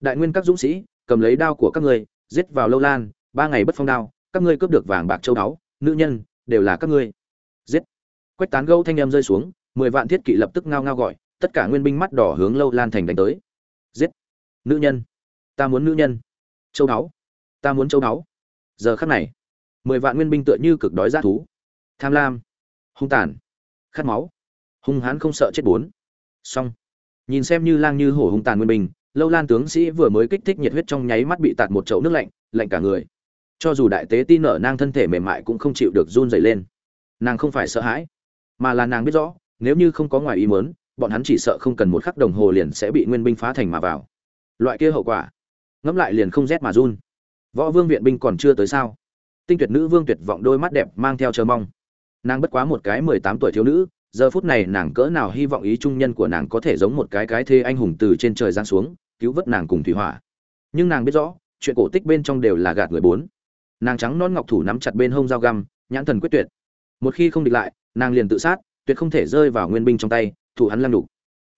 đại nguyên các dũng sĩ, cầm lấy đao của các ngươi, giết vào lâu lan, ba ngày bất phong đao, các ngươi cướp được vàng bạc châu báu, nữ nhân, đều là các ngươi. Giết. Quách tán gâu thanh em rơi xuống, mười vạn thiết kỵ lập tức ngao ngao gọi, tất cả nguyên binh mắt đỏ hướng lâu lan thành đánh tới. Giết. Nữ nhân. Ta muốn nữ nhân. Châu báu. Ta muốn châu báu. Giờ khắc này, mười vạn nguyên binh tựa như cực đói g thú. Tham lam. Hung tàn. Khát máu. Hung hãn không sợ chết bốn. Xong. Nhìn xem như lang như hổ hung tàn nguyên binh lâu lan tướng sĩ vừa mới kích thích nhiệt huyết trong nháy mắt bị tạt một chậu nước lạnh lạnh cả người. Cho dù đại tế tin nở nang thân thể mềm mại cũng không chịu được run dày lên. Nàng không phải sợ hãi, mà là nàng biết rõ, nếu như không có ngoài ý mớn bọn hắn chỉ sợ không cần một khắc đồng hồ liền sẽ bị nguyên binh phá thành mà vào. Loại kia hậu quả, ngẫm lại liền không rét mà run. Võ vương viện binh còn chưa tới sao? Tinh tuyệt nữ vương tuyệt vọng đôi mắt đẹp mang theo chờ mong. Nàng bất quá một cái mười tám tuổi thiếu nữ giờ phút này nàng cỡ nào hy vọng ý trung nhân của nàng có thể giống một cái cái thê anh hùng từ trên trời giáng xuống, cứu vớt nàng cùng thủy hỏa. Nhưng nàng biết rõ, chuyện cổ tích bên trong đều là gạt người bốn. Nàng trắng non ngọc thủ nắm chặt bên hông dao găm, nhãn thần quyết tuyệt. Một khi không địch lại, nàng liền tự sát, tuyệt không thể rơi vào nguyên binh trong tay, thủ hắn lăng đục.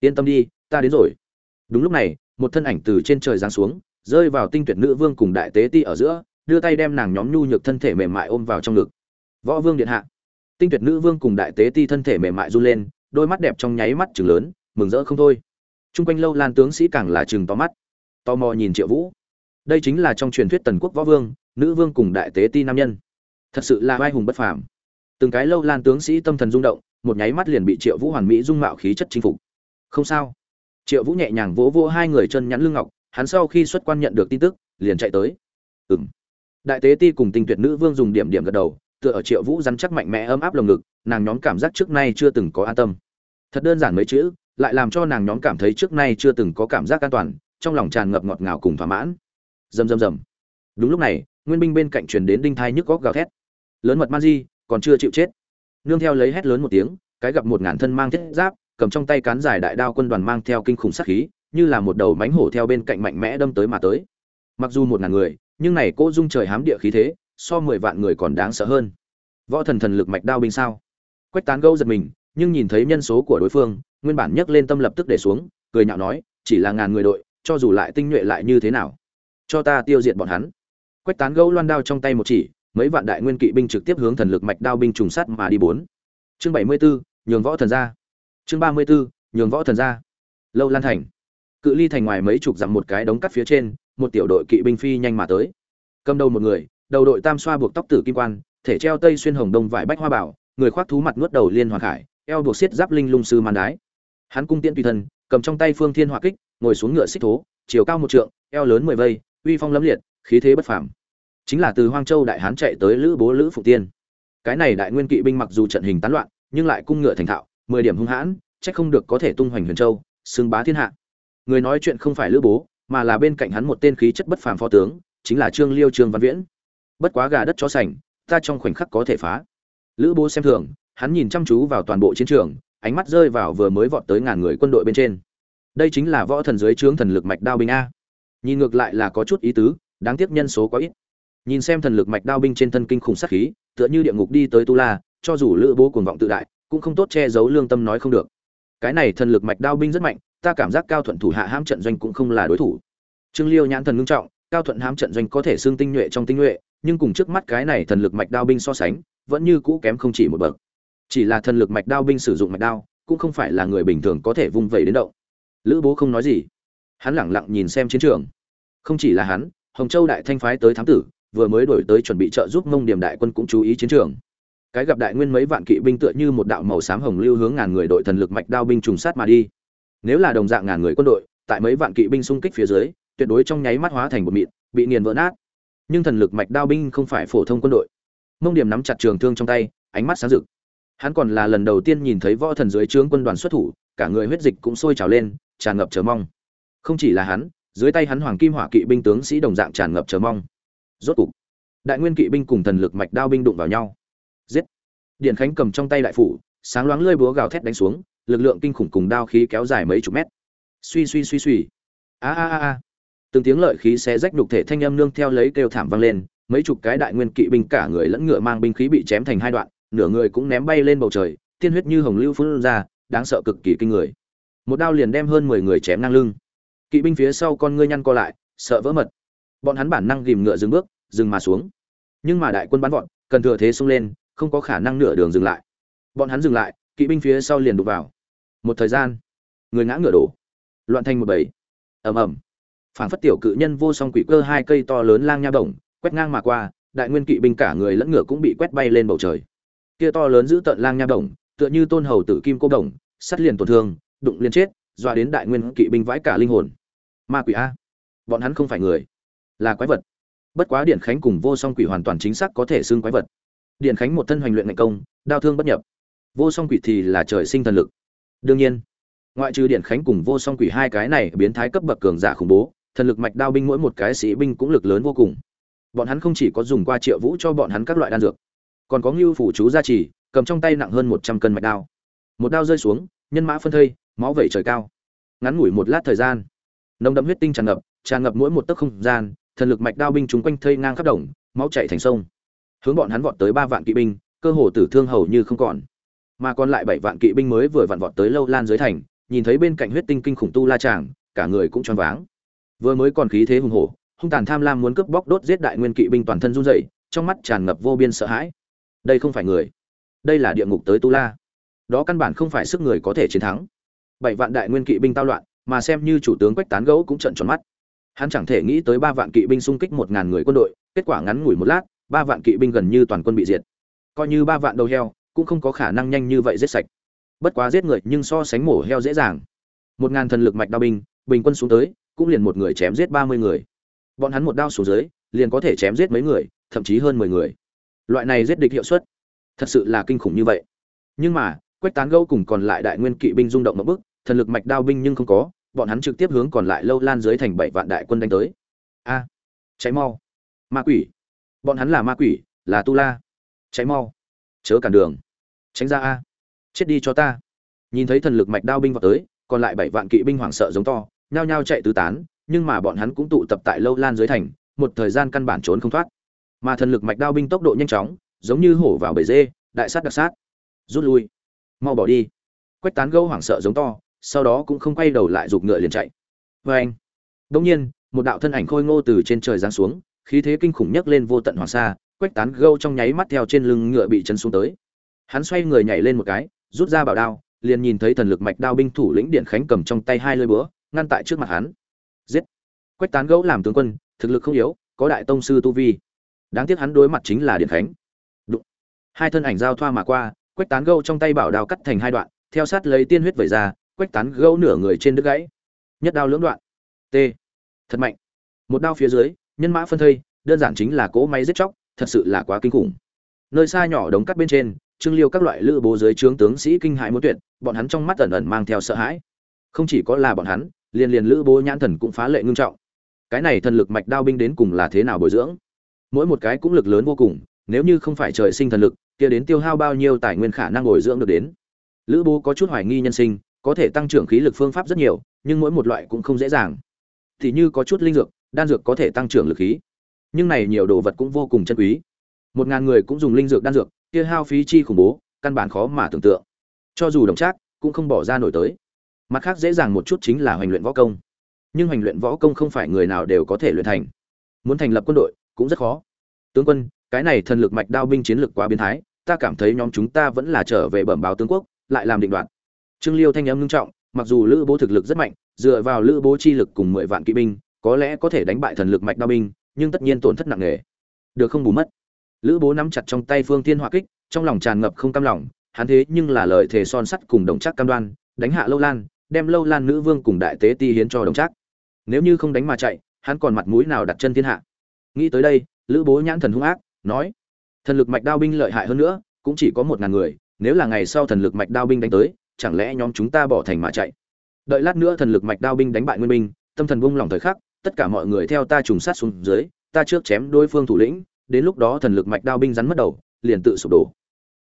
Yên tâm đi, ta đến rồi. Đúng lúc này, một thân ảnh từ trên trời giáng xuống, rơi vào tinh tuyệt nữ vương cùng đại tế ti ở giữa, đưa tay đem nàng nhóm nhu nhược thân thể mềm mại ôm vào trong ngực. Võ vương điện hạ tinh tuyệt nữ vương cùng đại tế ti thân thể mềm mại run lên đôi mắt đẹp trong nháy mắt chừng lớn mừng rỡ không thôi. T quanh lâu lan tướng sĩ càng là chừng to mắt tò mò nhìn triệu vũ. Đây chính là trong truyền thuyết tần quốc võ vương nữ vương cùng đại tế ti nam nhân. Thật sự là vai hùng bất phàm. Từng cái lâu lan tướng sĩ tâm thần rung động một nháy mắt liền bị triệu vũ hoàn mỹ dung mạo khí chất chinh phục. Không sao. Triệu vũ nhẹ nhàng vỗ vỗ hai người chân nhắn lưng ngọc hắn sau khi xuất quan nhận được tin tức liền chạy tới. Ừm, đại tế ti cùng tinh tuyệt nữ vương dùng điểm điểm gật đầu tựa ở triệu vũ rắn chắc mạnh mẽ ấm áp lồng ngực, nàng nhóm cảm giác trước nay chưa từng có an tâm. Thật đơn giản mấy chữ, lại làm cho nàng nhóm cảm thấy trước nay chưa từng có cảm giác an toàn, trong lòng tràn ngập ngọt ngào cùng thỏa mãn. Rầm rầm rầm. Đúng lúc này, nguyên binh bên cạnh truyền đến đinh thai nhức góc gào thét. Lớn mật man di, còn chưa chịu chết. Nương theo lấy hét lớn một tiếng, cái gặp một ngàn thân mang thiết giáp, cầm trong tay cán dài đại đao quân đoàn mang theo kinh khủng sát khí, như là một đầu mánh hổ theo bên cạnh mạnh mẽ đâm tới mà tới. Mặc dù một ngàn người, nhưng này cô dung trời hám địa khí thế, so mười vạn người còn đáng sợ hơn võ thần thần lực mạch đao binh sao? Quách tán gâu giật mình nhưng nhìn thấy nhân số của đối phương nguyên bản nhấc lên tâm lập tức để xuống cười nhạo nói chỉ là ngàn người đội cho dù lại tinh nhuệ lại như thế nào cho ta tiêu diệt bọn hắn. Quách tán gâu loan đao trong tay một chỉ mấy vạn đại nguyên kỵ binh trực tiếp hướng thần lực mạch đao binh trùng sắt mà đi bốn. Chương bảy mươi 74, nhường võ thần ra. Chương ba mươi 34, nhường võ thần ra. Lâu lan thành. Cự ly thành ngoài mấy chục dặm một cái đống cắt phía trên một tiểu đội kỵ binh phi nhanh mà tới. Cầm đầu một người đầu đội tam xoa buộc tóc tử kim quan thể treo tây xuyên hồng đông vải bách hoa bảo, người khoác thú mặt nuốt đầu liên hoàn khải, eo buộc xiết giáp linh lung sư màn đái. Hắn cung tiễn tùy thân, cầm trong tay phương thiên hỏa kích, ngồi xuống ngựa xích thố, chiều cao một trượng, eo lớn mười vây, uy phong lẫm liệt, khí thế bất phàm. Chính là từ hoang châu đại hán chạy tới lữ bố lữ phục tiên. Cái này đại nguyên kỵ binh mặc dù trận hình tán loạn, nhưng lại cung ngựa thành thạo, mười điểm hung hãn trách không được có thể tung hoành huyền châu, xưng bá thiên hạ. Người nói chuyện không phải lữ bố, mà là bên cạnh hắn một tên khí chất bất phàm phó tướng, chính là trương liêu trương văn viễn. Bất quá gà đất chó sành ta trong khoảnh khắc có thể phá. Lữ bố xem thường, hắn nhìn chăm chú vào toàn bộ chiến trường, ánh mắt rơi vào vừa mới vọt tới ngàn người quân đội bên trên. Đây chính là võ thần dưới trướng thần lực mạch đao binh a. Nhìn ngược lại là có chút ý tứ, đáng tiếc nhân số quá ít. Nhìn xem thần lực mạch đao binh trên thân kinh khủng sát khí, tựa như địa ngục đi tới tu la, cho dù lữ bố cuồng vọng tự đại, cũng không tốt che giấu lương tâm nói không được. Cái này thần lực mạch đao binh rất mạnh, ta cảm giác cao thuận thủ hạ hãm trận doanh cũng không là đối thủ. Trương liêu nhãn thần ngưng trọng, cao thuận hãm trận doanh có thể xương tinh nhuệ trong tinh nhuệ nhưng cùng trước mắt cái này thần lực mạch đao binh so sánh, vẫn như cũ kém không chỉ một bậc. Chỉ là thần lực mạch đao binh sử dụng mạch đao, cũng không phải là người bình thường có thể vung vẩy đến động. Lữ bố không nói gì. Hắn lẳng lặng nhìn xem chiến trường. Không chỉ là hắn, hồng châu đại thanh phái tới thám tử, vừa mới đổi tới chuẩn bị trợ giúp ngông điểm đại quân cũng chú ý chiến trường. Cái gặp đại nguyên mấy vạn kỵ binh tựa như một đạo màu xám hồng lưu hướng ngàn người đội thần lực mạch đao binh trùng sát mà đi. Nếu là đồng dạng ngàn người quân đội, tại mấy vạn kỵ binh xung kích phía dưới, tuyệt đối trong nháy mắt hóa thành một mịn, bị nghiền vỡ nát nhưng thần lực mạch đao binh không phải phổ thông quân đội. Mông điểm nắm chặt trường thương trong tay, ánh mắt sáng rực. Hắn còn là lần đầu tiên nhìn thấy võ thần dưới trướng quân đoàn xuất thủ, cả người huyết dịch cũng sôi trào lên, tràn ngập chờ mong. Không chỉ là hắn, dưới tay hắn hoàng kim hỏa kỵ binh tướng sĩ đồng dạng tràn ngập chờ mong. Rốt cục, đại nguyên kỵ binh cùng thần lực mạch đao binh đụng vào nhau. Giết! Điện khánh cầm trong tay đại phủ, sáng loáng lơi búa gào thét đánh xuống, lực lượng kinh khủng cùng đao khí kéo dài mấy chục mét. Suy suy suy suy. A a a a từng tiếng lợi khí xé rách nhục thể thanh âm nương theo lấy kêu thảm vang lên, mấy chục cái đại nguyên kỵ binh cả người lẫn ngựa mang binh khí bị chém thành hai đoạn, nửa người cũng ném bay lên bầu trời, tiên huyết như hồng lưu phun ra, đáng sợ cực kỳ kinh người. Một đao liền đem hơn mười người chém ngang lưng. Kỵ binh phía sau con ngươi nhăn co lại, sợ vỡ mật. Bọn hắn bản năng ghìm ngựa dừng bước, dừng mà xuống. Nhưng mà đại quân bắn vọt, cần thừa thế xông lên, không có khả năng nửa đường dừng lại. Bọn hắn dừng lại, kỵ binh phía sau liền đục vào. Một thời gian, người ngã ngựa đổ. Loạn thành một bầy. Ầm ầm phản phất tiểu cự nhân vô song quỷ cơ hai cây to lớn lang nha bổng, quét ngang mà qua, đại nguyên kỵ binh cả người lẫn ngựa cũng bị quét bay lên bầu trời. Kia to lớn giữ tận lang nha bổng, tựa như tôn hầu tử kim cô đồng sắt liền tổn thương, đụng liền chết, dọa đến đại nguyên kỵ binh vãi cả linh hồn. Ma quỷ a, bọn hắn không phải người, là quái vật. Bất quá điện khánh cùng vô song quỷ hoàn toàn chính xác có thể xưng quái vật. Điện khánh một thân hoành luyện ngành công, đao thương bất nhập. Vô song quỷ thì là trời sinh thần lực. Đương nhiên, ngoại trừ điện khánh cùng vô song quỷ hai cái này biến thái cấp bậc cường giả khủng bố thần lực mạch đao binh mỗi một cái sĩ binh cũng lực lớn vô cùng. Bọn hắn không chỉ có dùng qua triệu vũ cho bọn hắn các loại đan dược, còn có ngưu phủ chú gia trì, cầm trong tay nặng hơn một trăm cân mạch đao. Một đao rơi xuống, nhân mã phân thây, máu vẩy trời cao. Ngắn ngủi một lát thời gian, nồng đậm huyết tinh tràn ngập tràn ngập mỗi một tấc không gian, thần lực mạch đao binh chúng quanh thây ngang khắp đồng, máu chảy thành sông. Hướng bọn hắn vọt tới ba vạn kỵ binh, cơ hồ tử thương hầu như không còn. Mà còn lại bảy vạn kỵ binh mới vừa vặn vọt tới lâu lan dưới thành, nhìn thấy bên cạnh huyết tinh kinh khủng tu la tràng cả người cũng choáng váng vừa mới còn khí thế hùng hổ, hung tàn tham lam muốn cướp bóc đốt giết đại nguyên kỵ binh toàn thân run rẩy, trong mắt tràn ngập vô biên sợ hãi. Đây không phải người, đây là địa ngục tới tu la. Đó căn bản không phải sức người có thể chiến thắng. Bảy vạn đại nguyên kỵ binh tao loạn, mà xem như chủ tướng quách tán gấu cũng trận tròn mắt. Hắn chẳng thể nghĩ tới ba vạn kỵ binh xung kích một ngàn người quân đội, kết quả ngắn ngủi một lát, ba vạn kỵ binh gần như toàn quân bị diệt. Coi như ba vạn đầu heo, cũng không có khả năng nhanh như vậy giết sạch. Bất quá giết người nhưng so sánh mổ heo dễ dàng. Một ngàn thần lực mạch đao binh, bình quân xuống tới cũng liền một người chém giết ba mươi người. Bọn hắn một đao xuống dưới, liền có thể chém giết mấy người, thậm chí hơn mười người. Loại này giết địch hiệu suất, thật sự là kinh khủng như vậy. Nhưng mà, quách tán gâu cùng còn lại đại nguyên kỵ binh rung động một bức, thần lực mạch đao binh nhưng không có, bọn hắn trực tiếp hướng còn lại lâu lan dưới thành bảy vạn đại quân đánh tới. A, cháy mau. Ma quỷ. Bọn hắn là ma quỷ, là tu la. Cháy mau. Chớ cản đường. Tránh ra a. Chết đi cho ta. Nhìn thấy thần lực mạch đao binh vào tới, còn lại bảy vạn kỵ binh hoảng sợ giống to nhao nhao chạy tứ tán, nhưng mà bọn hắn cũng tụ tập tại lâu lan dưới thành, một thời gian căn bản trốn không thoát. Mà thần lực mạch đao binh tốc độ nhanh chóng, giống như hổ vào bể dê, đại sát đặc sát. Rút lui. Mau bỏ đi. Quách tán gâu hoảng sợ giống to, sau đó cũng không quay đầu lại giục ngựa liền chạy. Vê anh. Đông nhiên, một đạo thân ảnh khôi ngô từ trên trời giáng xuống, khí thế kinh khủng nhất lên vô tận hoàng sa, quách tán gâu trong nháy mắt theo trên lưng ngựa bị chấn xuống tới. Hắn xoay người nhảy lên một cái, rút ra bảo đao, liền nhìn thấy thần lực mạch đao binh thủ lĩnh điện khánh cầm trong tay hai lưỡi búa ngăn tại trước mặt hắn. Giết. Quách tán gấu làm tướng quân, thực lực không yếu, có đại tông sư tu vi. Đáng tiếc hắn đối mặt chính là điện khánh. Đụng. hai thân ảnh giao thoa mà qua, quách tán gẫu trong tay bảo đao cắt thành hai đoạn, theo sát lấy tiên huyết vẩy ra, quách tán gẫu nửa người trên đứt gãy. Nhất đao lưỡng đoạn. T. Thật mạnh. Một đao phía dưới, nhân mã phân thây, đơn giản chính là cỗ máy giết chóc, thật sự là quá kinh khủng. Nơi xa nhỏ đống cắt bên trên, trương liêu các loại lữ bố dưới trướng tướng sĩ kinh hãi muốn tuyệt, bọn hắn trong mắt ẩn ẩn mang theo sợ hãi. Không chỉ có là bọn hắn liền liền lữ bố nhãn thần cũng phá lệ ngưng trọng. Cái này thần lực mạch đao binh đến cùng là thế nào bồi dưỡng? Mỗi một cái cũng lực lớn vô cùng, nếu như không phải trời sinh thần lực, kia đến tiêu hao bao nhiêu tài nguyên khả năng bồi dưỡng được đến? Lữ bố có chút hoài nghi nhân sinh, có thể tăng trưởng khí lực phương pháp rất nhiều, nhưng mỗi một loại cũng không dễ dàng. Thì như có chút linh dược, đan dược có thể tăng trưởng lực khí. Nhưng này nhiều đồ vật cũng vô cùng chân quý. Một ngàn người cũng dùng linh dược đan dược, kia hao phí chi khủng bố, căn bản khó mà tưởng tượng. Cho dù đồng trác, cũng không bỏ ra nổi tới mặt khác dễ dàng một chút chính là hoành luyện võ công. Nhưng hoành luyện võ công không phải người nào đều có thể luyện thành. Muốn thành lập quân đội cũng rất khó. Tướng quân, cái này thần lực mạch đao binh chiến lực quá biến thái, ta cảm thấy nhóm chúng ta vẫn là trở về bẩm báo tướng quốc, lại làm định đoạt. Trương liêu thanh âm nghiêm trọng, mặc dù lữ bố thực lực rất mạnh, dựa vào lữ bố chi lực cùng mười vạn kỵ binh, có lẽ có thể đánh bại thần lực mạch đao binh, nhưng tất nhiên tổn thất nặng nề. Được không bù mất. Lữ bố nắm chặt trong tay phương thiên hỏa kích, trong lòng tràn ngập không cam lòng, hắn thế nhưng là lời thề son sắt cùng đồng chắc cam đoan, đánh hạ lâu lan đem lâu lan nữ vương cùng đại tế ti hiến cho đồng chắc nếu như không đánh mà chạy, hắn còn mặt mũi nào đặt chân thiên hạ? Nghĩ tới đây, lữ bố nhãn thần hung ác, nói, thần lực mạch đao binh lợi hại hơn nữa, cũng chỉ có một ngàn người, nếu là ngày sau thần lực mạch đao binh đánh tới, chẳng lẽ nhóm chúng ta bỏ thành mà chạy? Đợi lát nữa thần lực mạch đao binh đánh bại nguyên binh, tâm thần buông lòng thời khắc, tất cả mọi người theo ta trùng sát xuống dưới, ta trước chém đối phương thủ lĩnh, đến lúc đó thần lực mạch đao binh rắn mất đầu, liền tự sụp đổ.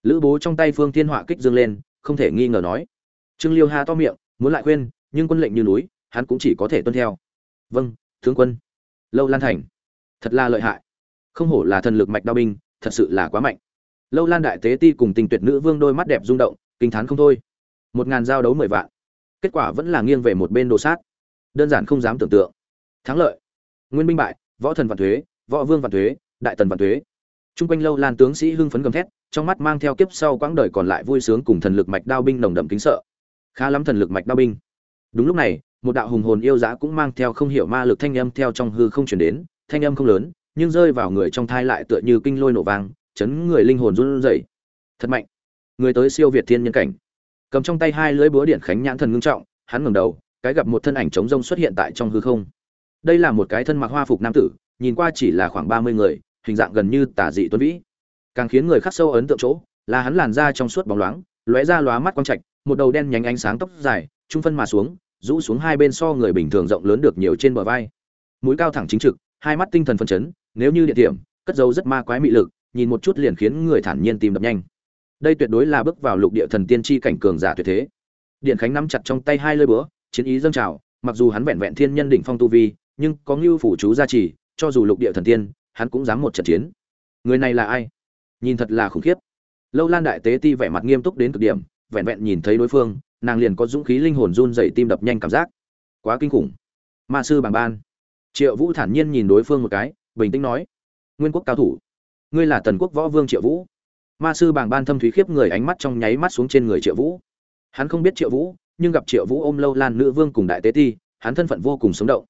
Lữ bố trong tay phương thiên họa kích dương lên, không thể nghi ngờ nói. Trương liêu ha to miệng muốn lại khuyên nhưng quân lệnh như núi hắn cũng chỉ có thể tuân theo. Vâng tướng quân. Lâu lan thành. Thật là lợi hại. Không hổ là thần lực mạch đao binh thật sự là quá mạnh. Lâu lan đại tế ti cùng tình tuyệt nữ vương đôi mắt đẹp rung động kinh thán không thôi. Một ngàn giao đấu mười vạn. Kết quả vẫn là nghiêng về một bên đồ sát. Đơn giản không dám tưởng tượng. Thắng lợi. Nguyên minh bại võ thần vạn thuế võ vương vạn thuế đại tần vạn thuế. Trung quanh lâu lan tướng sĩ hưng phấn gầm thét, trong mắt mang theo kiếp sau quãng đời còn lại vui sướng cùng thần lực mạch đao binh nồng đậm kính sợ. Khá lắm thần lực mạch đao binh. Đúng lúc này, một đạo hùng hồn yêu dã cũng mang theo không hiểu ma lực thanh âm theo trong hư không truyền đến, thanh âm không lớn, nhưng rơi vào người trong thai lại tựa như kinh lôi nổ vang, chấn người linh hồn run rẩy. Thật mạnh. Người tới siêu việt thiên nhân cảnh. Cầm trong tay hai lưỡi búa điện khánh nhãn thần ngưng trọng, hắn ngẩng đầu, cái gặp một thân ảnh trống rông xuất hiện tại trong hư không. Đây là một cái thân mặc hoa phục nam tử, nhìn qua chỉ là khoảng ba mươi người, hình dạng gần như tả dị tuấn vĩ càng khiến người khắc sâu ấn tượng chỗ là hắn làn da trong suốt bóng loáng lóe ra lóa mắt quang trạch, một đầu đen nhánh ánh sáng tóc dài, trung phân mà xuống, rũ xuống hai bên so người bình thường rộng lớn được nhiều trên bờ vai. Mũi cao thẳng chính trực, hai mắt tinh thần phân chấn, nếu như địa điểm, cất dấu rất ma quái mị lực, nhìn một chút liền khiến người thản nhiên tìm đập nhanh. Đây tuyệt đối là bước vào lục địa thần tiên chi cảnh cường giả tuyệt thế. Điện khánh nắm chặt trong tay hai lơi búa, chiến ý dâng trào, mặc dù hắn vẹn vẹn thiên nhân đỉnh phong tu vi, nhưng có ngưu phủ chú gia trì, cho dù lục địa thần tiên, hắn cũng dám một trận chiến. Người này là ai? Nhìn thật là khủng khiếp lâu lan đại tế ti vẻ mặt nghiêm túc đến cực điểm, vẹn vẹn nhìn thấy đối phương, nàng liền có dũng khí linh hồn run dày tim đập nhanh cảm giác. Quá kinh khủng. Ma sư bàng ban. Triệu vũ thản nhiên nhìn đối phương một cái, bình tĩnh nói, nguyên quốc cao thủ, ngươi là tần quốc võ vương triệu vũ. Ma sư bàng ban thâm thúy khiếp người ánh mắt trong nháy mắt xuống trên người triệu vũ. Hắn không biết triệu vũ, nhưng gặp triệu vũ ôm lâu lan nữ vương cùng đại tế ti, hắn thân phận vô cùng sống động.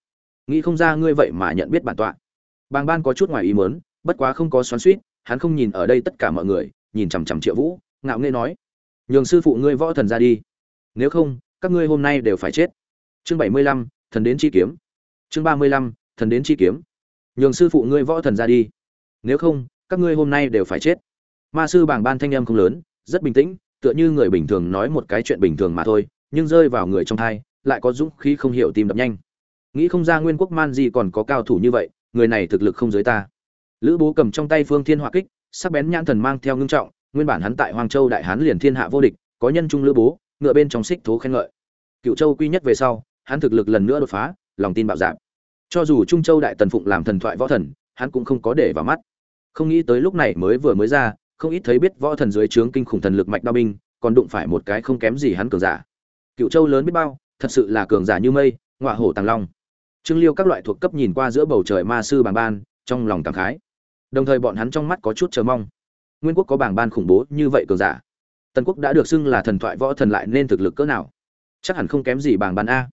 Nghĩ không ra ngươi vậy mà nhận biết bản tọa. Bàng ban có chút ngoài ý mớn bất quá không có xoắn suýt hắn không nhìn ở đây tất cả mọi người nhìn chằm chằm triệu vũ, ngạo nghê nói, nhường sư phụ ngươi võ thần ra đi. Nếu không, các ngươi hôm nay đều phải chết. Chương bảy mươi lăm, thần đến chi kiếm. Chương ba mươi lăm, thần đến chi kiếm. Nhường sư phụ ngươi võ thần ra đi. Nếu không, các ngươi hôm nay đều phải chết. Ma sư bảng ban thanh âm không lớn, rất bình tĩnh, tựa như người bình thường nói một cái chuyện bình thường mà thôi, nhưng rơi vào người trong thai, lại có dũng khí không hiểu tìm đập nhanh. Nghĩ không ra nguyên quốc man gì còn có cao thủ như vậy, người này thực lực không dưới ta. Lữ bố cầm trong tay phương thiên hỏa kích sắc bén nhãn thần mang theo ngưng trọng, nguyên bản hắn tại hoàng châu đại hán liền thiên hạ vô địch, có nhân trung lữ bố, ngựa bên trong xích thố khen ngợi. Cựu châu quy nhất về sau, hắn thực lực lần nữa đột phá, lòng tin bạo dạp cho dù trung châu đại tần phụng làm thần thoại võ thần, hắn cũng không có để vào mắt. Không nghĩ tới lúc này mới vừa mới ra, không ít thấy biết võ thần dưới trướng kinh khủng thần lực mạch đao binh, còn đụng phải một cái không kém gì hắn cường giả. Cựu châu lớn biết bao, thật sự là cường giả như mây, ngọa hổ tàng long. Trương liêu các loại thuộc cấp nhìn qua giữa bầu trời ma sư bàng ban, trong lòng cảm khái đồng thời bọn hắn trong mắt có chút chờ mong. Nguyên quốc có bảng ban khủng bố như vậy cường giả. Tần quốc đã được xưng là thần thoại võ thần lại nên thực lực cỡ nào? Chắc hẳn không kém gì bảng ban a.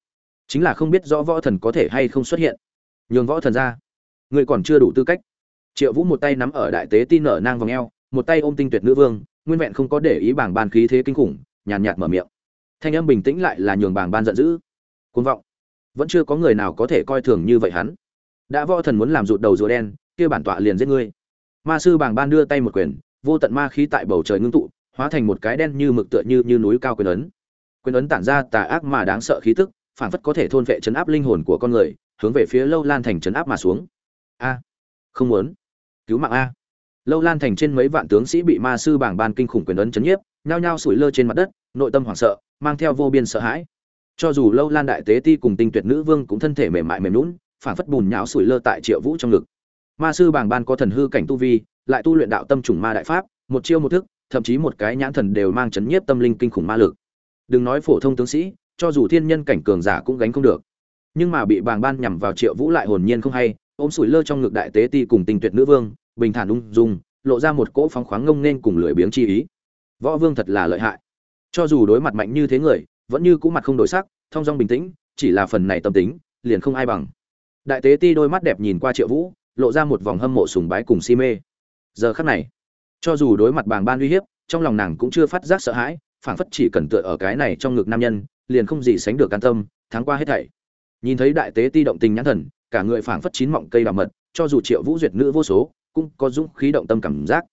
Chính là không biết rõ võ thần có thể hay không xuất hiện. Nhường võ thần ra. Người còn chưa đủ tư cách. Triệu vũ một tay nắm ở đại tế tin nở nang vòng eo một tay ôm tinh tuyệt nữ vương nguyên vẹn không có để ý bảng ban khí thế kinh khủng nhàn nhạt, nhạt mở miệng. Thanh âm bình tĩnh lại là nhường bảng ban giận dữ. Côn vọng. Vẫn chưa có người nào có thể coi thường như vậy hắn. Đã võ thần muốn làm rụt đầu rùa đen kia bản tọa liền giết ngươi. Ma sư bàng ban đưa tay một quyền, vô tận ma khí tại bầu trời ngưng tụ, hóa thành một cái đen như mực tựa như như núi cao quyền ấn. Quyền ấn tản ra tà ác mà đáng sợ khí tức, phản phất có thể thôn vệ chấn áp linh hồn của con người, hướng về phía lâu lan thành chấn áp mà xuống. A, không muốn. Cứu mạng a. Lâu lan thành trên mấy vạn tướng sĩ bị ma sư bảng ban kinh khủng quyền ấn chấn nhiếp, nhao nhao sủi lơ trên mặt đất, nội tâm hoảng sợ, mang theo vô biên sợ hãi. Cho dù lâu lan đại tế ti cùng tinh tuyệt nữ vương cũng thân thể mềm mại mềm lún phản phất bùn nhão sủi lơ tại triệu vũ trong ngực ma sư bàng ban có thần hư cảnh tu vi, lại tu luyện đạo tâm trùng ma đại pháp, một chiêu một thức, thậm chí một cái nhãn thần đều mang chấn nhiếp tâm linh kinh khủng ma lực. Đừng nói phổ thông tướng sĩ, cho dù thiên nhân cảnh cường giả cũng gánh không được. Nhưng mà bị bàng ban nhằm vào triệu vũ lại hồn nhiên không hay, ôm sủi lơ trong ngực đại tế ti cùng tình tuyệt nữ vương, bình thản ung dung, lộ ra một cỗ phóng khoáng ngông nên cùng lười biếng chi ý. Võ vương thật là lợi hại. Cho dù đối mặt mạnh như thế người, vẫn như cũ mặt không đổi sắc thong dong bình tĩnh, chỉ là phần này tâm tính, liền không ai bằng. Đại tế ti đôi mắt đẹp nhìn qua triệu vũ lộ ra một vòng hâm mộ sùng bái cùng si mê. Giờ khắc này, cho dù đối mặt bàng ban uy hiếp, trong lòng nàng cũng chưa phát giác sợ hãi, phảng phất chỉ cần tựa ở cái này trong ngực nam nhân, liền không gì sánh được can tâm tháng qua hết thảy. Nhìn thấy đại tế ti động tình nhãn thần, cả người phảng phất chín mọng cây đào mật, cho dù triệu vũ duyệt nữ vô số, cũng có dũng khí động tâm cảm giác.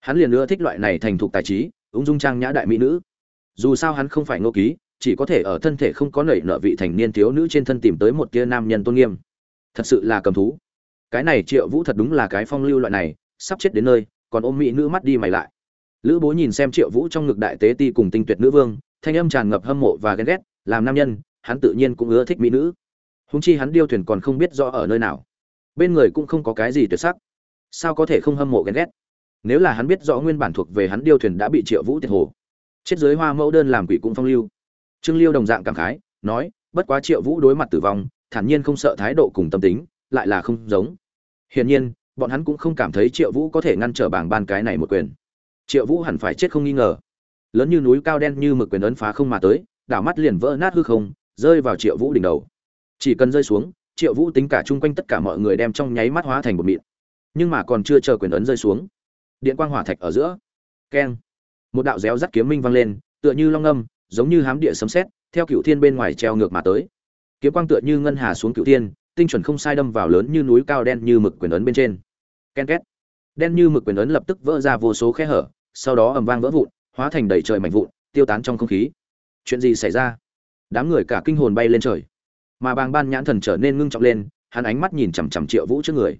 Hắn liền ưa thích loại này thành thục tài trí, ung dung trang nhã đại mỹ nữ. Dù sao hắn không phải ngô ký, chỉ có thể ở thân thể không có nảy nợ vị thành niên thiếu nữ trên thân tìm tới một tia nam nhân tôn nghiêm. Thật sự là cầm thú cái này triệu vũ thật đúng là cái phong lưu loại này, sắp chết đến nơi, còn ôm mỹ nữ mắt đi mày lại. Lữ bố nhìn xem triệu vũ trong ngực đại tế ti cùng tinh tuyệt nữ vương, thanh âm tràn ngập hâm mộ và ghen ghét, làm nam nhân, hắn tự nhiên cũng ưa thích mỹ nữ. Húng chi hắn điêu thuyền còn không biết rõ ở nơi nào. Bên người cũng không có cái gì tuyệt sắc. Sao có thể không hâm mộ ghen ghét? Nếu là hắn biết rõ nguyên bản thuộc về hắn điêu thuyền đã bị triệu vũ tiệt hồ, chết dưới hoa mẫu đơn làm quỷ cũng phong lưu. Trương liêu đồng dạng cảm khái, nói, bất quá triệu vũ đối mặt tử vong, thản nhiên không sợ thái độ cùng tâm tính, lại là không giống hiển nhiên, bọn hắn cũng không cảm thấy triệu vũ có thể ngăn trở bảng ban cái này một quyền. Triệu vũ hẳn phải chết không nghi ngờ. Lớn như núi cao đen như mực quyền ấn phá không mà tới, đảo mắt liền vỡ nát hư không, rơi vào triệu vũ đỉnh đầu. Chỉ cần rơi xuống, triệu vũ tính cả chung quanh tất cả mọi người đem trong nháy mắt hóa thành một mịn. Nhưng mà còn chưa chờ quyền ấn rơi xuống, điện quang hỏa thạch ở giữa. Keng. Một đạo réo rắt kiếm minh vang lên, tựa như long ngâm giống như hám địa sấm sét, theo cựu thiên bên ngoài treo ngược mà tới. Kiếm quang tựa như ngân hà xuống cựu thiên tinh chuẩn không sai đâm vào lớn như núi cao đen như mực quyền ấn bên trên. Ken két. Đen như mực quyền ấn lập tức vỡ ra vô số khe hở, sau đó ầm vang vỡ vụn, hóa thành đầy trời mảnh vụn, tiêu tán trong không khí. Chuyện gì xảy ra? Đám người cả kinh hồn bay lên trời. Mà bàng ban nhãn thần trở nên ngưng trọng lên, hắn ánh mắt nhìn chằm chằm triệu vũ trước người.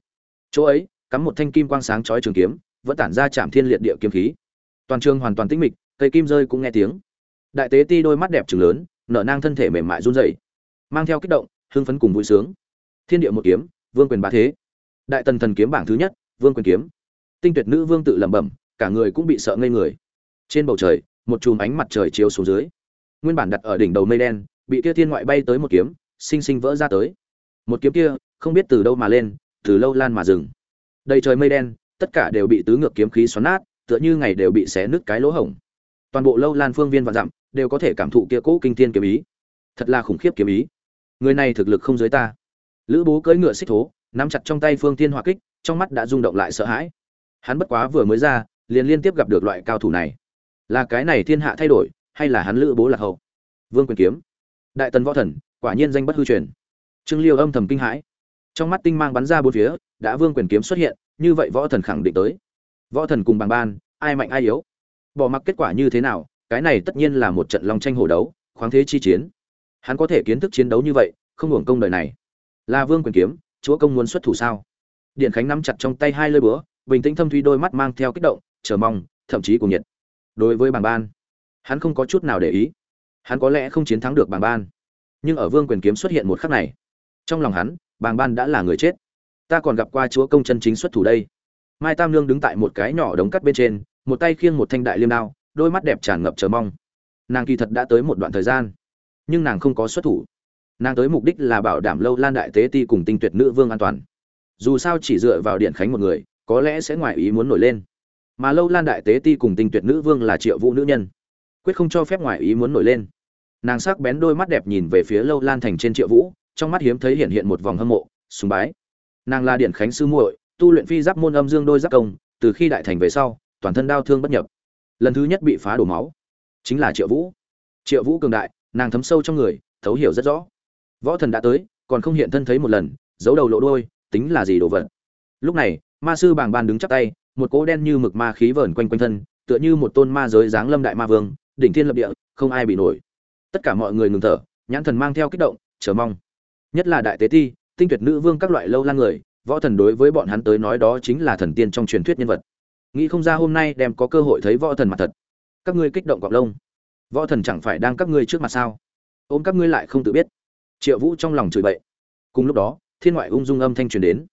Chỗ ấy, cắm một thanh kim quang sáng chói trường kiếm, vẫn tản ra chạm thiên liệt địa kiếm khí. Toàn trường hoàn toàn tĩnh mịch, cây kim rơi cũng nghe tiếng. Đại tế ti đôi mắt đẹp trừng lớn, nở nang thân thể mềm mại run rẩy, mang theo kích động, hưng phấn cùng vui sướng thiên địa một kiếm, vương quyền bá thế. Đại tần thần kiếm bảng thứ nhất, vương quyền kiếm. Tinh tuyệt nữ vương tự lẩm bẩm, cả người cũng bị sợ ngây người. Trên bầu trời, một chùm ánh mặt trời chiếu xuống dưới. Nguyên bản đặt ở đỉnh đầu mây đen, bị kia thiên ngoại bay tới một kiếm, sinh sinh vỡ ra tới. Một kiếm kia, không biết từ đâu mà lên, từ lâu lan mà dừng. Đầy trời mây đen, tất cả đều bị tứ ngược kiếm khí xoắn nát, tựa như ngày đều bị xé nứt cái lỗ hổng. Toàn bộ lâu lan phương viên và dặm, đều có thể cảm thụ kia cỗ kinh thiên kiếm ý. Thật là khủng khiếp kiếm ý. Người này thực lực không dưới ta lữ bố cưỡi ngựa xích thố, nắm chặt trong tay phương thiên hỏa kích, trong mắt đã rung động lại sợ hãi. Hắn bất quá vừa mới ra, liền liên tiếp gặp được loại cao thủ này. Là cái này thiên hạ thay đổi, hay là hắn lữ bố lạc hậu? Vương quyền kiếm. Đại tần võ thần, quả nhiên danh bất hư truyền. Trương liêu âm thầm kinh hãi. Trong mắt tinh mang bắn ra bốn phía, đã vương quyền kiếm xuất hiện, như vậy võ thần khẳng định tới. Võ thần cùng bằng ban, ai mạnh ai yếu? Bỏ mặc kết quả như thế nào, cái này tất nhiên là một trận long tranh hổ đấu, khoáng thế chi chiến. Hắn có thể kiến thức chiến đấu như vậy, không hưởng công đời này là vương quyền kiếm, chúa công muốn xuất thủ sao? Điện khánh nắm chặt trong tay hai lơi búa, bình tĩnh thâm thuy đôi mắt mang theo kích động, chờ mong, thậm chí cuồng nhiệt. Đối với bàng ban, hắn không có chút nào để ý. Hắn có lẽ không chiến thắng được bàng ban, nhưng ở vương quyền kiếm xuất hiện một khắc này, trong lòng hắn, bàng ban đã là người chết. Ta còn gặp qua chúa công chân chính xuất thủ đây. Mai tam lương đứng tại một cái nhỏ đống cắt bên trên, một tay khiêng một thanh đại liêm đao, đôi mắt đẹp tràn ngập chờ mong. Nàng kỳ thật đã tới một đoạn thời gian, nhưng nàng không có xuất thủ nàng tới mục đích là bảo đảm lâu lan đại tế ti cùng tinh tuyệt nữ vương an toàn. Dù sao chỉ dựa vào điện khánh một người, có lẽ sẽ ngoài ý muốn nổi lên. Mà lâu lan đại tế ti cùng tinh tuyệt nữ vương là triệu vũ nữ nhân. Quyết không cho phép ngoài ý muốn nổi lên. Nàng sắc bén đôi mắt đẹp nhìn về phía lâu lan thành trên triệu vũ, trong mắt hiếm thấy hiện hiện một vòng hâm mộ, sùng bái. Nàng là điện khánh sư muội, tu luyện phi giáp môn âm dương đôi giáp công, từ khi đại thành về sau, toàn thân đau thương bất nhập. Lần thứ nhất bị phá đổ máu, chính là triệu vũ. Triệu vũ cường đại, nàng thấm sâu trong người, thấu hiểu rất rõ võ thần đã tới, còn không hiện thân thấy một lần, giấu đầu lộ đôi tính là gì đồ vật? Lúc này, ma sư bàng ban đứng chắp tay, một cỗ đen như mực ma khí vờn quanh quanh thân, tựa như một tôn ma giới dáng lâm đại ma vương, đỉnh thiên lập địa, không ai bị nổi. Tất cả mọi người ngừng thở, nhãn thần mang theo kích động, chờ mong. Nhất là đại tế ti, tinh tuyệt nữ vương các loại lâu lan người, võ thần đối với bọn hắn tới nói đó chính là thần tiên trong truyền thuyết nhân vật. Nghĩ không ra hôm nay đem có cơ hội thấy võ thần mặt thật. Các ngươi kích động cọc lông. Võ thần chẳng phải đang các ngươi trước mặt sao? Ôm các ngươi lại không tự biết triệu vũ trong lòng chửi bậy. Cùng lúc đó, thiên ngoại ung dung âm thanh truyền đến.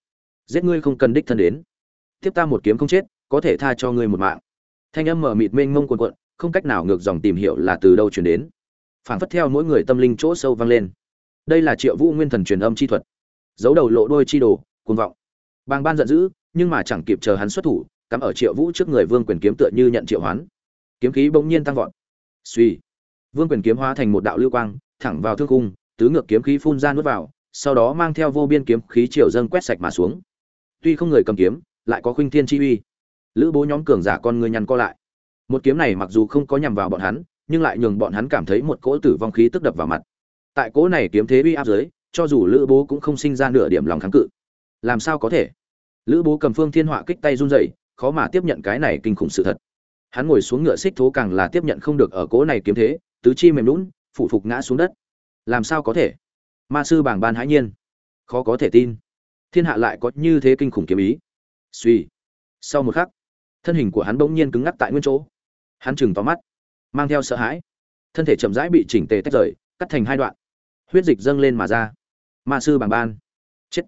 Giết ngươi không cần đích thân đến. Tiếp ta một kiếm không chết, có thể tha cho ngươi một mạng. Thanh âm mở mịt mênh mông quần quận không cách nào ngược dòng tìm hiểu là từ đâu truyền đến. Phảng phất theo mỗi người tâm linh chỗ sâu vang lên. Đây là triệu vũ nguyên thần truyền âm chi thuật. Giấu đầu lộ đôi chi đồ, cuồng vọng. Bàng ban giận dữ, nhưng mà chẳng kịp chờ hắn xuất thủ, cắm ở triệu vũ trước người vương quyền kiếm tựa như nhận triệu hoán. Kiếm khí bỗng nhiên tăng vọt. Suy vương quyền kiếm hóa thành một đạo lưu quang, thẳng vào thương cung tứ ngược kiếm khí phun ra nuốt vào sau đó mang theo vô biên kiếm khí triều dâng quét sạch mà xuống. Tuy không người cầm kiếm lại có khuynh thiên chi uy. Lữ bố nhóm cường giả con người nhăn co lại. Một kiếm này mặc dù không có nhằm vào bọn hắn nhưng lại nhường bọn hắn cảm thấy một cỗ tử vong khí tức đập vào mặt. Tại cỗ này kiếm thế uy áp dưới cho dù lữ bố cũng không sinh ra nửa điểm lòng kháng cự. Làm sao có thể? Lữ bố cầm phương thiên họa kích tay run rẩy khó mà tiếp nhận cái này kinh khủng sự thật. Hắn ngồi xuống ngựa xích thố càng là tiếp nhận không được ở cỗ này kiếm thế tứ chi mềm nhũn, phụ phục ngã xuống đất làm sao có thể? Ma sư bảng ban hãi nhiên. Khó có thể tin. Thiên hạ lại có như thế kinh khủng kiếm ý. Suy sau một khắc, thân hình của hắn bỗng nhiên cứng ngắc tại nguyên chỗ. Hắn chừng tóm mắt, mang theo sợ hãi. Thân thể chậm rãi bị chỉnh tề tách rời, cắt thành hai đoạn. Huyết dịch dâng lên mà ra. Ma sư bảng ban. Chết.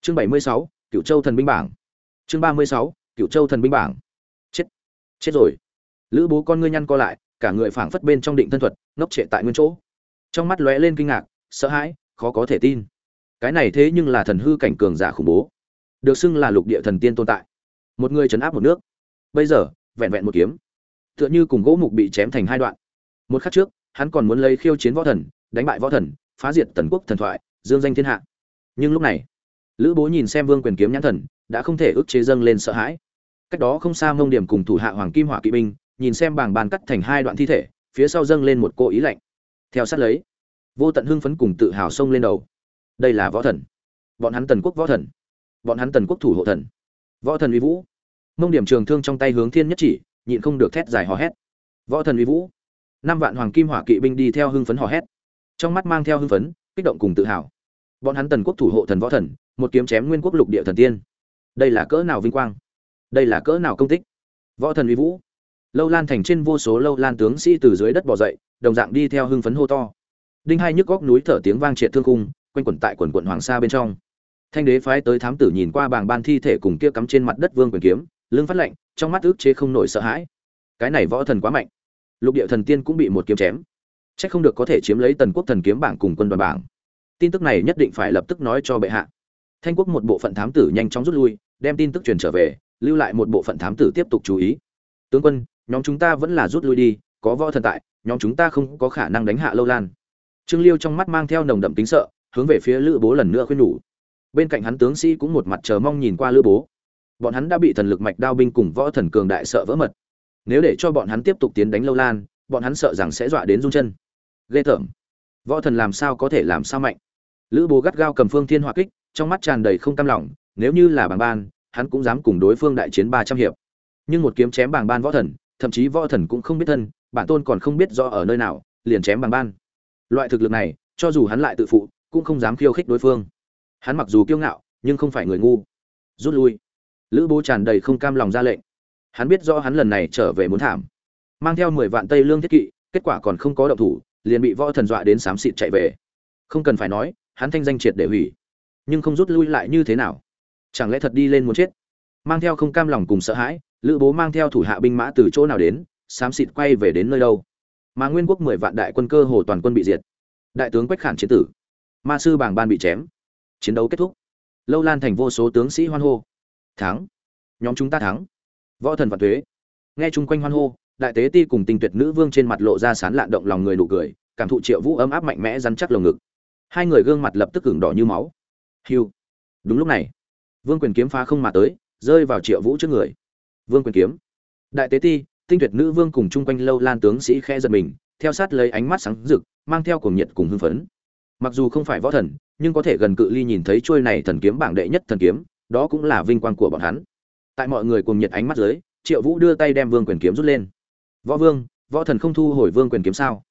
Chương bảy mươi sáu cựu châu thần binh bảng. Chương ba mươi sáu cựu châu thần binh bảng. Chết. Chết rồi. Lữ bố con ngươi nhăn co lại, cả người phảng phất bên trong định thân thuật, ngốc trệ tại nguyên chỗ trong mắt lóe lên kinh ngạc, sợ hãi, khó có thể tin. Cái này thế nhưng là thần hư cảnh cường giả khủng bố. Được xưng là lục địa thần tiên tồn tại. Một người chấn áp một nước. Bây giờ, vẹn vẹn một kiếm. Tựa như cùng gỗ mục bị chém thành hai đoạn. Một khắc trước, hắn còn muốn lấy khiêu chiến võ thần, đánh bại võ thần, phá diệt tần quốc thần thoại, dương danh thiên hạ. Nhưng lúc này, lữ bố nhìn xem vương quyền kiếm nhãn thần, đã không thể ức chế dâng lên sợ hãi. Cách đó không xa mông điểm cùng thủ hạ hoàng kim hỏa kỵ binh, nhìn xem bảng bàn cắt thành hai đoạn thi thể, phía sau dâng lên một cô ý lạnh theo sát lấy. Vô tận hưng phấn cùng tự hào xông lên đầu. Đây là võ thần. Bọn hắn tần quốc võ thần. Bọn hắn tần quốc thủ hộ thần. Võ thần uy vũ. Mông điểm trường thương trong tay hướng thiên nhất chỉ, nhịn không được thét dài hò hét. Võ thần uy vũ. Năm vạn hoàng kim hỏa kỵ binh đi theo hưng phấn hò hét. Trong mắt mang theo hưng phấn, kích động cùng tự hào. Bọn hắn tần quốc thủ hộ thần võ thần, một kiếm chém nguyên quốc lục địa thần tiên. Đây là cỡ nào vinh quang? Đây là cỡ nào công tích? Võ thần uy vũ lâu lan thành trên vô số lâu lan tướng sĩ từ dưới đất bò dậy, đồng dạng đi theo hưng phấn hô to. Đinh hai nhức góc núi thở tiếng vang triệt thương cung quanh quẩn tại quần quận hoàng sa bên trong. Thanh đế phái tới thám tử nhìn qua bảng ban thi thể cùng kia cắm trên mặt đất vương quyền kiếm, lưng phát lạnh, trong mắt ước chế không nổi sợ hãi. Cái này võ thần quá mạnh. Lục địa thần tiên cũng bị một kiếm chém. Chắc không được có thể chiếm lấy tần quốc thần kiếm bảng cùng quân đoàn bảng. Tin tức này nhất định phải lập tức nói cho bệ hạ. Thanh quốc một bộ phận thám tử nhanh chóng rút lui, đem tin tức truyền trở về, lưu lại một bộ phận thám tử tiếp tục chú ý. Tướng quân nhóm chúng ta vẫn là rút lui đi, có võ thần tại, nhóm chúng ta không có khả năng đánh hạ lâu lan. Trương liêu trong mắt mang theo nồng đậm tính sợ, hướng về phía lữ bố lần nữa khuyên nhủ. Bên cạnh hắn tướng sĩ cũng một mặt chờ mong nhìn qua lữ bố. Bọn hắn đã bị thần lực mạch đao binh cùng võ thần cường đại sợ vỡ mật. Nếu để cho bọn hắn tiếp tục tiến đánh lâu lan, bọn hắn sợ rằng sẽ dọa đến rung chân. Ghê tởm. Võ thần làm sao có thể làm sao mạnh? Lữ bố gắt gao cầm phương thiên hỏa kích, trong mắt tràn đầy không cam lòng, nếu như là bảng ban, hắn cũng dám cùng đối phương đại chiến ba trăm hiệp. Nhưng một kiếm chém bảng ban võ thần thậm chí võ thần cũng không biết thân, bản tôn còn không biết do ở nơi nào, liền chém bằng ban. Loại thực lực này, cho dù hắn lại tự phụ, cũng không dám khiêu khích đối phương. Hắn mặc dù kiêu ngạo, nhưng không phải người ngu. Rút lui. Lữ bố tràn đầy không cam lòng ra lệnh. Hắn biết do hắn lần này trở về muốn thảm. Mang theo mười vạn tây lương thiết kỵ, kết quả còn không có động thủ, liền bị võ thần dọa đến xám xịt chạy về. Không cần phải nói, hắn thanh danh triệt để hủy. Nhưng không rút lui lại như thế nào? Chẳng lẽ thật đi lên muốn chết? Mang theo không cam lòng cùng sợ hãi lữ bố mang theo thủ hạ binh mã từ chỗ nào đến, xám xịt quay về đến nơi đâu? Mà nguyên quốc mười vạn đại quân cơ hồ toàn quân bị diệt. Đại tướng quách khản chiến tử, ma sư bảng ban bị chém. Chiến đấu kết thúc. Lâu lan thành vô số tướng sĩ hoan hô. Thắng. Nhóm chúng ta thắng. Võ thần và thuế nghe chung quanh hoan hô, đại tế ti cùng tình tuyệt nữ vương trên mặt lộ ra sán lạn động lòng người nụ cười, cảm thụ triệu vũ ấm áp mạnh mẽ rắn chắc lồng ngực. Hai người gương mặt lập tức cứng đỏ như máu. Hiu. Đúng lúc này, vương quyền kiếm phá không mà tới, rơi vào triệu vũ trước người vương quyền kiếm. Đại tế ti, tinh tuyệt nữ vương cùng chung quanh lâu lan tướng sĩ khe giật mình, theo sát lấy ánh mắt sáng rực, mang theo cuồng nhiệt cùng hưng phấn. Mặc dù không phải võ thần, nhưng có thể gần cự ly nhìn thấy trôi này thần kiếm bảng đệ nhất thần kiếm, đó cũng là vinh quang của bọn hắn. Tại mọi người cuồng nhiệt ánh mắt dưới, triệu vũ đưa tay đem vương quyền kiếm rút lên. Võ vương, võ thần không thu hồi vương quyền kiếm sao?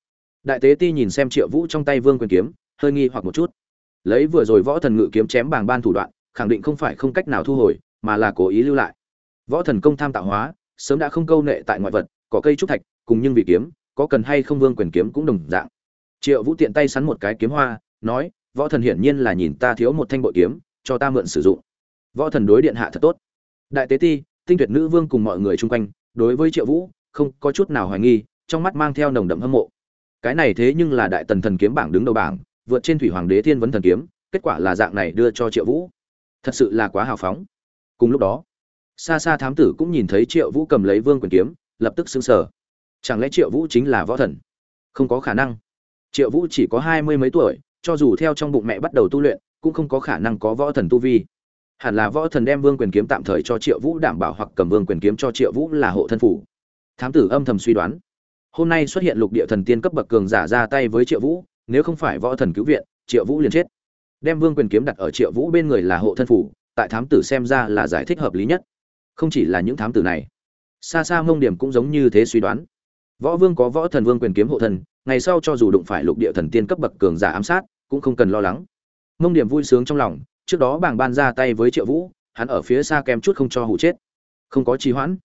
Đại tế ti nhìn xem triệu vũ trong tay vương quyền kiếm, hơi nghi hoặc một chút. Lấy vừa rồi võ thần ngự kiếm chém bảng ban thủ đoạn, khẳng định không phải không cách nào thu hồi, mà là cố ý lưu lại võ thần công tham tạo hóa, sớm đã không câu nệ tại ngoại vật, có cây trúc thạch, cùng nhưng vì kiếm, có cần hay không vương quyền kiếm cũng đồng dạng. Triệu vũ tiện tay sắn một cái kiếm hoa, nói, võ thần hiển nhiên là nhìn ta thiếu một thanh bội kiếm, cho ta mượn sử dụng. Võ thần đối điện hạ thật tốt. Đại tế ti, tinh tuyệt nữ vương cùng mọi người chung quanh, đối với triệu vũ, không có chút nào hoài nghi, trong mắt mang theo nồng đậm hâm mộ. Cái này thế nhưng là đại tần thần kiếm bảng đứng đầu bảng, vượt trên thủy hoàng đế thiên vấn thần kiếm, kết quả là dạng này đưa cho triệu vũ. Thật sự là quá hào phóng. Cùng lúc đó xa xa thám tử cũng nhìn thấy triệu vũ cầm lấy vương quyền kiếm, lập tức xứng sở chẳng lẽ triệu vũ chính là võ thần? Không có khả năng. Triệu vũ chỉ có hai mươi mấy tuổi, cho dù theo trong bụng mẹ bắt đầu tu luyện, cũng không có khả năng có võ thần tu vi. Hẳn là võ thần đem vương quyền kiếm tạm thời cho triệu vũ đảm bảo hoặc cầm vương quyền kiếm cho triệu vũ là hộ thân phủ. Thám tử âm thầm suy đoán. Hôm nay xuất hiện lục địa thần tiên cấp bậc cường giả ra tay với triệu vũ, nếu không phải võ thần cứu viện, triệu vũ liền chết. Đem vương quyền kiếm đặt ở triệu vũ bên người là hộ thân phủ, tại thám tử xem ra là giải thích hợp lý nhất không chỉ là những thám tử này. Xa xa mông điểm cũng giống như thế suy đoán. Võ vương có võ thần vương quyền kiếm hộ thần, ngày sau cho dù đụng phải lục địa thần tiên cấp bậc cường giả ám sát, cũng không cần lo lắng. Mông điểm vui sướng trong lòng, trước đó bảng ban ra tay với triệu vũ, hắn ở phía xa kém chút không cho hụ chết. Không có trì hoãn.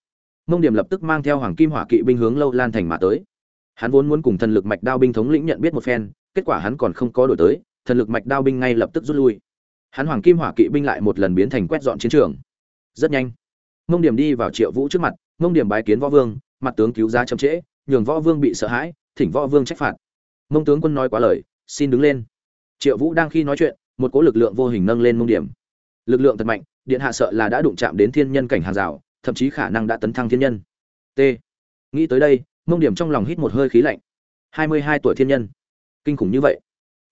Mông điểm lập tức mang theo hoàng kim hỏa kỵ binh hướng lâu lan thành mà tới. Hắn vốn muốn cùng thần lực mạch đao binh thống lĩnh nhận biết một phen, kết quả hắn còn không có đổi tới, thần lực mạch đao binh ngay lập tức rút lui. Hắn hoàng kim hỏa kỵ binh lại một lần biến thành quét dọn chiến trường. Rất nhanh mông điểm đi vào triệu vũ trước mặt mông điểm bái kiến võ vương, mặt tướng cứu giá chậm trễ, nhường võ vương bị sợ hãi, thỉnh võ vương trách phạt. Mông tướng quân nói quá lời, xin đứng lên. Triệu vũ đang khi nói chuyện, một cỗ lực lượng vô hình nâng lên mông điểm. Lực lượng thật mạnh, điện hạ sợ là đã đụng chạm đến thiên nhân cảnh hàng rào, thậm chí khả năng đã tấn thăng thiên nhân. T. Nghĩ tới đây mông điểm trong lòng hít một hơi khí lạnh. Hai mươi hai tuổi thiên nhân. Kinh khủng như vậy.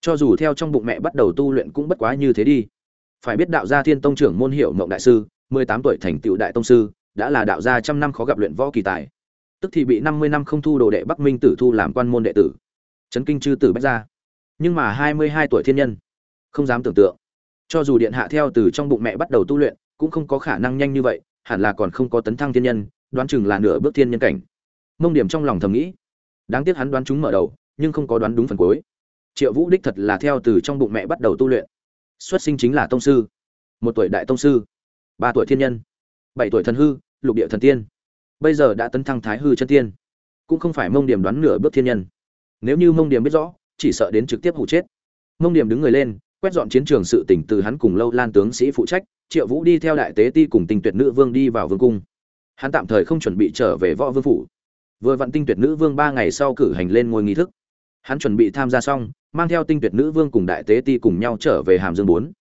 Cho dù theo trong bụng mẹ bắt đầu tu luyện cũng bất quá như thế đi. Phải biết đạo gia thiên tông trưởng môn hiệu mộng đại sư mười tám tuổi thành tựu đại tông sư, đã là đạo gia trăm năm khó gặp luyện võ kỳ tài. Tức thì bị năm mươi năm không thu đồ đệ bắc minh tử thu làm quan môn đệ tử. Chấn kinh chư tử bách gia. Nhưng mà hai mươi hai tuổi thiên nhân, không dám tưởng tượng. Cho dù điện hạ theo từ trong bụng mẹ bắt đầu tu luyện, cũng không có khả năng nhanh như vậy, hẳn là còn không có tấn thăng thiên nhân, đoán chừng là nửa bước thiên nhân cảnh. Mông điểm trong lòng thầm nghĩ. Đáng tiếc hắn đoán chúng mở đầu, nhưng không có đoán đúng phần cuối. Triệu vũ đích thật là theo từ trong bụng mẹ bắt đầu tu luyện. Xuất sinh chính là tông sư. Một tuổi đại tông sư ba tuổi thiên nhân, bảy tuổi thần hư, lục địa thần tiên. Bây giờ đã tấn thăng thái hư chân tiên, cũng không phải mông điểm đoán nửa bước thiên nhân. Nếu như mông điểm biết rõ, chỉ sợ đến trực tiếp hụ chết. Mông điểm đứng người lên, quét dọn chiến trường sự tỉnh từ hắn cùng lâu lan tướng sĩ phụ trách, triệu vũ đi theo đại tế ti cùng tinh tuyệt nữ vương đi vào vương cung. Hắn tạm thời không chuẩn bị trở về võ vương phủ. Vừa vặn tinh tuyệt nữ vương ba ngày sau cử hành lên ngôi nghi thức. Hắn chuẩn bị tham gia xong, mang theo tinh tuyệt nữ vương cùng đại tế ti cùng nhau trở về hàm dương bốn.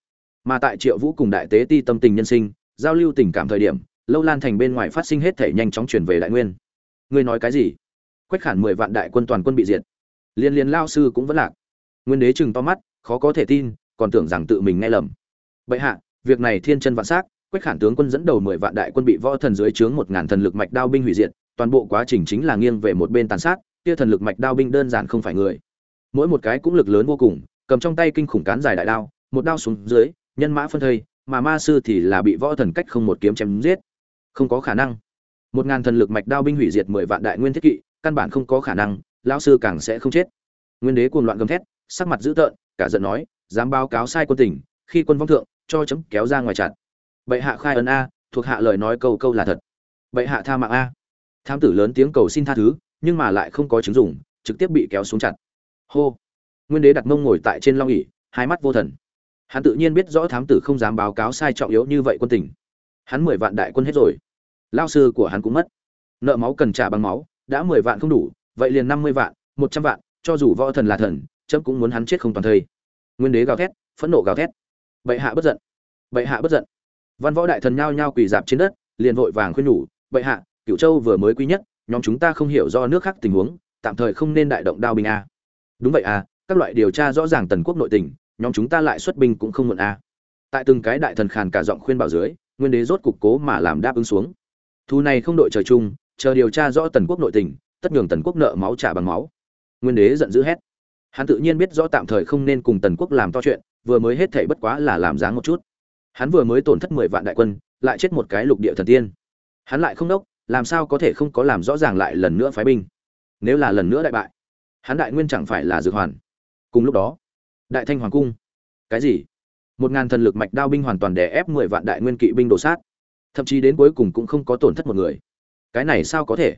Mà tại triệu vũ cùng đại tế ti tâm tình nhân sinh giao lưu tình cảm thời điểm, lâu lan thành bên ngoài phát sinh hết thể nhanh chóng chuyển về đại nguyên. Ngươi nói cái gì? Quách khản mười vạn đại quân toàn quân bị diệt. Liên liên lao sư cũng vẫn lạc. Nguyên đế chừng to mắt, khó có thể tin, còn tưởng rằng tự mình nghe lầm. Bệ hạ, việc này thiên chân vạn s á c quách khản tướng quân dẫn đầu mười vạn đại quân bị võ thần dưới trướng một ngàn thần lực mạch đao binh hủy diệt, toàn bộ quá trình chính là nghiêng về một bên tàn sát, kia thần lực mạch đao binh đơn giản không phải người. Mỗi một cái cũng lực lớn vô cùng, cầm trong tay kinh khủng cán dài đại đao, một đao xuống dưới, nhân mã phân thây mà ma sư thì là bị võ thần cách không một kiếm chém giết. Không có khả năng. Một ngàn thần lực mạch đao binh hủy diệt mười vạn đại nguyên thiết kỵ, căn bản không có khả năng, lão sư càng sẽ không chết. Nguyên đế cuồng loạn gầm thét, sắc mặt dữ tợn, cả giận nói, dám báo cáo sai quân tình, khi quân vong thượng, cho chấm kéo ra ngoài chặt bệ hạ khai ấn a, thuộc hạ lời nói câu câu là thật. Bệ hạ tha mạng a. Tham tử lớn tiếng cầu xin tha thứ, nhưng mà lại không có chứng dùng trực tiếp bị kéo xuống chặt hô. Nguyên đế đặt mông ngồi tại trên long ỉ hai mắt vô thần hắn tự nhiên biết rõ thám tử không dám báo cáo sai trọng yếu như vậy quân tình. Hắn mười vạn đại quân hết rồi. Lao sư của hắn cũng mất. Nợ máu cần trả bằng máu, đã mười vạn không đủ, vậy liền năm mươi vạn, một trăm vạn, cho dù võ thần là thần, chấm cũng muốn hắn chết không toàn thây. Nguyên đế gào thét, phẫn nộ gào thét. Bệ hạ bất giận. Bệ hạ bất giận. Văn võ đại thần nhao nhao quỳ dạp trên đất, liền vội vàng khuyên nhủ, bệ hạ cựu châu vừa mới quý nhất, nhóm chúng ta không hiểu do nước khác tình huống, tạm thời không nên đại động đao binh a. Đúng vậy à các loại điều tra rõ ràng tần quốc nội tình nhóm chúng ta lại xuất binh cũng không muộn a tại từng cái đại thần khàn cả giọng khuyên bảo dưới, nguyên đế rốt cục cố mà làm đáp ứng xuống. Thu này không đội trời chung, chờ điều tra rõ tần quốc nội tình, tất nhường tần quốc nợ máu trả bằng máu. Nguyên đế giận dữ hét. Hắn tự nhiên biết rõ tạm thời không nên cùng tần quốc làm to chuyện, vừa mới hết thảy bất quá là làm dáng một chút. Hắn vừa mới tổn thất mười vạn đại quân, lại chết một cái lục địa thần tiên. Hắn lại không đốc, làm sao có thể không có làm rõ ràng lại lần nữa phái binh? Nếu là lần nữa đại bại, hắn đại nguyên chẳng phải là dược hoàn. Cùng lúc đó đại thanh hoàng cung. Cái gì? Một ngàn thần lực mạch đao binh hoàn toàn đè ép mười vạn đại nguyên kỵ binh đổ sát. Thậm chí đến cuối cùng cũng không có tổn thất một người. Cái này sao có thể?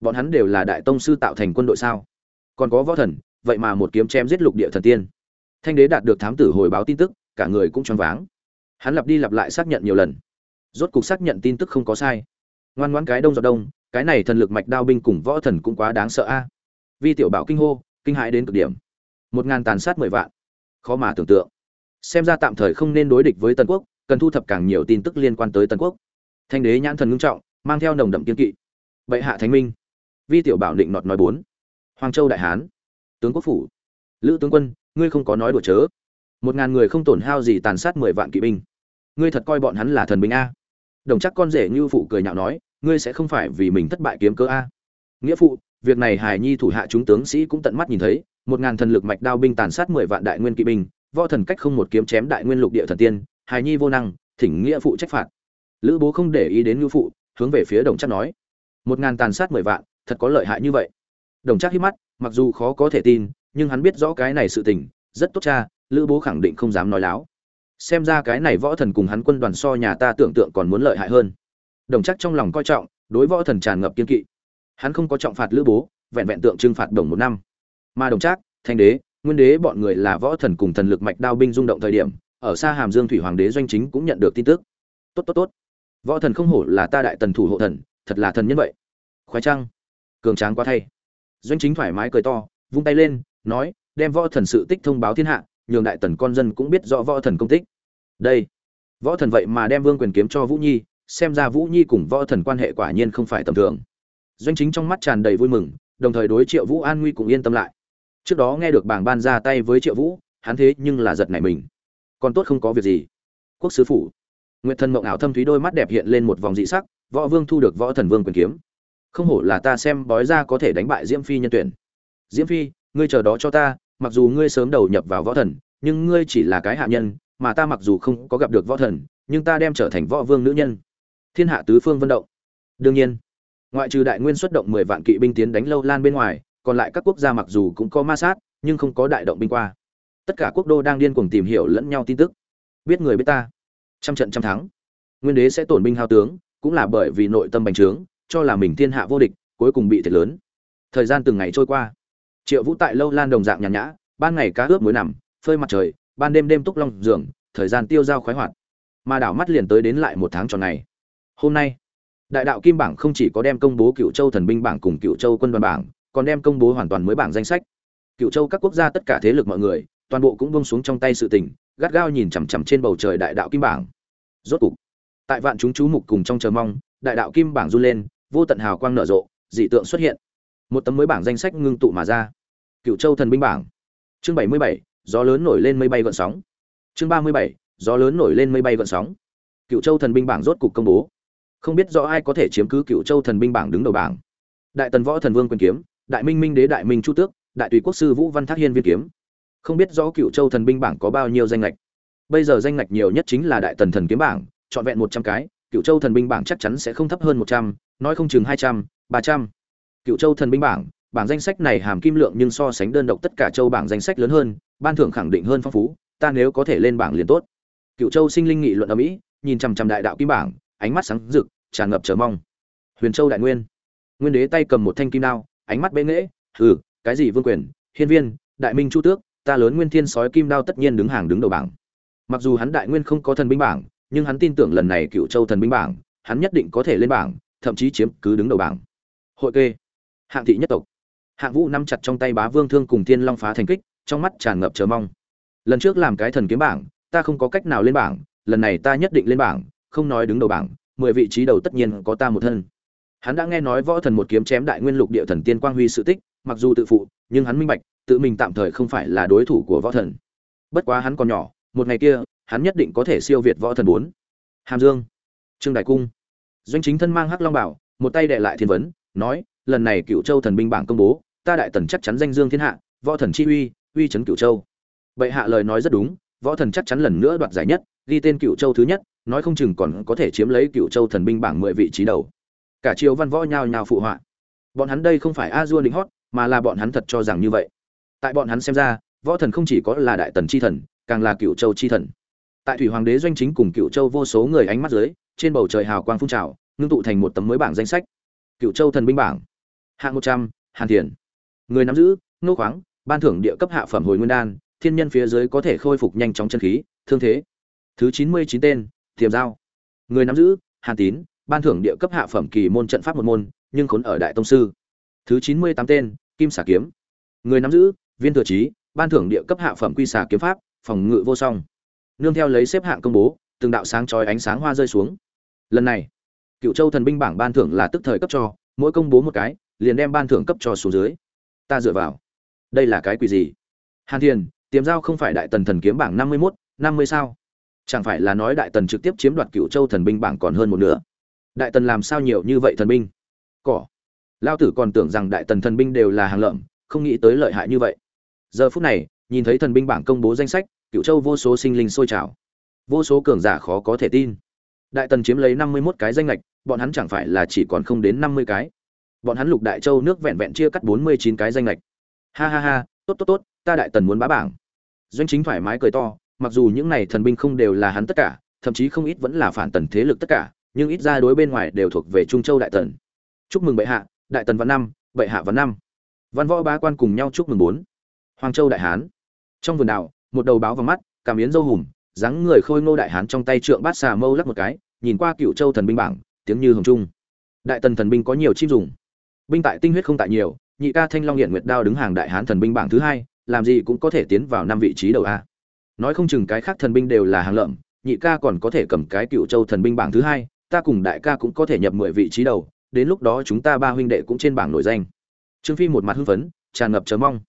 Bọn hắn đều là đại tông sư tạo thành quân đội sao? Còn có võ thần, vậy mà một kiếm chém giết lục địa thần tiên. Thanh đế đạt được thám tử hồi báo tin tức, cả người cũng choáng váng. Hắn lặp đi lặp lại xác nhận nhiều lần. Rốt cục xác nhận tin tức không có sai. Ngoan ngoãn cái đông giọt đông, cái này thần lực mạch đao binh cùng võ thần cũng quá đáng sợ a. Vi tiểu bảo kinh hô, kinh hãi đến cực điểm. Một ngàn tàn sát mười vạn khó mà tưởng tượng. Xem ra tạm thời không nên đối địch với tần quốc, cần thu thập càng nhiều tin tức liên quan tới tần quốc. Thanh đế nhãn thần ngưng trọng, mang theo nồng đậm kiên kỵ. Bệ hạ thánh minh. Vi tiểu bảo định nọt nói bốn. Hoàng châu đại hán. Tướng quốc phủ. Lữ tướng quân, ngươi không có nói đùa chớ. Một ngàn người không tổn hao gì tàn sát mười vạn kỵ binh. Ngươi thật coi bọn hắn là thần binh a. Đồng chắc con rể như phụ cười nhạo nói, ngươi sẽ không phải vì mình thất bại kiếm cơ a. Nghĩa phụ, việc này hải nhi thủ hạ chúng tướng sĩ cũng tận mắt nhìn thấy một ngàn thần lực mạch đao binh tàn sát mười vạn đại nguyên kỵ binh, võ thần cách không một kiếm chém đại nguyên lục địa thần tiên hải nhi vô năng, thỉnh nghĩa phụ trách phạt. Lữ bố không để ý đến ngư phụ, hướng về phía đồng chắc nói, một ngàn tàn sát mười vạn, thật có lợi hại như vậy. Đồng chắc hít mắt, mặc dù khó có thể tin, nhưng hắn biết rõ cái này sự tình, rất tốt cha, lữ bố khẳng định không dám nói láo. Xem ra cái này võ thần cùng hắn quân đoàn so nhà ta tưởng tượng còn muốn lợi hại hơn. Đồng chắc trong lòng coi trọng, đối võ thần tràn ngập kiên kỵ. Hắn không có trọng phạt lữ bố, vẹn vẹn tượng trưng phạt đồng một năm mà đồng Trác, thanh đế nguyên đế bọn người là võ thần cùng thần lực mạch đao binh rung động thời điểm ở xa hàm dương thủy hoàng đế doanh chính cũng nhận được tin tức. Tốt tốt tốt. Võ thần không hổ là ta đại tần thủ hộ thần thật là thần nhân vậy. Khoái trăng. Cường tráng quá thay. Doanh chính thoải mái cười to vung tay lên nói đem võ thần sự tích thông báo thiên hạ nhường đại tần con dân cũng biết rõ võ thần công tích. Đây. Võ thần vậy mà đem vương quyền kiếm cho vũ nhi xem ra vũ nhi cùng võ thần quan hệ quả nhiên không phải tầm thường. Doanh chính trong mắt tràn đầy vui mừng đồng thời đối triệu vũ an nguy cũng yên tâm lại trước đó nghe được bảng ban ra tay với triệu vũ, hắn thế nhưng là giật nảy mình. Còn tốt không có việc gì. Quốc sứ phủ. Nguyệt thần mộng ảo thâm thúy đôi mắt đẹp hiện lên một vòng dị sắc, võ vương thu được võ thần vương quyền kiếm. Không hổ là ta xem bói ra có thể đánh bại diễm phi nhân tuyển. Diễm phi, ngươi chờ đó cho ta, mặc dù ngươi sớm đầu nhập vào võ thần, nhưng ngươi chỉ là cái hạ nhân, mà ta mặc dù không có gặp được võ thần, nhưng ta đem trở thành võ vương nữ nhân. Thiên hạ tứ phương vận động. Đương nhiên, ngoại trừ đại nguyên xuất động mười vạn kỵ binh tiến đánh lâu lan bên ngoài còn lại các quốc gia mặc dù cũng có ma sát, nhưng không có đại động binh qua. Tất cả quốc đô đang điên cuồng tìm hiểu lẫn nhau tin tức. Biết người biết ta. Trăm trận trăm thắng. Nguyên đế sẽ tổn binh hao tướng, cũng là bởi vì nội tâm bành trướng, cho là mình thiên hạ vô địch, cuối cùng bị thiệt lớn. Thời gian từng ngày trôi qua. Triệu vũ tại lâu lan đồng dạng nhàn nhã, ban ngày cá ướp muối nằm, phơi mặt trời, ban đêm đêm túc long giường, thời gian tiêu dao khoái hoạt. Mà đảo mắt liền tới đến lại một tháng tròn ngày. Hôm nay, đại đạo kim bảng không chỉ có đem công bố cựu châu thần binh bảng cùng cựu châu quân đoàn bảng còn đem công bố hoàn toàn mới bảng danh sách. Cựu châu các quốc gia tất cả thế lực mọi người, toàn bộ cũng bông xuống trong tay sự tình, gắt gao nhìn chằm chằm trên bầu trời đại đạo kim bảng. Rốt cục, tại vạn chúng chú mục cùng trong chờ mong, đại đạo kim bảng run lên, vô tận hào quang nở rộ, dị tượng xuất hiện. Một tấm mới bảng danh sách ngưng tụ mà ra. Cựu châu thần binh bảng. Chương bảy mươi bảy, gió lớn nổi lên mây bay gợn sóng. Chương ba mươi bảy, gió lớn nổi lên mây bay gợn sóng. Cựu châu thần binh bảng rốt cục công bố. Không biết rõ ai có thể chiếm cứ cựu châu thần binh bảng đứng đầu bảng. Đại tần võ thần vương quyền kiếm đại minh minh đế, đại minh chu tước, đại tùy quốc sư vũ văn thác hiên viên kiếm. Không biết rõ cựu châu thần binh bảng có bao nhiêu danh lệch bây giờ danh lệch nhiều nhất chính là đại tần thần kiếm bảng, trọn vẹn một trăm cái cựu châu thần binh bảng chắc chắn sẽ không thấp hơn một trăm, nói không chừng hai trăm, ba trăm. Cựu châu thần binh bảng bảng danh sách này hàm kim lượng nhưng so sánh đơn độc tất cả châu bảng danh sách lớn hơn, ban thưởng khẳng định hơn phong phú, ta nếu có thể lên bảng liền tốt. Cựu châu sinh linh nghị luận ở mỹ, nhìn chằm chằm đại đạo kim bảng, ánh mắt sáng rực, tràn ngập chờ mong. Huyền châu đại nguyên. Nguyên đế tay cầm một thanh kim đao ánh mắt bệ nghễ hừ cái gì vương quyền? Hiên viên, đại minh chu tước, ta lớn nguyên thiên sói kim đao tất nhiên đứng hàng đứng đầu bảng. Mặc dù hắn đại nguyên không có thần binh bảng, nhưng hắn tin tưởng lần này cựu châu thần binh bảng, hắn nhất định có thể lên bảng, thậm chí chiếm cứ đứng đầu bảng. Hội kê. Hạng thị nhất tộc. Hạng vũ nắm chặt trong tay bá vương thương cùng thiên long phá thành kích, trong mắt tràn ngập chờ mong. Lần trước làm cái thần kiếm bảng, ta không có cách nào lên bảng, lần này ta nhất định lên bảng, không nói đứng đầu bảng, mười vị trí đầu tất nhiên có ta một thân hắn đã nghe nói võ thần một kiếm chém đại nguyên lục địa thần tiên quang huy sự tích, mặc dù tự phụ, nhưng hắn minh bạch, tự mình tạm thời không phải là đối thủ của võ thần. Bất quá hắn còn nhỏ, một ngày kia, hắn nhất định có thể siêu việt võ thần bốn. Hàm dương, trương đại cung. Doanh chính thân mang hắc long bảo, một tay đệ lại thiên vấn, nói, lần này cựu châu thần binh bảng công bố, ta đại tần chắc chắn danh dương thiên hạ, võ thần chi uy uy chấn cựu châu. Bệ hạ lời nói rất đúng, võ thần chắc chắn lần nữa đoạt giải nhất, ghi tên cựu châu thứ nhất, nói không chừng còn có thể chiếm lấy cựu châu thần binh bảng mười vị trí đầu cả triều văn võ nhao nhao phụ họa. Bọn hắn đây không phải a dua lính hót, mà là bọn hắn thật cho rằng như vậy. Tại bọn hắn xem ra, võ thần không chỉ có là đại tần chi thần, càng là cựu châu chi thần. Tại thủy hoàng đế doanh chính cùng cựu châu vô số người ánh mắt dưới, trên bầu trời hào quang phun trào, ngưng tụ thành một tấm mới bảng danh sách. Cựu châu thần binh bảng. Hạng một trăm, hàn thiền. Người nắm giữ, nô khoáng, ban thưởng địa cấp hạ phẩm hồi nguyên đan, thiên nhân phía dưới có thể khôi phục nhanh chóng chân khí, thương thế. Thứ chín mươi chín tên, tiềm giao. Người nắm giữ, hàn tín ban thưởng địa cấp hạ phẩm kỳ môn trận pháp một môn, nhưng khốn ở đại tông sư. Thứ chín mươi tám tên, kim xà kiếm. Người nắm giữ, viên thừa trí, ban thưởng địa cấp hạ phẩm quy xà kiếm pháp, phòng ngự vô song. Nương theo lấy xếp hạng công bố, từng đạo sáng chói ánh sáng hoa rơi xuống. Lần này, cựu châu thần binh bảng ban thưởng là tức thời cấp cho, mỗi công bố một cái, liền đem ban thưởng cấp cho xuống dưới. Ta dựa vào. Đây là cái quỷ gì? Hàn thiền, tiềm giao không phải đại tần thần kiếm bảng năm mươi mốt, năm mươi sao? Chẳng phải là nói đại tần trực tiếp chiếm đoạt cựu châu thần binh bảng còn hơn một nửa? Đại tần làm sao nhiều như vậy thần binh? Cỏ. Lao tử còn tưởng rằng đại tần thần binh đều là hàng lợm, không nghĩ tới lợi hại như vậy. Giờ phút này, nhìn thấy thần binh bảng công bố danh sách cựu châu vô số sinh linh sôi trào. Vô số cường giả khó có thể tin. Đại tần chiếm lấy năm mươi mốt cái danh lệch bọn hắn chẳng phải là chỉ còn không đến năm mươi cái. Bọn hắn lục đại châu nước vẹn vẹn chia cắt bốn mươi chín cái danh lệch ha ha ha, tốt tốt tốt, ta đại tần muốn bá bảng. Doanh chính thoải mái cười to, mặc dù những này thần binh không đều là hắn tất cả, thậm chí không ít vẫn là phản tần thế lực tất cả nhưng ít ra đối bên ngoài đều thuộc về trung châu đại tần. Chúc mừng bệ hạ, đại tần văn năm, bệ hạ văn năm. Văn võ bá quan cùng nhau chúc mừng bốn. Hoàng châu đại hán. Trong vườn đảo, một đầu báo vào mắt, cảm yến dâu hùm, dáng người khôi ngô đại hán trong tay trượng bát xà mâu lắc một cái, nhìn qua cựu châu thần binh bảng, tiếng như hồng trung. Đại tần thần binh có nhiều chim dùng. Binh tại tinh huyết không tại nhiều, nhị ca thanh long hiện nguyệt đao đứng hàng đại hán thần binh bảng thứ hai, làm gì cũng có thể tiến vào năm vị trí đầu a. Nói không chừng cái khác thần binh đều là hàng lợm, nhị ca còn có thể cầm cái cựu châu thần binh bảng thứ hai ta cùng đại ca cũng có thể nhập mười vị trí đầu, đến lúc đó chúng ta ba huynh đệ cũng trên bảng nổi danh. Trương phi một mặt hưng phấn, tràn ngập chờ mong.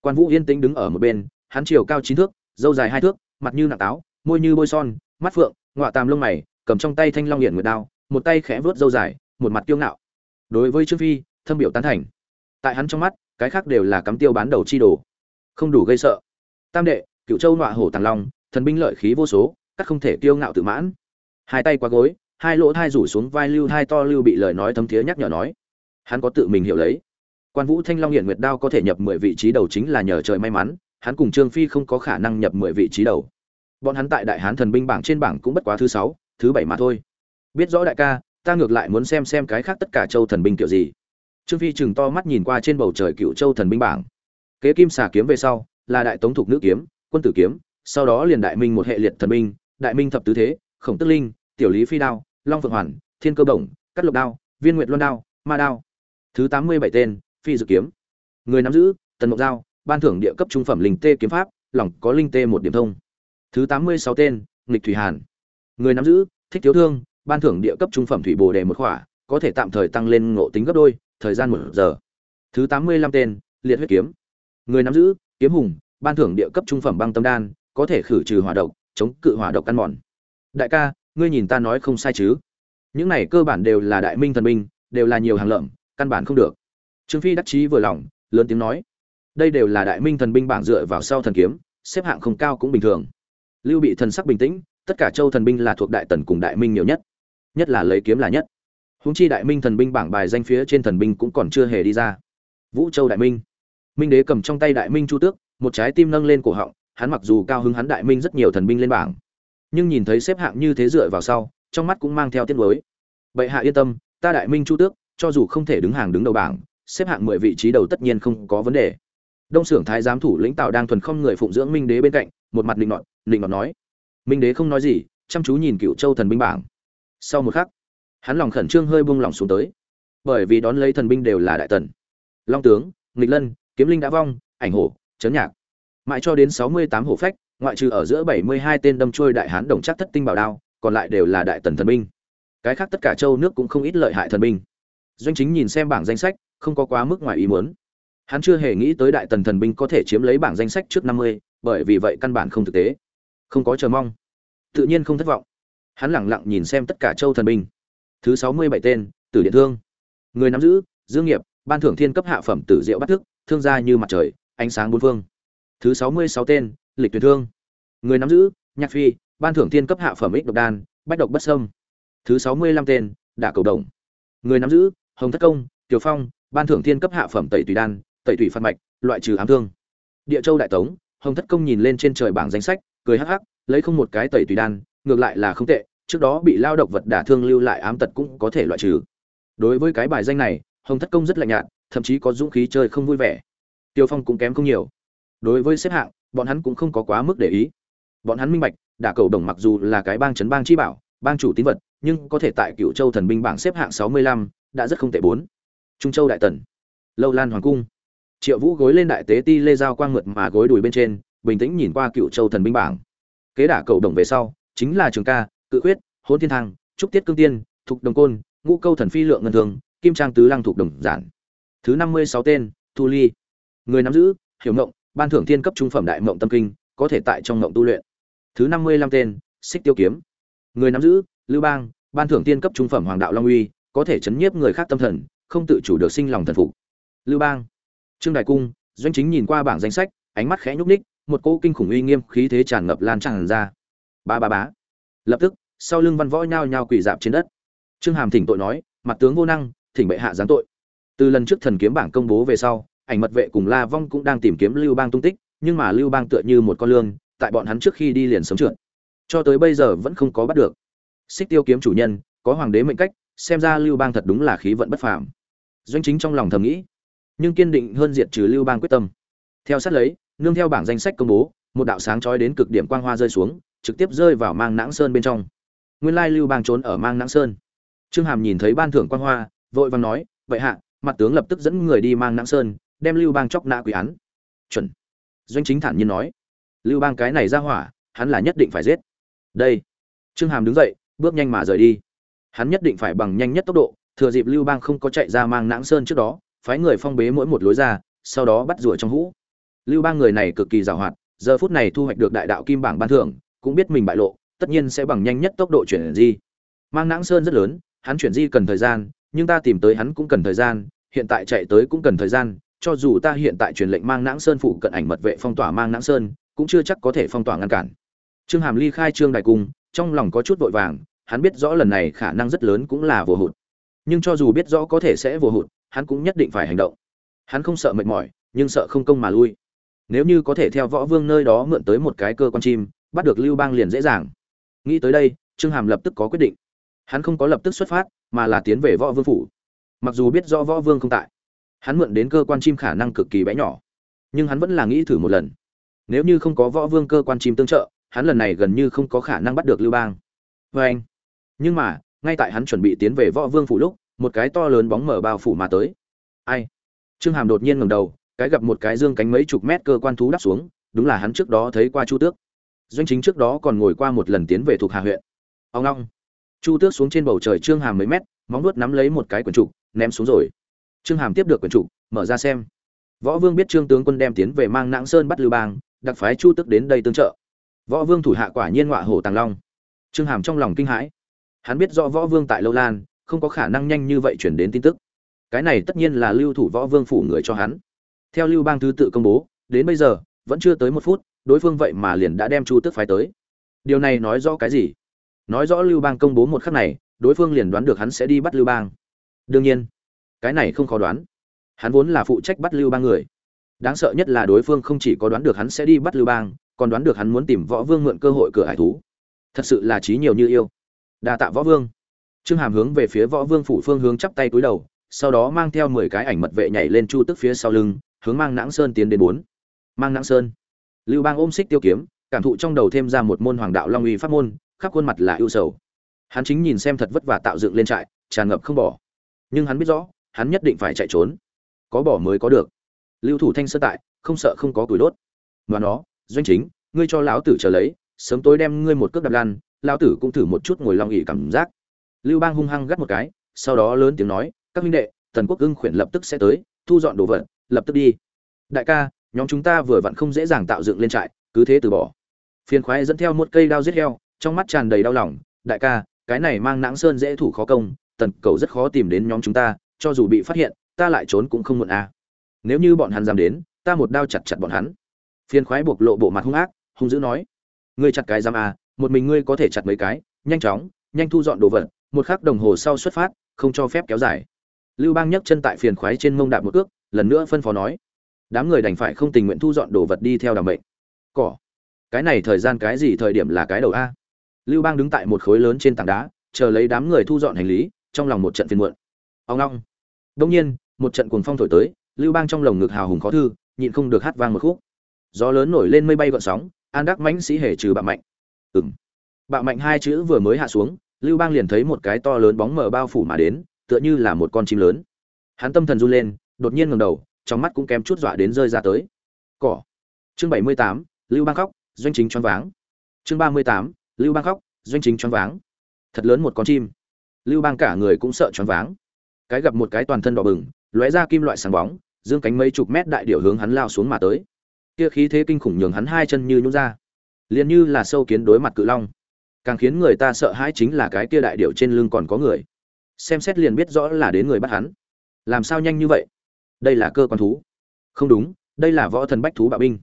Quan vũ yên tĩnh đứng ở một bên, hắn chiều cao chín thước, râu dài hai thước, mặt như nặng táo, môi như bôi son, mắt phượng, ngọa tàm lông mày, cầm trong tay thanh long hiển nguyệt đao, một tay khẽ vướt râu dài, một mặt kiêu ngạo. Đối với trương phi, thâm biểu tán thành. Tại hắn trong mắt, cái khác đều là cắm tiêu bán đầu chi đồ. Không đủ gây sợ. Tam đệ cựu châu ngọa hổ tàng long, thần binh lợi khí vô số, các không thể kiêu ngạo tự mãn. Hai tay qua gối hai lỗ thai rủ xuống vai lưu hai to lưu bị lời nói thấm thiế nhắc nhở nói. Hắn có tự mình hiểu lấy. Quan vũ thanh long hiện nguyệt đao có thể nhập mười vị trí đầu chính là nhờ trời may mắn, hắn cùng trương phi không có khả năng nhập mười vị trí đầu. Bọn hắn tại đại hán thần binh bảng trên bảng cũng bất quá thứ sáu, thứ bảy mà thôi. Biết rõ đại ca, ta ngược lại muốn xem xem cái khác tất cả châu thần binh kiểu gì. Trương phi chừng to mắt nhìn qua trên bầu trời cựu châu thần binh bảng. Kế kim xà kiếm về sau, là đại tống thục nữ kiếm, quân tử kiếm, sau đó liền đại minh một hệ liệt thần binh, đại minh thập tứ thế, khổng tức linh tiểu lý phi đao, long phượng hoàn, thiên cơ bổng, cắt lục đao, viên nguyệt luân đao, ma đao. Thứ tám mươi bảy tên, phi dự kiếm. Người nắm giữ, tần mộc giao ban thưởng địa cấp trung phẩm linh tê kiếm pháp lỏng có linh tê một điểm thông. Thứ tám mươi sáu tên, nghịch thủy hàn. Người nắm giữ, thích thiếu thương, ban thưởng địa cấp trung phẩm thủy bồ đề một khỏa, có thể tạm thời tăng lên ngộ tính gấp đôi, thời gian một giờ. Thứ tám mươi lăm tên, liệt huyết kiếm. Người nắm giữ, kiếm hùng, ban thưởng địa cấp trung phẩm băng tâm đan, có thể khử trừ hỏa độc, chống cự hỏa độc ăn mòn. Đại ca ngươi nhìn ta nói không sai chứ? Những này cơ bản đều là đại minh thần binh đều là nhiều hàng lợm, căn bản không được. Trương phi đắc chí vừa lòng, lớn tiếng nói, đây đều là đại minh thần binh bảng dựa vào sau thần kiếm, xếp hạng không cao cũng bình thường. Lưu bị thần sắc bình tĩnh, tất cả châu thần binh là thuộc đại tần cùng đại minh nhiều nhất. Nhất là lấy kiếm là nhất. Huống chi đại minh thần binh bảng bài danh phía trên thần binh cũng còn chưa hề đi ra. Vũ châu đại minh. Minh đế cầm trong tay đại minh chu tước, một trái tim nâng lên cổ họng, hắn mặc dù cao hứng hắn đại minh rất nhiều thần binh lên bảng nhưng nhìn thấy xếp hạng như thế dựa vào sau, trong mắt cũng mang theo tiết mới bệ hạ yên tâm, ta đại minh chu tước, cho dù không thể đứng hàng đứng đầu bảng, xếp hạng mười vị trí đầu tất nhiên không có vấn đề. Đông xưởng thái giám thủ lĩnh tào đang thuần không người phụng dưỡng minh đế bên cạnh, một mặt định nọt định nọt nói, minh đế không nói gì, chăm chú nhìn cựu châu thần binh bảng. Sau một khắc, hắn lòng khẩn trương hơi buông lỏng xuống tới. Bởi vì đón lấy thần binh đều là đại tần. Long tướng, nghịch lân, kiếm linh đã vong, ảnh hổ chấn nhạc. Mãi cho đến sáu mươi tám hổ phách ngoại trừ ở giữa bảy mươi hai tên đâm trôi đại hán đồng chắc thất tinh bảo đao, còn lại đều là đại tần thần binh. Cái khác tất cả châu nước cũng không ít lợi hại thần binh. Doanh chính nhìn xem bảng danh sách, không có quá mức ngoài ý muốn. Hắn chưa hề nghĩ tới đại tần thần binh có thể chiếm lấy bảng danh sách trước năm mươi, bởi vì vậy căn bản không thực tế. Không có chờ mong. Tự nhiên không thất vọng. Hắn lẳng lặng nhìn xem tất cả châu thần binh. Thứ sáu mươi bảy tên, tử điện thương. Người nắm giữ, dương nghiệp, ban thưởng thiên cấp hạ phẩm tử diệu bắt thức, thương gia như mặt trời, ánh sáng bốn phương. Thứ sáu mươi sáu tên lịch tuyệt thương. Người nắm giữ, nhạc phi, ban thưởng thiên cấp hạ phẩm ích độc đan, bách độc bất sâm thứ sáu mươi lăm tên, đả cầu đồng. Người nắm giữ, hồng thất công, tiểu phong, ban thưởng thiên cấp hạ phẩm tẩy tùy đan, tẩy tùy phan mạch, loại trừ ám thương. Địa châu đại tống, hồng thất công nhìn lên trên trời bảng danh sách, cười hắc hắc, lấy không một cái tẩy tùy đan, ngược lại là không tệ, trước đó bị lao động vật đả thương lưu lại ám tật cũng có thể loại trừ. Đối với cái bài danh này, hồng thất công rất lạnh nhạt, thậm chí có dũng khí chơi không vui vẻ. Tiêu phong cũng kém không nhiều. Đối với xếp hạng bọn hắn cũng không có quá mức để ý. Bọn hắn minh bạch, đả cầu đồng mặc dù là cái bang chấn bang chi bảo, bang chủ tín vật, nhưng có thể tại cựu châu thần binh bảng xếp hạng sáu mươi lăm, đã rất không tệ bốn. Trung châu đại tần, lâu lan hoàng cung. Triệu vũ gối lên đại tế ti lê giao quang mượt mà gối đùi bên trên, bình tĩnh nhìn qua cựu châu thần binh bảng. Kế đả cầu đồng về sau, chính là trường ca, cự quyết hôn thiên thang, trúc tiết cương tiên, thục đồng côn, ngũ câu thần phi lượng ngân thường kim trang tứ lăng thục đồng giản. Thứ năm mươi sáu tên, thu ly. Người nắm giữ, hiểu ngộng ban thưởng thiên cấp trung phẩm đại mộng tâm kinh, có thể tại trong mộng tu luyện. Thứ năm mươi lăm tên, xích tiêu kiếm. Người nắm giữ, lưu bang, ban thưởng thiên cấp trung phẩm hoàng đạo long uy, có thể chấn nhiếp người khác tâm thần, không tự chủ được sinh lòng thần phục. Lưu bang. Trương đại cung, doanh chính nhìn qua bảng danh sách, ánh mắt khẽ nhúc ních một cỗ kinh khủng uy nghiêm khí thế tràn ngập lan tràn ra. Ba ba bá lập tức, sau lưng văn võ nhao nhao quỳ dạp trên đất. Trương hàm thỉnh tội nói, mặt tướng vô năng, thỉnh bệ hạ giáng tội. Từ lần trước thần kiếm bảng công bố về sau ảnh mật vệ cùng la vong cũng đang tìm kiếm lưu bang tung tích, nhưng mà lưu bang tựa như một con lương, tại bọn hắn trước khi đi liền sống trượt. Cho tới bây giờ vẫn không có bắt được. Xích tiêu kiếm chủ nhân, có hoàng đế mệnh cách, xem ra lưu bang thật đúng là khí vận bất phàm. Doanh chính trong lòng thầm nghĩ, nhưng kiên định hơn diệt trừ lưu bang quyết tâm. Theo sát lấy, nương theo bảng danh sách công bố, một đạo sáng chói đến cực điểm quang hoa rơi xuống, trực tiếp rơi vào mang nãng sơn bên trong. Nguyên lai lưu bang trốn ở mang nãng sơn. Trương hàm nhìn thấy ban thưởng quang hoa, vội vàng nói, vậy hạ, mặt tướng lập tức dẫn người đi mang nãng sơn đem lưu bang chóc nã quỷ án. Chuẩn. Doanh chính thản nhiên nói. Lưu bang cái này ra hỏa, hắn là nhất định phải giết. Đây. Trương hàm đứng dậy, bước nhanh mà rời đi. Hắn nhất định phải bằng nhanh nhất tốc độ, thừa dịp lưu bang không có chạy ra mang nãng sơn trước đó, phái người phong bế mỗi một lối ra, sau đó bắt rủa trong hũ. Lưu bang người này cực kỳ giàu hoạt, giờ phút này thu hoạch được đại đạo kim bảng ban thưởng, cũng biết mình bại lộ, tất nhiên sẽ bằng nhanh nhất tốc độ chuyển di. Mang nãng sơn rất lớn, hắn chuyển di cần thời gian, nhưng ta tìm tới hắn cũng cần thời gian, hiện tại chạy tới cũng cần thời gian cho dù ta hiện tại truyền lệnh mang nãng sơn phụ cận ảnh mật vệ phong tỏa mang nãng sơn, cũng chưa chắc có thể phong tỏa ngăn cản. Trương hàm ly khai trương đại cung, trong lòng có chút vội vàng, hắn biết rõ lần này khả năng rất lớn cũng là vô hụt. Nhưng cho dù biết rõ có thể sẽ vô hụt, hắn cũng nhất định phải hành động. Hắn không sợ mệt mỏi, nhưng sợ không công mà lui. Nếu như có thể theo võ vương nơi đó mượn tới một cái cơ quan chim, bắt được lưu bang liền dễ dàng. Nghĩ tới đây, trương hàm lập tức có quyết định. Hắn không có lập tức xuất phát, mà là tiến về võ vương phủ. Mặc dù biết rõ võ vương không tại hắn mượn đến cơ quan chim khả năng cực kỳ bé nhỏ. Nhưng hắn vẫn là nghĩ thử một lần. Nếu như không có võ vương cơ quan chim tương trợ, hắn lần này gần như không có khả năng bắt được lưu bang. Vê anh. Nhưng mà, ngay tại hắn chuẩn bị tiến về võ vương phủ lúc, một cái to lớn bóng mở bao phủ mà tới. Ai? Trương hàm đột nhiên ngẩng đầu, cái gặp một cái dương cánh mấy chục mét cơ quan thú đắp xuống, đúng là hắn trước đó thấy qua chu tước. Doanh chính trước đó còn ngồi qua một lần tiến về thuộc hà huyện. Ông long. Chu tước xuống trên bầu trời trương hàm mấy mét, móng nuốt nắm lấy một cái quần trục, ném xuống rồi trương hàm tiếp được quyển trục mở ra xem. Võ vương biết trương tướng quân đem tiến về mang nãng sơn bắt lưu bang, đặc phái chu tước đến đây tương trợ. Võ vương thủ hạ quả nhiên ngọa hổ tàng long. Trương hàm trong lòng kinh hãi. Hắn biết rõ võ vương tại lâu lan, không có khả năng nhanh như vậy chuyển đến tin tức. Cái này tất nhiên là lưu thủ võ vương phủ người cho hắn. Theo lưu bang thứ tự công bố, đến bây giờ, vẫn chưa tới một phút, đối phương vậy mà liền đã đem chu tước phái tới. Điều này nói rõ cái gì? Nói rõ lưu bang công bố một khắc này, đối phương liền đoán được hắn sẽ đi bắt lưu bang. Đương nhiên cái này không khó đoán. Hắn vốn là phụ trách bắt lưu bang người. Đáng sợ nhất là đối phương không chỉ có đoán được hắn sẽ đi bắt lưu bang, còn đoán được hắn muốn tìm võ vương mượn cơ hội cửa hải thú. Thật sự là trí nhiều như yêu. Đa tạ võ vương. Trương hàm hướng về phía võ vương phủ phương hướng chắp tay cúi đầu, sau đó mang theo mười cái ảnh mật vệ nhảy lên chu tức phía sau lưng, hướng mang nãng sơn tiến đến bốn. Mang nãng sơn. Lưu bang ôm xích tiêu kiếm, cảm thụ trong đầu thêm ra một môn hoàng đạo long uy pháp môn, khắp khuôn mặt là ưu sầu. Hắn chính nhìn xem thật vất vả tạo dựng lên trại, tràn ngập không bỏ. Nhưng hắn biết rõ hắn nhất định phải chạy trốn. Có bỏ mới có được. Lưu thủ thanh sơ tại, không sợ không có củi đốt. Mà nó, doanh chính, ngươi cho lão tử trở lấy, sớm tối đem ngươi một cước đập lan lão tử cũng thử một chút ngồi long ỉ cảm giác. Lưu bang hung hăng gắt một cái, sau đó lớn tiếng nói, các minh đệ, tần quốc ưng khuyển lập tức sẽ tới, thu dọn đồ vật, lập tức đi. Đại ca, nhóm chúng ta vừa vặn không dễ dàng tạo dựng lên trại, cứ thế từ bỏ. Phiền khoái dẫn theo một cây đao giết heo, trong mắt tràn đầy đau lòng, đại ca, cái này mang nãng sơn dễ thủ khó công, tần cầu rất khó tìm đến nhóm chúng ta cho dù bị phát hiện, ta lại trốn cũng không muộn à. nếu như bọn hắn dám đến, ta một đao chặt chặt bọn hắn. Phiền khoái buộc lộ bộ mặt hung ác, hung dữ nói. Ngươi chặt cái dám à một mình ngươi có thể chặt mấy cái, nhanh chóng, nhanh thu dọn đồ vật, một khắc đồng hồ sau xuất phát, không cho phép kéo dài. Lưu bang nhấc chân tại phiền khoái trên mông đạp một cước, lần nữa phân phó nói. Đám người đành phải không tình nguyện thu dọn đồ vật đi theo đảm mệnh. Cỏ, cái này thời gian cái gì thời điểm là cái đầu a? Lưu bang đứng tại một khối lớn trên tảng đá, chờ lấy đám người thu dọn hành lý, trong lòng một trận phiền muộn ông long đông nhiên, một trận cuồng phong thổi tới, lưu bang trong lồng ngực hào hùng khó thư, nhịn không được hát vang một khúc. Gió lớn nổi lên mây bay gọn sóng, an đắc mãnh sĩ hề trừ bạo mạnh. Ừng bạo mạnh hai chữ vừa mới hạ xuống, lưu bang liền thấy một cái to lớn bóng mờ bao phủ mà đến, tựa như là một con chim lớn. Hắn tâm thần run lên, đột nhiên ngầm đầu, trong mắt cũng kém chút dọa đến rơi ra tới. Cỏ. Chương bảy mươi tám, lưu bang khóc, doanh chính choáng váng. Chương ba mươi tám, lưu bang khóc, doanh chính choáng váng. Thật lớn một con chim. Lưu bang cả người cũng sợ choáng váng cái gặp một cái toàn thân đỏ bừng, lóe ra kim loại sáng bóng, dương cánh mấy chục mét đại điệu hướng hắn lao xuống mà tới. Kia khí thế kinh khủng nhường hắn hai chân như nhún ra, liền như là sâu kiến đối mặt cự long. Càng khiến người ta sợ hãi chính là cái kia đại điệu trên lưng còn có người. Xem xét liền biết rõ là đến người bắt hắn. Làm sao nhanh như vậy? Đây là cơ quan thú. Không đúng, đây là võ thần bách thú bạo binh.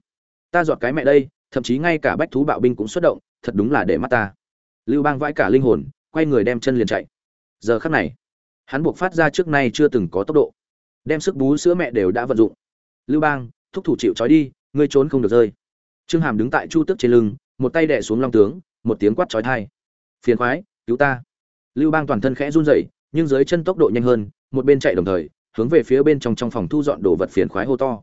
Ta dọn cái mẹ đây, thậm chí ngay cả bách thú bạo binh cũng xuất động, thật đúng là để mắt ta. Lưu bang vãi cả linh hồn, quay người đem chân liền chạy. Giờ khắc này hắn buộc phát ra trước nay chưa từng có tốc độ. Đem sức bú sữa mẹ đều đã vận dụng. Lưu bang, thúc thủ chịu trói đi, ngươi trốn không được rơi. Trương hàm đứng tại chu tức trên lưng, một tay đẻ xuống long tướng, một tiếng quát trói thai. Phiền khoái, cứu ta. Lưu bang toàn thân khẽ run rẩy, nhưng dưới chân tốc độ nhanh hơn, một bên chạy đồng thời, hướng về phía bên trong trong phòng thu dọn đồ vật phiền khoái hô to.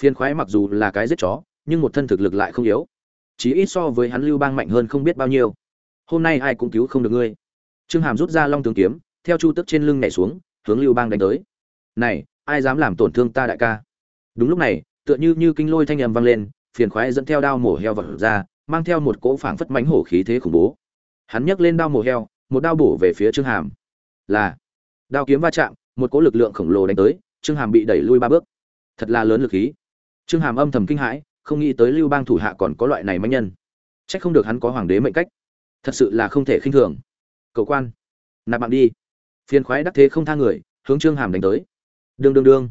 Phiền khoái mặc dù là cái giết chó, nhưng một thân thực lực lại không yếu. Chỉ ít so với hắn lưu bang mạnh hơn không biết bao nhiêu. Hôm nay ai cũng cứu không được ngươi. Trương hàm rút ra long tướng kiếm theo chu tức trên lưng nhảy xuống, hướng lưu bang đánh tới. Này, ai dám làm tổn thương ta đại ca? Đúng lúc này, tựa như như kinh lôi thanh âm vang lên, phiền khoái dẫn theo đao mổ heo vật ra, mang theo một cỗ phảng phất mánh hổ khí thế khủng bố. Hắn nhấc lên đao mổ heo, một đao bổ về phía trương hàm. Là, đao kiếm va chạm, một cỗ lực lượng khổng lồ đánh tới, trương hàm bị đẩy lui ba bước. Thật là lớn lực khí. Trương hàm âm thầm kinh hãi, không nghĩ tới lưu bang thủ hạ còn có loại này manh nhân. C h ắ c không được hắn có hoàng đế mệnh cách. Thật sự là không thể khinh thường. Cậu quan, nạp bạn đi phiền khoái đắc thế không tha người, hướng trương hàm đánh tới. Đương đương đương.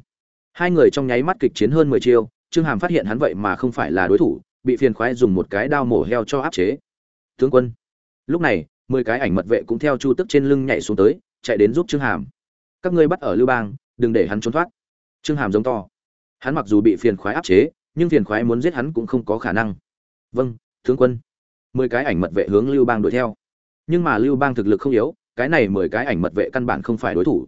Hai người trong nháy mắt kịch chiến hơn mười chiêu, trương hàm phát hiện hắn vậy mà không phải là đối thủ, bị phiền khoái dùng một cái đao mổ heo cho áp chế. Tướng quân. Lúc này, mười cái ảnh mật vệ cũng theo chu tức trên lưng nhảy xuống tới, chạy đến giúp trương hàm. Các ngươi bắt ở lưu bang, đừng để hắn trốn thoát. Trương hàm giống to. Hắn mặc dù bị phiền khoái áp chế, nhưng phiền khoái muốn giết hắn cũng không có khả năng. Vâng tướng quân. Mười cái ảnh mật vệ hướng lưu bang đuổi theo. Nhưng mà lưu bang thực lực không yếu cái này mười cái ảnh mật vệ căn bản không phải đối thủ.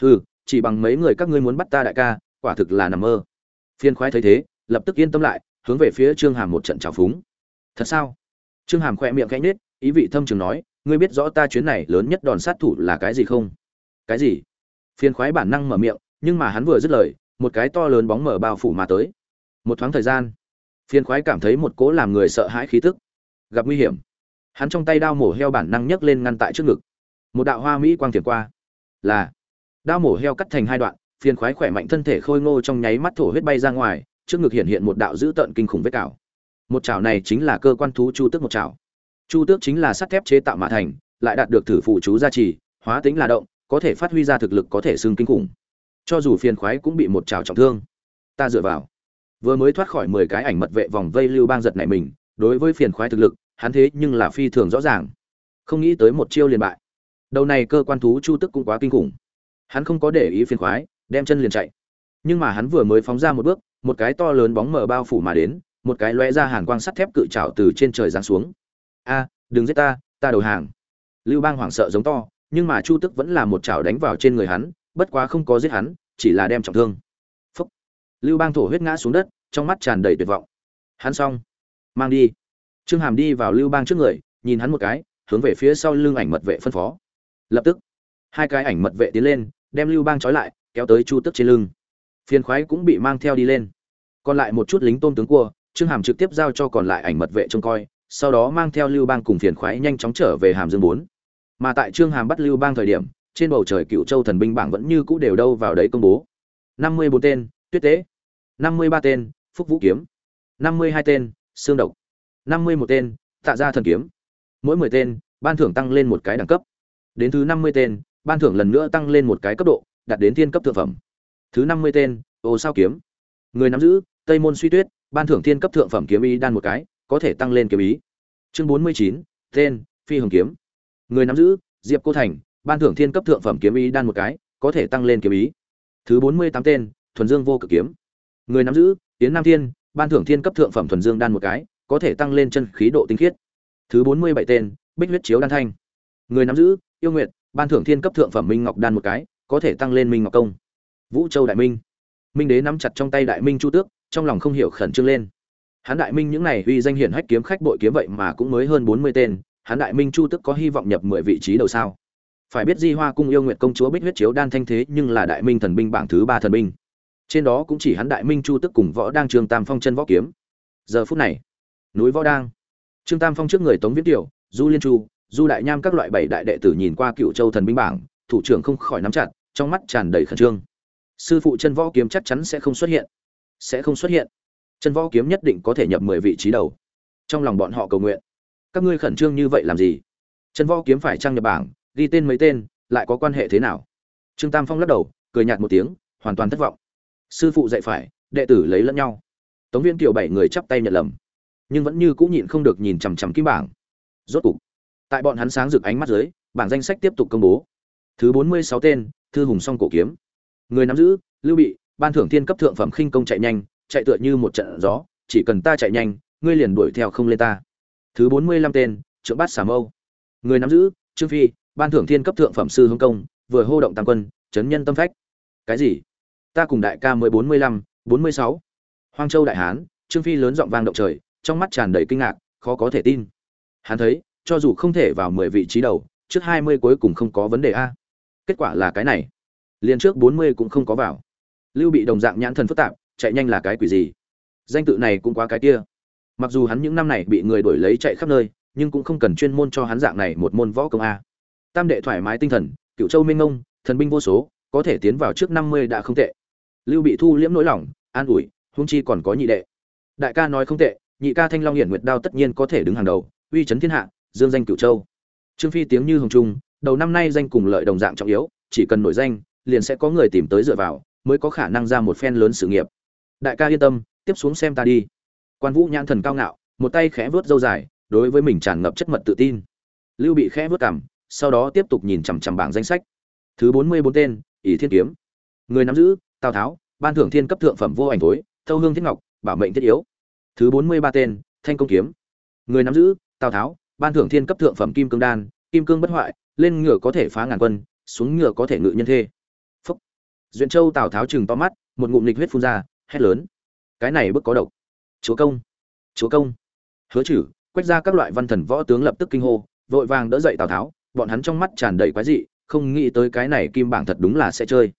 Hừ, chỉ bằng mấy người các ngươi muốn bắt ta đại ca, quả thực là nằm mơ. Phiền khoái thấy thế, lập tức yên tâm lại, hướng về phía trương hàm một trận trào phúng. Thật sao? Trương hàm khoe miệng cánh nết ý vị thâm trường nói, ngươi biết rõ ta chuyến này lớn nhất đòn sát thủ là cái gì không? Cái gì? Phiền khoái bản năng mở miệng, nhưng mà hắn vừa dứt lời, một cái to lớn bóng mở bao phủ mà tới. Một thoáng thời gian phiền khoái cảm thấy một cỗ làm người sợ hãi khí tức gặp nguy hiểm. Hắn trong tay đao mổ heo bản năng nhấc lên ngăn tại trước ngực một đạo hoa mỹ quang thiền qua. Là, đao mổ heo cắt thành hai đoạn, phiền khoái khỏe mạnh thân thể khôi ngô trong nháy mắt thổ huyết bay ra ngoài, trước ngực hiện hiện một đạo dữ tợn kinh khủng vết cào. Một chảo này chính là cơ quan thú chu tước một chảo. Chu tước chính là sắt thép chế tạo mã thành, lại đạt được thử phụ chú gia trì, hóa tính là động, có thể phát huy ra thực lực có thể xưng kinh khủng. Cho dù phiền khoái cũng bị một chảo trọng thương. Ta dựa vào. Vừa mới thoát khỏi mười cái ảnh mật vệ vòng vây lưu bang giật này mình, đối với phiền khoái thực lực, hắn thế nhưng là phi thường rõ ràng. Không nghĩ tới một chiêu liền bại đầu này cơ quan thú chu tức cũng quá kinh khủng. Hắn không có để ý phiền khoái, đem chân liền chạy. Nhưng mà hắn vừa mới phóng ra một bước, một cái to lớn bóng mờ bao phủ mà đến, một cái lóe ra hàn quang sắt thép cự trào từ trên trời giáng xuống. A, đừng giết ta ta đầu hàng. Lưu bang hoảng sợ giống to, nhưng mà chu tức vẫn là một chảo đánh vào trên người hắn, bất quá không có giết hắn, chỉ là đem trọng thương. Phúc. Lưu bang thổ huyết ngã xuống đất, trong mắt tràn đầy tuyệt vọng. Hắn xong. Mang đi. Trương hàm đi vào lưu bang trước người, nhìn hắn một cái, hướng về phía sau lưng ảnh mật vệ phân phó lập tức, hai cái ảnh mật vệ tiến lên, đem lưu bang trói lại, kéo tới chu tức trên lưng. Phiền khoái cũng bị mang theo đi lên. Còn lại một chút lính tôm tướng cua, trương hàm trực tiếp giao cho còn lại ảnh mật vệ trông coi, sau đó mang theo lưu bang cùng phiền khoái nhanh chóng trở về hàm dương bốn. Mà tại trương hàm bắt lưu bang thời điểm, trên bầu trời cựu châu thần binh bảng vẫn như cũ đều đâu vào đấy công bố. Năm mươi bốn tên, tuyết tế. Năm mươi ba tên, phúc vũ kiếm. Năm mươi hai tên xương độc. Năm mươi một tên, tạ gia thần kiếm. Mỗi mười tên, ban thưởng tăng lên một cái đẳng cấp đến thứ năm mươi tên, ban thưởng lần nữa tăng lên một cái cấp độ, đạt đến thiên cấp thượng phẩm. Thứ năm mươi tên, ô sao kiếm. Người nắm giữ, tây môn suy tuyết, ban thưởng thiên cấp thượng phẩm kiếm ý đan một cái, có thể tăng lên kiếm ý. Chương bốn mươi chín, tên, phi hồng kiếm. Người nắm giữ, diệp cô thành, ban thưởng thiên cấp thượng phẩm kiếm ý đan một cái, có thể tăng lên kiếm ý. Thứ bốn mươi tám tên, thuần dương vô cực kiếm. Người nắm giữ tiến nam thiên, ban thưởng thiên cấp thượng phẩm thuần dương đan một cái, có thể tăng lên chân khí độ tinh khiết. Thứ bốn mươi bảy tên, bích huyết chiếu đan thanh người nắm giữ yêu nguyện, ban thưởng thiên cấp thượng phẩm minh ngọc đan một cái có thể tăng lên minh ngọc công. Vũ châu đại minh. Minh đế nắm chặt trong tay đại minh chu tước trong lòng không hiểu khẩn trương lên. Hắn đại minh những này uy danh hiển hách kiếm khách bội kiếm vậy mà cũng mới hơn bốn mươi tên hắn đại minh chu tước có hy vọng nhập mười vị trí đầu sao? Phải biết di hoa cung yêu nguyện công chúa bích huyết chiếu đan thanh thế nhưng là đại minh thần binh bảng thứ ba thần binh. Trên đó cũng chỉ hắn đại minh chu tức cùng võ đang trương tam phong chân võ kiếm. Giờ phút này núi võ đang. Trương tam phong trước người tống viễn tiểu du liên chu du đại nham các loại bảy đại đệ tử nhìn qua cựu châu thần binh bảng, thủ trưởng không khỏi nắm chặt, trong mắt tràn đầy khẩn trương. Sư phụ chân võ kiếm chắc chắn sẽ không xuất hiện. Sẽ không xuất hiện. Chân võ kiếm nhất định có thể nhập mười vị trí đầu. Trong lòng bọn họ cầu nguyện. Các ngươi khẩn trương như vậy làm gì? Chân võ kiếm phải trang nhập bảng, ghi tên mấy tên, lại có quan hệ thế nào? Trương tam phong lắc đầu, cười nhạt một tiếng, hoàn toàn thất vọng. Sư phụ dạy phải, đệ tử lấy lẫn nhau. Tống viên kiều bảy người chắp tay nhận lầm, nhưng vẫn như cũng nhịn không được nhìn chằm chằm kim bảng. Rốt cục tại bọn hắn sáng rực ánh mắt dưới bảng danh sách tiếp tục công bố. Thứ bốn mươi sáu tên, thư hùng song cổ kiếm. Người nắm giữ, lưu bị, ban thưởng thiên cấp thượng phẩm khinh công chạy nhanh, chạy tựa như một trận gió, chỉ cần ta chạy nhanh, ngươi liền đuổi theo không lên ta. Thứ bốn mươi lăm tên, trượng bát xà mâu. Người nắm giữ, trương phi, ban thưởng thiên cấp thượng phẩm sư hưng công, vừa hô động tam quân, chấn nhân tâm phách. Cái gì? Ta cùng đại ca mới bốn mươi lăm, bốn mươi sáu. Hoang châu đại hán, trương phi lớn giọng vang động trời, trong mắt tràn đầy kinh ngạc, khó có thể tin. Hắn thấy cho dù không thể vào mười vị trí đầu, trước hai mươi cuối cùng không có vấn đề a. Kết quả là cái này. Liền trước bốn mươi cũng không có vào. Lưu bị đồng dạng nhãn thần phức tạp, chạy nhanh là cái quỷ gì? Danh tự này cũng quá cái kia. Mặc dù hắn những năm này bị người đuổi lấy chạy khắp nơi, nhưng cũng không cần chuyên môn cho hắn dạng này một môn võ công a. Tam đệ thoải mái tinh thần, cựu châu minh ngông, thần binh vô số, có thể tiến vào trước năm mươi đã không tệ. Lưu bị thu liễm nỗi lòng, an ủi, huống chi còn có nhị đệ. Đại ca nói không tệ, nhị ca thanh long hiển nguyệt đao tất nhiên có thể đứng hàng đầu, uy chấn thiên hạ dương danh cửu châu. Trương phi tiếng như hồng trung, đầu năm nay danh cùng lợi đồng dạng trọng yếu, chỉ cần nổi danh, liền sẽ có người tìm tới dựa vào, mới có khả năng ra một phen lớn sự nghiệp. Đại ca yên tâm, tiếp xuống xem ta đi. Quan vũ nhãn thần cao ngạo, một tay khẽ vớt dâu dài, đối với mình tràn ngập chất mật tự tin. Lưu bị khẽ vớt cảm sau đó tiếp tục nhìn chằm chằm bảng danh sách. Thứ bốn mươi bốn tên, ỷ thiên kiếm. Người nắm giữ, tào tháo, ban thưởng thiên cấp thượng phẩm vô ảnh tối thâu hương thiết ngọc, bảo mệnh thiết yếu. Thứ bốn mươi ba tên, thanh công kiếm. Người nắm giữ, tào tháo ban thưởng thiên cấp thượng phẩm kim cương đan, kim cương bất hoại, lên ngựa có thể phá ngàn quân, xuống ngựa có thể ngự nhân thê. Phúc. Duyện châu tào tháo chừng to mắt, một ngụm lịch huyết phun ra, hét lớn. Cái này bức có độc. Chúa công. Chúa công. Hứa chử, quét ra các loại văn thần võ tướng lập tức kinh hô, vội vàng đỡ dậy tào tháo, bọn hắn trong mắt tràn đầy quái dị, không nghĩ tới cái này kim bảng thật đúng là sẽ chơi.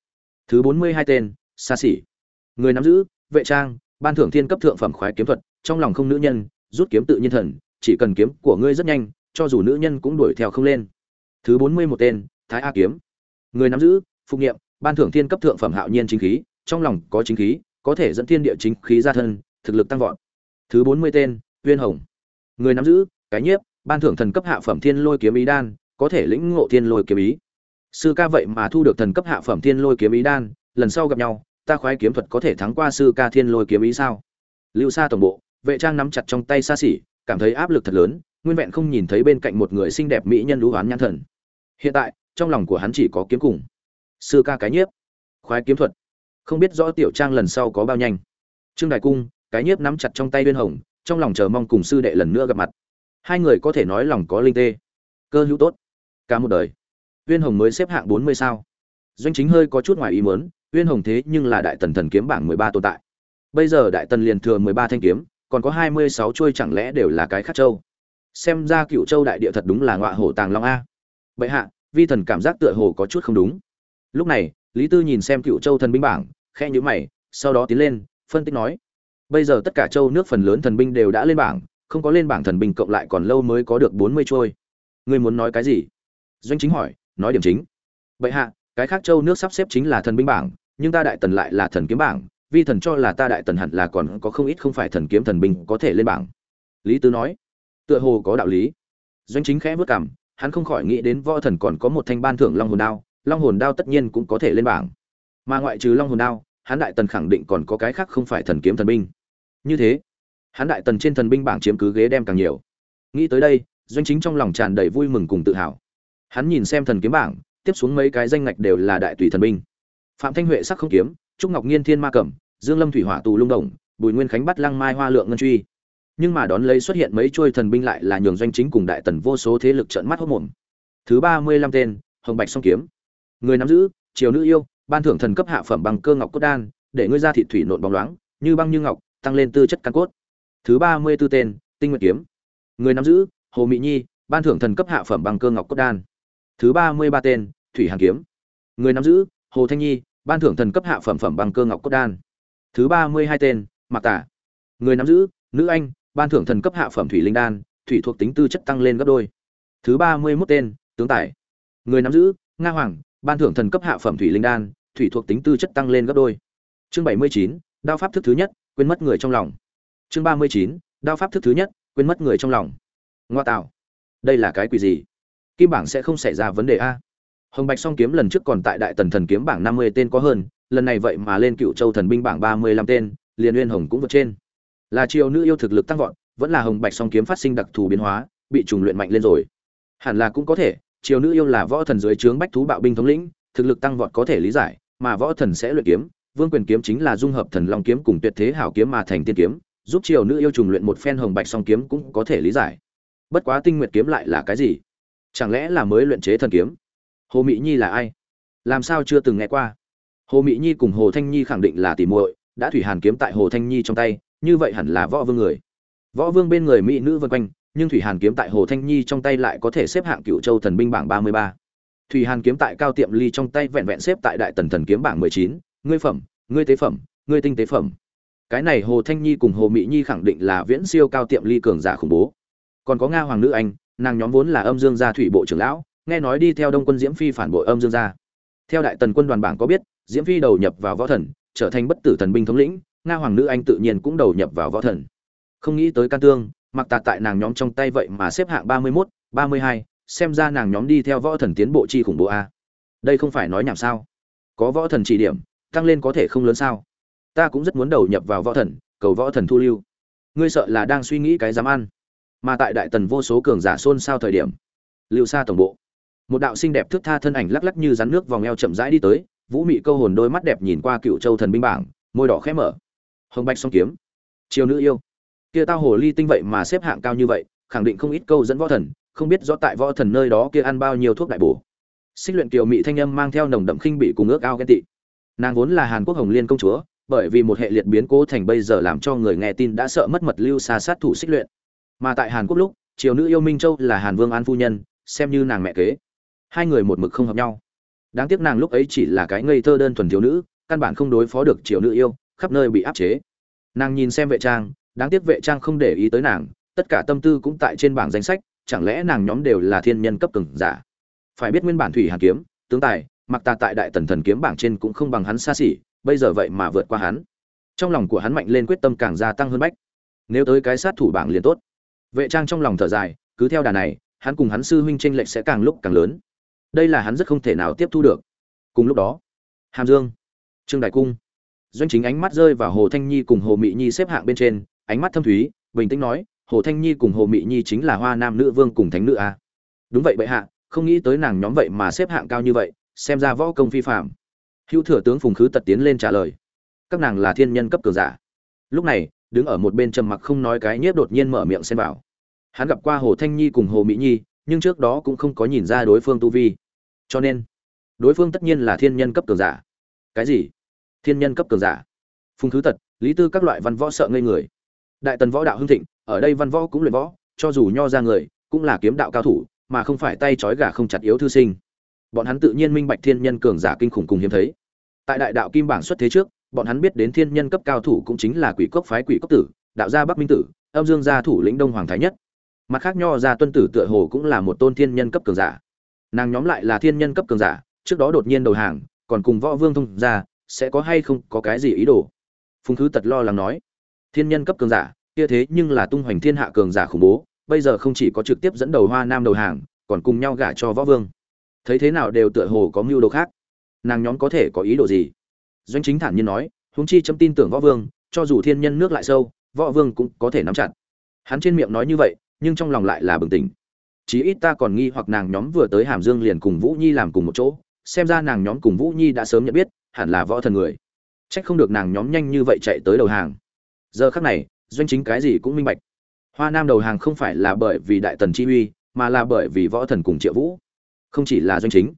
Thứ bốn mươi hai tên, xa xỉ. Người nắm giữ, vệ trang, ban thưởng thiên cấp thượng phẩm khoái kiếm thuật, trong lòng không nữ nhân, rút kiếm tự nhiên thần chỉ cần kiếm của ngươi rất nhanh, cho dù nữ nhân cũng đuổi theo không lên. Thứ bốn mươi một tên, thái a kiếm. Người nắm giữ, phục nghiệm, ban thưởng thiên cấp thượng phẩm hạo nhiên chính khí, trong lòng có chính khí, có thể dẫn thiên địa chính khí ra thân, thực lực tăng vọt. Thứ bốn mươi tên, uyên hồng. Người nắm giữ, cái nhiếp, ban thưởng thần cấp hạ phẩm thiên lôi kiếm ý đan, có thể lĩnh ngộ thiên lôi kiếm ý. Sư ca vậy mà thu được thần cấp hạ phẩm thiên lôi kiếm ý đan, lần sau gặp nhau, ta khoái kiếm thuật có thể thắng qua sư ca thiên lôi kiếm ý sao? Lưu Sa tổng bộ, vệ trang nắm chặt trong tay xa xỉ cảm thấy áp lực thật lớn nguyên vẹn không nhìn thấy bên cạnh một người xinh đẹp mỹ nhân lũ hoán nhãn thần. Hiện tại trong lòng của hắn chỉ có kiếm cùng. Sư ca cái nhiếp. Khoái kiếm thuật. Không biết rõ tiểu trang lần sau có bao nhanh. Trương đại cung cái nhiếp nắm chặt trong tay viên hồng trong lòng chờ mong cùng sư đệ lần nữa gặp mặt. Hai người có thể nói lòng có linh tê. Cơ hữu tốt. Cả một đời. Viên hồng mới xếp hạng bốn mươi sao. Doanh chính hơi có chút ngoài ý muốn Uyên Hồng thế nhưng là đại tần thần kiếm bảng 13 tồn tại. Bây giờ đại tần liền thừa 13 thanh kiếm, còn có 26 chuôi chẳng lẽ đều là cái khác châu. Xem ra Cựu Châu đại địa thật đúng là ngọa hổ tàng long a. Bệ hạ, vi thần cảm giác tựa hồ có chút không đúng. Lúc này, Lý Tư nhìn xem Cựu Châu thần binh bảng, khẽ nhíu mày, sau đó tiến lên, phân tích nói: "Bây giờ tất cả châu nước phần lớn thần binh đều đã lên bảng, không có lên bảng thần binh cộng lại còn lâu mới có được 40 chuôi. Ngươi muốn nói cái gì?" Doanh Chính hỏi, nói điểm chính. Bệ hạ, cái khác châu nước sắp xếp chính là thần binh bảng, nhưng ta đại tần lại là thần kiếm bảng vi thần cho là ta đại tần hẳn là còn có không ít không phải thần kiếm thần binh có thể lên bảng. Lý tứ nói, tựa hồ có đạo lý. Doanh chính khẽ vất cảm hắn không khỏi nghĩ đến võ thần còn có một thanh ban thưởng long hồn đao, long hồn đao tất nhiên cũng có thể lên bảng. Mà ngoại trừ long hồn đao, hắn đại tần khẳng định còn có cái khác không phải thần kiếm thần binh. Như thế, hắn đại tần trên thần binh bảng chiếm cứ ghế đem càng nhiều. Nghĩ tới đây, doanh chính trong lòng tràn đầy vui mừng cùng tự hào. Hắn nhìn xem thần kiếm bảng, tiếp xuống mấy cái danh ngạch đều là đại tùy thần binh. Phạm thanh huệ sắc không kiếm, trúc ngọc nhiên thiên ma cẩm dương lâm thủy hỏa tù lung đồng bùi nguyên khánh bắt lăng mai hoa lượng ngân truy. Nhưng mà đón lấy xuất hiện mấy chuôi thần binh lại là nhường doanh chính cùng đại tần vô số thế lực trợn mắt hốt mồm. Thứ ba mươi lăm tên, hồng bạch song kiếm. Người nắm giữ, triều nữ yêu, ban thưởng thần cấp hạ phẩm bằng cơ ngọc cốt đan, để ngươi ra thị thủy nộn bóng loáng, như băng như ngọc, tăng lên tư chất căn cốt. Thứ ba mươi 34 tên, tinh nguyệt kiếm. Người nắm giữ, hồ mỹ nhi, ban thưởng thần cấp hạ phẩm bằng cơ ngọc cốt đan. Thứ ba mươi ba tên, thủy hàn kiếm. Người nắm giữ, hồ thanh nhi, ban thưởng thần cấp hạ phẩm phẩm bằng cơ ngọc cốt đan thứ ba mươi hai tên mặc tả. Người nắm giữ nữ anh ban thưởng thần cấp hạ phẩm thủy linh đan thủy thuộc tính tư chất tăng lên gấp đôi. Thứ ba mươi mốt tên tướng tài. Người nắm giữ nga hoàng ban thưởng thần cấp hạ phẩm thủy linh đan thủy thuộc tính tư chất tăng lên gấp đôi. Chương bảy mươi chín đao pháp thức thứ nhất quên mất người trong lòng. Chương ba mươi chín đao pháp thức thứ nhất quên mất người trong lòng. Ngoa tạo. Đây là cái quỷ gì? Kim bảng sẽ không xảy ra vấn đề a. Hồng Bạch Song kiếm lần trước còn tại Đại Tần Thần kiếm bảng 50 tên có hơn, lần này vậy mà lên Cựu Châu Thần binh bảng 35 tên, liền Uyên Hồng cũng vượt trên. Là triều nữ yêu thực lực tăng vọt, vẫn là Hồng Bạch Song kiếm phát sinh đặc thù biến hóa, bị trùng luyện mạnh lên rồi. Hẳn là cũng có thể, triều nữ yêu là võ thần dưới trướng bách thú bạo binh thống lĩnh, thực lực tăng vọt có thể lý giải, mà võ thần sẽ luyện kiếm, Vương Quyền kiếm chính là dung hợp thần long kiếm cùng tuyệt thế hảo kiếm mà thành tiên kiếm, giúp triều nữ yêu trùng luyện một phen Hồng Bạch Song kiếm cũng có thể lý giải. Bất quá Tinh Nguyệt kiếm lại là cái gì? Chẳng lẽ là mới luyện chế thần kiếm? hồ mỹ nhi là ai làm sao chưa từng nghe qua hồ mỹ nhi cùng hồ thanh nhi khẳng định là tỉ muội, đã thủy hàn kiếm tại hồ thanh nhi trong tay, như vậy hẳn là võ vương người. Võ vương bên người mỹ nữ vân quanh, nhưng thủy hàn kiếm tại hồ thanh nhi trong tay lại có thể xếp hạng cựu châu thần binh bảng ba mươi ba. Thủy hàn kiếm tại cao tiệm ly trong tay vẹn vẹn xếp tại đại tần thần kiếm bảng mười chín. Ngươi phẩm, ngươi tế phẩm, ngươi tinh tế phẩm. Cái này hồ thanh nhi cùng hồ mỹ nhi khẳng định là viễn siêu cao tiệm ly cường giả khủng bố. Còn có nga hoàng nữ anh, nàng nhóm vốn là âm dương gia thủy bộ trưởng lão, nghe nói đi theo đông quân diễm phi phản bội âm dương gia. Theo đại tần quân đoàn bảng có biết diễm phi đầu nhập vào võ thần, trở thành bất tử thần binh thống lĩnh, nga hoàng nữ anh tự nhiên cũng đầu nhập vào võ thần. Không nghĩ tới can tương, mặc tạt tại nàng nhóm trong tay vậy mà xếp hạng ba mươi mốt, ba mươi hai, xem ra nàng nhóm đi theo võ thần tiến bộ chi khủng bố a. Đây không phải nói nhảm sao? Có võ thần chỉ điểm, tăng lên có thể không lớn sao? Ta cũng rất muốn đầu nhập vào võ thần, cầu võ thần thu lưu. Ngươi sợ là đang suy nghĩ cái dám ăn. Mà tại đại tần vô số cường giả xôn xao thời điểm, lưu xa tổng bộ. Một đạo xinh đẹp thước tha thân ảnh lắc lắc như rắn nước vòng eo chậm rãi đi tới vũ mị câu hồn đôi mắt đẹp nhìn qua cựu châu thần binh bảng, môi đỏ khẽ mở. Hồng bạch song kiếm. Chiều nữ yêu. Kia tao hồ ly tinh vậy mà xếp hạng cao như vậy, khẳng định không ít câu dẫn võ thần, không biết rõ tại võ thần nơi đó kia ăn bao nhiêu thuốc đại bổ. Xích luyện kiều mị thanh âm mang theo nồng đậm khinh bị cùng ước ao ghen tị. Nàng vốn là hàn quốc hồng liên công chúa, bởi vì một hệ liệt biến cố thành bây giờ làm cho người nghe tin đã sợ mất mật lưu xa sát thủ xích luyện. Mà tại hàn quốc lúc, triều nữ yêu minh châu là hàn vương an phu nhân, xem như nàng mẹ kế. Hai người một mực không hợp nhau đáng tiếc nàng lúc ấy chỉ là cái ngây thơ đơn thuần thiếu nữ, căn bản không đối phó được triều nữ yêu, khắp nơi bị áp chế. Nàng nhìn xem vệ trang, đáng tiếc vệ trang không để ý tới nàng, tất cả tâm tư cũng tại trên bảng danh sách, chẳng lẽ nàng nhóm đều là thiên nhân cấp từng giả? Phải biết nguyên bản thủy hàn kiếm, tướng tài, mặc ta tại đại tần thần kiếm bảng trên cũng không bằng hắn xa xỉ, bây giờ vậy mà vượt qua hắn. Trong lòng của hắn mạnh lên quyết tâm càng gia tăng hơn bách. Nếu tới cái sát thủ bảng liền tốt. Vệ trang trong lòng thở dài, cứ theo đà này, hắn cùng hắn sư huynh tranh lệch sẽ càng lúc càng lớn đây là hắn rất không thể nào tiếp thu được. Cùng lúc đó, hàm dương, trương đại cung, doanh chính ánh mắt rơi vào hồ thanh nhi cùng hồ mị nhi xếp hạng bên trên, ánh mắt thâm thúy, bình tĩnh nói, hồ thanh nhi cùng hồ mị nhi chính là hoa nam nữ vương cùng thánh nữ a đúng vậy bệ hạ, không nghĩ tới nàng nhóm vậy mà xếp hạng cao như vậy, xem ra võ công phi phạm hữu thừa tướng phùng khứ tật tiến lên trả lời, các nàng là thiên nhân cấp cường giả. Lúc này, đứng ở một bên trầm mặc không nói cái nhiếp đột nhiên mở miệng xen vào. Hắn gặp qua hồ thanh nhi cùng hồ mỹ nhi nhưng trước đó cũng không có nhìn ra đối phương tu vi. Cho nên, đối phương tất nhiên là thiên nhân cấp cường giả. Cái gì? Thiên nhân cấp cường giả? Phùng thứ tật, lý tư các loại văn võ sợ ngây người. Đại tần võ đạo hưng thịnh, ở đây văn võ cũng luyện võ, cho dù nho ra người, cũng là kiếm đạo cao thủ, mà không phải tay trói gà không chặt yếu thư sinh. Bọn hắn tự nhiên minh bạch thiên nhân cường giả kinh khủng cùng hiếm thấy. Tại đại đạo kim bảng xuất thế trước, bọn hắn biết đến thiên nhân cấp cao thủ cũng chính là quỷ cốc phái quỷ cốc tử, đạo gia bắc minh tử, âm dương gia thủ lĩnh đông hoàng thái nhất mặt khác nho gia tuân tử tựa hồ cũng là một tôn thiên nhân cấp cường giả. Nàng nhóm lại là thiên nhân cấp cường giả, trước đó đột nhiên đầu hàng, còn cùng võ vương thông ra sẽ có hay không có cái gì ý đồ? Phùng thứ tật lo lắng nói. Thiên nhân cấp cường giả, kia thế nhưng là tung hoành thiên hạ cường giả khủng bố, bây giờ không chỉ có trực tiếp dẫn đầu hoa nam đầu hàng, còn cùng nhau gả cho võ vương. Thấy thế nào đều tựa hồ có mưu đồ khác. Nàng nhóm có thể có ý đồ gì? Doanh chính thản nhiên nói, huống chi chấm tin tưởng võ vương, cho dù thiên nhân nước lại sâu, võ vương cũng có thể nắm chặt. Hắn trên miệng nói như vậy nhưng trong lòng lại là bừng tỉnh. Chí ít ta còn nghi hoặc nàng nhóm vừa tới hàm dương liền cùng vũ nhi làm cùng một chỗ, xem ra nàng nhóm cùng vũ nhi đã sớm nhận biết, hẳn là võ thần người. Trách không được nàng nhóm nhanh như vậy chạy tới đầu hàng. Giờ khắc này, doanh chính cái gì cũng minh bạch. Hoa nam đầu hàng không phải là bởi vì đại tần chi uy, mà là bởi vì võ thần cùng triệu vũ. Không chỉ là doanh chính,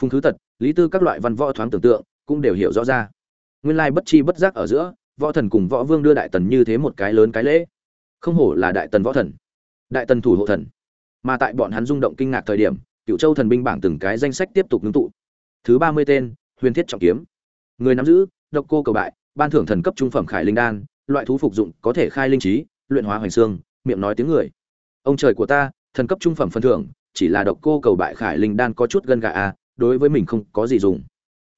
phùng thứ tật, lý tư các loại văn võ thoáng tưởng tượng, cũng đều hiểu rõ ra. Nguyên lai bất chi bất giác ở giữa, võ thần cùng võ vương đưa đại tần như thế một cái lớn cái lễ. Không hổ là đại tần võ thần đại tần thủ hộ thần. Mà tại bọn hắn rung động kinh ngạc thời điểm cựu châu thần binh bảng từng cái danh sách tiếp tục ngưng tụ. Thứ ba mươi tên, huyền thiết trọng kiếm. Người nắm giữ, độc cô cầu bại, ban thưởng thần cấp trung phẩm khải linh đan, loại thú phục dụng có thể khai linh trí, luyện hóa hoành xương, miệng nói tiếng người. Ông trời của ta, thần cấp trung phẩm phân thưởng, chỉ là độc cô cầu bại khải linh đan có chút gân gà à đối với mình không có gì dùng.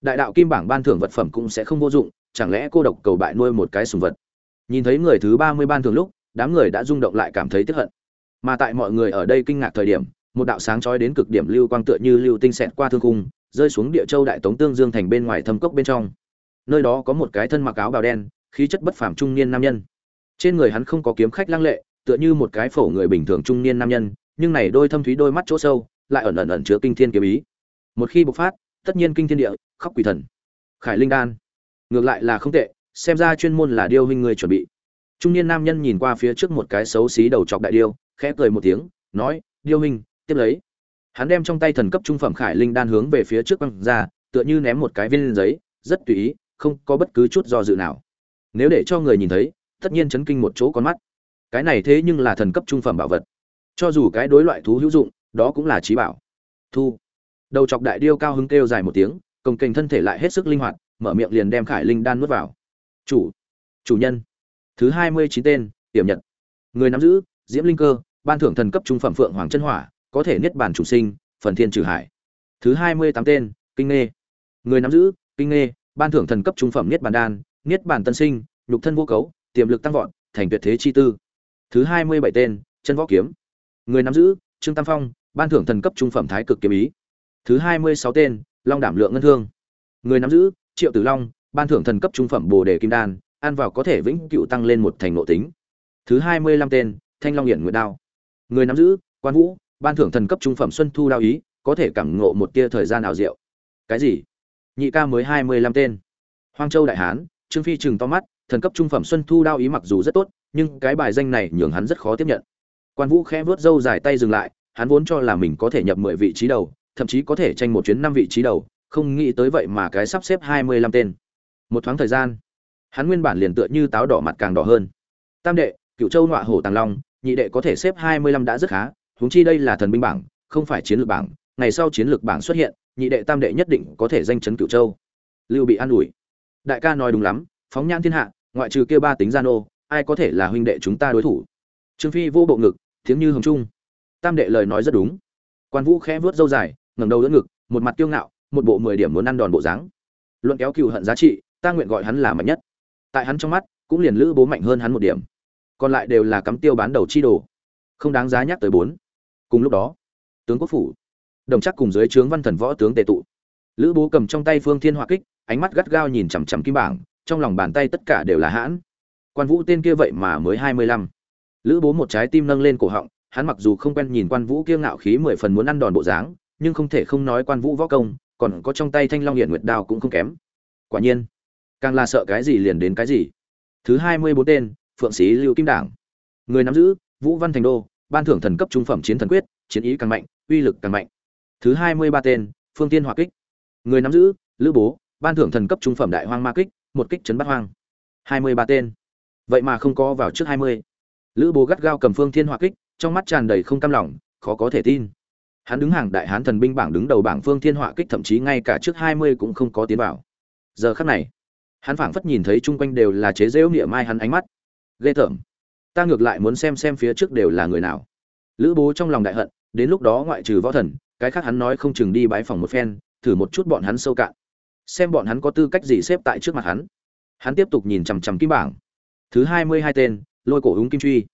Đại đạo kim bảng ban thưởng vật phẩm cũng sẽ không vô dụng, chẳng lẽ cô độc cầu bại nuôi một cái sùng vật? Nhìn thấy người thứ ba mươi ban thưởng lúc, đám người đã rung động lại cảm thấy tức hận mà tại mọi người ở đây kinh ngạc thời điểm, một đạo sáng chói đến cực điểm lưu quang tựa như lưu tinh xẹt qua thương cung rơi xuống địa châu đại tống tương dương thành bên ngoài thâm cốc bên trong. Nơi đó có một cái thân mặc áo bào đen, khí chất bất phàm trung niên nam nhân. Trên người hắn không có kiếm khách lăng lệ, tựa như một cái phổ người bình thường trung niên nam nhân, nhưng này đôi thâm thúy đôi mắt chỗ sâu, lại ẩn ẩn ẩn chứa kinh thiên kiếm ý. Một khi bộc phát, tất nhiên kinh thiên địa, khóc quỷ thần. Khải linh đan. Ngược lại là không tệ, xem ra chuyên môn là điêu huynh người chuẩn bị. Trung niên nam nhân nhìn qua phía trước một cái xấu xí đầu chọc đại điêu khẽ cười một tiếng, nói, điêu huynh, tiếp lấy. Hắn đem trong tay thần cấp trung phẩm khải linh đan hướng về phía trước quăng ra, tựa như ném một cái viên giấy, rất tùy ý, không có bất cứ chút do dự nào. Nếu để cho người nhìn thấy, tất nhiên chấn kinh một chỗ con mắt. Cái này thế nhưng là thần cấp trung phẩm bảo vật. Cho dù cái đối loại thú hữu dụng, đó cũng là trí bảo. Thu. Đầu chọc đại điêu cao hứng kêu dài một tiếng công kềnh thân thể lại hết sức linh hoạt, mở miệng liền đem khải linh đan nuốt vào. Chủ. Chủ nhân. Thứ hai mươi chín tên tiềm nhật. Người nắm giữ, diễm linh cơ ban thưởng thần cấp trung phẩm phượng hoàng chân hỏa, có thể niết bàn chủ sinh, phần thiên trừ hải. Thứ hai mươi tám tên, kinh nghê. Người nắm giữ, kinh nghê, ban thưởng thần cấp trung phẩm niết bàn đan, niết bàn tân sinh, nhục thân vô cấu, tiềm lực tăng vọt, thành tuyệt thế chi tư. Thứ hai mươi bảy tên, chân võ kiếm. Người nắm giữ, trương tam phong, ban thưởng thần cấp trung phẩm thái cực kiếm ý. Thứ hai mươi sáu tên, long đảm lượng ngân thương. Người nắm giữ, triệu tử long, ban thưởng thần cấp trung phẩm bồ đề kim đan, ăn vào có thể vĩnh cựu tăng lên một thành nội tính. Thứ hai mươi lăm tên, thanh long hiển nguyệt đao người nắm giữ, quan vũ, ban thưởng thần cấp trung phẩm xuân thu đao ý, có thể cảm ngộ một tia thời gian ảo diệu. Cái gì? Nhị ca mới hai mươi lăm tên. Hoang châu đại hán, trương phi chừng to mắt, thần cấp trung phẩm xuân thu đao ý mặc dù rất tốt, nhưng cái bài danh này nhường hắn rất khó tiếp nhận. Quan vũ khẽ vớt râu dài tay dừng lại, hắn vốn cho là mình có thể nhập mười vị trí đầu, thậm chí có thể tranh một chuyến năm vị trí đầu, không nghĩ tới vậy mà cái sắp xếp hai mươi lăm tên. Một thoáng thời gian, hắn nguyên bản liền tựa như táo đỏ mặt càng đỏ hơn. Tam đệ cựu châu nọa hổ tàng long nhị đệ có thể xếp hai mươi lăm đã rất khá, huống chi đây là thần binh bảng, không phải chiến lược bảng, ngày sau chiến lược bảng xuất hiện, nhị đệ tam đệ nhất định có thể danh chấn cửu châu. Lưu bị an ủi. Đại ca nói đúng lắm, phóng nhan thiên hạ, ngoại trừ kia ba tính gian ô ai có thể là huynh đệ chúng ta đối thủ? Trương phi vô bộ ngực, tiếng như hồng trung. Tam đệ lời nói rất đúng. Quan vũ khẽ vuốt râu dài, ngẩng đầu đỡ ngực, một mặt kiêu ngạo, một bộ mười điểm muốn ăn đòn bộ dáng. Luận kéo cừu hận giá trị, ta nguyện gọi hắn là mạnh nhất. Tại hắn trong mắt, cũng liền lữ bố mạnh hơn hắn một điểm còn lại đều là cắm tiêu bán đầu chi đồ. Không đáng giá nhắc tới bốn. Cùng lúc đó, tướng quốc phủ, đồng chắc cùng dưới trướng văn thần võ tướng tề tụ. Lữ bố cầm trong tay phương thiên hỏa kích, ánh mắt gắt gao nhìn chằm chằm kim bảng, trong lòng bàn tay tất cả đều là hãn. Quan vũ tên kia vậy mà mới hai mươi lăm. Lữ bố một trái tim nâng lên cổ họng, hắn mặc dù không quen nhìn quan vũ kia ngạo khí mười phần muốn ăn đòn bộ dáng, nhưng không thể không nói quan vũ võ công, còn có trong tay thanh long hiện nguyệt đao cũng không kém. Quả nhiên, càng là sợ cái gì liền đến cái gì. Thứ hai mươi bốn tên phượng sĩ lưu kim đảng. Người nắm giữ, vũ văn thành đô, ban thưởng thần cấp trung phẩm chiến thần quyết, chiến ý càng mạnh, uy lực càng mạnh. Thứ hai mươi ba tên, phương tiên hòa kích. Người nắm giữ, lữ bố, ban thưởng thần cấp trung phẩm đại hoang ma kích, một kích chấn bắt hoang. Hai mươi ba tên. Vậy mà không có vào trước hai mươi. Lữ bố gắt gao cầm phương thiên hòa kích, trong mắt tràn đầy không cam lòng, khó có thể tin. Hắn đứng hàng đại hán thần binh bảng đứng đầu bảng phương thiên hỏa kích, thậm chí ngay cả trước hai mươi cũng không có tiến vào. Giờ khắc này, hắn phảng phất nhìn thấy chung quanh đều là chế rễu niệm mai hắn ánh mắt ghê tởm. Ta ngược lại muốn xem xem phía trước đều là người nào. Lữ bố trong lòng đại hận, đến lúc đó ngoại trừ võ thần, cái khác hắn nói không chừng đi bái phòng một phen, thử một chút bọn hắn sâu cạn. Xem bọn hắn có tư cách gì xếp tại trước mặt hắn. Hắn tiếp tục nhìn chằm chằm kim bảng. Thứ hai mươi hai tên, lôi cổ húng kim truy.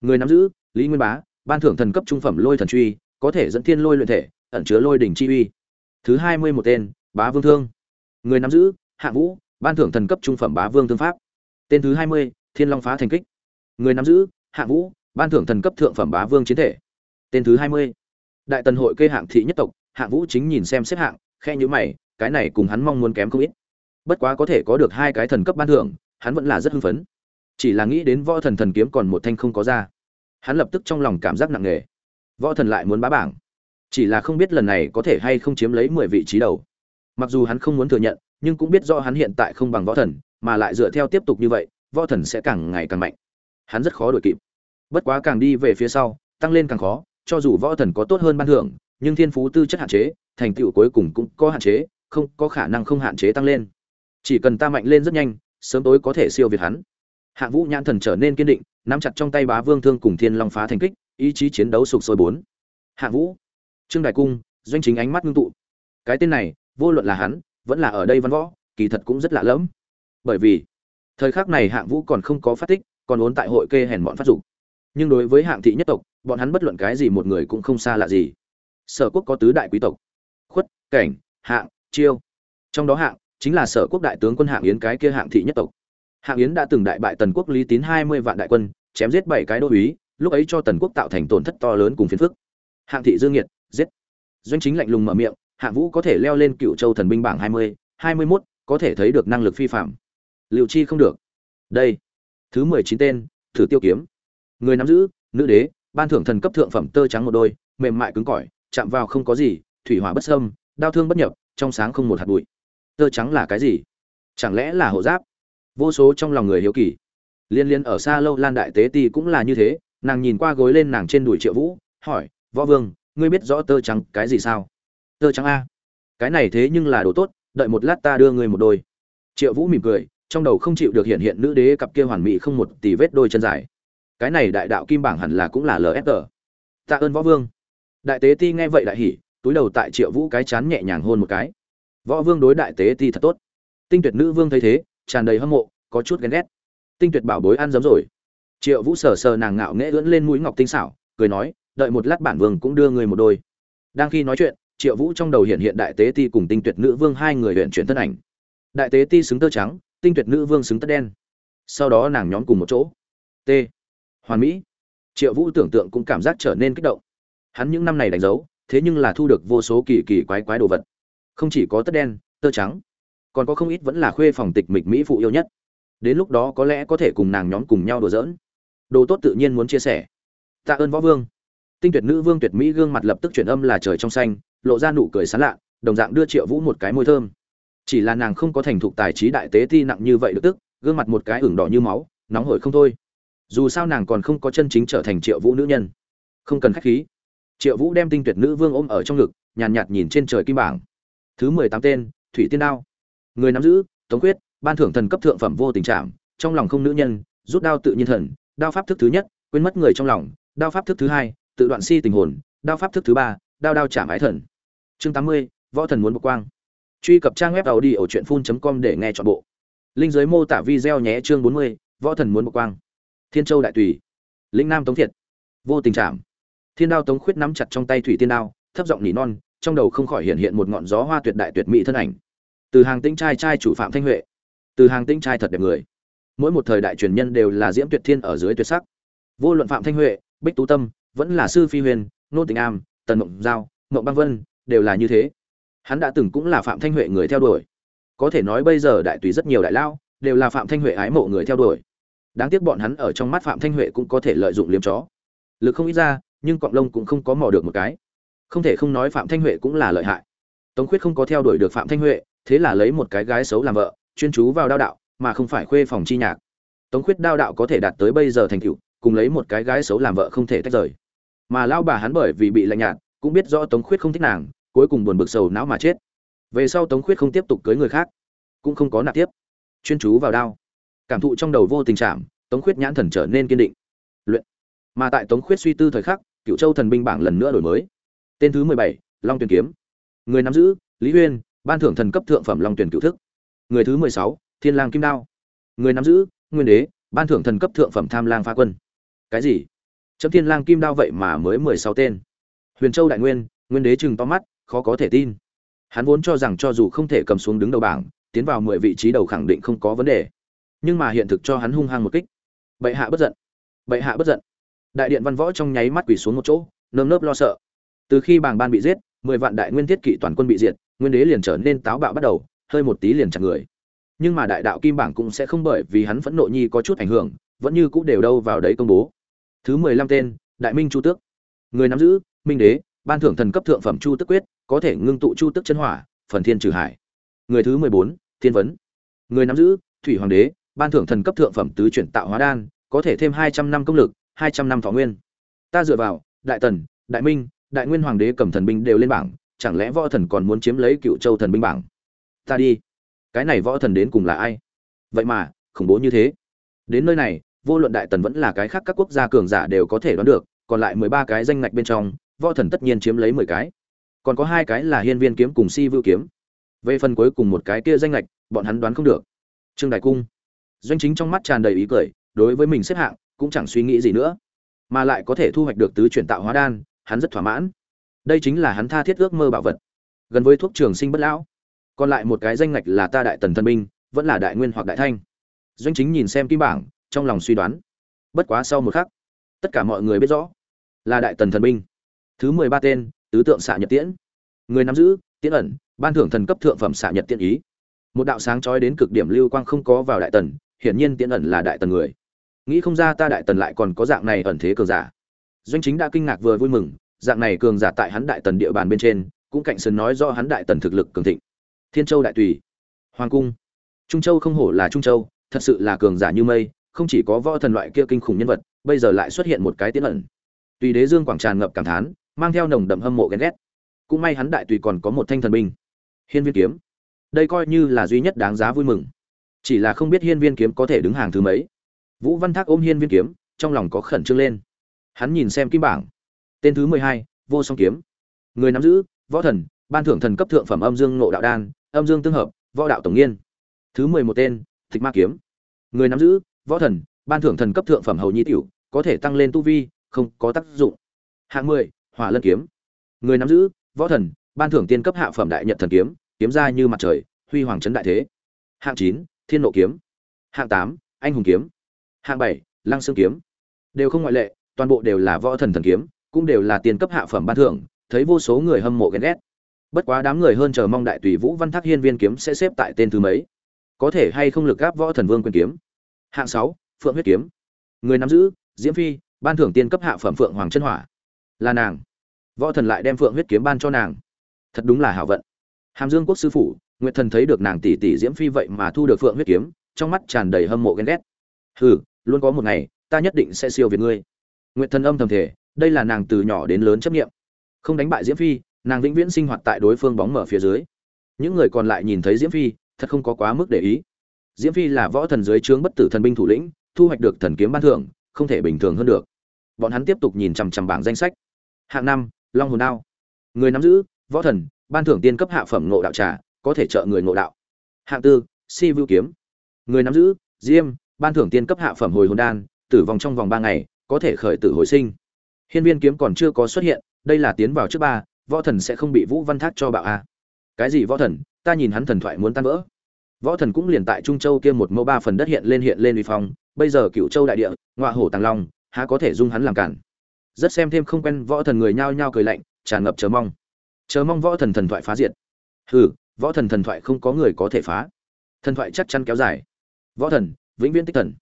Người nắm giữ, lý nguyên bá, ban thưởng thần cấp trung phẩm lôi thần truy, có thể dẫn thiên lôi luyện thể, ẩn chứa lôi đỉnh chi uy. Thứ hai mươi một tên, bá vương thương. Người nắm giữ, hạ vũ, ban thưởng thần cấp trung phẩm bá vương thương pháp. Tên thứ hai mươi thiên long phá thành kích. Người nắm giữ, hạ vũ, ban thưởng thần cấp thượng phẩm bá vương chiến thể. Tên thứ hai mươi. Đại tần hội kê hạng thị nhất tộc, hạ vũ chính nhìn xem xếp hạng khe nhữ mày, cái này cùng hắn mong muốn kém không ít. Bất quá có thể có được hai cái thần cấp ban thưởng, hắn vẫn là rất hưng phấn. Chỉ là nghĩ đến võ thần thần kiếm còn một thanh không có ra. Hắn lập tức trong lòng cảm giác nặng nề. Võ thần lại muốn bá bảng. Chỉ là không biết lần này có thể hay không chiếm lấy mười vị trí đầu. Mặc dù hắn không muốn thừa nhận, nhưng cũng biết do hắn hiện tại không bằng võ thần, mà lại dựa theo tiếp tục như vậy võ thần sẽ càng ngày càng mạnh. Hắn rất khó đuổi kịp. Bất quá càng đi về phía sau, tăng lên càng khó, cho dù võ thần có tốt hơn ban thưởng, nhưng thiên phú tư chất hạn chế, thành tựu cuối cùng cũng có hạn chế, không, có khả năng không hạn chế tăng lên. Chỉ cần ta mạnh lên rất nhanh, sớm tối có thể siêu việt hắn. Hạng vũ nhãn thần trở nên kiên định, nắm chặt trong tay bá vương thương cùng thiên long phá thành kích, ý chí chiến đấu sục sôi bốn. Hạng vũ, trương đại cung, doanh chính ánh mắt ngưng tụ. Cái tên này, vô luận là hắn, vẫn là ở đây văn võ, kỳ thật cũng rất lạ lẫm. Bởi vì thời khắc này hạng vũ còn không có phát tích, còn ốn tại hội kê hèn bọn phát dục. Nhưng đối với hạng thị nhất tộc, bọn hắn bất luận cái gì một người cũng không xa lạ gì. Sở quốc có tứ đại quý tộc. Khuất, cảnh, hạng, chiêu. Trong đó hạng chính là sở quốc đại tướng quân hạng yến cái kia hạng thị nhất tộc. Hạng yến đã từng đại bại tần quốc lý tín hai mươi vạn đại quân, chém giết bảy cái đô úy lúc ấy cho tần quốc tạo thành tổn thất to lớn cùng phiền phức. Hạng thị dương nhiệt, giết. Doanh chính lạnh lùng mở miệng, hạng vũ có thể leo lên cựu châu thần binh bảng hai mươi hai mươi mốt, có thể thấy được năng lực phi phạm liệu chi không được. Đây, thứ mười chín tên, thử tiêu kiếm. Người nắm giữ, nữ đế, ban thưởng thần cấp thượng phẩm tơ trắng một đôi, mềm mại cứng cỏi, chạm vào không có gì, thủy hỏa bất sâm đau thương bất nhập, trong sáng không một hạt bụi. Tơ trắng là cái gì? Chẳng lẽ là hộ giáp? Vô số trong lòng người hiếu kỳ. Liên liên ở xa lâu lan đại tế ti cũng là như thế, nàng nhìn qua gối lên nàng trên đùi triệu vũ, hỏi, võ vương, ngươi biết rõ tơ trắng cái gì sao? Tơ trắng a? Cái này thế nhưng là đồ tốt, đợi một lát ta đưa ngươi một đôi. Triệu vũ mỉm cười trong đầu không chịu được hiện hiện nữ đế cặp kia hoàn mỹ không một tỷ vết đôi chân dài. Cái này đại đạo kim bảng hẳn là cũng là lsg tạ ơn võ vương. Đại tế ti nghe vậy đại hỉ, túi đầu tại triệu vũ cái chán nhẹ nhàng hôn một cái. Võ vương đối đại tế ti thật tốt. Tinh tuyệt nữ vương thấy thế, tràn đầy hâm mộ, có chút ghen ghét. Tinh tuyệt bảo bối ăn giấm rồi. Triệu vũ sờ sờ nàng ngạo nghễ ưỡn lên mũi ngọc tinh xảo, cười nói, đợi một lát bản vương cũng đưa người một đôi. Đang khi nói chuyện, triệu vũ trong đầu hiện hiện đại tế ti cùng tinh tuyệt nữ vương hai người huyện chuyển thân ảnh. Đại tế ti xứng tơ trắng tinh tuyệt nữ vương xứng tất đen. Sau đó nàng nhóm cùng một chỗ. T. Hoàn mỹ. Triệu vũ tưởng tượng cũng cảm giác trở nên kích động. Hắn những năm này đánh dấu, thế nhưng là thu được vô số kỳ kỳ quái quái đồ vật. Không chỉ có tất đen, tơ trắng, còn có không ít vẫn là khuê phòng tịch mịch mỹ phụ yêu nhất. Đến lúc đó có lẽ có thể cùng nàng nhóm cùng nhau đùa giỡn. Đồ tốt tự nhiên muốn chia sẻ. Tạ ơn võ vương. Tinh tuyệt nữ vương tuyệt mỹ gương mặt lập tức chuyển âm là trời trong xanh, lộ ra nụ cười sán lạ, đồng dạng đưa triệu vũ một cái môi thơm chỉ là nàng không có thành thục tài trí đại tế ti nặng như vậy được tức gương mặt một cái ửng đỏ như máu nóng hổi không thôi. Dù sao nàng còn không có chân chính trở thành triệu vũ nữ nhân. Không cần khách khí. Triệu vũ đem tinh tuyệt nữ vương ôm ở trong ngực nhàn nhạt, nhạt nhìn trên trời kim bảng. Thứ mười tám tên thủy tiên đao. Người nắm giữ tống quyết ban thưởng thần cấp thượng phẩm vô tình trạng trong lòng không nữ nhân rút đao tự nhiên thần đao pháp thức thứ nhất quên mất người trong lòng đao pháp thức thứ hai tự đoạn si tình hồn đao pháp thức thứ ba đao đao chạm ái thần. Chương tám mươi võ thần muốn bộc quang truy cập trang web tàu đi ở truyện phun com để nghe chọn bộ. Linh giới mô tả video nhé chương bốn mươi võ thần muốn bộc quang. Thiên châu đại tùy. Lĩnh nam tống thiệt. Vô tình trạng, thiên đao tống khuyết nắm chặt trong tay thủy tiên đao thấp giọng nỉ non trong đầu không khỏi hiện hiện một ngọn gió hoa tuyệt đại tuyệt mỹ thân ảnh. Từ hàng tĩnh trai trai chủ phạm thanh huệ. Từ hàng tĩnh trai thật đẹp người. Mỗi một thời đại truyền nhân đều là diễm tuyệt thiên ở dưới tuyệt sắc. Vô luận phạm thanh huệ bích tú tâm vẫn là sư phi huyền nô tình am tần mộng giao mộng băng vân đều là như thế hắn đã từng cũng là phạm thanh huệ người theo đuổi. Có thể nói bây giờ đại tùy rất nhiều đại lao, đều là phạm thanh huệ ái mộ người theo đuổi. Đáng tiếc bọn hắn ở trong mắt phạm thanh huệ cũng có thể lợi dụng liếm chó. Lực không ít ra, nhưng cọng lông cũng không có mò được một cái. Không thể không nói phạm thanh huệ cũng là lợi hại. Tống khuyết không có theo đuổi được phạm thanh huệ, thế là lấy một cái gái xấu làm vợ, chuyên chú vào đao đạo, mà không phải khuê phòng chi nhạc. Tống khuyết đao đạo có thể đạt tới bây giờ thành cựu cùng lấy một cái gái xấu làm vợ không thể tách rời. Mà lao bà hắn bởi vì bị lạnh nhạt, cũng biết rõ tống khuyết không thích nàng cuối cùng buồn bực sầu não mà chết. Về sau tống khuyết không tiếp tục cưới người khác, cũng không có nạp tiếp. Chuyên chú vào đao. Cảm thụ trong đầu vô tình trạng tống khuyết nhãn thần trở nên kiên định. Luyện. Mà tại tống khuyết suy tư thời khắc cựu châu thần binh bảng lần nữa đổi mới. Tên thứ mười bảy, long tuyền kiếm. Người nắm giữ, lý huyên, ban thưởng thần cấp thượng phẩm long tuyển cựu thức. Người thứ mười sáu, thiên lang kim đao. Người nắm giữ, nguyên đế, ban thưởng thần cấp thượng phẩm tham lang phá quân. Cái gì? Chấm thiên lang kim đao vậy mà mới mười sáu tên. Huyền châu đại nguyên nguyên đế chừng to mắt khó có thể tin. Hắn vốn cho rằng cho dù không thể cầm xuống đứng đầu bảng, tiến vào mười vị trí đầu khẳng định không có vấn đề. Nhưng mà hiện thực cho hắn hung hăng một kích. Bệ hạ bất giận. Bệ hạ bất giận. Đại điện văn võ trong nháy mắt quỳ xuống một chỗ, nơm nớp lo sợ. Từ khi bảng ban bị giết, mười vạn đại nguyên thiết kỵ toàn quân bị diệt, nguyên đế liền trở nên táo bạo bắt đầu, hơi một tí liền chặt người. Nhưng mà đại đạo kim bảng cũng sẽ không bởi vì hắn phẫn nộ nhi có chút ảnh hưởng, vẫn như cũ đều đâu vào đấy công bố. Thứ mười lăm tên, đại minh chu tước. Người nắm giữ, minh đế ban thưởng thần cấp thượng phẩm chu tước quyết, có thể ngưng tụ chu tước chân hỏa, phần thiên trừ hải. Người thứ mười bốn, thiên vấn. Người nắm giữ, thủy hoàng đế, ban thưởng thần cấp thượng phẩm tứ chuyển tạo hóa đan, có thể thêm hai trăm năm công lực, hai trăm năm thọ nguyên. Ta dựa vào, đại tần, đại minh, đại nguyên hoàng đế cầm thần binh đều lên bảng, chẳng lẽ võ thần còn muốn chiếm lấy cựu châu thần binh bảng? Ta đi. Cái này võ thần đến cùng là ai? Vậy mà, khủng bố như thế. Đến nơi này, vô luận đại tần vẫn là cái khác các quốc gia cường giả đều có thể đoán được, còn lại mười ba cái danh ngạch bên trong võ thần tất nhiên chiếm lấy mười cái. Còn có hai cái là hiên viên kiếm cùng si vưu kiếm. Về phần cuối cùng một cái kia danh ngạch bọn hắn đoán không được. Trương đại cung. Doanh chính trong mắt tràn đầy ý cười, đối với mình xếp hạng, cũng chẳng suy nghĩ gì nữa. Mà lại có thể thu hoạch được tứ chuyển tạo hóa đan, hắn rất thỏa mãn. Đây chính là hắn tha thiết ước mơ bảo vật. Gần với thuốc trường sinh bất lão. Còn lại một cái danh ngạch là ta đại tần thần binh vẫn là đại nguyên hoặc đại thanh. Doanh chính nhìn xem kim bảng, trong lòng suy đoán. Bất quá sau một khắc, tất cả mọi người biết rõ, là đại tần thần binh thứ mười ba tên, tứ tượng xạ nhật tiễn. Người nắm giữ, tiễn ẩn, ban thưởng thần cấp thượng phẩm xạ nhật tiễn ý. Một đạo sáng trói đến cực điểm lưu quang không có vào đại tần, hiển nhiên tiễn ẩn là đại tần người. Nghĩ không ra ta đại tần lại còn có dạng này ẩn thế cường giả. Doanh chính đã kinh ngạc vừa vui mừng, dạng này cường giả tại hắn đại tần địa bàn bên trên, cũng cạnh sân nói do hắn đại tần thực lực cường thịnh. Thiên châu đại tùy. Hoàng cung. Trung châu không hổ là trung châu, thật sự là cường giả như mây, không chỉ có võ thần loại kia kinh khủng nhân vật, bây giờ lại xuất hiện một cái tiến ẩn. Tùy đế dương quảng tràn ngập cảm thán mang theo nồng đậm hâm mộ ghen ghét. Cũng may hắn đại tùy còn có một thanh thần binh. Hiên viên kiếm. Đây coi như là duy nhất đáng giá vui mừng. Chỉ là không biết hiên viên kiếm có thể đứng hàng thứ mấy. Vũ văn thác ôm hiên viên kiếm, trong lòng có khẩn trương lên. Hắn nhìn xem kim bảng. Tên thứ mười hai, vô song kiếm. Người nắm giữ, võ thần, ban thưởng thần cấp thượng phẩm âm dương nộ đạo đan, âm dương tương hợp, võ đạo tổng nghiên. Thứ mười một tên tịch ma kiếm. Người nắm giữ, võ thần, ban thưởng thần cấp thượng phẩm hầu nhi tiểu, có thể tăng lên tu vi, không có tác dụng. Hạng mười hỏa lân kiếm. Người nắm giữ, võ thần, ban thưởng tiên cấp hạ phẩm đại nhật thần kiếm kiếm ra như mặt trời, huy hoàng trấn đại thế. Hạng chín, thiên nộ kiếm. Hạng tám, anh hùng kiếm. Hạng bảy, lăng xương kiếm. Đều không ngoại lệ, toàn bộ đều là võ thần thần kiếm, cũng đều là tiền cấp hạ phẩm ban thưởng, thấy vô số người hâm mộ ghen ghét. Bất quá đám người hơn chờ mong đại tùy vũ văn thác hiên viên kiếm sẽ xếp tại tên thứ mấy? Có thể hay không lực gáp võ thần vương quyền kiếm? Hạng sáu, phượng huyết kiếm. Người nắm giữ, diễm phi, ban thưởng tiên cấp hạ phẩm phượng hoàng chân hỏa là nàng. Võ thần lại đem phượng huyết kiếm ban cho nàng. Thật đúng là hảo vận. Hàm dương quốc sư phụ, nguyệt thần thấy được nàng tỷ tỷ diễm phi vậy mà thu được phượng huyết kiếm, trong mắt tràn đầy hâm mộ ghen ghét. Hừ, luôn có một ngày, ta nhất định sẽ siêu việt ngươi. Nguyệt thần âm thầm thể đây là nàng từ nhỏ đến lớn chấp nghiệm không đánh bại diễm phi, nàng vĩnh viễn sinh hoạt tại đối phương bóng mở phía dưới. Những người còn lại nhìn thấy diễm phi, thật không có quá mức để ý. Diễm phi là võ thần dưới trướng bất tử thần binh thủ lĩnh, thu hoạch được thần kiếm ban thưởng, không thể bình thường hơn được. Bọn hắn tiếp tục nhìn chằm chằm bảng danh sách hạng năm, long hồn đao. Người nắm giữ, võ thần, ban thưởng tiên cấp hạ phẩm ngộ đạo trà, có thể trợ người ngộ đạo. Hạng tư, si vưu kiếm. Người nắm giữ, diêm, ban thưởng tiên cấp hạ phẩm hồi hồn đan, tử vong trong vòng ba ngày, có thể khởi tử hồi sinh. Hiên viên kiếm còn chưa có xuất hiện, đây là tiến vào trước ba, võ thần sẽ không bị vũ văn thác cho bạo a. Cái gì võ thần? Ta nhìn hắn thần thoại muốn tan vỡ. Võ thần cũng liền tại trung châu kia một mẫu ba phần đất hiện lên hiện lên uy phong, bây giờ cựu châu đại địa ngoại hổ tàng long, há có thể dung hắn làm cản? Rất xem thêm không quen võ thần người nhao nhao cười lạnh, tràn ngập chờ mong. Chờ mong võ thần thần thoại phá diệt. Hừ, võ thần thần thoại không có người có thể phá. Thần thoại chắc chắn kéo dài. Võ thần, vĩnh viễn tích thần.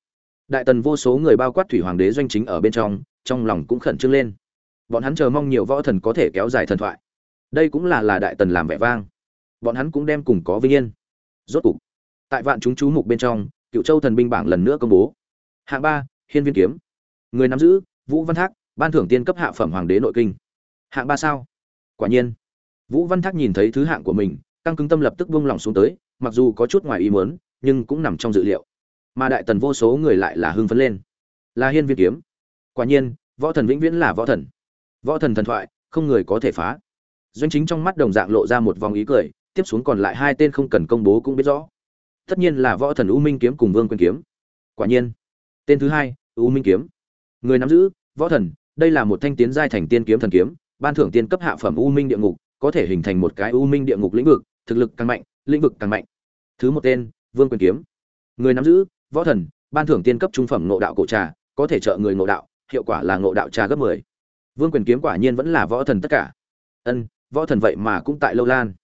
Đại tần vô số người bao quát thủy hoàng đế doanh chính ở bên trong trong lòng cũng khẩn trương lên. Bọn hắn chờ mong nhiều võ thần có thể kéo dài thần thoại. Đây cũng là là đại tần làm vẻ vang. Bọn hắn cũng đem cùng có vinh yên. Rốt cục, tại vạn chúng chú mục bên trong, cựu châu thần binh bảng lần nữa công bố. Hạng ba, hiên viên kiếm. Người nắm giữ, vũ văn thác ban thưởng tiên cấp hạ phẩm hoàng đế nội kinh. Hạng ba sao? Quả nhiên. Vũ văn thác nhìn thấy thứ hạng của mình, căng cứng tâm lập tức buông lỏng xuống tới, mặc dù có chút ngoài ý muốn, nhưng cũng nằm trong dự liệu. Mà đại tần vô số người lại là hưng phấn lên. Là hiên viên kiếm. Quả nhiên, võ thần vĩnh viễn là võ thần. Võ thần thần thoại, không người có thể phá. Doanh chính trong mắt đồng dạng lộ ra một vòng ý cười, tiếp xuống còn lại hai tên không cần công bố cũng biết rõ. Tất nhiên là võ thần u minh kiếm cùng vương quyền kiếm. Quả nhiên. Tên thứ hai, u minh kiếm. Người nắm giữ, võ thần đây là một thanh tiến giai thành tiên kiếm thần kiếm, ban thưởng tiên cấp hạ phẩm u minh địa ngục, có thể hình thành một cái u minh địa ngục lĩnh vực, thực lực càng mạnh, lĩnh vực càng mạnh. Thứ một tên, vương quyền kiếm. Người nắm giữ, võ thần, ban thưởng tiên cấp trung phẩm ngộ đạo cổ trà, có thể trợ người ngộ đạo, hiệu quả là ngộ đạo trà gấp mười. Vương quyền kiếm quả nhiên vẫn là võ thần tất cả. Ân, võ thần vậy mà cũng tại lâu lan.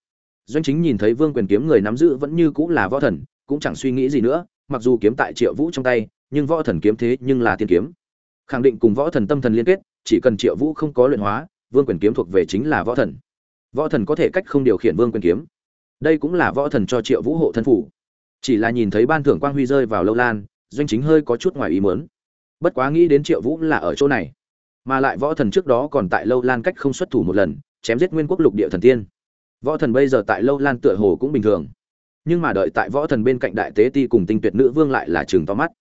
Doanh chính nhìn thấy vương quyền kiếm người nắm giữ vẫn như cũng là võ thần, cũng chẳng suy nghĩ gì nữa, mặc dù kiếm tại triệu vũ trong tay, nhưng võ thần kiếm thế nhưng là tiên kiếm khẳng định cùng võ thần tâm thần liên kết, chỉ cần triệu vũ không có luyện hóa, vương quyền kiếm thuộc về chính là võ thần. Võ thần có thể cách không điều khiển vương quyền kiếm. Đây cũng là võ thần cho triệu vũ hộ thân phủ. Chỉ là nhìn thấy ban thưởng quang huy rơi vào lâu lan, doanh chính hơi có chút ngoài ý mớn bất quá nghĩ đến triệu vũ là ở chỗ này, mà lại võ thần trước đó còn tại lâu lan cách không xuất thủ một lần, chém giết nguyên quốc lục địa thần tiên. Võ thần bây giờ tại lâu lan tựa hồ cũng bình thường. Nhưng mà đợi tại võ thần bên cạnh đại tế ti cùng tinh tuyệt nữ vương lại là trường to mắt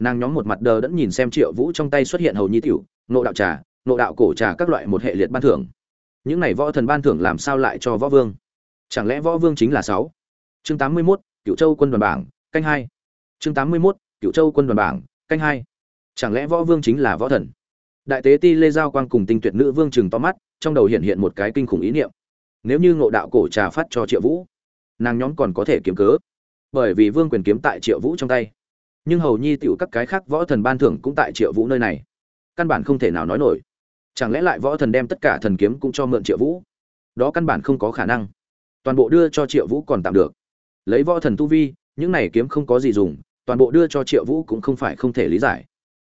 nàng nhóm một mặt đờ đẫn nhìn xem triệu vũ trong tay xuất hiện hầu nhi tiểu nộ đạo trà nộ đạo cổ trà các loại một hệ liệt ban thưởng. Những này võ thần ban thưởng làm sao lại cho võ vương? Chẳng lẽ võ vương chính là sáu? Chương tám mươi 81, cựu châu quân đoàn bảng canh hai. Chương tám mươi 81, cựu châu quân đoàn bảng canh hai. Chẳng lẽ võ vương chính là võ thần? Đại tế ti lê giao quang cùng tinh tuyệt nữ vương chừng to mắt trong đầu hiện hiện một cái kinh khủng ý niệm. Nếu như ngộ đạo cổ trà phát cho triệu vũ nàng nhóm còn có thể kiếm cớ. Bởi vì vương quyền kiếm tại triệu vũ trong tay nhưng hầu nhi tựu các cái khác võ thần ban thưởng cũng tại triệu vũ nơi này. Căn bản không thể nào nói nổi. Chẳng lẽ lại võ thần đem tất cả thần kiếm cũng cho mượn triệu vũ? Đó căn bản không có khả năng. Toàn bộ đưa cho triệu vũ còn tạm được. Lấy võ thần tu vi, những này kiếm không có gì dùng, toàn bộ đưa cho triệu vũ cũng không phải không thể lý giải.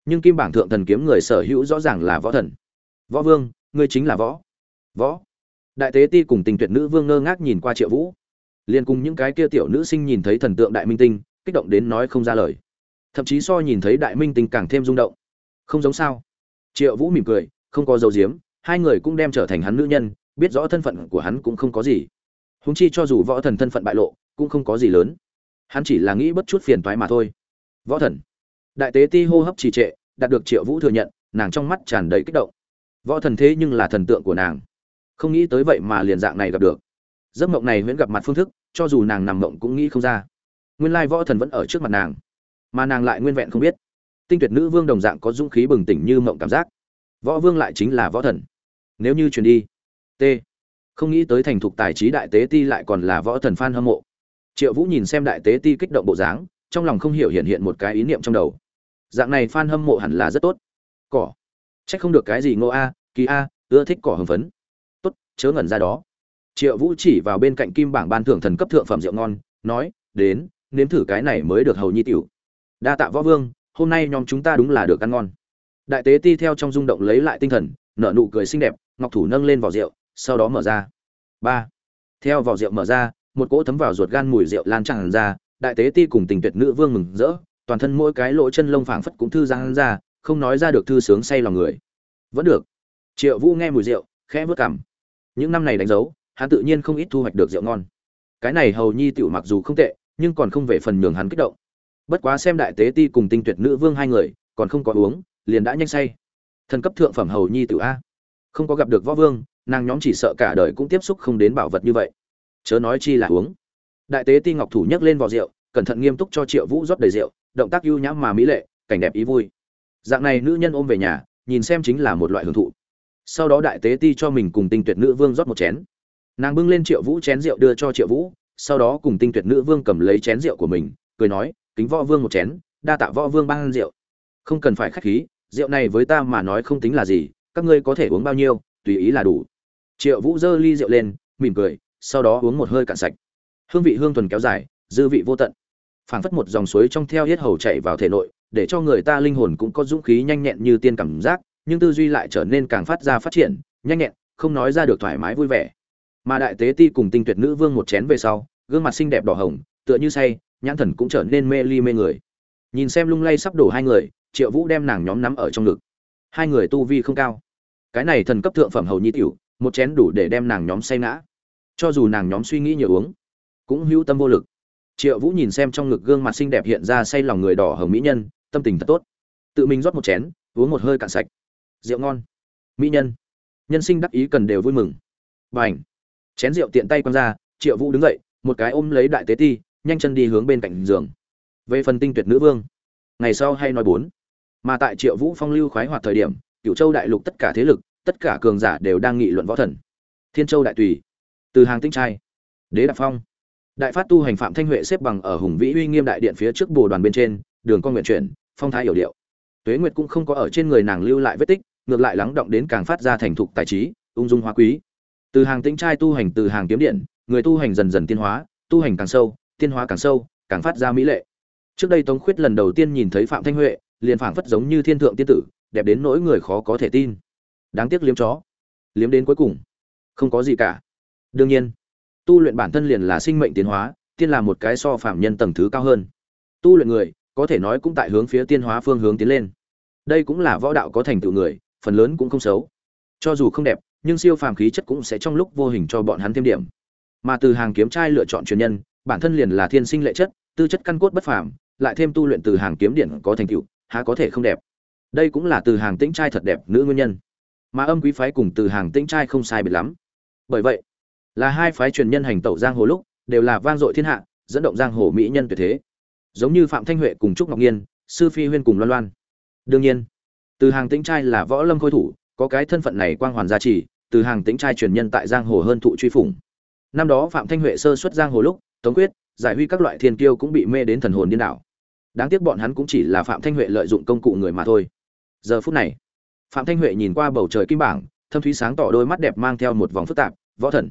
Nhưng kim bảng thượng thần kiếm người sở hữu rõ ràng là võ thần. Võ vương, ngươi chính là võ. Võ. Đại tế ti cùng tình tuyệt nữ vương ngơ ngác nhìn qua triệu vũ. Liền cùng những cái kia tiểu nữ sinh nhìn thấy thần tượng đại minh tinh, kích động đến nói không ra lời thậm chí so nhìn thấy đại minh tinh càng thêm rung động. Không giống sao? Triệu vũ mỉm cười, không có dấu diếm hai người cũng đem trở thành hắn nữ nhân, biết rõ thân phận của hắn cũng không có gì. Húng chi cho dù võ thần thân phận bại lộ, cũng không có gì lớn. Hắn chỉ là nghĩ bất chút phiền toái mà thôi. Võ thần. Đại tế ti hô hấp trì trệ, đạt được triệu vũ thừa nhận, nàng trong mắt tràn đầy kích động. Võ thần thế nhưng là thần tượng của nàng. Không nghĩ tới vậy mà liền dạng này gặp được. Giấc mộng này huyễn gặp mặt phương thức, cho dù nàng nằm mộng cũng nghĩ không ra. Nguyên lai võ thần vẫn ở trước mặt nàng mà nàng lại nguyên vẹn không biết. Tinh tuyệt nữ vương đồng dạng có dũng khí bừng tỉnh như mộng cảm giác. Võ vương lại chính là võ thần. Nếu như truyền đi, t. Không nghĩ tới thành thục tài trí đại tế ti lại còn là võ thần f hâm mộ. Triệu vũ nhìn xem đại tế ti kích động bộ dáng, trong lòng không hiểu hiện hiện một cái ý niệm trong đầu. Dạng này f hâm mộ hẳn là rất tốt. Cỏ. C h ắ c không được cái gì ngô a, kỳ a, ưa thích cỏ hưng phấn. Tốt, chớ ngẩn ra đó. Triệu vũ chỉ vào bên cạnh kim bảng ban thưởng thần cấp thượng phẩm rượu ngon, nói, đến, nếm thử cái này mới được hầu nhi tiểu đa tạ võ vương, hôm nay nhóm chúng ta đúng là được ăn ngon. Đại tế ti theo trong rung động lấy lại tinh thần, nở nụ cười xinh đẹp, ngọc thủ nâng lên vỏ rượu, sau đó mở ra. Ba. Theo vỏ rượu mở ra, một cỗ thấm vào ruột gan mùi rượu lan tràn ra, đại tế ti cùng tình tuyệt nữ vương mừng rỡ, toàn thân mỗi cái lỗ chân lông phảng phất cũng thư giang ra, không nói ra được thư sướng say lòng người. Vẫn được. Triệu vũ nghe mùi rượu, khẽ vớt cảm những năm này đánh dấu, hắn tự nhiên không ít thu hoạch được rượu ngon. Cái này hầu nhi tiểu mặc dù không tệ, nhưng còn không về phần nhường hắn kích động bất quá xem đại tế ti cùng tinh tuyệt nữ vương hai người, còn không có uống, liền đã nhanh say. Thần cấp thượng phẩm hầu nhi tử a. Không có gặp được võ vương, nàng nhóm chỉ sợ cả đời cũng tiếp xúc không đến bảo vật như vậy. Chớ nói chi là uống. Đại tế ti ngọc thủ nhấc lên vò rượu, cẩn thận nghiêm túc cho triệu vũ rót đầy rượu, động tác ưu nhãm mà mỹ lệ, cảnh đẹp ý vui. Dạng này nữ nhân ôm về nhà, nhìn xem chính là một loại hưởng thụ. Sau đó đại tế ti cho mình cùng tinh tuyệt nữ vương rót một chén. Nàng bưng lên triệu vũ chén rượu đưa cho triệu vũ, sau đó cùng tinh tuyệt nữ vương cầm lấy chén rượu của mình, cười nói kính võ vương một chén, đa tạ võ vương ban rượu. Không cần phải khách khí, rượu này với ta mà nói không tính là gì, các ngươi có thể uống bao nhiêu, tùy ý là đủ. Triệu vũ giơ ly rượu lên, mỉm cười, sau đó uống một hơi cạn sạch. Hương vị hương thuần kéo dài, dư vị vô tận. Phảng phất một dòng suối trong theo hết hầu chạy vào thể nội, để cho người ta linh hồn cũng có dũng khí nhanh nhẹn như tiên cảm giác, nhưng tư duy lại trở nên càng phát ra phát triển, nhanh nhẹn, không nói ra được thoải mái vui vẻ. Mà đại tế ti cùng tinh tuyệt nữ vương một chén về sau, gương mặt xinh đẹp đỏ hồng, tựa như say nhãn thần cũng trở nên mê ly mê người. Nhìn xem lung lay sắp đổ hai người, triệu vũ đem nàng nhóm nắm ở trong ngực. Hai người tu vi không cao. Cái này thần cấp thượng phẩm hầu nhi tiểu, một chén đủ để đem nàng nhóm say ngã. Cho dù nàng nhóm suy nghĩ nhiều uống, cũng hữu tâm vô lực. Triệu vũ nhìn xem trong ngực gương mặt xinh đẹp hiện ra say lòng người đỏ hồng mỹ nhân, tâm tình thật tốt. Tự mình rót một chén, uống một hơi cạn sạch. Rượu ngon. Mỹ nhân. Nhân sinh đắc ý cần đều vui mừng. B à n h chén rượu tiện tay quăng ra, triệu vũ đứng dậy, một cái ôm lấy đại tế ti nhanh chân đi hướng bên cạnh giường. Về phần tinh tuyệt nữ vương, ngày sau hay nói bốn. Mà tại triệu vũ phong lưu khoái hoạt thời điểm cựu châu đại lục tất cả thế lực, tất cả cường giả đều đang nghị luận võ thần. Thiên châu đại tùy, từ hàng tinh trai, đế đạp phong. Đại phát tu hành phạm thanh huệ xếp bằng ở hùng vĩ uy nghiêm đại điện phía trước bồ đoàn bên trên, đường con nguyện chuyển, phong thái hiểu điệu. Tuế nguyệt cũng không có ở trên người nàng lưu lại vết tích, ngược lại lắng động đến càng phát ra thành thục tài trí, ung dung hoa quý. Từ hàng tĩnh trai tu hành từ hàng kiếm điện, người tu hành dần dần tiên hóa, tu hành càng sâu tiên hóa càng sâu, càng phát ra mỹ lệ. Trước đây tống khuyết lần đầu tiên nhìn thấy phạm thanh huệ, liền phảng phất giống như thiên thượng tiên tử, đẹp đến nỗi người khó có thể tin. Đáng tiếc liếm chó. Liếm đến cuối cùng. Không có gì cả. Đương nhiên, tu luyện bản thân liền là sinh mệnh tiến hóa, tiên là một cái so phạm nhân tầng thứ cao hơn. Tu luyện người, có thể nói cũng tại hướng phía tiên hóa phương hướng tiến lên. Đây cũng là võ đạo có thành tựu người, phần lớn cũng không xấu. Cho dù không đẹp, nhưng siêu phàm khí chất cũng sẽ trong lúc vô hình cho bọn hắn thêm điểm. Mà từ hàng kiếm trai lựa chọn truyền nhân bản thân liền là thiên sinh lệ chất, tư chất căn cốt bất phàm, lại thêm tu luyện từ hàng kiếm điện có thành tựu, há có thể không đẹp. Đây cũng là từ hàng tĩnh trai thật đẹp nữ nguyên nhân. Mà âm quý phái cùng từ hàng tĩnh trai không sai biệt lắm. Bởi vậy, là hai phái truyền nhân hành tẩu giang hồ lúc, đều là vang dội thiên hạ, dẫn động giang hồ mỹ nhân tuyệt thế. Giống như phạm thanh huệ cùng trúc ngọc nhiên, sư phi huyên cùng loan loan. Đương nhiên, từ hàng tĩnh trai là võ lâm khôi thủ, có cái thân phận này quang hoàn gia trì, từ hàng tĩnh trai truyền nhân tại giang hồ hơn thụ truy phủng. Năm đó phạm thanh huệ sơ xuất giang hồ lúc tống quyết, giải huy các loại thiên kiêu cũng bị mê đến thần hồn điên đảo. Đáng tiếc bọn hắn cũng chỉ là phạm thanh huệ lợi dụng công cụ người mà thôi. Giờ phút này, phạm thanh huệ nhìn qua bầu trời kim bảng, thâm thúy sáng tỏ đôi mắt đẹp mang theo một vòng phức tạp, võ thần.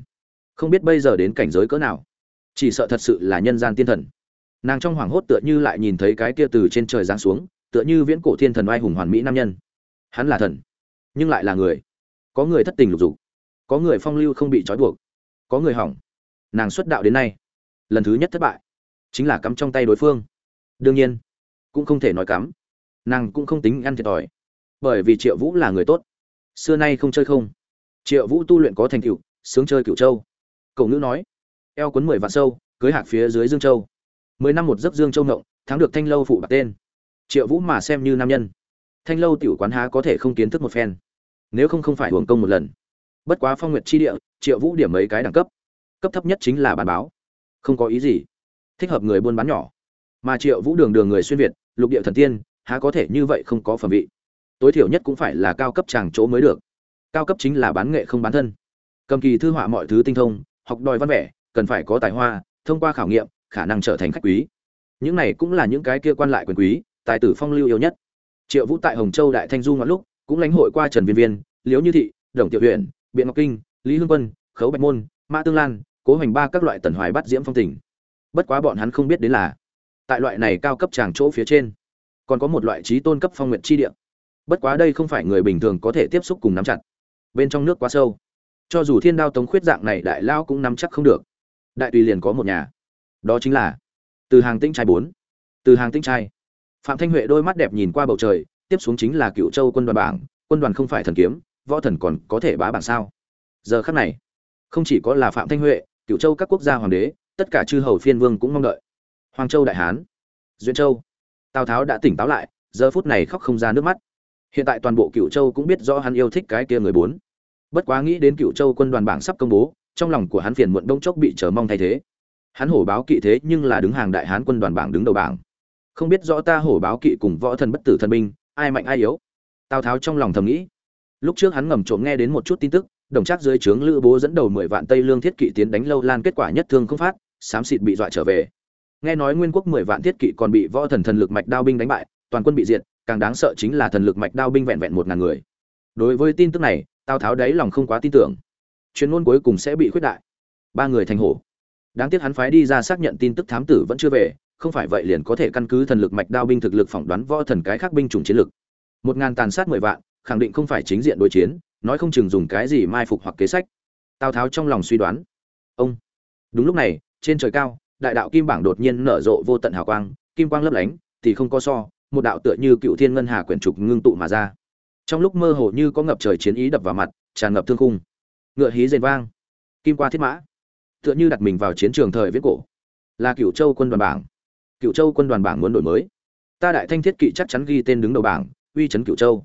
Không biết bây giờ đến cảnh giới cỡ nào, chỉ sợ thật sự là nhân gian tiên thần. Nàng trong hoảng hốt tựa như lại nhìn thấy cái kia từ trên trời giáng xuống, tựa như viễn cổ thiên thần oai hùng hoàn mỹ nam nhân. Hắn là thần, nhưng lại là người. Có người thất tình lục dục, có người phong lưu không bị trói buộc, có người hỏng. Nàng xuất đạo đến nay lần thứ nhất thất bại, chính là cắm trong tay đối phương. Đương nhiên, cũng không thể nói cắm. Nàng cũng không tính ăn thiệt thòi, bởi vì triệu vũ là người tốt. Xưa nay không chơi không. Triệu vũ tu luyện có thành tựu, sướng chơi cựu châu. Cậu ngữ nói, eo cuốn mười vạn sâu, cưới hạc phía dưới dương châu. Mười năm một giấc dương châu ngộng, thắng được thanh lâu phụ bạc tên. Triệu vũ mà xem như nam nhân, thanh lâu tiểu quán há có thể không kiến thức một phen. Nếu không không phải hưởng công một lần. Bất quá phong nguyệt chi địa, triệu vũ điểm mấy cái đẳng cấp. Cấp thấp nhất chính là bản báo không có ý gì. Thích hợp người buôn bán nhỏ. Mà triệu vũ đường đường người xuyên việt, lục địa thần tiên, há có thể như vậy không có phẩm vị. Tối thiểu nhất cũng phải là cao cấp tràng chỗ mới được. Cao cấp chính là bán nghệ không bán thân. Cầm kỳ thư họa mọi thứ tinh thông, học đòi văn vẻ, cần phải có tài hoa, thông qua khảo nghiệm, khả năng trở thành khách quý. Những này cũng là những cái kia quan lại quyền quý, tài tử phong lưu yêu nhất. Triệu vũ tại hồng châu đại thanh du ngọn lúc, cũng lãnh hội qua trần viên viên liếu như thị, đồng tiểu huyện biện ngọc kinh, lý hương quân, khấu bạch môn, mã tương lan cố hoành ba các loại tần hoài bắt diễm phong tình. Bất quá bọn hắn không biết đến là, tại loại này cao cấp tràng chỗ phía trên, còn có một loại trí tôn cấp phong nguyện chi địa. Bất quá đây không phải người bình thường có thể tiếp xúc cùng nắm chặt. Bên trong nước quá sâu. Cho dù thiên đao tống khuyết dạng này đại lao cũng nắm chắc không được. Đại tùy liền có một nhà. Đó chính là từ hàng tĩnh trai bốn. Từ hàng tĩnh trai. Phạm thanh huệ đôi mắt đẹp nhìn qua bầu trời, tiếp xuống chính là cựu châu quân đoàn bảng, quân đoàn không phải thần kiếm, võ thần còn có thể bá bảng sao? Giờ khắc này, không chỉ có là phạm thanh huệ cựu châu các quốc gia hoàng đế, tất cả chư hầu phiên vương cũng mong đợi. Hoàng châu đại hán duyên châu. Tào tháo đã tỉnh táo lại, giờ phút này khóc không ra nước mắt. Hiện tại toàn bộ cựu châu cũng biết rõ hắn yêu thích cái kia người bốn. Bất quá nghĩ đến cựu châu quân đoàn bảng sắp công bố, trong lòng của hắn phiền muộn đông chốc bị chờ mong thay thế. Hắn hổ báo kỵ thế nhưng là đứng hàng đại hán quân đoàn bảng đứng đầu bảng. Không biết rõ ta hổ báo kỵ cùng võ thần bất tử thần binh, ai mạnh ai yếu. Tào tháo trong lòng thầm nghĩ. Lúc trước hắn ngầm trộm nghe đến một chút tin tức đồng chắc dưới trướng lữ bố dẫn đầu mười vạn tây lương thiết kỵ tiến đánh lâu lan kết quả nhất thương không phát, xám xịt bị dọa trở về. Nghe nói nguyên quốc mười vạn thiết kỵ còn bị võ thần thần lực mạch đao binh đánh bại, toàn quân bị diệt, càng đáng sợ chính là thần lực mạch đao binh vẹn vẹn một ngàn người. Đối với tin tức này, tào tháo đáy lòng không quá tin tưởng. Chuyên môn cuối cùng sẽ bị khuyết đại. Ba người thành hổ. Đáng tiếc hắn phái đi ra xác nhận tin tức thám tử vẫn chưa về, không phải vậy liền có thể căn cứ thần lực mạch đao binh thực lực phỏng đoán võ thần cái khác binh chủng chiến lực. Một ngàn tàn sát mười vạn, khẳng định không phải chính diện đối chiến nói không chừng dùng cái gì mai phục hoặc kế sách. Tào tháo trong lòng suy đoán. Ông. Đúng lúc này, trên trời cao, đại đạo kim bảng đột nhiên nở rộ vô tận hào quang, kim quang lấp lánh, thì không có so, một đạo tựa như cựu thiên ngân hà quyển trục ngưng tụ mà ra. Trong lúc mơ hồ như có ngập trời chiến ý đập vào mặt, tràn ngập thương khung. Ngựa hí rền vang. Kim qua thiết mã. Tựa như đặt mình vào chiến trường thời viết cổ. Là cựu châu quân đoàn bảng. Cựu châu quân đoàn bảng muốn đổi mới. Ta đại thanh thiết kỵ chắc chắn ghi tên đứng đầu bảng, uy chấn cựu châu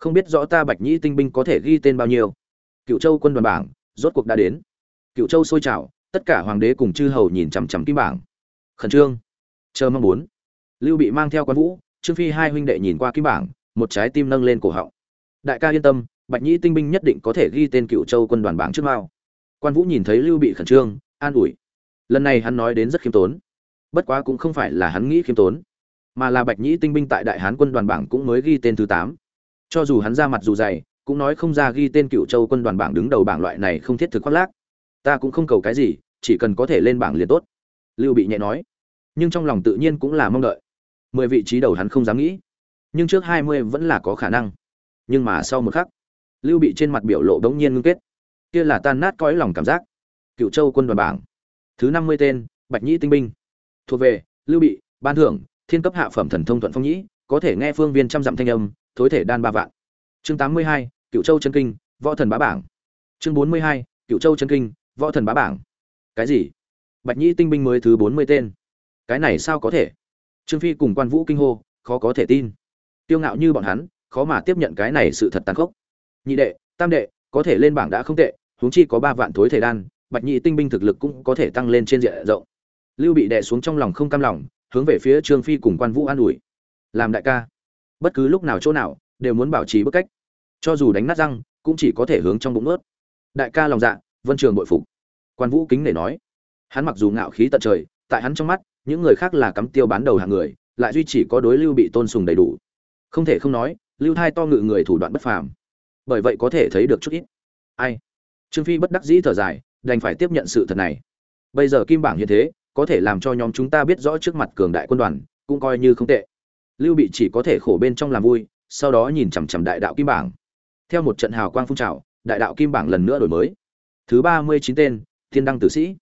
không biết rõ ta bạch nhĩ tinh binh có thể ghi tên bao nhiêu. Cựu châu quân đoàn bảng, rốt cuộc đã đến. Cựu châu sôi trào, tất cả hoàng đế cùng chư hầu nhìn chằm chằm kim bảng. Khẩn trương. Chờ mong muốn. Lưu bị mang theo quan vũ, trương phi hai huynh đệ nhìn qua kim bảng, một trái tim nâng lên cổ họng. Đại ca yên tâm, bạch nhĩ tinh binh nhất định có thể ghi tên cựu châu quân đoàn bảng trước mao. Quan vũ nhìn thấy lưu bị khẩn trương, an ủi. Lần này hắn nói đến rất khiêm tốn. Bất quá cũng không phải là hắn nghĩ khiêm tốn, mà là bạch nhĩ tinh binh tại đại hán quân đoàn bảng cũng mới ghi tên thứ tám cho dù hắn ra mặt dù dày, cũng nói không ra ghi tên cựu châu quân đoàn bảng đứng đầu bảng loại này không thiết thực khoác lác. Ta cũng không cầu cái gì, chỉ cần có thể lên bảng liền tốt. Lưu bị nhẹ nói. Nhưng trong lòng tự nhiên cũng là mong đợi. Mười vị trí đầu hắn không dám nghĩ. Nhưng trước hai mươi vẫn là có khả năng. Nhưng mà sau một khắc, lưu bị trên mặt biểu lộ đ ố n g nhiên ngưng kết. Kia là tan nát cõi lòng cảm giác. Cựu châu quân đoàn bảng. Thứ năm mươi tên, bạch nhĩ tinh binh. Thuộc về, lưu bị, ban thưởng, thiên cấp hạ phẩm thần thông thuận phong nhĩ, có thể nghe phương viên trăm dặm thanh âm thối thể đan ba vạn. Chương tám mươi hai cựu châu chân kinh, võ thần bá bảng. Chương bốn mươi hai cựu châu chân kinh, võ thần bá bảng. Cái gì? Bạch nhĩ tinh binh mới thứ bốn mươi tên. Cái này sao có thể? Trương phi cùng quan vũ kinh hô, khó có thể tin. Tiêu ngạo như bọn hắn, khó mà tiếp nhận cái này sự thật tàn khốc. Nhị đệ, tam đệ, có thể lên bảng đã không tệ, huống chi có ba vạn thối thể đan, bạch nhị tinh binh thực lực cũng có thể tăng lên trên diện rộng. Lưu bị đè xuống trong lòng không cam lòng, hướng về phía trương phi cùng quan vũ an ủi. Làm đại ca bất cứ lúc nào chỗ nào đều muốn bảo trì bức cách. Cho dù đánh nát răng, cũng chỉ có thể hướng trong bụng ướt đại ca lòng dạ vân trường bội phục. Quan vũ kính để nói. Hắn mặc dù ngạo khí tận trời, tại hắn trong mắt, những người khác là cắm tiêu bán đầu hàng người, lại duy chỉ có đối lưu bị tôn sùng đầy đủ. Không thể không nói, lưu thai to ngự người thủ đoạn bất phàm. Bởi vậy có thể thấy được chút ít. Ai? Trương phi bất đắc dĩ thở dài, đành phải tiếp nhận sự thật này. Bây giờ kim bảng như thế, có thể làm cho nhóm chúng ta biết rõ trước mặt cường đại quân đoàn, cũng coi như không tệ lưu bị chỉ có thể khổ bên trong làm vui, sau đó nhìn chằm chằm đại đạo kim bảng. Theo một trận hào quang phun trào, đại đạo kim bảng lần nữa đổi mới. Thứ ba mươi chín tên, thiên đăng tử sĩ.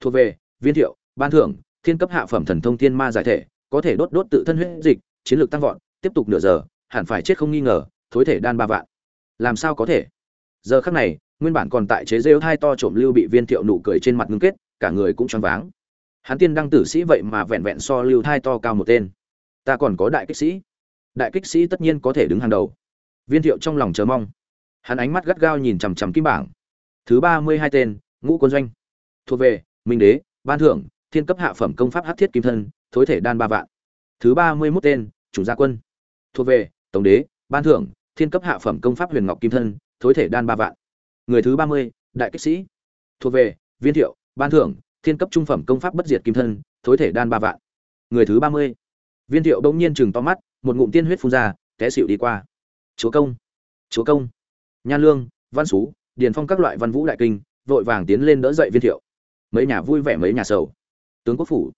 Thuộc về, viên thiệu, ban thưởng, thiên cấp hạ phẩm thần thông thiên ma giải thể, có thể đốt đốt tự thân huyết dịch, chiến lược tăng vọt, tiếp tục nửa giờ, hẳn phải chết không nghi ngờ, thối thể đan ba vạn. Làm sao có thể? Giờ khắc này, nguyên bản còn tại chế rêu hai to trộm lưu bị viên thiệu nụ cười trên mặt ngưng kết, cả người cũng choáng váng. Hắn tiên đăng tử sĩ vậy mà vẹn vẹn so lưu thai to cao một tên ta còn có đại kích sĩ. Đại kích sĩ tất nhiên có thể đứng hàng đầu. Viên thiệu trong lòng chờ mong. Hắn ánh mắt gắt gao nhìn chằm chằm kim bảng. Thứ ba mươi hai tên, ngũ quân doanh. Thuộc về, minh đế, ban thưởng, thiên cấp hạ phẩm công pháp hát thiết kim thân, thối thể đan ba vạn. Thứ ba mươi mốt tên, chủ gia quân. Thuộc về, tổng đế, ban thưởng, thiên cấp hạ phẩm công pháp huyền ngọc kim thân, thối thể đan ba vạn. Người thứ ba mươi, đại kích sĩ. Thuộc về, viên thiệu, ban thưởng, thiên cấp trung phẩm công pháp bất diệt kim thân, thối thể đan ba vạn. Người thứ ba mươi viên thiệu bỗng nhiên chừng to mắt, một ngụm tiên huyết phun ra, té xịu đi qua. Chúa công chúa công. Nhan lương, văn xú, điền phong các loại văn vũ đại kinh, vội vàng tiến lên đỡ dậy viên thiệu. Mấy nhà vui vẻ, mấy nhà sầu. Tướng quốc phủ.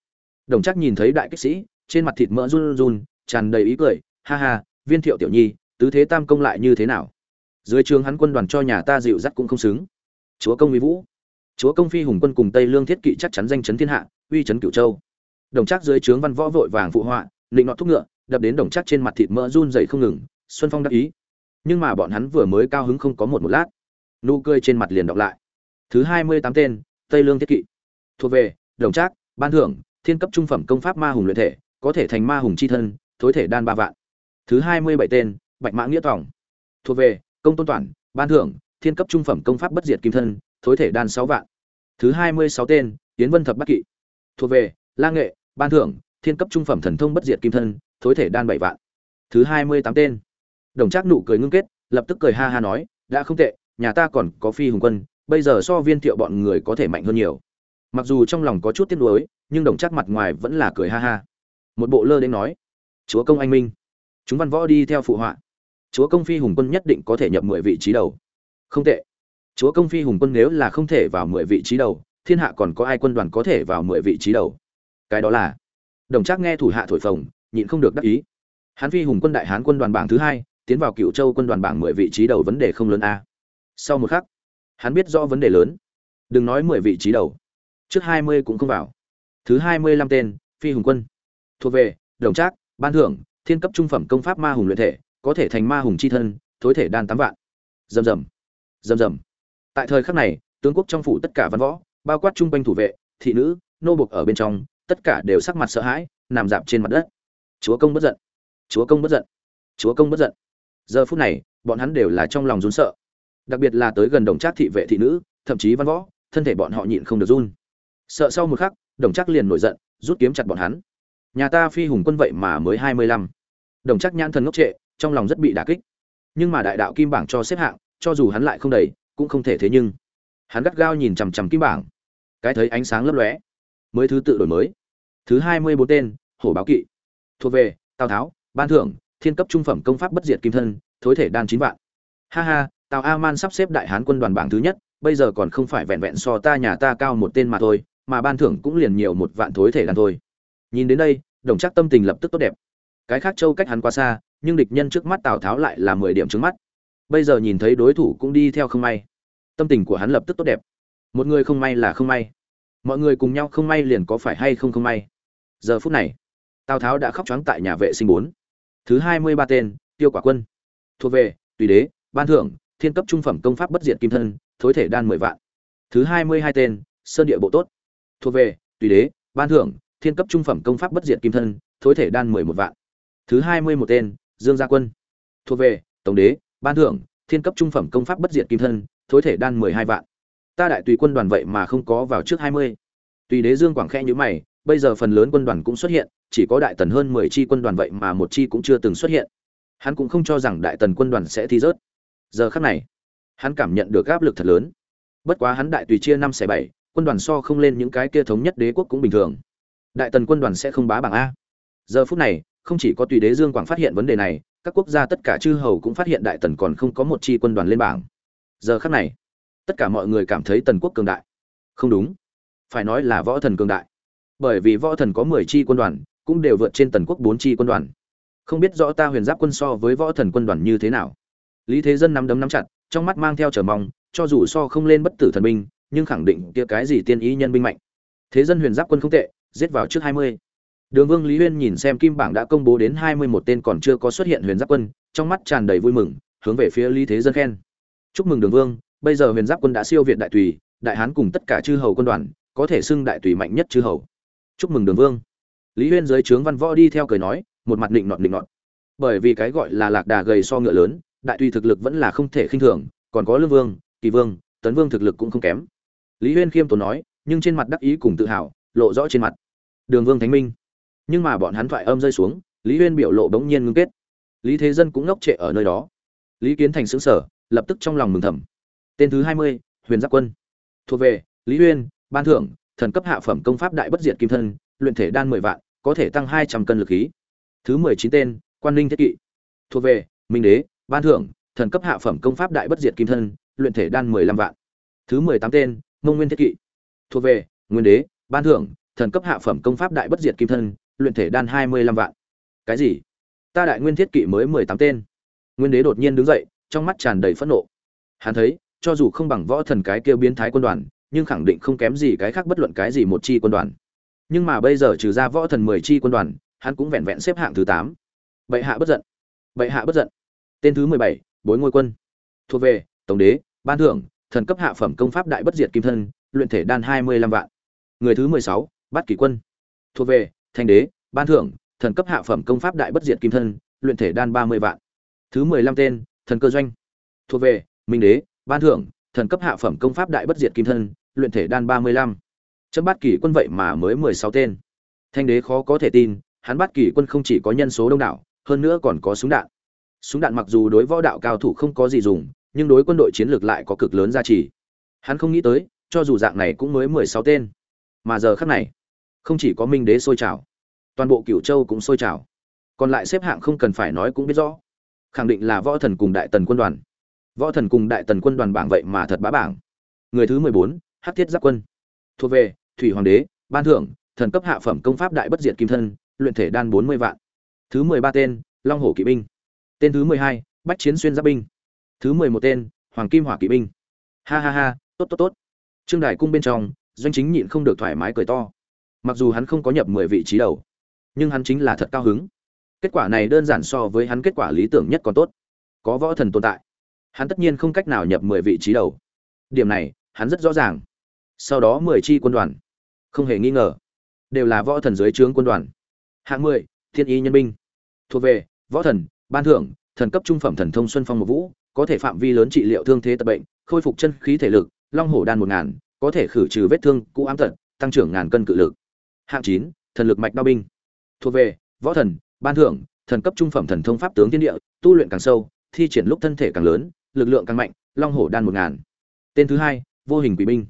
Đồng chắc nhìn thấy đại kích sĩ, trên mặt thịt mỡ run run tràn đầy ý cười. Ha ha, viên thiệu tiểu nhi, tứ thế tam công lại như thế nào? Dưới trường hắn quân đoàn cho nhà ta dịu dắt cũng không xứng. Chúa công uy vũ. Chúa công phi hùng quân cùng tây lương thiết kỵ chắc chắn danh chấn thiên hạ, uy chấn cửu châu. Đồng chắc dưới trướng văn võ vội vàng phụ họa định nọ thúc ngựa, đập đến đồng chắc trên mặt thịt mỡ run dày không ngừng, xuân phong đắc ý. Nhưng mà bọn hắn vừa mới cao hứng không có một một lát. Nụ cười trên mặt liền đọc lại. Thứ hai mươi tám tên, tây lương thiết kỵ. Thuộc về, đồng trác, ban thưởng, thiên cấp trung phẩm công pháp ma hùng luyện thể, có thể thành ma hùng chi thân, thối thể đan ba vạn. Thứ hai mươi bảy tên, bạch mã nghĩa tòng. Thuộc về, công tôn toản, ban thưởng, thiên cấp trung phẩm công pháp bất diệt kim thân, thối thể đan sáu vạn. Thứ hai mươi sáu tên tiến vân thập bắc kỵ. Thuộc về, la nghệ, ban thưởng thiên cấp trung phẩm thần thông bất diệt kim thân, thối thể đan bảy vạn. Thứ hai mươi tám tên. Đồng trác nụ cười ngưng kết, lập tức cười ha ha nói, đã không tệ, nhà ta còn có phi hùng quân, bây giờ so viên thiệu bọn người có thể mạnh hơn nhiều. Mặc dù trong lòng có chút tiếc nuối, nhưng đồng Trác mặt ngoài vẫn là cười ha ha. Một bộ lơ đến nói, chúa công anh minh, chúng văn võ đi theo phụ họa. Chúa công phi hùng quân nhất định có thể nhập mười vị trí đầu. Không tệ. Chúa công phi hùng quân nếu là không thể vào mười vị trí đầu, thiên hạ còn có ai quân đoàn có thể vào mười vị trí đầu? Cái đó là đồng trác nghe thủ hạ thổi phồng, nhịn không được đắc ý. Hán phi hùng quân đại hán quân đoàn bảng thứ hai, tiến vào cựu châu quân đoàn bảng mười vị trí đầu vấn đề không lớn a. Sau một khắc, hắn biết rõ vấn đề lớn. Đừng nói mười vị trí đầu. Trước hai mươi cũng không vào. Thứ hai mươi lăm tên, phi hùng quân. Thuộc về, đồng trác, ban thưởng, thiên cấp trung phẩm công pháp ma hùng luyện thể, có thể thành ma hùng chi thân, thối thể đan tám vạn. Rầm rầm. Rầm rầm. Tại thời khắc này, tướng quốc trong phủ tất cả văn võ, bao quát trung quanh thủ vệ, thị nữ, nô bộc ở bên trong tất cả đều sắc mặt sợ hãi, nằm dạp trên mặt đất. Chúa công bất giận. Chúa công bất giận. Chúa công bất giận. Giờ phút này, bọn hắn đều là trong lòng run sợ. Đặc biệt là tới gần đồng trác thị vệ thị nữ, thậm chí văn võ, thân thể bọn họ nhịn không được run. Sợ sau một khắc, đồng trác liền nổi giận, rút kiếm chặt bọn hắn. Nhà ta phi hùng quân vậy mà mới hai mươi lăm. Đồng trác nhãn thần ngốc trệ, trong lòng rất bị đả kích. Nhưng mà đại đạo kim bảng cho xếp hạng, cho dù hắn lại không đầy, cũng không thể thế nhưng. Hắn gắt gao nhìn chằm chằm kim bảng. Cái thấy ánh sáng lấp lóe. Mới thứ tự đổi mới thứ hai mươi bốn tên, hổ báo kỵ. Thuộc về, tào tháo, ban thưởng, thiên cấp trung phẩm công pháp bất diệt kim thân, thối thể đan chín vạn. Ha ha, tào a man sắp xếp đại hán quân đoàn bảng thứ nhất, bây giờ còn không phải vẹn vẹn so ta nhà ta cao một tên mà thôi, mà ban thưởng cũng liền nhiều một vạn thối thể đan thôi. Nhìn đến đây, đồng chắc tâm tình lập tức tốt đẹp. Cái khác châu cách hắn quá xa, nhưng địch nhân trước mắt tào tháo lại là mười điểm trước mắt. Bây giờ nhìn thấy đối thủ cũng đi theo không may. Tâm tình của hắn lập tức tốt đẹp. Một người không may là không may. Mọi người cùng nhau không may liền có phải hay không không may giờ phút này, tào tháo đã khóc trắng tại nhà vệ sinh bốn. Thứ hai mươi ba tên, tiêu quả quân. Thuộc về, tùy đế, ban thưởng, thiên cấp trung phẩm công pháp bất diệt kim thân, thối thể đan mười vạn. Thứ hai mươi hai tên, sơn địa bộ tốt. Thuộc về, tùy đế, ban thưởng, thiên cấp trung phẩm công pháp bất diệt kim thân, thối thể đan mười một vạn. Thứ hai mươi một tên, dương gia quân. Thuộc về, tổng đế, ban thưởng, thiên cấp trung phẩm công pháp bất diệt kim thân, thối thể đan mười hai vạn. Ta đại tùy quân đoàn vậy mà không có vào trước hai mươi. Tùy đế dương quảng khe nhữ mày bây giờ phần lớn quân đoàn cũng xuất hiện, chỉ có đại tần hơn mười chi quân đoàn vậy mà một chi cũng chưa từng xuất hiện. Hắn cũng không cho rằng đại tần quân đoàn sẽ thi rớt. Giờ khắc này, hắn cảm nhận được áp lực thật lớn. Bất quá hắn đại tùy chia năm x bảy, quân đoàn so không lên những cái kia thống nhất đế quốc cũng bình thường. Đại tần quân đoàn sẽ không bá bảng a. Giờ phút này, không chỉ có tùy đế dương quảng phát hiện vấn đề này, các quốc gia tất cả chư hầu cũng phát hiện đại tần còn không có một chi quân đoàn lên bảng. Giờ khắc này, tất cả mọi người cảm thấy tần quốc cường đại. Không đúng. Phải nói là võ thần cường đại bởi vì võ thần có mười chi quân đoàn, cũng đều vượt trên tần quốc bốn chi quân đoàn. Không biết rõ ta huyền giáp quân so với võ thần quân đoàn như thế nào. Lý thế dân nắm đấm nắm chặt, trong mắt mang theo chờ mong, cho dù so không lên bất tử thần binh, nhưng khẳng định kia cái gì tiên ý nhân binh mạnh. Thế dân huyền giáp quân không tệ, giết vào trước hai mươi. Đường vương lý huyên nhìn xem kim bảng đã công bố đến hai mươi một tên còn chưa có xuất hiện huyền giáp quân, trong mắt tràn đầy vui mừng, hướng về phía lý thế dân khen. Chúc mừng đường vương, bây giờ huyền giáp quân đã siêu việt đại tùy, đại hán cùng tất cả chư hầu quân đoàn, có thể xưng đại tùy mạnh nhất chư hầu chúc mừng đường vương. Lý huyên dưới trướng văn võ đi theo cười nói, một mặt định nọt định nọt. Bởi vì cái gọi là lạc đà gầy so ngựa lớn, đại tùy thực lực vẫn là không thể khinh thường, còn có lương vương, kỳ vương, tấn vương thực lực cũng không kém. Lý huyên khiêm tốn nói, nhưng trên mặt đắc ý cùng tự hào, lộ rõ trên mặt. Đường vương thánh minh. Nhưng mà bọn hắn thoại âm rơi xuống, lý huyên biểu lộ bỗng nhiên ngưng kết. Lý thế dân cũng ngốc trệ ở nơi đó. Lý kiến thành xứng sở lập tức trong lòng mừng thầm. Tên thứ hai mươi, huyền giáp quân. Thuộc về, lý huyên, ban thưởng thần cấp hạ phẩm công pháp đại bất diệt kim thân, luyện thể đan mười vạn, có thể tăng hai trăm cân lực khí. Thứ mười chín tên, quan ninh thiết kỵ. Thuộc về, minh đế, ban thưởng, thần cấp hạ phẩm công pháp đại bất diệt kim thân, luyện thể đan mười lăm vạn. Thứ mười tám tên mông nguyên thiết kỵ. Thuộc về, nguyên đế, ban thưởng, thần cấp hạ phẩm công pháp đại bất diệt kim thân, luyện thể đan hai mươi lăm vạn. Cái gì? Ta đại nguyên thiết kỵ mới mười tám tên. Nguyên đế đột nhiên đứng dậy, trong mắt tràn đầy phẫn nộ. Hắn thấy, cho dù không bằng võ thần cái kêu biến thái quân đoàn nhưng khẳng định không kém gì cái khác bất luận cái gì một chi quân đoàn. Nhưng mà bây giờ trừ ra võ thần mười chi quân đoàn, hắn cũng vẹn vẹn xếp hạng thứ tám. Bệ hạ bất giận. Bệ hạ bất giận. Tên thứ mười bảy, bối ngôi quân. Thuộc về, tổng đế, ban thưởng, thần cấp hạ phẩm công pháp đại bất diệt kim thân, luyện thể đan hai mươi lăm vạn. Người thứ mười sáu, bát kỳ quân. Thuộc về, thanh đế, ban thưởng, thần cấp hạ phẩm công pháp đại bất diệt kim thân, luyện thể đan ba mươi vạn. Thứ mười lăm tên, thần cơ doanh. Thuộc về, minh đế, ban thưởng, thần cấp hạ phẩm công pháp đại bất diệt kim thân luyện thể đan ba mươi lăm. Chấm bát kỷ quân vậy mà mới mười sáu tên. Thanh đế khó có thể tin, hắn bát kỷ quân không chỉ có nhân số đông đảo, hơn nữa còn có súng đạn. Súng đạn mặc dù đối võ đạo cao thủ không có gì dùng, nhưng đối quân đội chiến lược lại có cực lớn giá trị hắn không nghĩ tới, cho dù dạng này cũng mới mười sáu tên. Mà giờ khắc này, không chỉ có minh đế sôi trào, toàn bộ cửu châu cũng sôi trào. Còn lại xếp hạng không cần phải nói cũng biết rõ. Khẳng định là võ thần cùng đại tần quân đoàn. Võ thần cùng đại tần quân đoàn bảng vậy mà thật bá bảng. Người thứ mười bốn hát thiết giáp quân. Thuộc về, thủy hoàng đế, ban thưởng, thần cấp hạ phẩm công pháp đại bất diệt kim thân, luyện thể đan bốn mươi vạn. Thứ mười ba tên, long hổ kỵ binh. Tên thứ mười hai, bách chiến xuyên giáp binh. Thứ mười một tên, hoàng kim hỏa kỵ binh. Ha ha ha, tốt tốt tốt. Trương đài cung bên trong, doanh chính nhịn không được thoải mái cười to. Mặc dù hắn không có nhập mười vị trí đầu, nhưng hắn chính là thật cao hứng. Kết quả này đơn giản so với hắn kết quả lý tưởng nhất còn tốt. Có võ thần tồn tại, hắn tất nhiên không cách nào nhập mười vị trí đầu. Điểm này, hắn rất rõ ràng sau đó mười chi quân đoàn. Không hề nghi ngờ. Đều là võ thần dưới trướng quân đoàn. Hạng mười, thiên y nhân binh. Thuộc về, võ thần, ban thưởng, thần cấp trung phẩm thần thông xuân phong một vũ, có thể phạm vi lớn trị liệu thương thế tật bệnh, khôi phục chân khí thể lực, long hổ đan một ngàn, có thể khử trừ vết thương, cũ ám tật, tăng trưởng ngàn cân cự lực. Hạng chín, thần lực mạch đao binh. Thuộc về, võ thần, ban thưởng, thần cấp trung phẩm thần thông pháp tướng thiên địa, tu luyện càng sâu, thi triển lúc thân thể càng lớn, lực lượng càng mạnh, long hổ đan một ngàn. Tên thứ hai, vô hình quỷ binh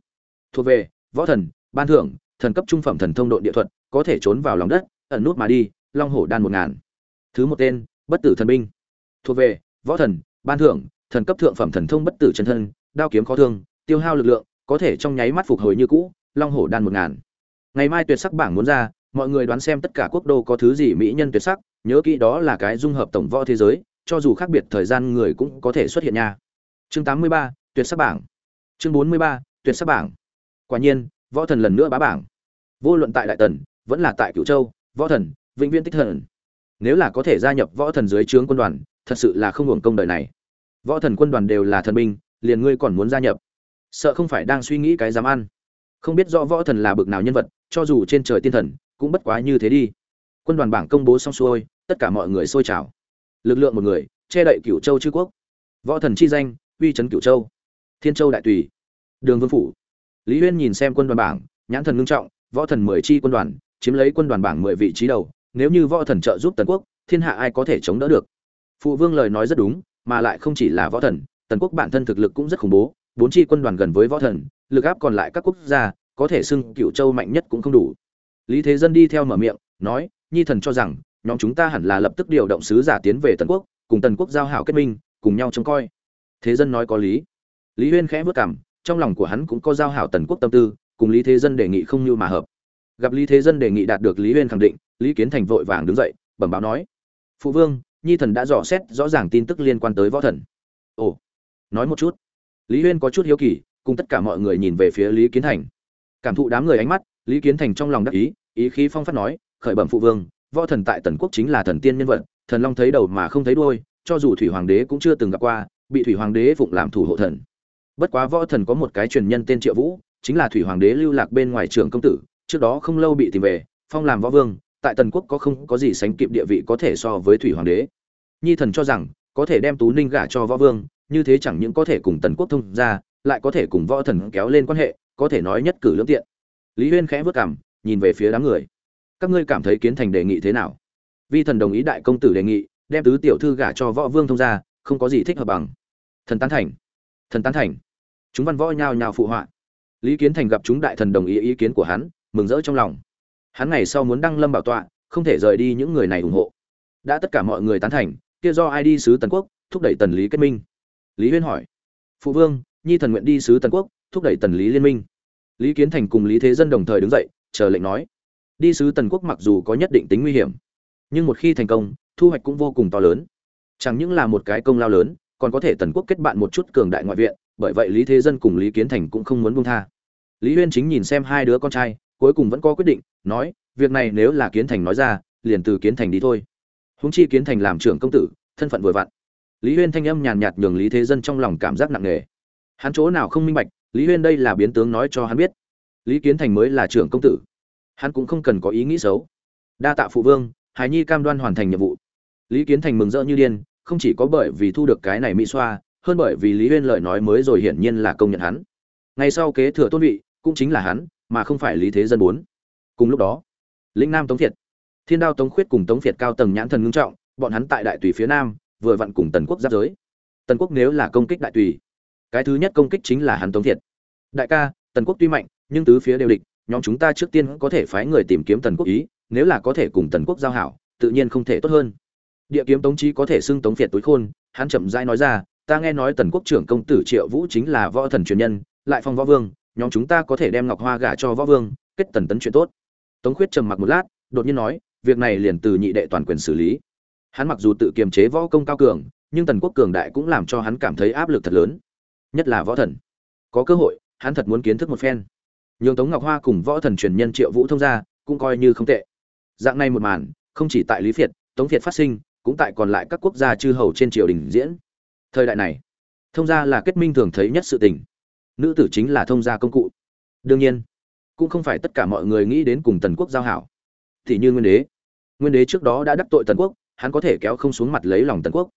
thuộc về, võ thần, ban thưởng, thần cấp trung phẩm thần thông độn địa thuật, có thể trốn vào lòng đất, ẩn nút mà đi, long hổ đan một ngàn. Thứ một tên, bất tử thần binh. Thuộc về, võ thần, ban thưởng, thần cấp thượng phẩm thần thông bất tử chân thân, đao kiếm khó thương, tiêu hao lực lượng, có thể trong nháy mắt phục hồi như cũ, long hổ đan một ngàn. Ngày mai tuyệt sắc bảng muốn ra, mọi người đoán xem tất cả quốc đô có thứ gì mỹ nhân tuyệt sắc, nhớ kỹ đó là cái dung hợp tổng võ thế giới, cho dù khác biệt thời gian người cũng có thể xuất hiện nha. Chương tám mươi ba, tuyệt sắc bảng. Chương bốn mươi ba, tuyệt sắc bảng quả nhiên, võ thần lần nữa bá bảng. Vô luận tại đại tần, vẫn là tại cửu châu, võ thần, vĩnh viễn tích thần. Nếu là có thể gia nhập võ thần dưới trướng quân đoàn, thật sự là không hưởng công đời này. Võ thần quân đoàn đều là thần binh, liền ngươi còn muốn gia nhập. Sợ không phải đang suy nghĩ cái dám ăn. Không biết rõ võ thần là bực nào nhân vật, cho dù trên trời tiên thần, cũng bất quá như thế đi. Quân đoàn bảng công bố xong xuôi, tất cả mọi người sôi trào. Lực lượng một người, che đậy cửu châu chư quốc. Võ thần chi danh, uy chấn cửu châu. Thiên châu đại tùy. Đường vương phủ lý huyên nhìn xem quân đoàn bảng, nhãn thần ngưng trọng, võ thần mười chi quân đoàn, chiếm lấy quân đoàn bảng mười vị trí đầu, nếu như võ thần trợ giúp tần quốc, thiên hạ ai có thể chống đỡ được? Phụ vương lời nói rất đúng, mà lại không chỉ là võ thần, tần quốc bản thân thực lực cũng rất khủng bố, bốn chi quân đoàn gần với võ thần, lực áp còn lại các quốc gia, có thể xưng cựu châu mạnh nhất cũng không đủ. Lý thế dân đi theo mở miệng, nói, nhi thần cho rằng, nhóm chúng ta hẳn là lập tức điều động sứ giả tiến về tần quốc, cùng tần quốc giao hảo kết minh, cùng nhau trông coi. Thế dân nói có lý. Lý huyên khẽ vất cảm trong lòng của hắn cũng có giao hảo tần quốc tâm tư, cùng lý thế dân đề nghị không như mà hợp. Gặp lý thế dân đề nghị đạt được lý huyên khẳng định, lý kiến thành vội vàng đứng dậy, bẩm báo nói, phụ vương, nhi thần đã dò xét rõ ràng tin tức liên quan tới võ thần. Ồ, nói một chút. Lý huyên có chút hiếu kỳ, cùng tất cả mọi người nhìn về phía lý kiến thành. Cảm thụ đám người ánh mắt, lý kiến thành trong lòng đắc ý ý khí phong phát nói, khởi bẩm phụ vương, võ thần tại tần quốc chính là thần tiên nhân vật, thần long thấy đầu mà không thấy đuôi, cho dù thủy hoàng đế cũng chưa từng gặp qua, bị thủy hoàng đế phụng làm thủ hộ thần bất quá võ thần có một cái truyền nhân tên triệu vũ, chính là thủy hoàng đế lưu lạc bên ngoài trường công tử, trước đó không lâu bị tìm về, phong làm võ vương, tại tần quốc có không có gì sánh kịp địa vị có thể so với thủy hoàng đế. Nhi thần cho rằng, có thể đem tú ninh gả cho võ vương, như thế chẳng những có thể cùng tần quốc thông ra lại có thể cùng võ thần kéo lên quan hệ, có thể nói nhất cử lưỡng tiện. Lý huyên khẽ vất cảm nhìn về phía đám người. Các ngươi cảm thấy kiến thành đề nghị thế nào? Vi thần đồng ý đại công tử đề nghị, đem tứ tiểu thư gả cho võ vương thông ra không có gì thích hợp bằng. Thần tán thành thần tán thành. Chúng văn võ nhao nhao phụ họa. Lý kiến thành gặp chúng đại thần đồng ý ý kiến của hắn, mừng rỡ trong lòng. Hắn ngày sau muốn đăng lâm bảo tọa, không thể rời đi những người này ủng hộ. Đã tất cả mọi người tán thành, kia do ai đi sứ tần quốc, thúc đẩy tần lý kết minh. Lý huyên hỏi, phụ vương, nhi thần nguyện đi sứ tần quốc, thúc đẩy tần lý liên minh. Lý kiến thành cùng lý thế dân đồng thời đứng dậy, chờ lệnh nói, đi sứ tần quốc mặc dù có nhất định tính nguy hiểm, nhưng một khi thành công, thu hoạch cũng vô cùng to lớn. Chẳng những là một cái công lao lớn còn có thể tần quốc kết bạn một chút cường đại ngoại viện, bởi vậy lý thế dân cùng lý kiến thành cũng không muốn buông tha. Lý huyên chính nhìn xem hai đứa con trai, cuối cùng vẫn có quyết định, nói, việc này nếu là kiến thành nói ra, liền từ kiến thành đi thôi. Húng chi kiến thành làm trưởng công tử, thân phận vừa vặn. Lý huyên thanh âm nhàn nhạt nhường lý thế dân trong lòng cảm giác nặng nề. Hắn chỗ nào không minh bạch, lý huyên đây là biến tướng nói cho hắn biết. Lý kiến thành mới là trưởng công tử. Hắn cũng không cần có ý nghĩ xấu. Đa tạ phụ vương, hải nhi cam đoan hoàn thành nhiệm vụ. Lý kiến thành mừng rỡ như điên không chỉ có bởi vì thu được cái này mỹ xoa, hơn bởi vì lý huyên lời nói mới rồi hiển nhiên là công nhận hắn. Ngay sau kế thừa tôn vị, cũng chính là hắn, mà không phải lý thế dân bốn. Cùng lúc đó, lĩnh nam tống thiệt thiên đao tống khuyết cùng tống việt cao tầng nhãn thần ngưng trọng, bọn hắn tại đại tùy phía nam, vừa vặn cùng tần quốc giáp giới. Tần quốc nếu là công kích đại tùy, cái thứ nhất công kích chính là hắn tống thiệt đại ca, tần quốc tuy mạnh, nhưng tứ phía đều địch, nhóm chúng ta trước tiên có thể phái người tìm kiếm tần quốc ý, nếu là có thể cùng tần quốc giao hảo, tự nhiên không thể tốt hơn địa kiếm tống trí có thể xưng tống việt túi khôn, hắn chậm rãi nói ra, ta nghe nói tần quốc trưởng công tử triệu vũ chính là võ thần truyền nhân, lại phong võ vương, nhóm chúng ta có thể đem ngọc hoa gả cho võ vương, kết tần tấn chuyện tốt. Tống khuyết trầm mặc một lát, đột nhiên nói, việc này liền từ nhị đệ toàn quyền xử lý. Hắn mặc dù tự kiềm chế võ công cao cường, nhưng tần quốc cường đại cũng làm cho hắn cảm thấy áp lực thật lớn, nhất là võ thần. Có cơ hội, hắn thật muốn kiến thức một phen. Nhường tống ngọc hoa cùng võ thần truyền nhân triệu vũ thông gia, cũng coi như không tệ. Dạng này một màn, không chỉ tại lý việt, tống việt phát sinh cũng tại còn lại các quốc gia chư hầu trên triều đình diễn. Thời đại này, thông gia là kết minh thường thấy nhất sự tình. Nữ tử chính là thông gia công cụ. Đương nhiên, cũng không phải tất cả mọi người nghĩ đến cùng tần quốc giao hảo. Thì như nguyên đế nguyên đế trước đó đã đắc tội tần quốc, hắn có thể kéo không xuống mặt lấy lòng tần quốc.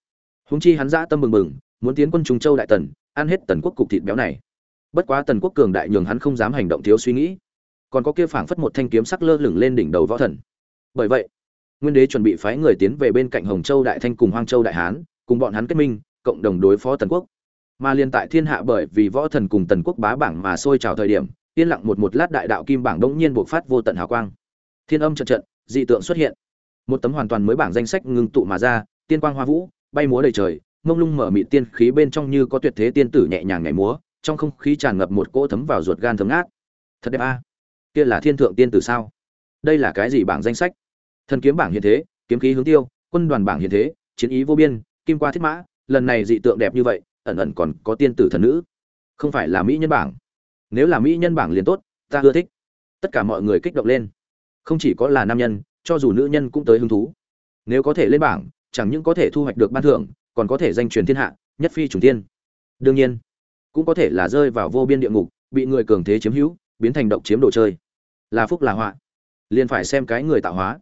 Húng chi hắn dã tâm mừng mừng, muốn tiến quân trung châu đại tần, ăn hết tần quốc cục thịt béo này. Bất quá tần quốc cường đại nhường hắn không dám hành động thiếu suy nghĩ. Còn có kia phảng phất một thanh kiếm sắc lơ lửng lên đỉnh đầu võ thần. Bởi vậy nguyên đế chuẩn bị phái người tiến về bên cạnh hồng châu đại thanh cùng hoang châu đại hán, cùng bọn hắn kết minh, cộng đồng đối phó tần quốc. Mà liên tại thiên hạ bởi vì võ thần cùng tần quốc bá bảng mà sôi trào thời điểm, yên lặng một một lát đại đạo kim bảng đống nhiên buộc phát vô tận hào quang. Thiên âm trận trận, dị tượng xuất hiện. Một tấm hoàn toàn mới bảng danh sách ngưng tụ mà ra, tiên quang hoa vũ, bay múa đầy trời, mông lung mở mị tiên khí bên trong như có tuyệt thế tiên tử nhẹ nhàng nhảy múa, trong không khí tràn ngập một cỗ thấm vào ruột gan thấm ngát. Thật đẹp a. Kia là thiên thượng tiên tử sao? Đây là cái gì bảng danh sách? Thần kiếm bảng hiện thế, kiếm khí hướng tiêu, quân đoàn bảng hiện thế, chiến ý vô biên, kim qua thiết mã, lần này dị tượng đẹp như vậy, ẩn ẩn còn có tiên tử thần nữ. Không phải là mỹ nhân bảng. Nếu là mỹ nhân bảng liền tốt, ta ưa thích. Tất cả mọi người kích động lên. Không chỉ có là nam nhân, cho dù nữ nhân cũng tới hứng thú. Nếu có thể lên bảng, chẳng những có thể thu hoạch được ban thưởng, còn có thể danh truyền thiên hạ, nhất phi trùng tiên. Đương nhiên, cũng có thể là rơi vào vô biên địa ngục, bị người cường thế chiếm hữu, biến thành động chiếm đồ chơi. Là phúc là họa. Liền phải xem cái người tạo hóa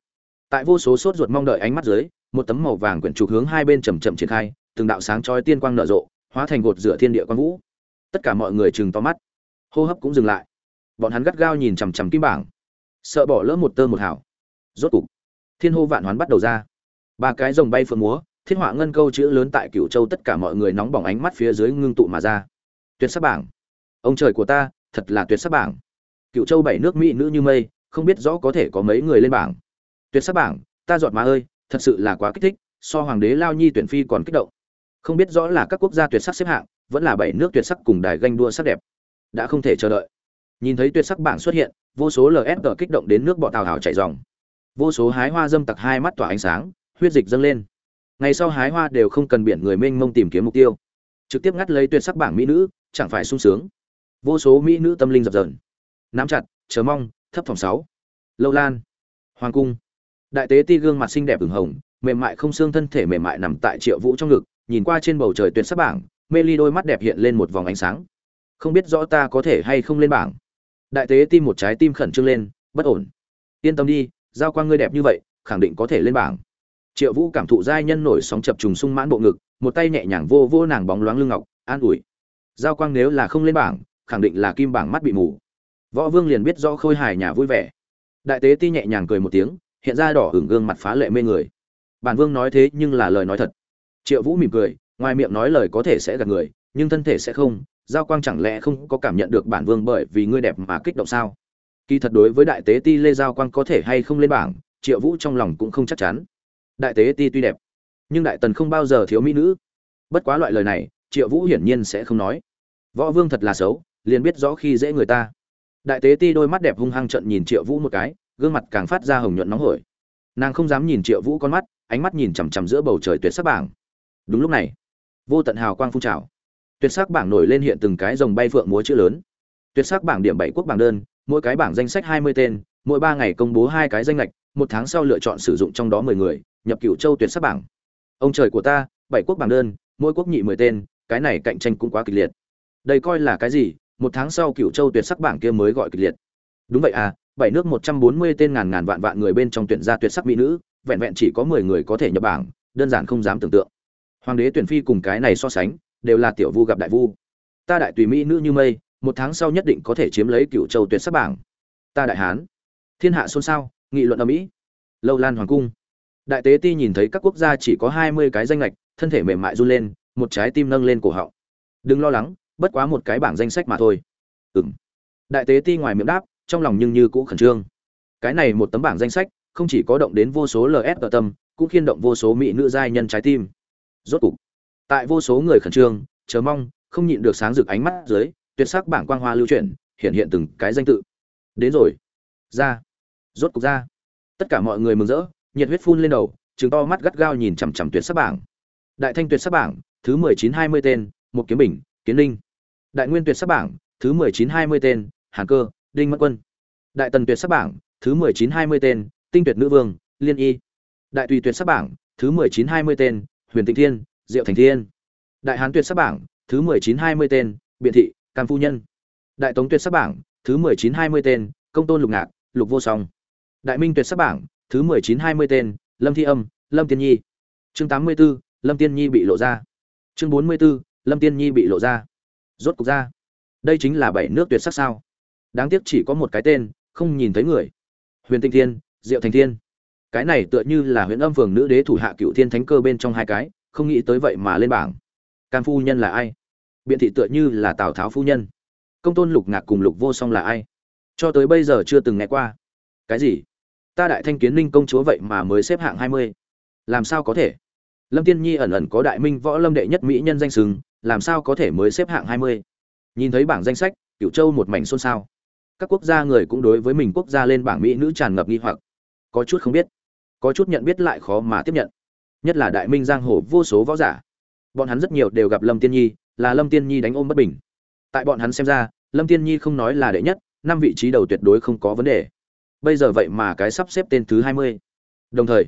tại vô số sốt ruột mong đợi ánh mắt dưới, một tấm màu vàng quyển trục hướng hai bên chầm chậm triển khai, từng đạo sáng chói tiên quang nở rộ, hóa thành gột rửa thiên địa quang vũ. Tất cả mọi người chừng to mắt. Hô hấp cũng dừng lại. Bọn hắn gắt gao nhìn chằm chằm kim bảng. Sợ bỏ lỡ một tơ một hảo rốt cục, thiên hô vạn hoán bắt đầu ra. Ba cái rồng bay phượng múa thiên họa ngân câu chữ lớn tại cửu châu tất cả mọi người nóng bỏng ánh mắt phía dưới ngưng tụ mà ra. Tuyệt sắc bảng. Ông trời của ta, thật là tuyệt sắc bảng. Cựu châu bảy nước mỹ nữ như mây, không biết rõ có thể có mấy người lên bảng tuyệt sắc bảng, ta giọt má ơi, thật sự là quá kích thích, so hoàng đế lao nhi tuyển phi còn kích động. Không biết rõ là các quốc gia tuyệt sắc xếp hạng, vẫn là bảy nước tuyệt sắc cùng đài ganh đua sắc đẹp. Đã không thể chờ đợi. Nhìn thấy tuyệt sắc bảng xuất hiện, vô số lsg kích động đến nước bọ tào hào chảy dòng. Vô số hái hoa dâm tặc hai mắt tỏa ánh sáng, huyết dịch dâng lên. Ngày sau hái hoa đều không cần biển người mênh mông tìm kiếm mục tiêu. Trực tiếp ngắt lấy tuyệt sắc bảng mỹ nữ, chẳng phải sung sướng. Vô số mỹ nữ tâm linh dập dờn. Nắm chặt, chờ mong, thấp phòng sáu. Lâu lan. Hoàng cung đại tế ti gương mặt xinh đẹp ửng hồng, mềm mại không xương thân thể mềm mại nằm tại triệu vũ trong ngực, nhìn qua trên bầu trời tuyệt sắc bảng, mê ly đôi mắt đẹp hiện lên một vòng ánh sáng. Không biết rõ ta có thể hay không lên bảng. Đại tế tim một trái tim khẩn trương lên, bất ổn. Yên tâm đi, giao quang ngươi đẹp như vậy, khẳng định có thể lên bảng. Triệu vũ cảm thụ giai nhân nổi sóng chập trùng sung mãn bộ ngực, một tay nhẹ nhàng vô vô nàng bóng loáng lưng ngọc, an ủi. Giao quang nếu là không lên bảng, khẳng định là kim bảng mắt bị mù. Võ vương liền biết do khôi hài nhà vui vẻ. Đại tế ti nhẹ nhàng cười một tiếng hiện ra đỏ hưởng gương mặt phá lệ mê người. Bản vương nói thế nhưng là lời nói thật. Triệu vũ mỉm cười, ngoài miệng nói lời có thể sẽ gạt người, nhưng thân thể sẽ không, giao quang chẳng lẽ không có cảm nhận được bản vương bởi vì ngươi đẹp mà kích động sao? Kỳ thật đối với đại tế ti lê giao quang có thể hay không lên bảng, triệu vũ trong lòng cũng không chắc chắn. Đại tế ti tuy đẹp, nhưng đại tần không bao giờ thiếu mỹ nữ. Bất quá loại lời này, triệu vũ hiển nhiên sẽ không nói. Võ vương thật là xấu, liền biết rõ khi dễ người ta. Đại tế ti đôi mắt đẹp hung hăng trận nhìn triệu vũ một cái gương mặt càng phát ra hồng nhuận nóng hổi. Nàng không dám nhìn triệu vũ con mắt, ánh mắt nhìn chằm chằm giữa bầu trời tuyệt sắc bảng. Đúng lúc này, vô tận hào quang phun trào. Tuyệt sắc bảng nổi lên hiện từng cái dòng bay phượng múa chữ lớn. Tuyệt sắc bảng điểm bảy quốc bảng đơn, mỗi cái bảng danh sách hai mươi tên, mỗi ba ngày công bố hai cái danh lệch, một tháng sau lựa chọn sử dụng trong đó mười người, nhập cựu châu tuyệt sắc bảng. Ông trời của ta, bảy quốc bảng đơn, mỗi quốc nhị mười tên, cái này cạnh tranh cũng quá kịch liệt. Đây coi là cái gì? Một tháng sau cựu châu tuyệt sắc bảng kia mới gọi kịch liệt. Đúng vậy à bảy nước một trăm bốn mươi tên ngàn ngàn vạn vạn người bên trong tuyển gia tuyệt sắc mỹ nữ, vẹn vẹn chỉ có mười người có thể nhập bảng, đơn giản không dám tưởng tượng. Hoàng đế tuyển phi cùng cái này so sánh, đều là tiểu vu gặp đại vu. Ta đại tùy mỹ nữ như mây, một tháng sau nhất định có thể chiếm lấy cựu châu tuyệt sắc bảng. Ta đại hán, thiên hạ xôn xao, nghị luận ở mỹ. Lâu lan hoàng cung. Đại tế ti nhìn thấy các quốc gia chỉ có hai mươi cái danh lệch thân thể mềm mại run lên, một trái tim nâng lên cổ họng. Đừng lo lắng, bất quá một cái bảng danh sách mà thôi. Ừm. Đại tế ti ngoài miệng đáp trong lòng nhưng như cũ khẩn trương. Cái này một tấm bảng danh sách, không chỉ có động đến vô số ls ở tâm, cũng khiên động vô số mỹ nữ giai nhân trái tim. Rốt cục, tại vô số người khẩn trương, chờ mong, không nhịn được sáng rực ánh mắt dưới, tuyệt sắc bảng quang hoa lưu chuyển, hiện hiện từng cái danh tự. Đến rồi. Ra. Rốt cục ra. Tất cả mọi người mừng rỡ, nhiệt huyết phun lên đầu chứng to mắt gắt gao nhìn chằm chằm tuyệt sắc bảng. Đại thanh tuyệt sắc bảng, thứ mười chín hai mươi tên, một kiếm bình, kiến linh. Đại nguyên tuyệt sắc bảng, thứ mười chín hai mươi tên, hàn cơ đinh mất quân. Đại tần tuyệt sắc bảng, thứ mười chín hai mươi tên, tinh tuyệt nữ vương, liên y. Đại tùy tuyệt sắc bảng, thứ mười chín hai mươi tên, huyền tịnh thiên, diệu thành thiên. Đại hán tuyệt sắc bảng, thứ mười chín hai mươi tên, biện thị, cam phu nhân. Đại tống tuyệt sắc bảng, thứ mười chín hai mươi tên, công tôn lục ngạc, lục vô song. Đại minh tuyệt sắc bảng, thứ mười chín hai mươi tên, lâm thi âm, lâm tiên nhi. Chương tám mươi b ố lâm tiên nhi bị lộ ra. Chương bốn mươi b ố lâm tiên nhi bị lộ ra. Rốt cục ra. Đây chính là bảy nước tuyệt sắc sao? Đáng tiếc chỉ có một cái tên, không nhìn thấy người. Huyền tinh thiên, diệu thành thiên. Cái này tựa như là huyện âm phường nữ đế thủ hạ cựu thiên thánh cơ bên trong hai cái, không nghĩ tới vậy mà lên bảng. Cam phu nhân là ai? Biện thị tựa như là tào tháo phu nhân. Công tôn lục ngạc cùng lục vô song là ai? Cho tới bây giờ chưa từng nghe qua. Cái gì? Ta đại thanh kiến ninh công chúa vậy mà mới xếp hạng hai mươi. Làm sao có thể? Lâm tiên nhi ẩn ẩn có đại minh võ lâm đệ nhất mỹ nhân danh sừng làm sao có thể mới xếp hạng hai mươi? Nhìn thấy bảng danh sách cựu châu một mảnh xôn xao các quốc gia người cũng đối với mình quốc gia lên bảng mỹ nữ tràn ngập nghi hoặc. Có chút không biết, có chút nhận biết lại khó mà tiếp nhận. Nhất là đại minh giang hồ vô số võ giả. Bọn hắn rất nhiều đều gặp lâm tiên nhi, là lâm tiên nhi đánh ôm bất bình. Tại bọn hắn xem ra, lâm tiên nhi không nói là đệ nhất, năm vị trí đầu tuyệt đối không có vấn đề. Bây giờ vậy mà cái sắp xếp tên thứ hai mươi. Đồng thời,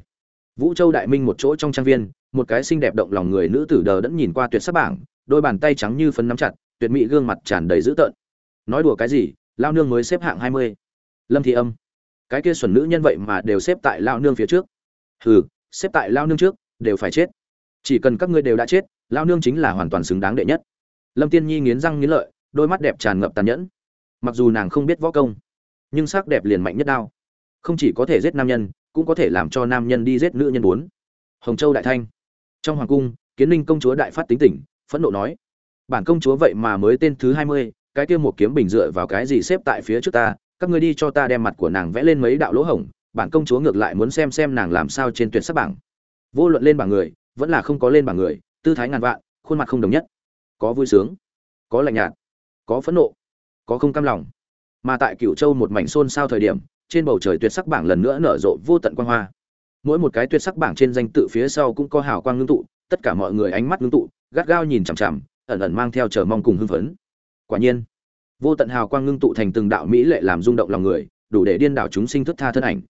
vũ châu đại minh một chỗ trong trang viên, một cái xinh đẹp động lòng người nữ tử đờ đẫn nhìn qua tuyệt sắc bảng, đôi bàn tay trắng như phấn nắm chặt, tuyệt mỹ gương mặt tràn đầy dữ tợn. Nói đùa cái gì lao nương mới xếp hạng hai mươi. Lâm thị âm. Cái kia xuẩn nữ nhân vậy mà đều xếp tại lao nương phía trước. Hừ, xếp tại lao nương trước, đều phải chết. Chỉ cần các ngươi đều đã chết, lao nương chính là hoàn toàn xứng đáng đệ nhất. Lâm tiên nhi nghiến răng nghiến lợi, đôi mắt đẹp tràn ngập tàn nhẫn. Mặc dù nàng không biết võ công, nhưng sắc đẹp liền mạnh nhất đao. Không chỉ có thể giết nam nhân, cũng có thể làm cho nam nhân đi giết nữ nhân bốn. Hồng châu đại thanh. Trong hoàng cung, kiến ninh công chúa đại phát tính tỉnh, phẫn nộ nói, bản công chúa vậy mà mới tên thứ hai mươi cái kia một kiếm bình dựa vào cái gì xếp tại phía trước ta, các ngươi đi cho ta đem mặt của nàng vẽ lên mấy đạo lỗ hổng, bản công chúa ngược lại muốn xem xem nàng làm sao trên tuyệt sắc bảng. Vô luận lên bảng người, vẫn là không có lên bảng người, tư thái ngàn vạn, khuôn mặt không đồng nhất. Có vui sướng, có lạnh nhạt, có phẫn nộ, có không cam lòng. Mà tại cửu châu một mảnh xôn xao thời điểm, trên bầu trời tuyệt sắc bảng lần nữa nở rộ vô tận quang hoa. Mỗi một cái tuyệt sắc bảng trên danh tự phía sau cũng có hào quang ngưng tụ, tất cả mọi người ánh mắt ngưng tụ, gắt gao nhìn chằm chằm, ẩn ẩn mang theo chờ mong cùng hưng phấn quả nhiên, vô tận hào quang ngưng tụ thành từng đạo mỹ lệ làm rung động lòng người, đủ để điên đảo chúng sinh thức tha thân ảnh.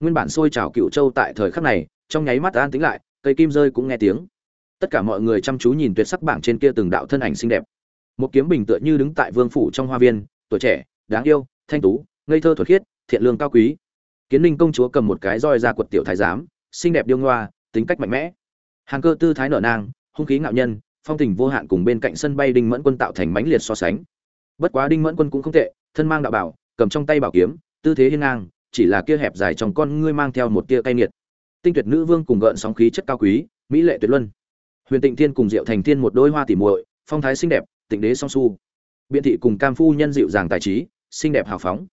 Nguyên bản sôi trào cựu châu tại thời khắc này, trong nháy mắt an tĩnh lại, cây kim rơi cũng nghe tiếng. Tất cả mọi người chăm chú nhìn tuyệt sắc bảng trên kia từng đạo thân ảnh xinh đẹp. Một kiếm bình tựa như đứng tại vương phủ trong hoa viên, tuổi trẻ, đáng yêu, thanh tú, ngây thơ thuật khiết, thiện lương cao quý. Kiến ninh công chúa cầm một cái roi ra quật tiểu thái giám, xinh đẹp điêu ngoa, tính cách mạnh mẽ. Hàng cơ tư thái nở nang, hung khí ngạo nhân phong tình vô hạn cùng bên cạnh sân bay đinh mẫn quân tạo thành mãnh liệt so sánh. Bất quá đinh mẫn quân cũng không tệ, thân mang đạo bảo, cầm trong tay bảo kiếm, tư thế hiên ngang, chỉ là kia hẹp dài trong con ngươi mang theo một tia cay nghiệt. Tinh tuyệt nữ vương cùng gợn sóng khí chất cao quý, mỹ lệ tuyệt luân. Huyền tịnh thiên cùng diệu thành thiên một đôi hoa tỉ muội, phong thái xinh đẹp, tịnh đế song su. Biện thị cùng cam phu nhân dịu dàng tài trí, xinh đẹp hào phóng.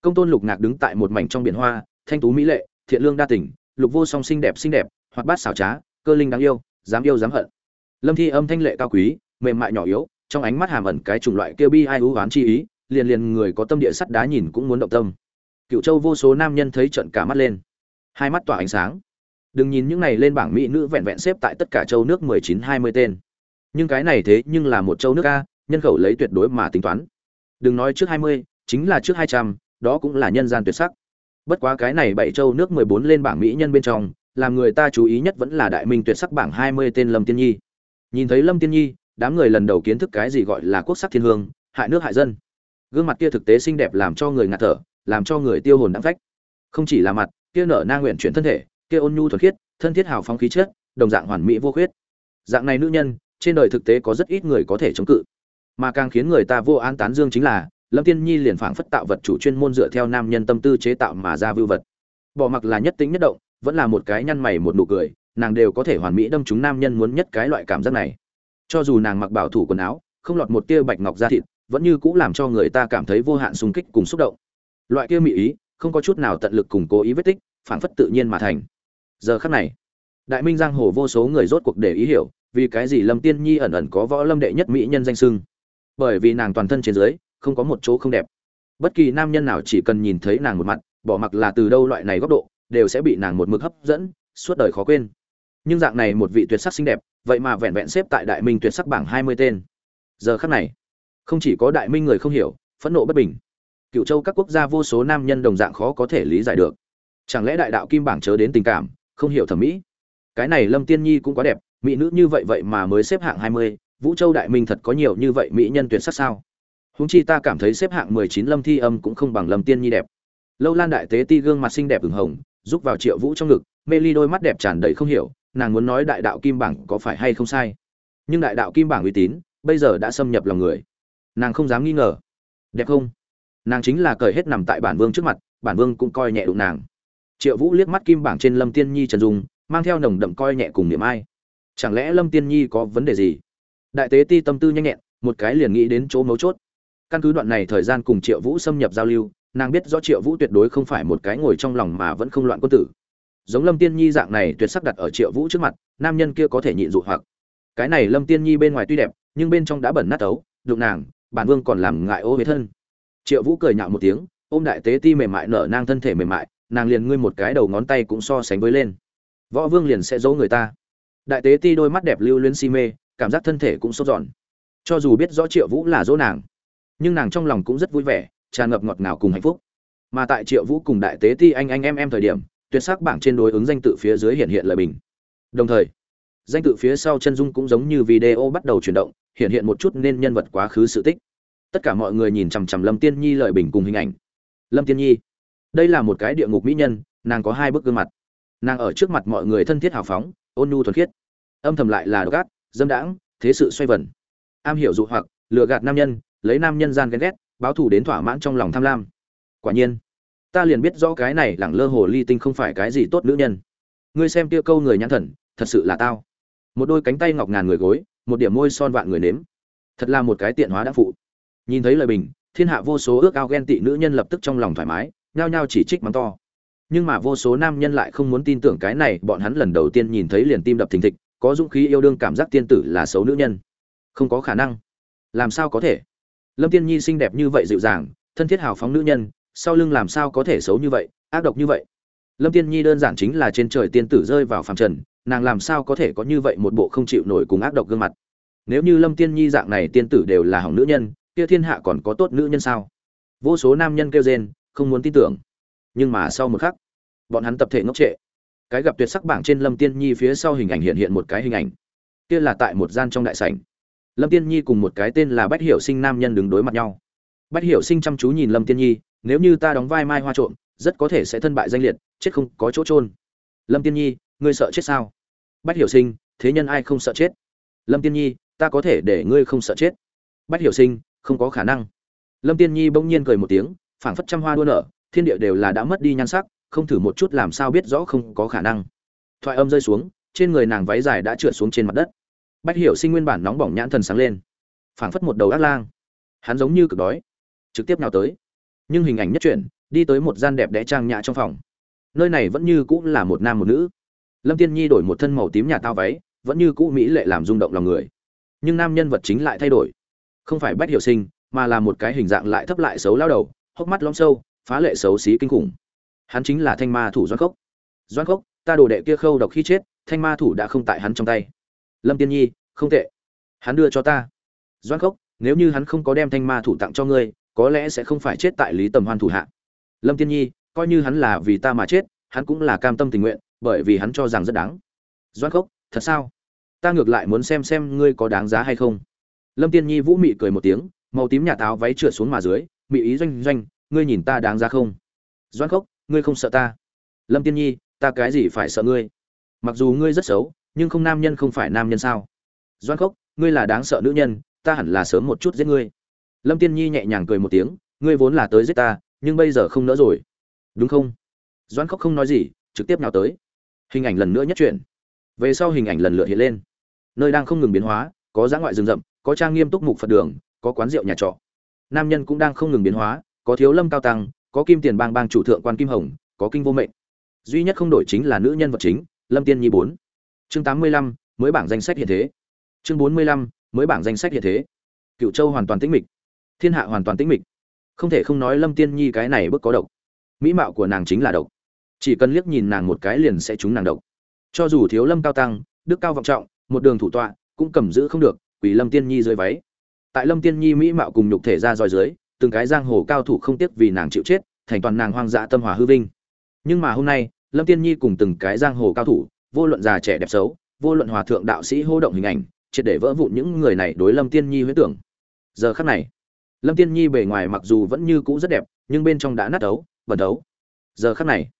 Công tôn lục ngạc đứng tại một mảnh trong biển hoa, thanh tú mỹ lệ, thiện lương đa tình, lục vô song xinh đẹp xinh đẹp, hoạt bát xảo trá, cơ linh đáng yêu, dám yêu dám hận lâm thi âm thanh lệ cao quý, mềm mại nhỏ yếu, trong ánh mắt hàm ẩn cái chủng loại kia bi ai hữu oán chi ý, liền liền người có tâm địa sắt đá nhìn cũng muốn động tâm. Cựu châu vô số nam nhân thấy trận cả mắt lên. Hai mắt tỏa ánh sáng. Đừng nhìn những này lên bảng mỹ nữ vẹn vẹn xếp tại tất cả châu nước mười chín hai mươi tên. Nhưng cái này thế nhưng là một châu nước a, nhân khẩu lấy tuyệt đối mà tính toán. Đừng nói trước hai mươi, chính là trước hai trăm, đó cũng là nhân gian tuyệt sắc. Bất quá cái này bảy châu nước mười bốn lên bảng mỹ nhân bên trong, làm người ta chú ý nhất vẫn là đại minh tuyệt sắc bảng hai mươi tên lâm tiên nhi nhìn thấy lâm tiên nhi, đám người lần đầu kiến thức cái gì gọi là quốc sắc thiên hương, hại nước hại dân. Gương mặt kia thực tế xinh đẹp làm cho người ngạt thở, làm cho người tiêu hồn đáng phách. Không chỉ là mặt, kia nở na nguyện chuyển thân thể, kia ôn nhu thuần khiết, thân thiết hào phóng khí chất, đồng dạng hoàn mỹ vô khuyết. Dạng này nữ nhân, trên đời thực tế có rất ít người có thể chống cự. Mà càng khiến người ta vô an tán dương chính là, lâm tiên nhi liền phảng phất tạo vật chủ chuyên môn dựa theo nam nhân tâm tư chế tạo mà ra vưu vật. Bỏ mặc là nhất tính nhất động, vẫn là một cái nhăn mày một nụ cười nàng đều có thể hoàn mỹ đâm chúng nam nhân muốn nhất cái loại cảm giác này. Cho dù nàng mặc bảo thủ quần áo, không lọt một tia bạch ngọc da thịt, vẫn như cũng làm cho người ta cảm thấy vô hạn sung kích cùng xúc động. Loại kia mỹ ý, không có chút nào tận lực cùng cố ý vết tích phản phất tự nhiên mà thành. Giờ khắc này, đại minh giang hồ vô số người rốt cuộc để ý hiểu, vì cái gì lâm tiên nhi ẩn ẩn có võ lâm đệ nhất mỹ nhân danh sưng bởi vì nàng toàn thân trên dưới, không có một chỗ không đẹp. Bất kỳ nam nhân nào chỉ cần nhìn thấy nàng một mặt, bỏ mặc là từ đâu loại này góc độ, đều sẽ bị nàng một mực hấp dẫn, suốt đời khó quên nhưng dạng này một vị tuyệt sắc xinh đẹp, vậy mà vẹn vẹn xếp tại đại minh tuyệt sắc bảng hai mươi tên. Giờ khắc này, không chỉ có đại minh người không hiểu, phẫn nộ bất bình, cựu châu các quốc gia vô số nam nhân đồng dạng khó có thể lý giải được. Chẳng lẽ đại đạo kim bảng chớ đến tình cảm, không hiểu thẩm mỹ? Cái này lâm tiên nhi cũng quá đẹp, mỹ nữ như vậy vậy mà mới xếp hạng hai mươi, vũ châu đại minh thật có nhiều như vậy mỹ nhân tuyệt sắc sao? Húng chi ta cảm thấy xếp hạng mười chín lâm thi âm cũng không bằng lâm tiên nhi đẹp. Lâu lan đại tế ti gương mặt xinh đẹp ửng hồng giúp vào triệu vũ trong ngực, mê ly đôi mắt đẹp tràn đầy không hiểu nàng muốn nói đại đạo kim bảng có phải hay không sai. Nhưng đại đạo kim bảng uy tín, bây giờ đã xâm nhập lòng người. Nàng không dám nghi ngờ. Đẹp không? Nàng chính là cởi hết nằm tại bản vương trước mặt, bản vương cũng coi nhẹ đụng nàng. Triệu vũ liếc mắt kim bảng trên lâm tiên nhi trần dung, mang theo nồng đậm coi nhẹ cùng niềm ai. Chẳng lẽ lâm tiên nhi có vấn đề gì? Đại tế ti tâm tư nhanh nhẹn, một cái liền nghĩ đến chỗ mấu chốt. Căn cứ đoạn này thời gian cùng triệu vũ xâm nhập giao lưu, nàng biết rõ triệu vũ tuyệt đối không phải một cái ngồi trong lòng mà vẫn không loạn quân tử giống lâm tiên nhi dạng này tuyệt sắc đặt ở triệu vũ trước mặt, nam nhân kia có thể nhịn dụ hoặc. Cái này lâm tiên nhi bên ngoài tuy đẹp, nhưng bên trong đã bẩn nát ấu, đụng nàng, bản vương còn làm ngại ô huế thân. Triệu vũ cười nhạo một tiếng, ôm đại tế ti mềm mại nở nang thân thể mềm mại, nàng liền ngươi một cái đầu ngón tay cũng so sánh với lên. Võ vương liền sẽ giấu người ta. Đại tế ti đôi mắt đẹp lưu luyến si mê, cảm giác thân thể cũng sốt giòn cho dù biết rõ triệu vũ là dỗ nàng, nhưng nàng trong lòng cũng rất vui vẻ, tràn ngập ngọt ngào cùng hạnh phúc. Mà tại triệu vũ cùng đại tế ti anh anh em em thời điểm tuyệt sắc bảng trên đối ứng danh tự phía dưới hiện hiện lời bình. Đồng thời, danh tự phía sau chân dung cũng giống như video bắt đầu chuyển động, hiện hiện một chút nên nhân vật quá khứ sự tích. Tất cả mọi người nhìn chằm chằm lâm tiên nhi lợi bình cùng hình ảnh. Lâm tiên nhi, đây là một cái địa ngục mỹ nhân, nàng có hai bức gương mặt. Nàng ở trước mặt mọi người thân thiết hào phóng, ôn nhu thuần khiết. Âm thầm lại là độc ác, dâm đãng, thế sự xoay vần. Am hiểu dụ hoặc, lừa gạt nam nhân, lấy nam nhân gian ghen ghét, báo thù đến thỏa mãn trong lòng tham lam. Quả nhiên ta liền biết rõ cái này lẳng lơ hồ ly tinh không phải cái gì tốt nữ nhân. Ngươi xem kia câu người nhãn thần, thật sự là tao. Một đôi cánh tay ngọc ngàn người gối, một điểm môi son vạn người nếm. Thật là một cái tiện hóa đã phụ. Nhìn thấy lời bình, thiên hạ vô số ước ao ghen tị nữ nhân lập tức trong lòng thoải mái, nhao nhao chỉ trích mắng to. Nhưng mà vô số nam nhân lại không muốn tin tưởng cái này, bọn hắn lần đầu tiên nhìn thấy liền tim đập thình thịch, có dũng khí yêu đương cảm giác tiên tử là xấu nữ nhân. Không có khả năng. Làm sao có thể? Lâm tiên nhi xinh đẹp như vậy dịu dàng, thân thiết hào phóng nữ nhân sau lưng làm sao có thể xấu như vậy, ác độc như vậy? Lâm tiên nhi đơn giản chính là trên trời tiên tử rơi vào phàm trần, nàng làm sao có thể có như vậy một bộ không chịu nổi cùng ác độc gương mặt? Nếu như lâm tiên nhi dạng này tiên tử đều là hỏng nữ nhân, kia thiên hạ còn có tốt nữ nhân sao? Vô số nam nhân kêu rên, không muốn tin tưởng. Nhưng mà sau một khắc, bọn hắn tập thể ngốc trệ. Cái gặp tuyệt sắc bảng trên lâm tiên nhi phía sau hình ảnh hiện hiện một cái hình ảnh. Kia là tại một gian trong đại sảnh. Lâm tiên nhi cùng một cái tên là bách hiểu sinh nam nhân đứng đối mặt nhau. Bách hiểu sinh chăm chú nhìn lâm tiên nhi nếu như ta đóng vai mai hoa trộm, rất có thể sẽ thân bại danh liệt, chết không có chỗ trôn lâm tiên nhi, ngươi sợ chết sao? Bách hiểu sinh, thế nhân ai không sợ chết? Lâm tiên nhi, ta có thể để ngươi không sợ chết. Bách hiểu sinh, không có khả năng. Lâm tiên nhi bỗng nhiên cười một tiếng, phảng phất trăm hoa đua nở, thiên địa đều là đã mất đi nhan sắc, không thử một chút làm sao biết rõ không có khả năng. Thoại âm rơi xuống, trên người nàng váy dài đã trượt xuống trên mặt đất. Bách hiểu sinh nguyên bản nóng bỏng nhãn thần sáng lên. Phảng phất một đầu ác lang. Hắn giống như cực đói. Trực tiếp nào tới nhưng hình ảnh nhất chuyển, đi tới một gian đẹp đẽ trang nhã trong phòng. Nơi này vẫn như cũng là một nam một nữ. Lâm tiên nhi đổi một thân màu tím nhà tao váy, vẫn như cũ mỹ lệ làm rung động lòng người. Nhưng nam nhân vật chính lại thay đổi. Không phải bách hiểu sinh, mà là một cái hình dạng lại thấp lại xấu lao đầu, hốc mắt lõm sâu, phá lệ xấu xí kinh khủng. Hắn chính là thanh ma thủ doan cốc doan cốc ta đồ đệ kia khâu độc khi chết, thanh ma thủ đã không tại hắn trong tay. Lâm tiên nhi, không tệ. Hắn đưa cho ta. Doan cốc nếu như hắn không có đem thanh ma thủ tặng cho ngươi có lẽ sẽ không phải chết tại lý tầm hoan thủ hạ. Lâm tiên nhi, coi như hắn là vì ta mà chết, hắn cũng là cam tâm tình nguyện, bởi vì hắn cho rằng rất đáng. Doan cốc thật sao? Ta ngược lại muốn xem xem ngươi có đáng giá hay không. Lâm tiên nhi vũ mị cười một tiếng, màu tím nhà táo váy trượt xuống mà dưới, mị ý doanh doanh, ngươi nhìn ta đáng giá không? Doan cốc ngươi không sợ ta? Lâm tiên nhi, ta cái gì phải sợ ngươi? Mặc dù ngươi rất xấu, nhưng không nam nhân không phải nam nhân sao? Doan cốc ngươi là đáng sợ nữ nhân, ta hẳn là sớm một chút giết ngươi lâm tiên nhi nhẹ nhàng cười một tiếng, ngươi vốn là tới giết ta, nhưng bây giờ không nỡ rồi. Đúng không? Doan khóc không nói gì, trực tiếp nào tới. Hình ảnh lần nữa nhất chuyển. Về sau hình ảnh lần lượt hiện lên. Nơi đang không ngừng biến hóa, có dã ngoại rừng rậm, có trang nghiêm túc mục phật đường, có quán rượu nhà trọ. Nam nhân cũng đang không ngừng biến hóa, có thiếu lâm cao tăng, có kim tiền bang bang chủ thượng quan kim hồng, có kinh vô mệnh. Duy nhất không đổi chính là nữ nhân vật chính, lâm tiên nhi bốn. Chương tám mươi lăm, mới bảng danh sách hiện thế. Chương bốn mươi lăm, mới bảng danh sách hiện thế. Cựu châu hoàn toàn tĩnh mịch thiên hạ hoàn toàn tĩnh mịch. Không thể không nói lâm tiên nhi cái này bức có độc. Mỹ mạo của nàng chính là độc. Chỉ cần liếc nhìn nàng một cái liền sẽ trúng nàng độc. Cho dù thiếu lâm cao tăng, đức cao vọng trọng, một đường thủ tọa, cũng cầm giữ không được quỷ lâm tiên nhi dưới váy. Tại lâm tiên nhi mỹ mạo cùng nhục thể ra roi dưới, từng cái giang hồ cao thủ không tiếc vì nàng chịu chết, thành toàn nàng hoang dã tâm hòa hư vinh. Nhưng mà hôm nay, lâm tiên nhi cùng từng cái giang hồ cao thủ, vô luận già trẻ đẹp xấu, vô luận hòa thượng đạo sĩ hô động hình ảnh, triệt để vỡ vụn những người này đối lâm tiên nhi huyết tưởng. Giờ khắc này lâm tiên nhi bề ngoài mặc dù vẫn như cũ rất đẹp, nhưng bên trong đã nát ấu, bẩn ấu. Giờ khắc này,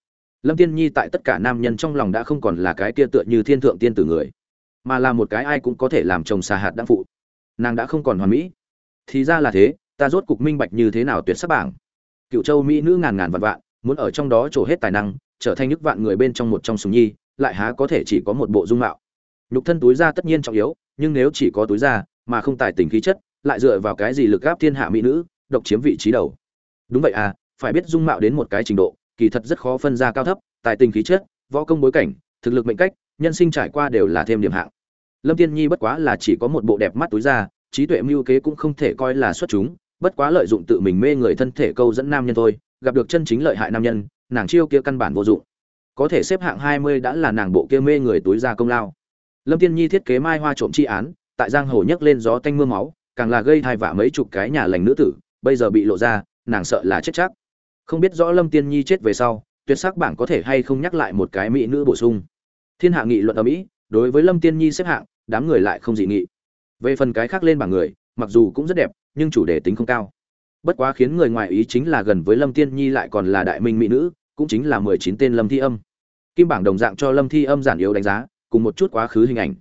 lâm tiên nhi tại tất cả nam nhân trong lòng đã không còn là cái kia tựa như thiên thượng tiên tử người, mà là một cái ai cũng có thể làm chồng xà hạt đáng phụ. Nàng đã không còn hoàn mỹ. Thì ra là thế, ta rốt cục minh bạch như thế nào tuyệt sắc bảng. Cựu châu mỹ nữ ngàn ngàn vạn vạn, muốn ở trong đó trổ hết tài năng, trở thành nước vạn người bên trong một trong sùng nhi, lại há có thể chỉ có một bộ dung mạo. Nhục thân túi ra tất nhiên trọng yếu, nhưng nếu chỉ có túi ra mà không tài tình khí chất lại dựa vào cái gì lực gáp thiên hạ mỹ nữ, độc chiếm vị trí đầu? Đúng vậy à phải biết dung mạo đến một cái trình độ, kỳ thật rất khó phân ra cao thấp, tài tình khí chất, võ công bối cảnh, thực lực mệnh cách, nhân sinh trải qua đều là thêm điểm hạng. Lâm tiên nhi bất quá là chỉ có một bộ đẹp mắt túi ra trí tuệ mưu kế cũng không thể coi là xuất chúng, bất quá lợi dụng tự mình mê người thân thể câu dẫn nam nhân thôi, gặp được chân chính lợi hại nam nhân, nàng chiêu kia căn bản vô dụng. Có thể xếp hạng hai mươi đã là nàng bộ kia mê người túi ra công lao. Lâm tiên nhi thiết kế mai hoa trộm chi án, tại giang hồ nhấc lên gió tanh mưa máu càng là gây thai vạ mấy chục cái nhà lành nữ tử, bây giờ bị lộ ra, nàng sợ là chết chắc. Không biết rõ lâm tiên nhi chết về sau, tuyệt sắc bảng có thể hay không nhắc lại một cái mỹ nữ bổ sung. Thiên hạ nghị luận ở mỹ, đối với lâm tiên nhi xếp hạng, đám người lại không dị nghị. Về phần cái khác lên bảng người, mặc dù cũng rất đẹp, nhưng chủ đề tính không cao. Bất quá khiến người ngoài ý chính là gần với lâm tiên nhi lại còn là đại minh mỹ nữ, cũng chính là mười chín tên lâm thi âm. Kim bảng đồng dạng cho lâm thi âm giản yếu đánh giá, cùng một chút quá khứ hình ảnh.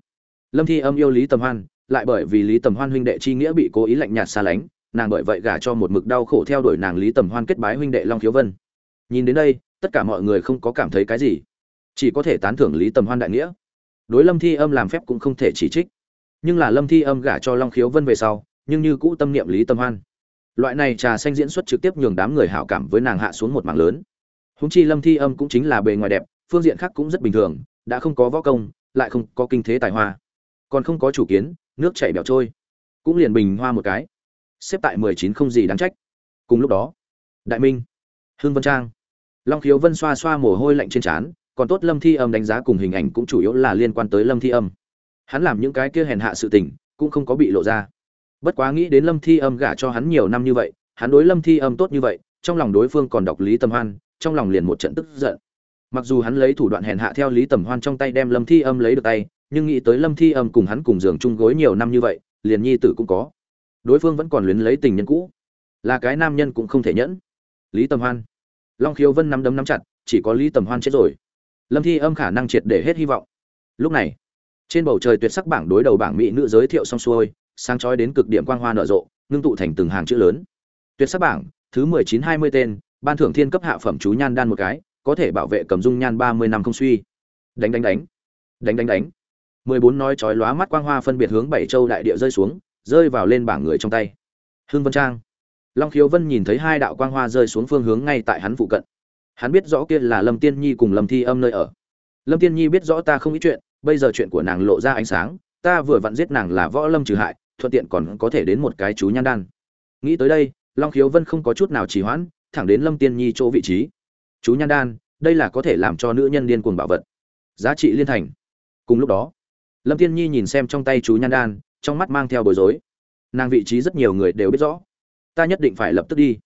Lâm thi âm yêu lý tầm hoan lại bởi vì lý tầm hoan huynh đệ chi nghĩa bị cố ý lạnh nhạt xa lánh, nàng bởi vậy gả cho một mực đau khổ theo đuổi nàng lý tầm hoan kết bái huynh đệ long khiếu vân. Nhìn đến đây, tất cả mọi người không có cảm thấy cái gì. Chỉ có thể tán thưởng lý tầm hoan đại nghĩa. Đối lâm thi âm làm phép cũng không thể chỉ trích. Nhưng là lâm thi âm gả cho long khiếu vân về sau, nhưng như cũ tâm niệm lý tầm hoan. Loại này trà xanh diễn xuất trực tiếp nhường đám người hảo cảm với nàng hạ xuống một mảng lớn. Húng chi lâm thi âm cũng chính là bề ngoài đẹp, phương diện khác cũng rất bình thường, đã không có võ công, lại không có kinh thế tài hoa. Còn không có chủ kiến nước chảy bèo trôi, cũng liền bình hoa một cái, xếp tại mười chín không gì đáng trách. Cùng lúc đó, đại minh, hương vân trang, long khiếu vân xoa xoa mồ hôi lạnh trên trán, còn tốt lâm thi âm đánh giá cùng hình ảnh cũng chủ yếu là liên quan tới lâm thi âm. Hắn làm những cái kia hèn hạ sự tình, cũng không có bị lộ ra. Bất quá nghĩ đến lâm thi âm gả cho hắn nhiều năm như vậy, hắn đối lâm thi âm tốt như vậy, trong lòng đối phương còn đọc lý tầm hoan, trong lòng liền một trận tức giận. Mặc dù hắn lấy thủ đoạn hèn hạ theo lý tầm hoan trong tay đem lâm thi âm lấy được tay nhưng nghĩ tới lâm thi âm cùng hắn cùng giường chung gối nhiều năm như vậy, liền nhi tử cũng có. Đối phương vẫn còn luyến lấy tình nhân cũ. Là cái nam nhân cũng không thể nhẫn. Lý tầm hoan. Long khiếu vân nắm đấm nắm chặt, chỉ có lý tầm hoan chết rồi. Lâm thi âm khả năng triệt để hết hy vọng. Lúc này, trên bầu trời tuyệt sắc bảng đối đầu bảng mỹ nữ giới thiệu xong xuôi, sáng chói đến cực điểm quang hoa nở rộ, ngưng tụ thành từng hàng chữ lớn. Tuyệt sắc bảng, thứ mười chín hai mươi tên, ban thưởng thiên cấp hạ phẩm chú nhan đan một cái, có thể bảo vệ cầm dung nhan ba mươi năm không suy. Đánh đánh đánh. Đánh đánh đánh mười bốn nói chói lóa mắt quang hoa phân biệt hướng bảy châu đại địa rơi xuống, rơi vào lên bảng người trong tay. Hưng vân trang. Long khiếu vân nhìn thấy hai đạo quang hoa rơi xuống phương hướng ngay tại hắn phụ cận. Hắn biết rõ kia là lâm tiên nhi cùng lâm thi âm nơi ở. Lâm tiên nhi biết rõ ta không ý chuyện, bây giờ chuyện của nàng lộ ra ánh sáng, ta vừa vặn giết nàng là võ lâm trừ hại, thuận tiện còn có thể đến một cái chú nhan đan. Nghĩ tới đây, long khiếu vân không có chút nào trì hoãn, thẳng đến lâm tiên nhi chỗ vị trí. Chú nhan đan, đây là có thể làm cho nữ nhân điên cuồng bảo vật. Giá trị liên thành. Cùng lúc đó lâm tiên nhi nhìn xem trong tay chú nhan đan, trong mắt mang theo bối rối. Nàng vị trí rất nhiều người đều biết rõ. Ta nhất định phải lập tức đi.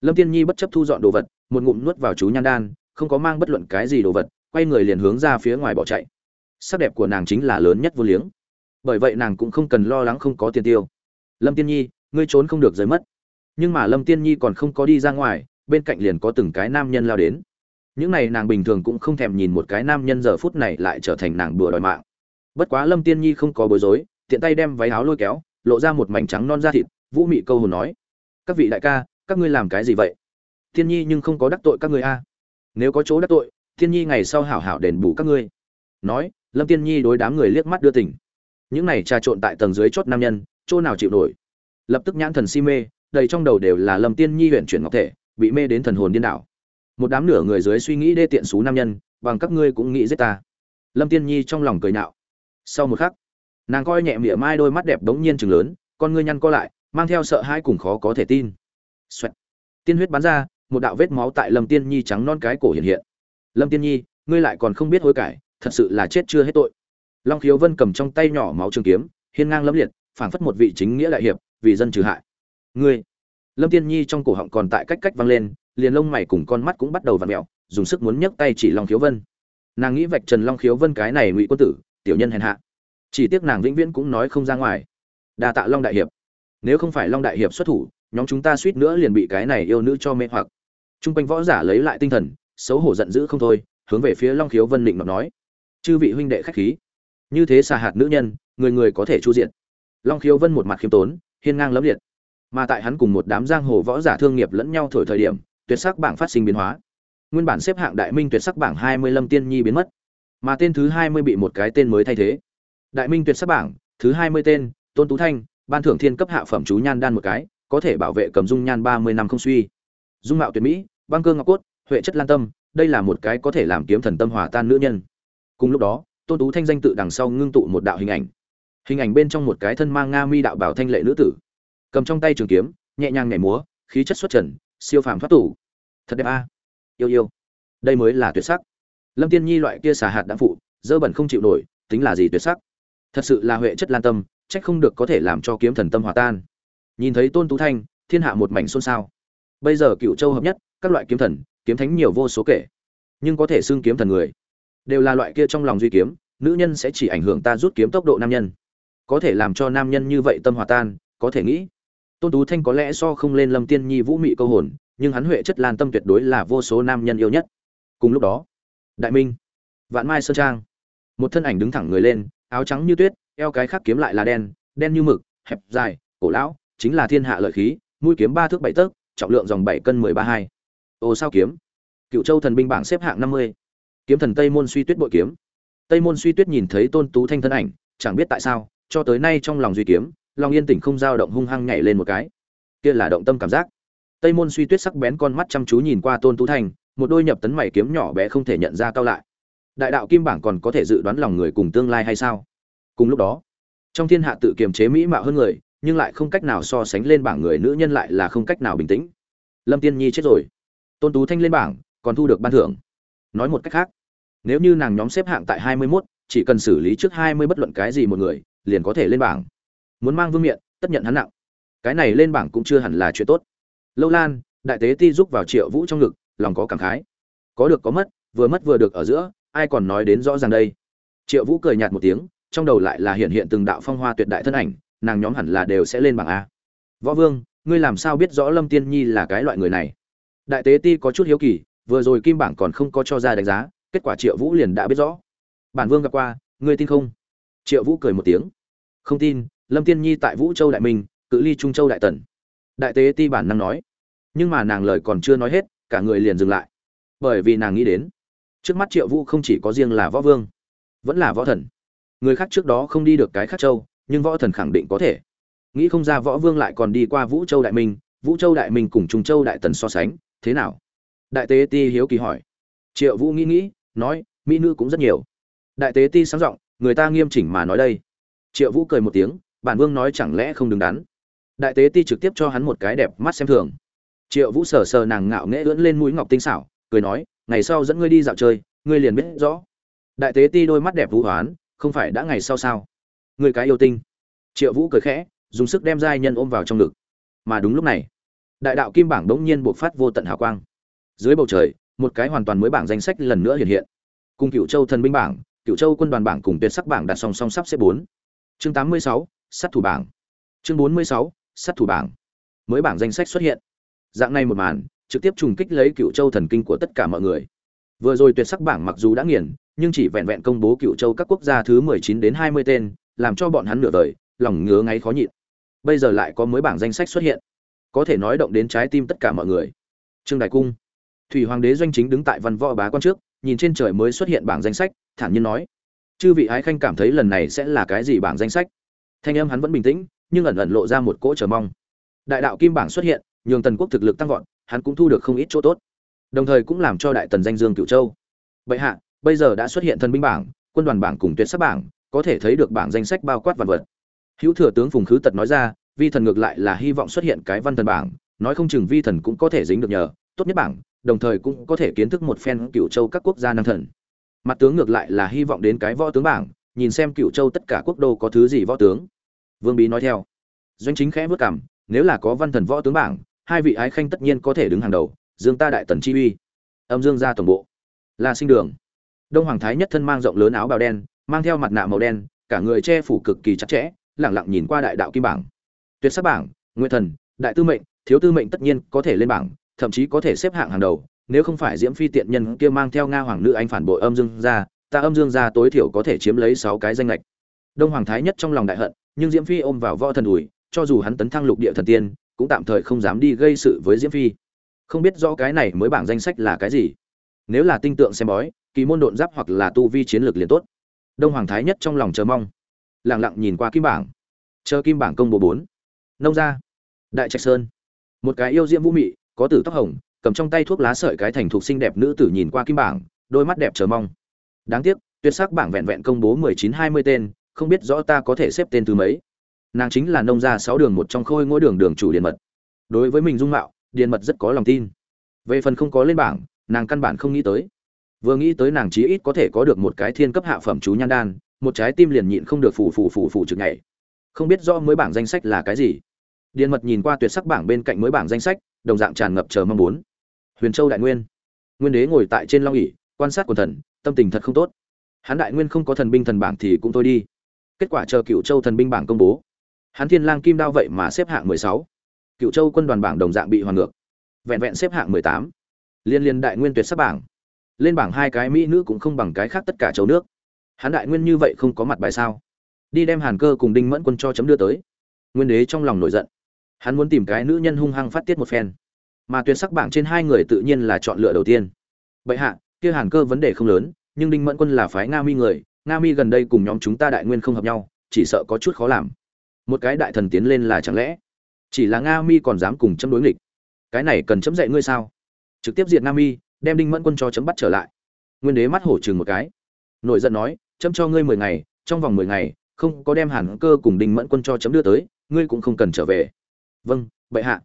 Lâm tiên nhi bất chấp thu dọn đồ vật, một ngụm nuốt vào chú nhan đan, không có mang bất luận cái gì đồ vật, quay người liền hướng ra phía ngoài bỏ chạy. Sắc đẹp của nàng chính là lớn nhất vô liếng. Bởi vậy nàng cũng không cần lo lắng không có tiền tiêu. Lâm tiên nhi, ngươi trốn không được rời mất. Nhưng mà lâm tiên nhi còn không có đi ra ngoài, bên cạnh liền có từng cái nam nhân lao đến. Những này nàng bình thường cũng không thèm nhìn một cái nam nhân giờ phút này lại trở thành nàng bừa đòi mạng bất quá lâm tiên nhi không có bối rối, tiện tay đem váy áo lôi kéo, lộ ra một mảnh trắng non da thịt, vũ mị câu hồn nói, các vị đại ca, các ngươi làm cái gì vậy? Tiên nhi nhưng không có đắc tội các ngươi a. Nếu có chỗ đắc tội tiên nhi ngày sau hảo hảo đền bù các ngươi. Nói, lâm tiên nhi đối đám người liếc mắt đưa tỉnh những này trà trộn tại tầng dưới chót nam nhân, chỗ nào chịu nổi? Lập tức nhãn thần si mê, đầy trong đầu đều là lâm tiên nhi huyện chuyển ngọc thể, bị mê đến thần hồn điên đảo. Một đám nửa người dưới suy nghĩ đê tiện xú nam nhân, bằng các ngươi cũng nghĩ giết ta. Lâm tiên nhi trong lòng cười nhạo sau một khắc, nàng coi nhẹ mỉa mai đôi mắt đẹp đống nhiên chừng lớn, con ngươi nhăn co lại, mang theo sợ hãi cùng khó có thể tin. Xoẹt. tiên huyết bắn ra, một đạo vết máu tại lâm tiên nhi trắng non cái cổ hiện hiện. Lâm tiên nhi, ngươi lại còn không biết hối cải, thật sự là chết chưa hết tội. Long khiếu vân cầm trong tay nhỏ máu trường kiếm, hiên ngang lâm liệt, phảng phất một vị chính nghĩa đại hiệp, vì dân trừ hại. Ngươi. Lâm tiên nhi trong cổ họng còn tại cách cách vang lên, liền lông mày cùng con mắt cũng bắt đầu vặn mẹo, dùng sức muốn nhấc tay chỉ long khiếu vân. Nàng nghĩ vạch trần long khiếu vân cái này ngụy quân tử tiểu nhân hèn hạ. Chỉ tiếc nàng vĩnh viễn cũng nói không ra ngoài. Đa tạ long đại hiệp. Nếu không phải long đại hiệp xuất thủ, nhóm chúng ta suýt nữa liền bị cái này yêu nữ cho mê hoặc. T r u n g quanh võ giả lấy lại tinh thần, xấu hổ giận dữ không thôi, hướng về phía long khiếu vân định ngọc nói. Chư vị huynh đệ khách khí. Như thế xà hạt nữ nhân, người người có thể chu diện long khiếu vân một mặt khiêm tốn, hiên ngang lẫm liệt. Mà tại hắn cùng một đám giang hồ võ giả thương nghiệp lẫn nhau thổi thời điểm, tuyệt sắc bảng phát sinh biến hóa. Nguyên bản xếp hạng đại minh tuyệt sắc bảng hai mươi lâm tiên nhi biến mất mà tên thứ hai mươi bị một cái tên mới thay thế. Đại minh tuyệt sắc bảng, thứ hai mươi tên, tôn tú thanh, ban thưởng thiên cấp hạ phẩm chú nhan đan một cái, có thể bảo vệ cầm dung nhan ba mươi năm không suy. Dung mạo tuyệt mỹ, băng cơ ngọc cốt, huệ chất lan tâm, đây là một cái có thể làm kiếm thần tâm hòa tan nữ nhân. Cùng lúc đó, tôn tú thanh danh tự đằng sau ngưng tụ một đạo hình ảnh. Hình ảnh bên trong một cái thân mang nga mi đạo bảo thanh lệ nữ tử. Cầm trong tay trường kiếm, nhẹ nhàng nhảy múa, khí chất xuất trần, siêu phàm thoát tủ thật đẹp a. Yêu yêu. Đây mới là tuyệt sắc lâm tiên nhi loại kia xà hạt đã phụ, dơ bẩn không chịu nổi, tính là gì tuyệt sắc. Thật sự là huệ chất lan tâm trách không được có thể làm cho kiếm thần tâm hòa tan. Nhìn thấy tôn tú thanh, thiên hạ một mảnh xôn xao. Bây giờ cựu châu hợp nhất, các loại kiếm thần, kiếm thánh nhiều vô số kể. Nhưng có thể xưng kiếm thần người, đều là loại kia trong lòng duy kiếm, nữ nhân sẽ chỉ ảnh hưởng ta rút kiếm tốc độ nam nhân. Có thể làm cho nam nhân như vậy tâm hòa tan, có thể nghĩ. Tôn tú thanh có lẽ so không lên lâm tiên nhi vũ mị câu hồn, nhưng hắn huệ chất lan tâm tuyệt đối là vô số nam nhân yêu nhất. Cùng lúc đó đại minh, vạn mai sơn trang. Một thân ảnh đứng thẳng người lên, áo trắng như tuyết, eo cái khác kiếm lại là đen đen như mực, hẹp, dài, cổ lão, chính là thiên hạ lợi khí, mũi kiếm ba thước bảy tấc, trọng lượng dòng bảy cân mười ba hai. Ô sao kiếm? Cựu châu thần binh bảng xếp hạng năm mươi. Kiếm thần tây môn suy tuyết bội kiếm. Tây môn suy tuyết nhìn thấy tôn tú thanh thân ảnh, chẳng biết tại sao, cho tới nay trong lòng duy kiếm, lòng yên tỉnh không dao động hung hăng nhảy lên một cái. Kia là động tâm cảm giác. Tây môn suy tuyết sắc bén con mắt chăm chú nhìn qua tôn tú thanh một đôi nhập tấn mày kiếm nhỏ bé không thể nhận ra cao lại. Đại đạo kim bảng còn có thể dự đoán lòng người cùng tương lai hay sao? Cùng lúc đó trong thiên hạ tự kiềm chế mỹ mạo hơn người nhưng lại không cách nào so sánh lên bảng người nữ nhân lại là không cách nào bình tĩnh. Lâm tiên nhi chết rồi. Tôn tú thanh lên bảng còn thu được ban thưởng. Nói một cách khác nếu như nàng nhóm xếp hạng tại hai mươi 21, chỉ cần xử lý trước hai mươi bất luận cái gì một người liền có thể lên bảng. Muốn mang vương miện tất nhận hắn nặng. Cái này lên bảng cũng chưa hẳn là chuyện tốt. Lâu lan đại tế ti giúp vào triệu vũ trong ngực lòng có cảm khái. Có được có mất, vừa mất vừa được ở giữa, ai còn nói đến rõ ràng đây? Triệu vũ cười nhạt một tiếng, trong đầu lại là hiện hiện từng đạo phong hoa tuyệt đại thân ảnh, nàng nhóm hẳn là đều sẽ lên bảng a. Võ vương, ngươi làm sao biết rõ lâm tiên nhi là cái loại người này? Đại tế ti có chút hiếu kỳ, vừa rồi kim bảng còn không có cho ra đánh giá, kết quả triệu vũ liền đã biết rõ. Bản vương gặp qua, ngươi tin không? Triệu vũ cười một tiếng. Không tin, lâm tiên nhi tại vũ châu đại minh, cự ly trung châu đại tần. Đại tế ti bản năng nói. Nhưng mà nàng lời còn chưa nói hết cả người liền dừng lại. Bởi vì nàng nghĩ đến, trước mắt triệu vũ không chỉ có riêng là võ vương, vẫn là võ thần. Người khác trước đó không đi được cái khắc châu, nhưng võ thần khẳng định có thể. Nghĩ không ra võ vương lại còn đi qua vũ châu đại minh, vũ châu đại minh cùng trung châu đại tần so sánh, thế nào? Đại tế ti hiếu kỳ hỏi. Triệu vũ nghĩ nghĩ, nói, mỹ nữ cũng rất nhiều. Đại tế ti sáng giọng, người ta nghiêm chỉnh mà nói đây. Triệu vũ cười một tiếng, bản vương nói chẳng lẽ không đứng đắn. Đại tế ti trực tiếp cho hắn một cái đẹp mắt xem thường triệu vũ sờ sờ nàng ngạo nghễ ưỡn lên mũi ngọc tinh xảo, cười nói, ngày sau dẫn ngươi đi dạo chơi, ngươi liền biết rõ. Đại tế ti đôi mắt đẹp vũ hoán, không phải đã ngày sau sao? Người cái yêu tinh. Triệu vũ cười khẽ, dùng sức đem giai nhân ôm vào trong ngực. Mà đúng lúc này, đại đạo kim bảng đống nhiên buộc phát vô tận hào quang. Dưới bầu trời, một cái hoàn toàn mới bảng danh sách lần nữa hiện hiện. Cùng cựu châu thần binh bảng cựu châu quân đoàn bảng cùng tuyệt sắc bảng đặt song song sắp xếp bốn. Chương tám mươi sáu, sát thủ bảng. Chương bốn mươi sáu, sát thủ bảng. Mới bảng danh sách xuất hiện dạng này một màn, trực tiếp trùng kích lấy cựu châu thần kinh của tất cả mọi người. Vừa rồi tuyệt sắc bảng mặc dù đã nghiền, nhưng chỉ vẹn vẹn công bố cựu châu các quốc gia thứ mười chín đến hai mươi tên, làm cho bọn hắn nửa đời, lòng ngứa ngáy khó nhịn. Bây giờ lại có mới bảng danh sách xuất hiện. Có thể nói động đến trái tim tất cả mọi người. Trương đại cung. Thủy hoàng đế doanh chính đứng tại văn võ bá quan trước, nhìn trên trời mới xuất hiện bảng danh sách, thản nhiên nói. Chư vị ái khanh cảm thấy lần này sẽ là cái gì bảng danh sách? Thanh âm hắn vẫn bình tĩnh, nhưng ẩn ẩn lộ ra một cỗ chờ mong. Đại đạo kim bảng xuất hiện nhường tần quốc thực lực tăng vọt, hắn cũng thu được không ít chỗ tốt. Đồng thời cũng làm cho đại tần danh dương cựu châu. Bệ hạ, bây giờ đã xuất hiện thần binh bảng, quân đoàn bảng cùng tuyệt sắc bảng, có thể thấy được bảng danh sách bao quát vạn vật. Hữu thừa tướng phùng khứ tật nói ra, vi thần ngược lại là hy vọng xuất hiện cái văn thần bảng, nói không chừng vi thần cũng có thể dính được nhờ, tốt nhất bảng, đồng thời cũng có thể kiến thức một phen cựu châu các quốc gia năng thần. Mặt tướng ngược lại là hy vọng đến cái võ tướng bảng, nhìn xem cựu châu tất cả quốc đô có thứ gì võ tướng. Vương bí nói theo. Doanh chính khẽ vất cảm nếu là có văn thần võ tướng bảng hai vị ái khanh tất nhiên có thể đứng hàng đầu, dương ta đại tần chi uy. Âm dương gia tổng bộ. Là sinh đường. Đông hoàng thái nhất thân mang rộng lớn áo bào đen, mang theo mặt nạ màu đen, cả người che phủ cực kỳ chặt chẽ lẳng lặng nhìn qua đại đạo kim bảng. Tuyệt sắc bảng nguyên thần, đại tư mệnh, thiếu tư mệnh tất nhiên có thể lên bảng, thậm chí có thể xếp hạng hàng đầu, nếu không phải diễm phi tiện nhân kia mang theo nga hoàng nữ anh phản bội âm dương gia, ta âm dương gia tối thiểu có thể chiếm lấy sáu cái danh lệch đông hoàng thái nhất trong lòng đại hận, nhưng diễm phi ôm vào võ thần ủi cho dù hắn tấn thăng lục địa thần tiên cũng tạm thời không dám đi gây sự với diễm phi. Không biết rõ cái này mới bảng danh sách là cái gì. Nếu là tinh tượng xem bói, kỳ môn độn giáp hoặc là tu vi chiến lược liền tốt. Đông hoàng thái nhất trong lòng chờ mong. Lẳng lặng nhìn qua kim bảng. Chờ kim bảng công bố bốn. Nông gia. Đại trạch sơn. Một cái yêu diễm vũ mị, có tử tóc hồng, cầm trong tay thuốc lá sợi cái thành thục xinh đẹp nữ tử nhìn qua kim bảng, đôi mắt đẹp chờ mong. Đáng tiếc, tuyệt sắc bảng vẹn vẹn công bố mười chín hai mươi tên, không biết rõ ta có thể xếp tên thứ mấy nàng chính là nông gia sáu đường một trong khôi ngôi đường đường chủ điện mật. Đối với mình dung mạo, điện mật rất có lòng tin. Về phần không có lên bảng, nàng căn bản không nghĩ tới. Vừa nghĩ tới nàng chí ít có thể có được một cái thiên cấp hạ phẩm chú nhan đan, một trái tim liền nhịn không được phủ phủ phủ phủ trực nhảy. Không biết rõ mới bảng danh sách là cái gì. Điện mật nhìn qua tuyệt sắc bảng bên cạnh mới bảng danh sách, đồng dạng tràn ngập chờ mong muốn. Huyền châu đại nguyên. Nguyên đế ngồi tại trên long ỉ quan sát quần thần, tâm tình thật không tốt. Hắn đại nguyên không có thần binh thần bảng thì cũng thôi đi. Kết quả chờ cựu châu thần binh bảng công bố hắn thiên lang kim đao vậy mà xếp hạng mười sáu. Cựu châu quân đoàn bảng đồng dạng bị hoàn ngược. Vẹn vẹn xếp hạng mười tám. Liên liên đại nguyên tuyệt sắc bảng. Lên bảng hai cái mỹ nữ cũng không bằng cái khác tất cả châu nước. Hắn đại nguyên như vậy không có mặt bài sao? Đi đem hàn cơ cùng đinh mẫn quân cho chấm đưa tới. Nguyên đế trong lòng nổi giận. Hắn muốn tìm cái nữ nhân hung hăng phát tiết một phen. Mà tuyệt sắc bảng trên hai người tự nhiên là chọn lựa đầu tiên. Bệ hạ, kia hàn cơ vấn đề không lớn, nhưng đinh mẫn quân là phái nga mi người. Nga mi gần đây cùng nhóm chúng ta đại nguyên không hợp nhau, chỉ sợ có chút khó làm một cái đại thần tiến lên là chẳng lẽ? Chỉ là nga mi còn dám cùng chấm đối nghịch. Cái này cần chấm dạy ngươi sao? Trực tiếp diệt nga mi, đem đinh mẫn quân cho chấm bắt trở lại. Nguyên đế mắt hổ chừng một cái. Nội giận nói, chấm cho ngươi mười ngày, trong vòng mười ngày, không có đem hẳn cơ cùng đinh mẫn quân cho chấm đưa tới, ngươi cũng không cần trở về. Vâng bệ hạ.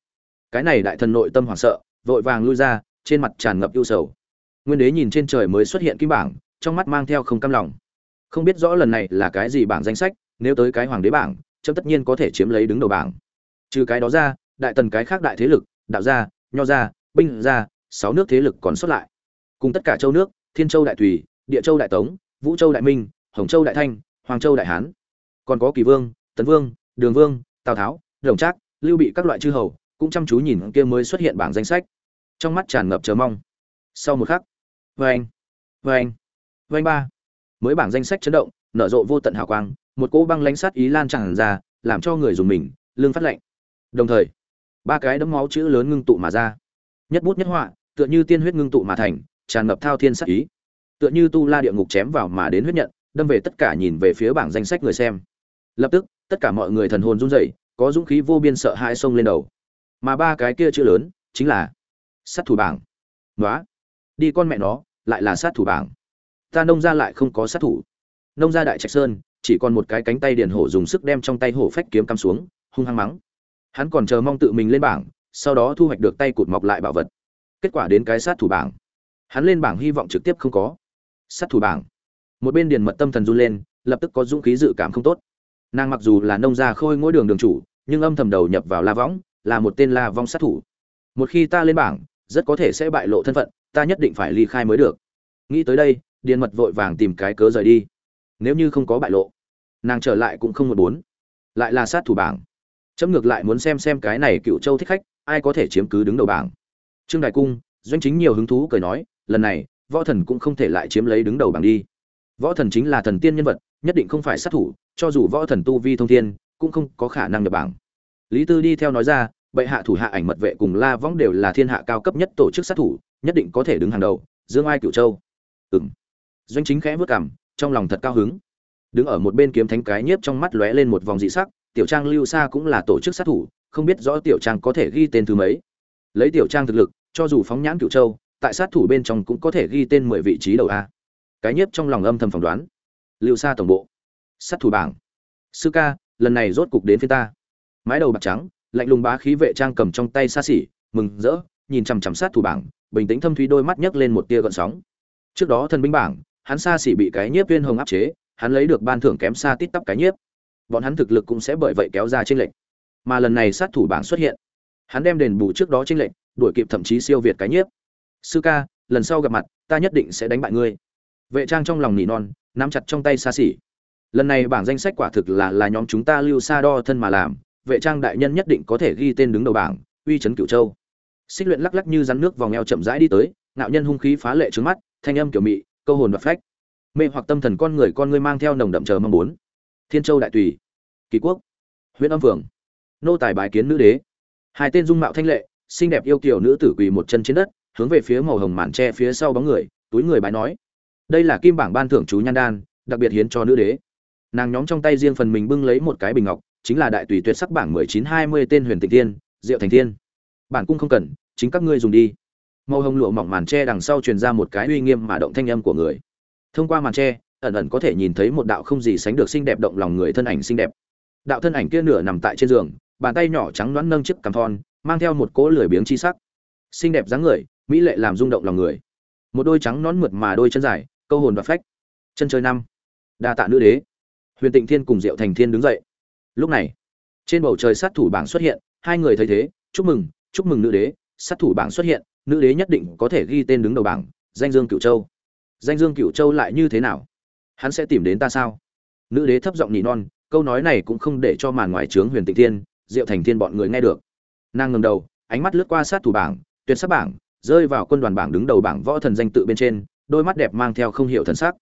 Cái này đại thần nội tâm hoảng sợ, vội vàng lui ra, trên mặt tràn ngập ưu sầu. Nguyên đế nhìn trên trời mới xuất hiện kim bảng, trong mắt mang theo không cam lòng. Không biết rõ lần này là cái gì bảng danh sách, nếu tới cái hoàng đế bảng chấm tất nhiên có thể chiếm lấy đứng đầu bảng. Trừ cái đó ra, đại tần cái khác đại thế lực, đạo gia, nho gia, binh gia, sáu nước thế lực còn xuất lại. Cùng tất cả châu nước, thiên châu đại tùy địa châu đại tống, vũ châu đại minh, hồng châu đại thanh, hoàng châu đại hán. Còn có kỳ vương, tấn vương, đường vương, tào tháo rồng trác, lưu bị các loại chư hầu, cũng chăm chú nhìn kia mới xuất hiện bảng danh sách. Trong mắt tràn ngập chờ mong. Sau một khắc vê anh vê anh vê anh ba. Mới bảng danh sách chấn động, nở rộ vô tận hào quang một cỗ băng lãnh sát ý lan tràn ra làm cho người dùng mình lương phát lạnh. Đồng thời ba cái đấm máu chữ lớn ngưng tụ mà ra. Nhất bút nhất họa tựa như tiên huyết ngưng tụ mà thành tràn ngập thao thiên sát ý. Tựa như tu la địa ngục chém vào mà đến huyết nhận đâm về tất cả nhìn về phía bảng danh sách người xem. Lập tức tất cả mọi người thần hồn run rẩy có dũng khí vô biên sợ hãi xông lên đầu. Mà ba cái kia chữ lớn chính là sát thủ bảng. Ngoá, đi con mẹ nó lại là sát thủ bảng. Ta nông gia lại không có sát thủ. Nông gia đại trạch sơn chỉ còn một cái cánh tay điền hổ dùng sức đem trong tay hổ phách kiếm cắm xuống, hung hăng mắng. Hắn còn chờ mong tự mình lên bảng, sau đó thu hoạch được tay cụt mọc lại bảo vật. Kết quả đến cái sát thủ bảng. Hắn lên bảng hy vọng trực tiếp không có. Sát thủ bảng. Một bên điền mật tâm thần run lên, lập tức có dũng khí dự cảm không tốt. Nàng mặc dù là nông gia khôi ngôi đường đường chủ, nhưng âm thầm đầu nhập vào la võng, là một tên la vong sát thủ. Một khi ta lên bảng, rất có thể sẽ bại lộ thân phận, ta nhất định phải ly khai mới được. Nghĩ tới đây, điền mật vội vàng tìm cái cớ rời đi nếu như không có bại lộ, nàng trở lại cũng không một bốn lại là sát thủ bảng. Chấm ngược lại muốn xem xem cái này cựu châu thích khách, ai có thể chiếm cứ đứng đầu bảng. Trương đại cung, doanh chính nhiều hứng thú cười nói, lần này, võ thần cũng không thể lại chiếm lấy đứng đầu bảng đi. Võ thần chính là thần tiên nhân vật, nhất định không phải sát thủ, cho dù võ thần tu vi thông thiên, cũng không có khả năng nhập bảng. Lý tư đi theo nói ra, bệ hạ thủ hạ ảnh mật vệ cùng la võng đều là thiên hạ cao cấp nhất tổ chức sát thủ, nhất định có thể đứng hàng đầu, dương ai cựu châu. Ừng doanh chính khẽ vất cảm trong lòng thật cao hứng. Đứng ở một bên kiếm thánh cái nhiếp trong mắt lóe lên một vòng dị sắc, tiểu trang lưu sa cũng là tổ chức sát thủ, không biết rõ tiểu trang có thể ghi tên thứ mấy. Lấy tiểu trang thực lực, cho dù phóng nhãn cựu châu, tại sát thủ bên trong cũng có thể ghi tên mười vị trí đầu a. Cái nhiếp trong lòng âm thầm phỏng đoán. Lưu sa tổng bộ. Sát thủ bảng. Sư ca, lần này rốt cục đến phía ta. Mái đầu bạc trắng, lạnh lùng bá khí vệ trang cầm trong tay xa xỉ, mừng rỡ, nhìn chằm chằm sát thủ bảng, bình tĩnh thâm thúy đôi mắt nhấc lên một tia gợn sóng. Trước đó thần binh bảng hắn xa xỉ bị cái nhiếp viên hồng áp chế, hắn lấy được ban thưởng kém xa tít tắp cái nhiếp. Bọn hắn thực lực cũng sẽ bởi vậy kéo ra trên lệnh mà lần này sát thủ bảng xuất hiện, hắn đem đền bù trước đó trên lệnh đuổi kịp thậm chí siêu việt cái nhiếp. Sư ca, lần sau gặp mặt, ta nhất định sẽ đánh bại ngươi. Vệ trang trong lòng nỉ non, nắm chặt trong tay xa xỉ. Lần này bảng danh sách quả thực là là nhóm chúng ta lưu xa đo thân mà làm, vệ trang đại nhân nhất định có thể ghi tên đứng đầu bảng, uy chấn cửu châu. Xích luyện lắc lắc như rắn nước vòng eo chậm rãi đi tới, ngạo nhân hung khí phá lệ trứng mắt, thanh âm kiểu mị câu hồn và phách. Mê hoặc tâm thần con người con ngươi mang theo nồng đậm chờ mong muốn thiên châu đại tùy, kỳ quốc huyện âm phường nô tài bài kiến nữ đế. Hai tên dung mạo thanh lệ, xinh đẹp yêu kiều nữ tử quỳ một chân trên đất, hướng về phía màu hồng màn tre phía sau bóng người, túi người bài nói. Đây là kim bảng ban thưởng chú nhan đan, đặc biệt hiến cho nữ đế. Nàng nhóm trong tay riêng phần mình bưng lấy một cái bình ngọc, chính là đại tùy tuyệt sắc bảng mười chín hai mươi tên huyền tịnh tiên diệu thành tiên. bản cung không cần, chính các ngươi dùng đi màu hồng lụa mỏng màn tre đằng sau truyền ra một cái uy nghiêm mà động thanh âm của người. Thông qua màn tre ẩn ẩn có thể nhìn thấy một đạo không gì sánh được xinh đẹp động lòng người thân ảnh xinh đẹp. Đạo thân ảnh kia nửa nằm tại trên giường, bàn tay nhỏ trắng đoán nâng chiếc cằm thon, mang theo một cỗ lười biếng chi sắc. Xinh đẹp dáng người, mỹ lệ làm rung động lòng người. Một đôi trắng nón mượt mà đôi chân dài, câu hồn và phách. Chân chơi năm. Đa tạ nữ đế. Huyền tịnh thiên cùng diệu thành thiên đứng dậy. Lúc này, trên bầu trời sát thủ bảng xuất hiện, hai người thấy thế, chúc mừng chúc mừng nữ đế, sát thủ bảng xuất hiện nữ đế nhất định có thể ghi tên đứng đầu bảng, danh dương cửu châu. Danh dương cửu châu lại như thế nào? Hắn sẽ tìm đến ta sao? Nữ đế thấp giọng nhị non, câu nói này cũng không để cho màn ngoài trướng huyền tịnh thiên, diệu thành thiên bọn người nghe được. Nàng ngầm đầu, ánh mắt lướt qua sát thủ bảng, tuyệt sắc bảng, rơi vào quân đoàn bảng đứng đầu bảng võ thần danh tự bên trên, đôi mắt đẹp mang theo không hiểu thần sắc.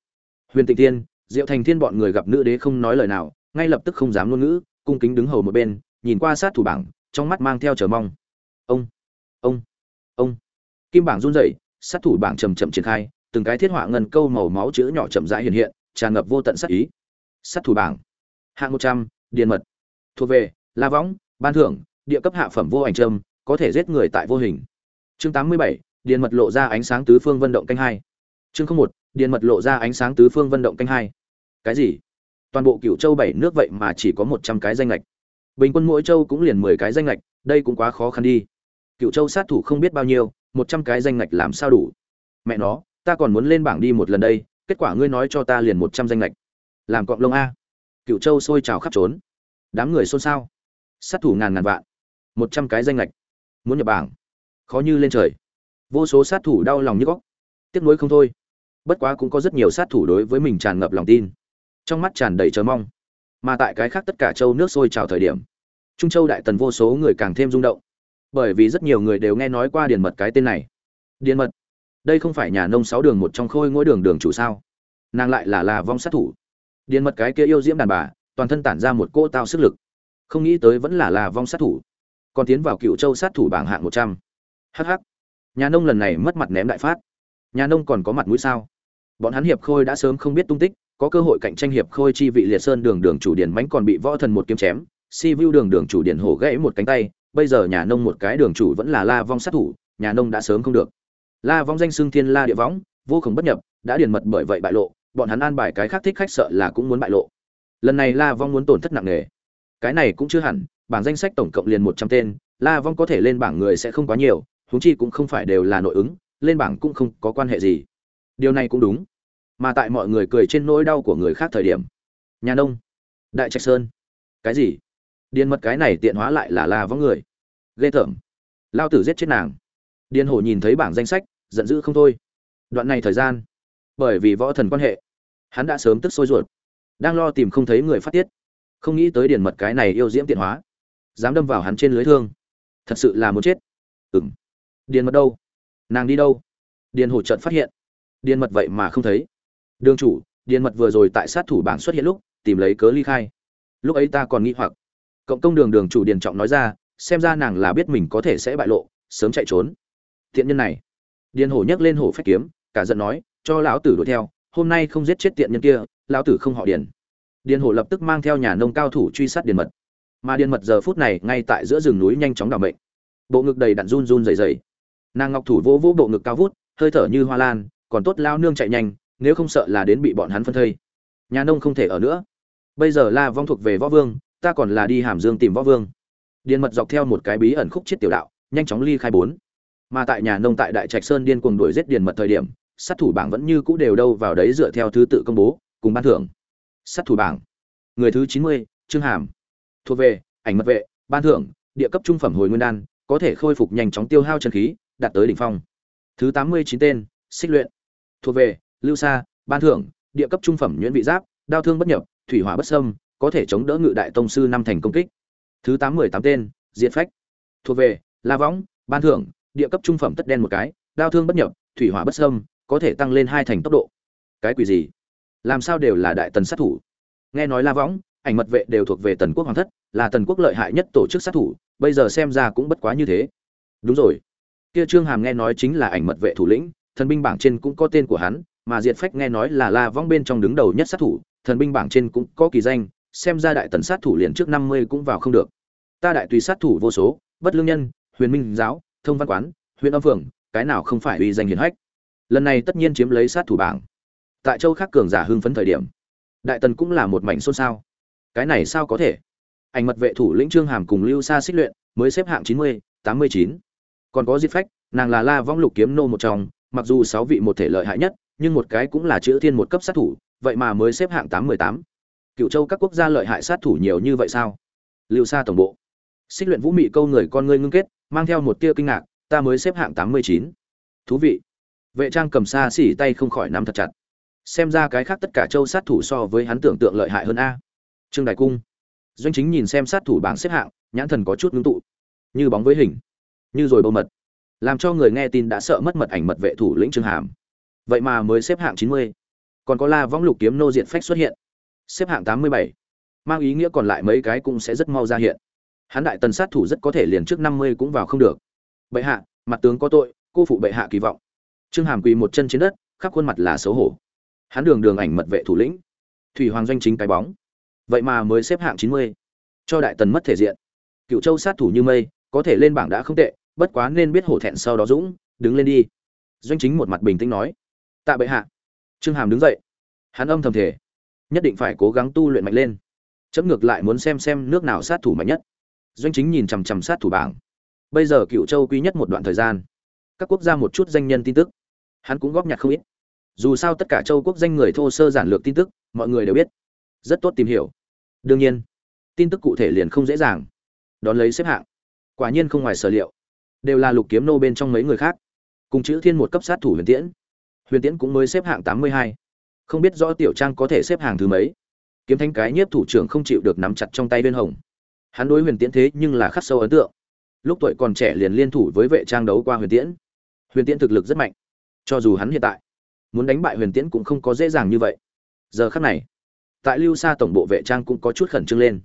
Huyền tịnh thiên, diệu thành thiên bọn người gặp nữ đế không nói lời nào, ngay lập tức không dám ngôn ngữ, cung kính đứng hầu một bên, nhìn qua sát thủ bảng, trong mắt mang theo chờ mong. Ông ông ông kim bảng run rẩy, sát thủ bảng chầm chậm triển khai, từng cái thiết họa ngân câu màu máu chữ nhỏ chậm rãi hiện hiện, tràn ngập vô tận sát ý. Sát thủ bảng. Hạng một trăm, điền mật. Thuộc về, la võng, ban thưởng, địa cấp hạ phẩm vô ảnh trâm có thể giết người tại vô hình. Chương tám mươi bảy, điền mật lộ ra ánh sáng tứ phương vận động canh hai. Chương không một, điền mật lộ ra ánh sáng tứ phương vận động canh hai. Cái gì? Toàn bộ cựu châu bảy nước vậy mà chỉ có một trăm cái danh lệch. Bình quân mỗi châu cũng liền mười cái danh lệch, đây cũng quá khó khăn đi. Cựu châu sát thủ không biết bao nhiêu một trăm cái danh ngạch làm sao đủ? Mẹ nó, ta còn muốn lên bảng đi một lần đây, kết quả ngươi nói cho ta liền một trăm danh lệch làm cọng lông a. Cựu châu sôi trào khắp trốn. Đám người xôn xao. Sát thủ ngàn ngàn vạn. một trăm cái danh lệch muốn nhập bảng. Khó như lên trời. Vô số sát thủ đau lòng như góc. Tiếc nuối không thôi. Bất quá cũng có rất nhiều sát thủ đối với mình tràn ngập lòng tin. Trong mắt tràn đầy chờ mong. Mà tại cái khác tất cả châu nước sôi trào thời điểm, trung châu đại tần vô số người càng thêm rung động bởi vì rất nhiều người đều nghe nói qua điền mật cái tên này. Điền mật? Đây không phải nhà nông sáu đường một trong khôi ngôi đường đường chủ sao? Nàng lại là là vong sát thủ. Điền mật cái kia yêu diễm đàn bà, toàn thân tản ra một cô tao sức lực. Không nghĩ tới vẫn là là vong sát thủ. Còn tiến vào cựu châu sát thủ bảng hạng một trăm. Hh nhà nông lần này mất mặt ném đại phát. Nhà nông còn có mặt mũi sao? Bọn hắn hiệp khôi đã sớm không biết tung tích, có cơ hội cạnh tranh hiệp khôi chi vị liệt sơn đường đường chủ điền mánh còn bị võ thần một kiếm chém, si vu đường đường chủ điền hổ gãy một cánh tay bây giờ nhà nông một cái đường chủ vẫn là la vong sát thủ, nhà nông đã sớm không được. La vong danh xưng thiên la địa võng, vô cùng bất nhập, đã điền mật bởi vậy bại lộ, bọn hắn an bài cái khác thích khách sợ là cũng muốn bại lộ. Lần này la vong muốn tổn thất nặng nề. Cái này cũng chưa hẳn, bảng danh sách tổng cộng liền một trăm tên, la vong có thể lên bảng người sẽ không quá nhiều, huống chi cũng không phải đều là nội ứng, lên bảng cũng không có quan hệ gì. Điều này cũng đúng. Mà tại mọi người cười trên nỗi đau của người khác thời điểm, nhà nông, đại trạch sơn. Cái gì? Điền mật cái này tiện hóa lại là la vong người. Ghê tởm. Lao tử giết chết nàng. Điền hổ nhìn thấy bảng danh sách, giận dữ không thôi. Đoạn này thời gian, bởi vì võ thần quan hệ, hắn đã sớm tức sôi ruột. Đang lo tìm không thấy người phát tiết. Không nghĩ tới điền mật cái này yêu diễm tiện hóa, dám đâm vào hắn trên lưới thương. Thật sự là muốn chết. Ừng điền mật đâu? Nàng đi đâu? Điền hổ trận phát hiện. Điền mật vậy mà không thấy. Đương chủ, điền mật vừa rồi tại sát thủ bảng xuất hiện lúc, tìm lấy cớ ly khai. Lúc ấy ta còn nghĩ hoặc cộng công đường đường chủ điền trọng nói ra, xem ra nàng là biết mình có thể sẽ bại lộ, sớm chạy trốn. Thiện nhân này. Điền hổ nhấc lên hổ phách kiếm, cả giận nói, cho lão tử đuổi theo, hôm nay không giết chết tiện nhân kia, lão tử không họ điền. Điền hổ lập tức mang theo nhà nông cao thủ truy sát điền mật. Mà điền mật giờ phút này ngay tại giữa rừng núi nhanh chóng đảo mệnh. Bộ ngực đầy đặn run run dày dày nàng ngọc thủ vỗ vỗ bộ ngực cao vút, hơi thở như hoa lan, còn tốt lao nương chạy nhanh, nếu không sợ là đến bị bọn hắn phân thây. Nhà nông không thể ở nữa. Bây giờ la vong thuộc về võ vương ta còn là đi hàm dương tìm võ vương. Điền mật dọc theo một cái bí ẩn khúc chết tiểu đạo, nhanh chóng ly khai bốn. Mà tại nhà nông tại đại trạch sơn điên cuồng đuổi giết điền mật thời điểm, sát thủ bảng vẫn như cũ đều đâu vào đấy dựa theo thứ tự công bố, cùng ban thưởng. Sát thủ bảng. Người thứ chín mươi, trương hàm. Thuộc về, ảnh mật vệ, ban thưởng, địa cấp trung phẩm hồi nguyên đan, có thể khôi phục nhanh chóng tiêu hao chân khí, đạt tới đỉnh phong. Thứ tám mươi chín tên, xích luyện. Thuộc về, lưu sa, ban thưởng, địa cấp trung phẩm nhuyễn vị giáp, đao thương bất nhập, thủy hỏa bất sâm có thể chống đỡ ngự đại tông sư năm thành công kích. Thứ tám mươi tám tên, diệt phách. Thuộc về, la võng, ban thưởng, địa cấp trung phẩm tất đen một cái, đao thương bất nhập, thủy hỏa bất sâm có thể tăng lên hai thành tốc độ. Cái quỷ gì? Làm sao đều là đại tần sát thủ? Nghe nói la võng, ảnh mật vệ đều thuộc về tần quốc hoàng thất, là tần quốc lợi hại nhất tổ chức sát thủ, bây giờ xem ra cũng bất quá như thế. Đúng rồi. Kia trương hàm nghe nói chính là ảnh mật vệ thủ lĩnh, thần binh bảng trên cũng có tên của hắn, mà diệt phách nghe nói là la võng bên trong đứng đầu nhất sát thủ, thần binh bảng trên cũng có kỳ danh xem ra đại tần sát thủ liền trước năm mươi cũng vào không được. Ta đại tùy sát thủ vô số, bất lương nhân, huyền minh giáo, thông văn quán huyện âm phường, cái nào không phải uy danh hiển hách. Lần này tất nhiên chiếm lấy sát thủ bảng. Tại châu khác cường giả hưng phấn thời điểm, đại tần cũng là một mảnh xôn xao. Cái này sao có thể? Ảnh mật vệ thủ lĩnh trương hàm cùng lưu sa xích luyện, mới xếp hạng chín mươi, tám mươi chín. Còn có diệt phách, nàng là la vong lục kiếm nô một trong, mặc dù sáu vị một thể lợi hại nhất, nhưng một cái cũng là chữ thiên một cấp sát thủ, vậy mà mới xếp hạng tám mươi tám cựu châu các quốc gia lợi hại sát thủ nhiều như vậy sao? Lưu xa tổng bộ. Xích luyện vũ mị câu người con ngươi ngưng kết, mang theo một tia kinh ngạc, ta mới xếp hạng tám mươi chín. Thú vị. Vệ trang cầm xa xỉ tay không khỏi nắm thật chặt. Xem ra cái khác tất cả châu sát thủ so với hắn tưởng tượng lợi hại hơn a. Trương đại cung. Doanh chính nhìn xem sát thủ bảng xếp hạng, nhãn thần có chút ngưng tụ. Như bóng với hình. Như rồi bầu mật. Làm cho người nghe tin đã sợ mất mật ảnh mật vệ thủ lĩnh trương hàm. Vậy mà mới xếp hạng chín mươi. Còn có la võng lục kiếm nô diện phách xuất hiện xếp hạng tám mươi bảy. Mang ý nghĩa còn lại mấy cái cũng sẽ rất mau ra hiện. Hắn đại tần sát thủ rất có thể liền trước năm mươi cũng vào không được. Bệ hạ, mặt tướng có tội, cô phụ bệ hạ kỳ vọng. Trương hàm quỳ một chân trên đất, khắp khuôn mặt là xấu hổ. Hắn đường đường ảnh mật vệ thủ lĩnh. Thủy hoàng doanh chính cái bóng. Vậy mà mới xếp hạng chín mươi, cho đại tần mất thể diện. Cựu châu sát thủ như mây, có thể lên bảng đã không tệ, bất quá nên biết hổ thẹn sau đó dũng, đứng lên đi. Doanh chính một mặt bình tĩnh nói. Tạ bệ hạ. Trương hàm đứng dậy. Hắn âm thầm thể nhất định phải cố gắng tu luyện mạnh lên. Chấm ngược lại muốn xem xem nước nào sát thủ mạnh nhất. Doanh chính nhìn chằm chằm sát thủ bảng. Bây giờ cựu châu quý nhất một đoạn thời gian. Các quốc gia một chút danh nhân tin tức. Hắn cũng góp nhặt không ít. Dù sao tất cả châu quốc danh người thô sơ giản lược tin tức, mọi người đều biết. Rất tốt tìm hiểu. Đương nhiên, tin tức cụ thể liền không dễ dàng. Đón lấy xếp hạng. Quả nhiên không ngoài sở liệu. Đều là lục kiếm nô bên trong mấy người khác. Cùng chữ thiên một cấp sát thủ huyền tiễn. Huyền tiễn cũng mới xếp hạng tám mươi hai không biết rõ tiểu trang có thể xếp hàng thứ mấy. Kiếm thanh cái nhiếp thủ trưởng không chịu được nắm chặt trong tay viên hồng. Hắn đối huyền tiễn thế nhưng là khắc sâu ấn tượng. Lúc tuổi còn trẻ liền liên thủ với vệ trang đấu qua huyền tiễn. Huyền tiễn thực lực rất mạnh. Cho dù hắn hiện tại muốn đánh bại huyền tiễn cũng không có dễ dàng như vậy. Giờ khắc này, tại lưu xa tổng bộ vệ trang cũng có chút khẩn trương lên.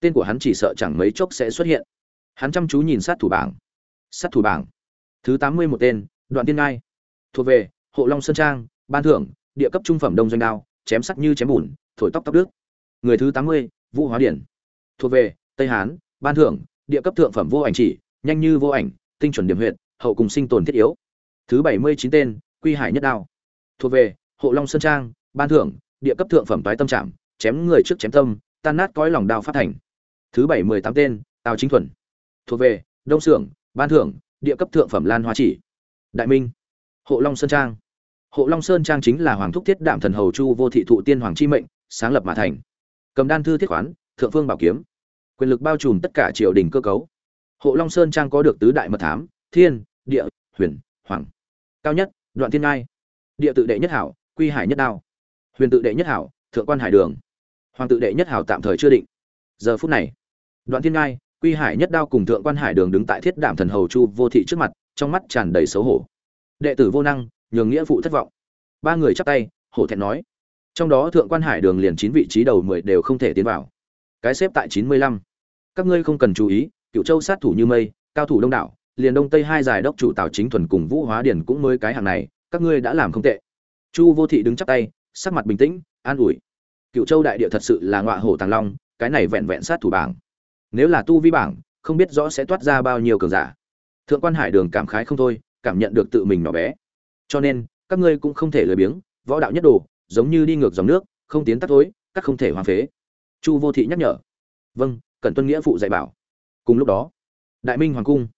Tên của hắn chỉ sợ chẳng mấy chốc sẽ xuất hiện. Hắn chăm chú nhìn sát thủ bảng. Sát thủ bảng. Thứ tám mươi một tên, đoạn tiên ngai. Thuộc về, hộ long sơn trang, ban thưởng địa cấp trung phẩm đông doanh đao, chém sắc như chém bùn, thổi tóc tóc đức người thứ tám mươi, vũ hóa điển. Thuộc về, tây hán, ban thưởng, địa cấp thượng phẩm vô ảnh chỉ, nhanh như vô ảnh, tinh chuẩn điểm huyện hậu cùng sinh tồn thiết yếu. Thứ bảy mươi chín tên, quy hải nhất đao. Thuộc về, hộ long sơn trang, ban thưởng, địa cấp thượng phẩm toái tâm trạm chém người trước chém tâm, tan nát cõi lòng đao phát thành. Thứ bảy mươi tám tên, tào chính thuần. Thuộc về, đông xưởng ban thưởng, địa cấp thượng phẩm lan hoa chỉ. Đại minh. Hộ long sơn trang hộ long sơn trang chính là hoàng thúc thiết đạm thần hầu chu vô thị thụ tiên hoàng chi mệnh, sáng lập mà thành. Cầm đan thư thiết khoán, thượng phương bảo kiếm. Quyền lực bao trùm tất cả triều đình cơ cấu. Hộ long sơn trang có được tứ đại mật thám, thiên, địa, huyền, hoàng. Cao nhất, đoạn thiên ngai. Địa tự đệ nhất hảo, quy hải nhất đao. Huyền tự đệ nhất hảo, thượng quan hải đường. Hoàng tự đệ nhất hảo tạm thời chưa định. Giờ phút này, đoạn thiên ngai, quy hải nhất đao cùng thượng quan hải đường đứng tại thiết đảm thần hầu chu vô thị trước mặt, trong mắt tràn đầy xấu hổ. Đệ tử vô năng nhường nghĩa phụ thất vọng. Ba người chắp tay, hổ thẹn nói. Trong đó thượng quan hải đường liền chín vị trí đầu mười đều không thể tiến vào. Cái xếp tại chín mươi lăm. Các ngươi không cần chú ý, cựu châu sát thủ như mây, cao thủ đông đảo, liền đông tây hai giải đốc chủ tào chính thuần cùng vũ hóa điển cũng mới cái hàng này, các ngươi đã làm không tệ. Chu vô thị đứng chắp tay, sắc mặt bình tĩnh, an ủi. Cựu châu đại địa thật sự là ngọa hổ tàng long, cái này vẹn vẹn sát thủ bảng. Nếu là tu vi bảng, không biết rõ sẽ toát ra bao nhiêu cường giả. Thượng quan hải đường cảm khái không thôi, cảm nhận được tự mình nhỏ bé cho nên, các ngươi cũng không thể lười biếng, võ đạo nhất đồ, giống như đi ngược dòng nước, không tiến tắt tối các không thể hoang phế. Chu vô thị nhắc nhở. Vâng cần tuân nghĩa phụ dạy bảo. Cùng lúc đó, đại minh hoàng cung,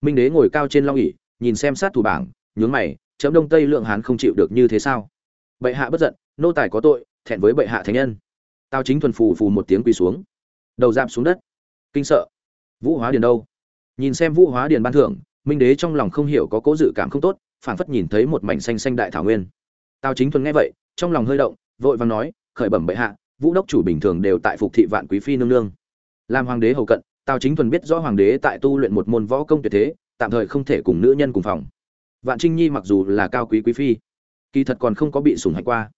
minh đế ngồi cao trên long ỉ nhìn xem sát thủ bảng, nhướng mày, chấm đông tây lượng hán không chịu được như thế sao? Bệ hạ bất giận, nô tài có tội, thẹn với bệ hạ thánh nhân. Tao chính thuần phù phù một tiếng quỳ xuống, đầu giảm xuống đất. Kinh sợ. Vũ hóa điền đâu? Nhìn xem vũ hóa điền ban thưởng, minh đế trong lòng không hiểu có cố dự cảm không tốt phảng phất nhìn thấy một mảnh xanh xanh đại thảo nguyên. Tào chính thuần nghe vậy, trong lòng hơi động, vội vàng nói, khởi bẩm bệ hạ, vũ đốc chủ bình thường đều tại phục thị vạn quý phi nương nương. Làm hoàng đế hầu cận, tào chính thuần biết rõ hoàng đế tại tu luyện một môn võ công tuyệt thế, tạm thời không thể cùng nữ nhân cùng phòng. Vạn trinh nhi mặc dù là cao quý quý phi, kỳ thật còn không có bị sủng hạnh qua,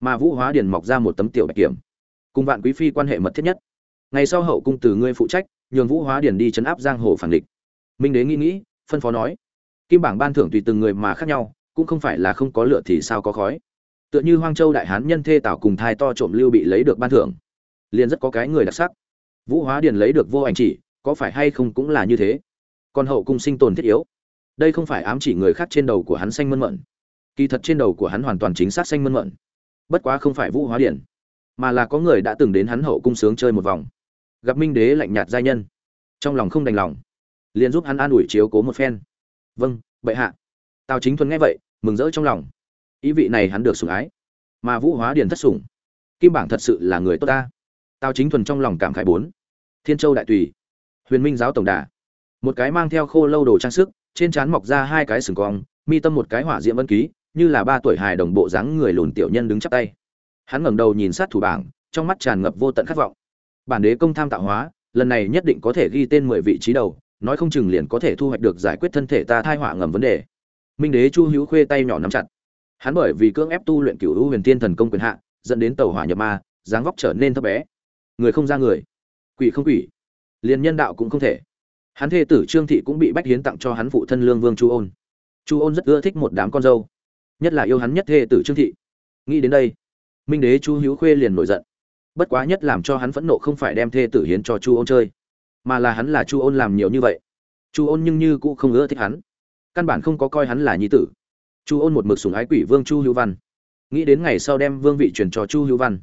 mà vũ hóa điền mọc ra một tấm tiểu bạch kiểm, cùng vạn quý phi quan hệ mật thiết nhất. Ngày sau hậu cung từ ngươi phụ trách, nhường vũ hóa điền đi chấn áp giang hồ phản địch. Minh đế nghĩ nghĩ, phân phó nói kim bảng ban thưởng tùy từng người mà khác nhau, cũng không phải là không có lửa thì sao có khói. Tựa như hoang châu đại hán nhân thê tảo cùng thai to trộm lưu bị lấy được ban thưởng. Liền rất có cái người đặc sắc. Vũ hóa điền lấy được vô ảnh chỉ, có phải hay không cũng là như thế. Còn hậu cung sinh tồn thiết yếu. Đây không phải ám chỉ người khác trên đầu của hắn xanh mơn mận. Kỳ thật trên đầu của hắn hoàn toàn chính xác xanh mơn mận. Bất quá không phải vũ hóa điển mà là có người đã từng đến hắn hậu cung sướng chơi một vòng. Gặp minh đế lạnh nhạt giai nhân. Trong lòng không đành lòng. Liền giúp hắn an ủi chiếu cố một phen vâng bệ hạ. Tào chính thuần nghe vậy, mừng rỡ trong lòng. Ý vị này hắn được sủng ái, mà vũ hóa điền thất sủng. Kim bảng thật sự là người tốt ta. Tào chính thuần trong lòng cảm khải bốn. Thiên châu đại tùy, huyền minh giáo tổng đà. Một cái mang theo khô lâu đồ trang sức, trên trán mọc ra hai cái sừng cong, mi tâm một cái hỏa diễm ân ký, như là ba tuổi hài đồng bộ dáng người lùn tiểu nhân đứng chắp tay. Hắn ngẩng đầu nhìn sát thủ bảng, trong mắt tràn ngập vô tận khát vọng. Bản đế công tham tạo hóa, lần này nhất định có thể ghi tên mười vị trí đầu nói không chừng liền có thể thu hoạch được giải quyết thân thể ta thai họa ngầm vấn đề. Minh đế chu hữu khuê tay nhỏ nắm chặt. Hắn bởi vì cưỡng ép tu luyện cửu hữu huyền tiên thần công quyền hạ, dẫn đến tàu hỏa nhập ma, dáng vóc trở nên thấp bé. Người không ra người, quỷ không quỷ, liền nhân đạo cũng không thể. Hắn thê tử trương thị cũng bị bách hiến tặng cho hắn phụ thân lương vương chu ôn. Chu ôn rất ưa thích một đám con dâu, nhất là yêu hắn nhất thê tử trương thị. Nghĩ đến đây, minh đế chu hữu khuê liền nổi giận. Bất quá nhất làm cho hắn phẫn nộ không phải đem thê tử hiến cho chu ôn chơi mà là hắn là chu ôn làm nhiều như vậy. Chu ôn nhưng như cũng không ưa thích hắn. Căn bản không có coi hắn là nhi tử. Chu ôn một mực sùng ái quỷ vương chu hữu văn. Nghĩ đến ngày sau đem vương vị truyền cho chu hữu văn,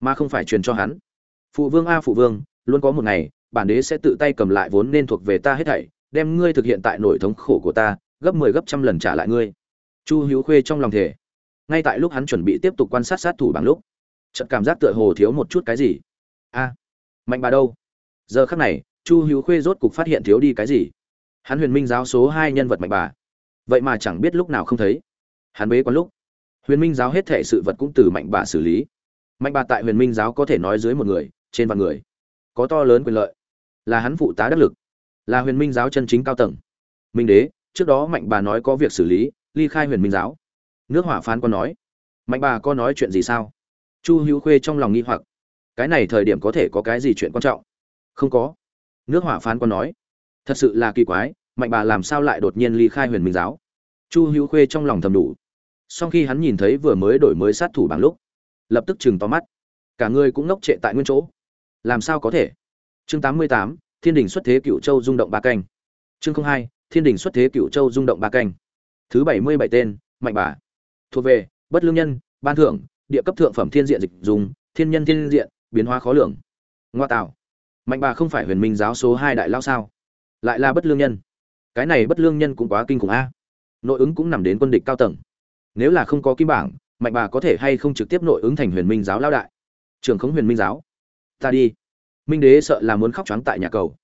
mà không phải truyền cho hắn. Phụ vương a phụ vương, luôn có một ngày, bản đế sẽ tự tay cầm lại vốn nên thuộc về ta hết thảy, đem ngươi thực hiện tại nỗi thống khổ của ta, gấp mười 10 gấp trăm lần trả lại ngươi. Chu hữu khuê trong lòng thể ngay tại lúc hắn chuẩn bị tiếp tục quan sát sát thủ bằng lúc, chợt cảm giác tựa hồ thiếu một chút cái gì. A, mạnh bà đâu? Giờ khắc này chu hữu khuê rốt cục phát hiện thiếu đi cái gì? Hắn huyền minh giáo số hai nhân vật mạnh bà. Vậy mà chẳng biết lúc nào không thấy. Hắn bế quán lúc, huyền minh giáo hết thể sự vật cũng từ mạnh bà xử lý. Mạnh bà tại huyền minh giáo có thể nói dưới một người, trên vạn người. Có to lớn quyền lợi. Là hắn phụ tá đắc lực. Là huyền minh giáo chân chính cao tầng. Minh đế, trước đó mạnh bà nói có việc xử lý, ly khai huyền minh giáo. Nước hỏa phán quan nói, mạnh bà có nói chuyện gì sao? Chu hữu khuê trong lòng nghi hoặc, cái này thời điểm có thể có cái gì chuyện quan trọng? Không có nước hỏa phán quan nói, thật sự là kỳ quái, mạnh bà làm sao lại đột nhiên ly khai huyền minh giáo? Chu hữu khuê trong lòng thầm đủ. Sau khi hắn nhìn thấy vừa mới đổi mới sát thủ bằng lúc, lập tức chừng to mắt. Cả người cũng ngốc trệ tại nguyên chỗ. Làm sao có thể? Chương tám mươi tám, thiên đình xuất thế cựu châu rung động ba canh. Chương hai, thiên đình xuất thế cựu châu rung động ba canh. Thứ bảy mươi bảy tên, mạnh bà. Thuộc về, bất lương nhân, ban thưởng, địa cấp thượng phẩm thiên diện dịch dùng, thiên nhân thiên diện, biến hóa khó lường. Ngoa tạo mạnh bà không phải huyền minh giáo số hai đại lao sao? Lại là bất lương nhân. Cái này bất lương nhân cũng quá kinh khủng a. Nội ứng cũng nằm đến quân địch cao tầng. Nếu là không có kim bảng, mạnh bà có thể hay không trực tiếp nội ứng thành huyền minh giáo lao đại? Trường khống huyền minh giáo. Ta đi. Minh đế sợ là muốn khóc trắng tại nhà cầu.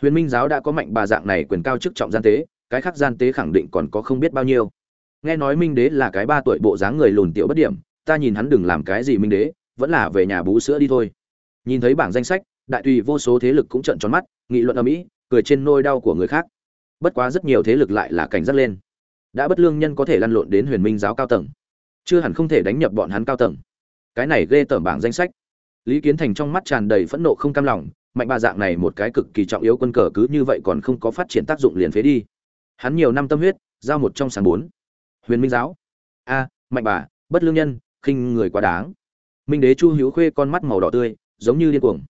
Huyền minh giáo đã có mạnh bà dạng này quyền cao chức trọng gian tế, cái khác gian tế khẳng định còn có không biết bao nhiêu. Nghe nói minh đế là cái ba tuổi bộ dáng người lùn tiểu bất điểm, ta nhìn hắn đừng làm cái gì minh đế, vẫn là về nhà bú sữa đi thôi. Nhìn thấy bảng danh sách đại tùy vô số thế lực cũng trợn tròn mắt, nghị luận ở mỹ cười trên nôi đau của người khác. Bất quá rất nhiều thế lực lại là cảnh giác lên. Đã bất lương nhân có thể lăn lộn đến huyền minh giáo cao tầng. Chưa hẳn không thể đánh nhập bọn hắn cao tầng. Cái này ghê tởm bảng danh sách. Lý kiến thành trong mắt tràn đầy phẫn nộ không cam lòng, mạnh ba dạng này một cái cực kỳ trọng yếu quân cờ cứ như vậy còn không có phát triển tác dụng liền phế đi. Hắn nhiều năm tâm huyết, giao một trong sàn bốn. Huyền minh giáo. A, mạnh bà, bất lương nhân, khinh người quá đáng. Minh đế chu hữu khuê con mắt màu đỏ tươi, giống như điên cuồng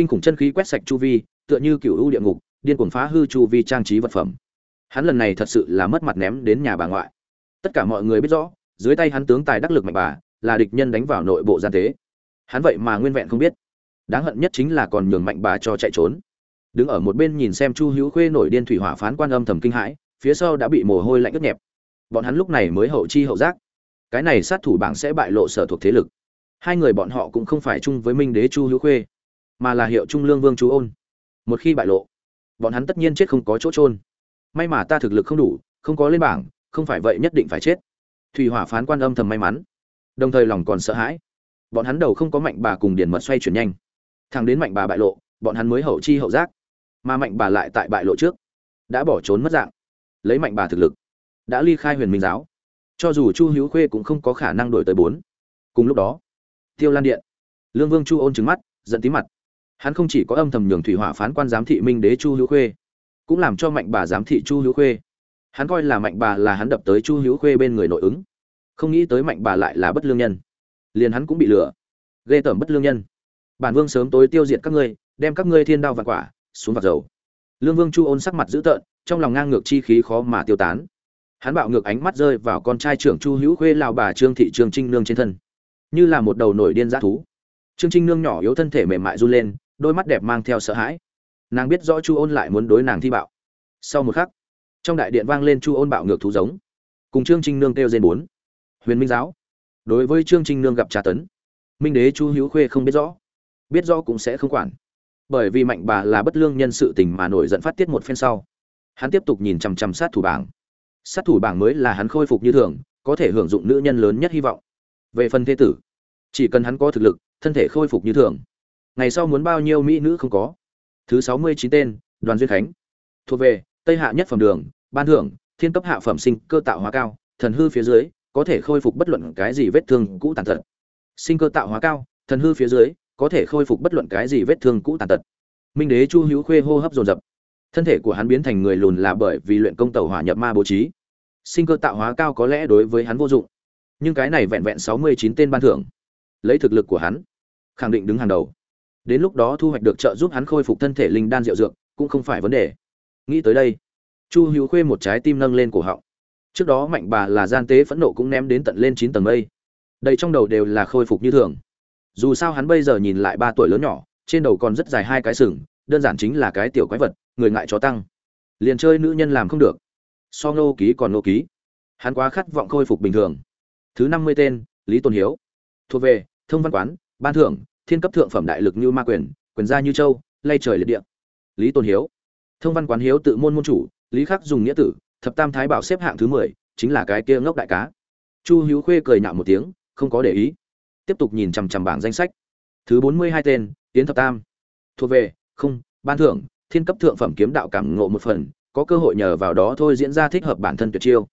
kinh khủng chân khí quét sạch chu vi, tựa như cựu u địa ngục, điên cuồng phá hư chu vi trang trí vật phẩm. Hắn lần này thật sự là mất mặt ném đến nhà bà ngoại. Tất cả mọi người biết rõ, dưới tay hắn tướng tài đắc lực mạnh bà, là địch nhân đánh vào nội bộ gian tế. Hắn vậy mà nguyên vẹn không biết. Đáng hận nhất chính là còn nhường mạnh bà cho chạy trốn. Đứng ở một bên nhìn xem chu hữu khuê nổi điên thủy hỏa phán quan âm thầm kinh hãi, phía sau đã bị mồ hôi lạnh ướt nhẹp. Bọn hắn lúc này mới hậu chi hậu giác. Cái này sát thủ bảng sẽ bại lộ sở thuộc thế lực. Hai người bọn họ cũng không phải chung với minh đế chu hữu khuê mà là hiệu trung lương vương chú ôn. Một khi bại lộ, bọn hắn tất nhiên chết không có chỗ trôn may mà ta thực lực không đủ, không có lên bảng, không phải vậy nhất định phải chết. Thủy hỏa phán quan âm thầm may mắn. Đồng thời lòng còn sợ hãi. Bọn hắn đầu không có mạnh bà cùng điển mật xoay chuyển nhanh. Thằng đến mạnh bà bại lộ, bọn hắn mới hậu chi hậu giác. Mà mạnh bà lại tại bại lộ trước, đã bỏ trốn mất dạng. Lấy mạnh bà thực lực, đã ly khai huyền minh giáo. Cho dù chu hữu khuê cũng không có khả năng đổi tới bốn. Cùng lúc đó, tiêu lan điện, lương vương chu ôn trứng mắt, giận tí mặt hắn không chỉ có âm thầm nhường thủy hỏa phán quan giám thị minh đế chu hữu khuê, cũng làm cho mạnh bà giám thị chu hữu khuê. Hắn coi là mạnh bà là hắn đập tới chu hữu khuê bên người nội ứng, không nghĩ tới mạnh bà lại là bất lương nhân. Liền hắn cũng bị lừa, ghê tởm bất lương nhân. Bản vương sớm tối tiêu diệt các ngươi, đem các ngươi thiên đao và quả xuống vạc dầu. Lương vương chu ôn sắc mặt dữ tợn, trong lòng ngang ngược chi khí khó mà tiêu tán. Hắn bạo ngược ánh mắt rơi vào con trai trưởng chu hữu khuê lào bà trương thị trương trinh nương trên thân. Như là một đầu nổi điên dã thú. Trương trinh nương nhỏ yếu thân thể mềm mại run lên đôi mắt đẹp mang theo sợ hãi. Nàng biết rõ chu ôn lại muốn đối nàng thi bạo. Sau một khắc, trong đại điện vang lên chu ôn bạo ngược thú giống. Cùng trương trinh nương kêu dên bốn. Huyền minh giáo. Đối với trương trinh nương gặp trà tấn, minh đế chu hữu khuê không biết rõ. Biết rõ cũng sẽ không quản. Bởi vì mạnh bà là bất lương nhân sự tình mà nổi giận phát tiết một phen sau. Hắn tiếp tục nhìn chằm chằm sát thủ bảng. Sát thủ bảng mới là hắn khôi phục như thường, có thể hưởng dụng nữ nhân lớn nhất hy vọng. Về phần thế tử, chỉ cần hắn có thực lực, thân thể khôi phục như thường ngày sau muốn bao nhiêu mỹ nữ không có. Thứ sáu mươi chín tên, đoàn duyên khánh. Thuộc về, tây hạ nhất phẩm đường, ban thưởng, thiên cấp hạ phẩm sinh cơ tạo hóa cao, thần hư phía dưới, có thể khôi phục bất luận cái gì vết thương cũ tàn tật. Sinh cơ tạo hóa cao, thần hư phía dưới, có thể khôi phục bất luận cái gì vết thương cũ tàn tật. Minh đế chu hữu khuê hô hấp dồn dập. Thân thể của hắn biến thành người lùn là bởi vì luyện công tàu hỏa nhập ma bố trí. Sinh cơ tạo hóa cao có lẽ đối với hắn vô dụng. Nhưng cái này vẹn vẹn sáu mươi chín tên ban thưởng. Lấy thực lực của hắn, khẳng định đứng hàng đầu đến lúc đó thu hoạch được trợ giúp hắn khôi phục thân thể linh đan diệu dược, cũng không phải vấn đề. Nghĩ tới đây, chu hữu khuê một trái tim nâng lên cổ họng. Trước đó mạnh bà là gian tế phẫn nộ cũng ném đến tận lên chín tầng mây. Đầy trong đầu đều là khôi phục như thường. Dù sao hắn bây giờ nhìn lại ba tuổi lớn nhỏ, trên đầu còn rất dài hai cái sừng, đơn giản chính là cái tiểu quái vật, người ngại chó tăng. Liền chơi nữ nhân làm không được. So ngô ký còn ngô ký. Hắn quá khát vọng khôi phục bình thường. Thứ năm mươi tên, lý tôn hiếu. Thuộc về, thông văn quán, ban thưởng thiên cấp thượng phẩm đại lực như ma quyền quyền gia như châu, lay trời liệt địa. Lý tôn hiếu. Thông văn quán hiếu tự môn môn chủ, lý khắc dùng nghĩa tử, thập tam thái bảo xếp hạng thứ mười, chính là cái kia ngốc đại cá. Chu hữu khuê cười nhạo một tiếng, không có để ý. Tiếp tục nhìn chằm chằm bảng danh sách. Thứ bốn mươi hai tên tiến thập tam. Thuộc về, không, ban thưởng, thiên cấp thượng phẩm kiếm đạo cảm ngộ một phần, có cơ hội nhờ vào đó thôi diễn ra thích hợp bản thân tuyệt chiêu.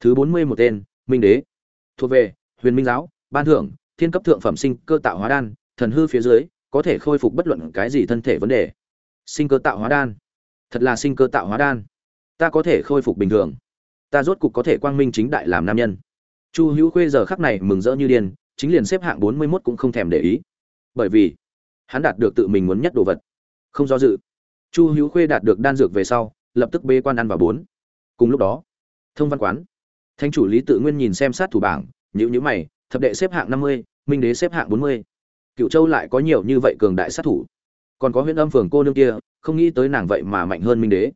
Thứ bốn mươi một tên, minh đế. Thuộc về, huyền minh giáo, ban thưởng, thiên cấp thượng phẩm sinh cơ tạo hóa đan thần hư phía dưới, có thể khôi phục bất luận cái gì thân thể vấn đề. Sinh cơ tạo hóa đan. Thật là sinh cơ tạo hóa đan. Ta có thể khôi phục bình thường. Ta rốt cục có thể quang minh chính đại làm nam nhân. Chu hữu khuê giờ khắc này mừng rỡ như điên, chính liền xếp hạng bốn mươi mốt cũng không thèm để ý. Bởi vì, hắn đạt được tự mình muốn nhất đồ vật. Không do dự, chu hữu khuê đạt được đan dược về sau, lập tức bê quan ăn vào bốn. Cùng lúc đó, thông văn quán. Thanh chủ lý tự nguyên nhìn xem sát thủ bảng nhữ nhữ mày, thập đệ xếp hạng năm mươi, minh đế xếp hạng bốn mươi cựu châu lại có nhiều như vậy cường đại sát thủ. Còn có huyện âm phường cô nương kia, không nghĩ tới nàng vậy mà mạnh hơn minh đế.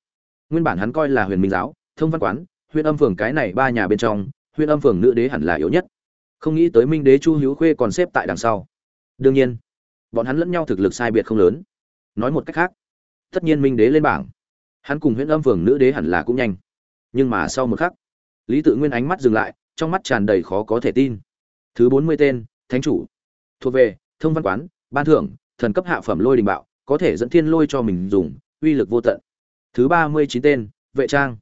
Nguyên bản hắn coi là huyền minh giáo, thông văn quán huyện âm phường cái này ba nhà bên trong huyện âm phường nữ đế hẳn là yếu nhất. Không nghĩ tới minh đế chu hữu khuê còn xếp tại đằng sau. Đương nhiên, bọn hắn lẫn nhau thực lực sai biệt không lớn. Nói một cách khác, tất nhiên minh đế lên bảng. Hắn cùng huyện âm phường nữ đế hẳn là cũng nhanh. Nhưng mà sau một khắc, lý tự nguyên ánh mắt dừng lại, trong mắt tràn đầy khó có thể tin. Thứ bốn mươi tên, thánh chủ. Thuộc về thông văn quán, ban thưởng, thần cấp hạ phẩm lôi đình bạo, có thể dẫn thiên lôi cho mình dùng, uy lực vô tận. Thứ ba mươi chín tên, vệ trang.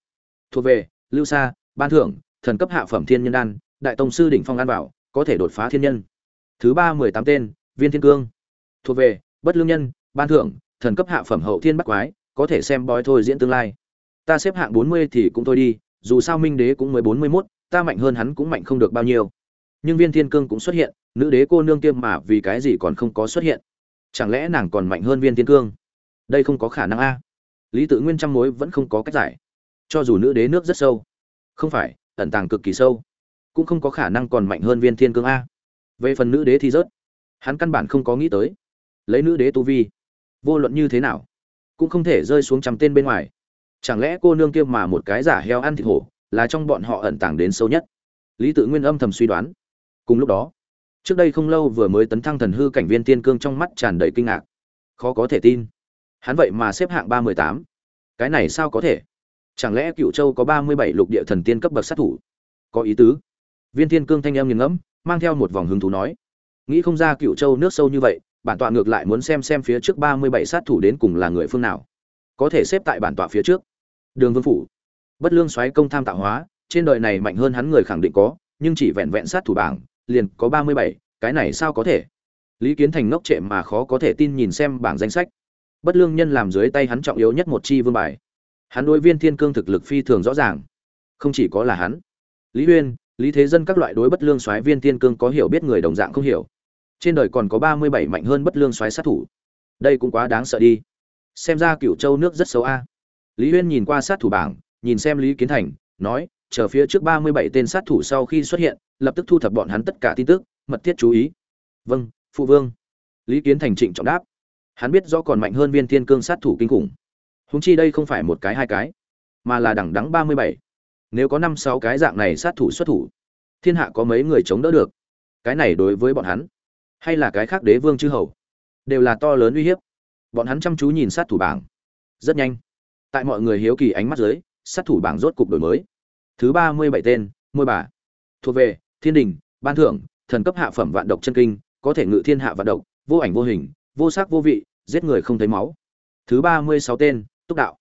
Thuộc về, lưu sa, ban thưởng, thần cấp hạ phẩm thiên nhân đan, đại tông sư đỉnh phong an bảo, có thể đột phá thiên nhân. Thứ ba mười tám tên, viên thiên cương. Thuộc về, bất lương nhân, ban thưởng, thần cấp hạ phẩm hậu thiên bắc quái, có thể xem bói thôi diễn tương lai. Ta xếp hạng bốn mươi thì cũng thôi đi, dù sao minh đế cũng mới bốn mươi mốt, ta mạnh hơn hắn cũng mạnh không được bao nhiêu nhưng viên thiên cương cũng xuất hiện, nữ đế cô nương kia mà vì cái gì còn không có xuất hiện? Chẳng lẽ nàng còn mạnh hơn viên thiên cương? Đây không có khả năng a. Lý tự nguyên trăm mối vẫn không có cách giải. Cho dù nữ đế nước rất sâu, không phải, ẩn tàng cực kỳ sâu, cũng không có khả năng còn mạnh hơn viên thiên cương a. Về phần nữ đế thì rớt. Hắn căn bản không có nghĩ tới. Lấy nữ đế tu vi, vô luận như thế nào, cũng không thể rơi xuống trăm tên bên ngoài. Chẳng lẽ cô nương kia mà một cái giả heo ăn thịt hổ, là trong bọn họ ẩn tàng đến sâu nhất? Lý tự nguyên âm thầm suy đoán cùng lúc đó, trước đây không lâu vừa mới tấn thăng thần hư cảnh viên tiên cương trong mắt tràn đầy kinh ngạc. Khó có thể tin. Hắn vậy mà xếp hạng ba mươi tám. Cái này sao có thể? Chẳng lẽ cựu châu có ba mươi bảy lục địa thần tiên cấp bậc sát thủ? Có ý tứ. Viên tiên cương thanh em nghiền ngẫm, mang theo một vòng hứng thú nói. Nghĩ không ra cựu châu nước sâu như vậy, bản tọa ngược lại muốn xem xem phía trước ba mươi bảy sát thủ đến cùng là người phương nào. Có thể xếp tại bản tọa phía trước. Đường vương phủ. Bất lương xoáy công tham tạo hóa, trên đời này mạnh hơn hắn người khẳng định có, nhưng chỉ vẹn vẹn sát thủ bảng liền có ba mươi bảy, cái này sao có thể? Lý kiến thành ngốc trệ mà khó có thể tin nhìn xem bảng danh sách. Bất lương nhân làm dưới tay hắn trọng yếu nhất một chi vương bài. Hắn đối viên thiên cương thực lực phi thường rõ ràng. Không chỉ có là hắn. Lý uyên, lý thế dân các loại đối bất lương soái viên thiên cương có hiểu biết người đồng dạng không hiểu. Trên đời còn có ba mươi bảy mạnh hơn bất lương soái sát thủ. Đây cũng quá đáng sợ đi. Xem ra cựu châu nước rất xấu a. Lý uyên nhìn qua sát thủ bảng, nhìn xem lý kiến thành, nói chờ phía trước ba mươi bảy tên sát thủ sau khi xuất hiện, lập tức thu thập bọn hắn tất cả tin tức, mật thiết chú ý. Vâng phụ vương. Lý kiến thành trịnh trọng đáp. Hắn biết rõ còn mạnh hơn viên thiên cương sát thủ kinh khủng. Huống chi đây không phải một cái hai cái, mà là đẳng đẳng ba mươi bảy. Nếu có năm sáu cái dạng này sát thủ xuất thủ, thiên hạ có mấy người chống đỡ được? Cái này đối với bọn hắn, hay là cái khác đế vương chư hầu, đều là to lớn uy hiếp. Bọn hắn chăm chú nhìn sát thủ bảng. Rất nhanh. Tại mọi người hiếu kỳ ánh mắt dưới, sát thủ bảng rốt cục đổi mới thứ ba mươi bảy tên môi bà. Thuộc về, thiên đình, ban thưởng, thần cấp hạ phẩm vạn độc chân kinh, có thể ngự thiên hạ vạn độc, vô ảnh vô hình, vô sắc vô vị, giết người không thấy máu. Thứ ba mươi sáu tên, túc đạo.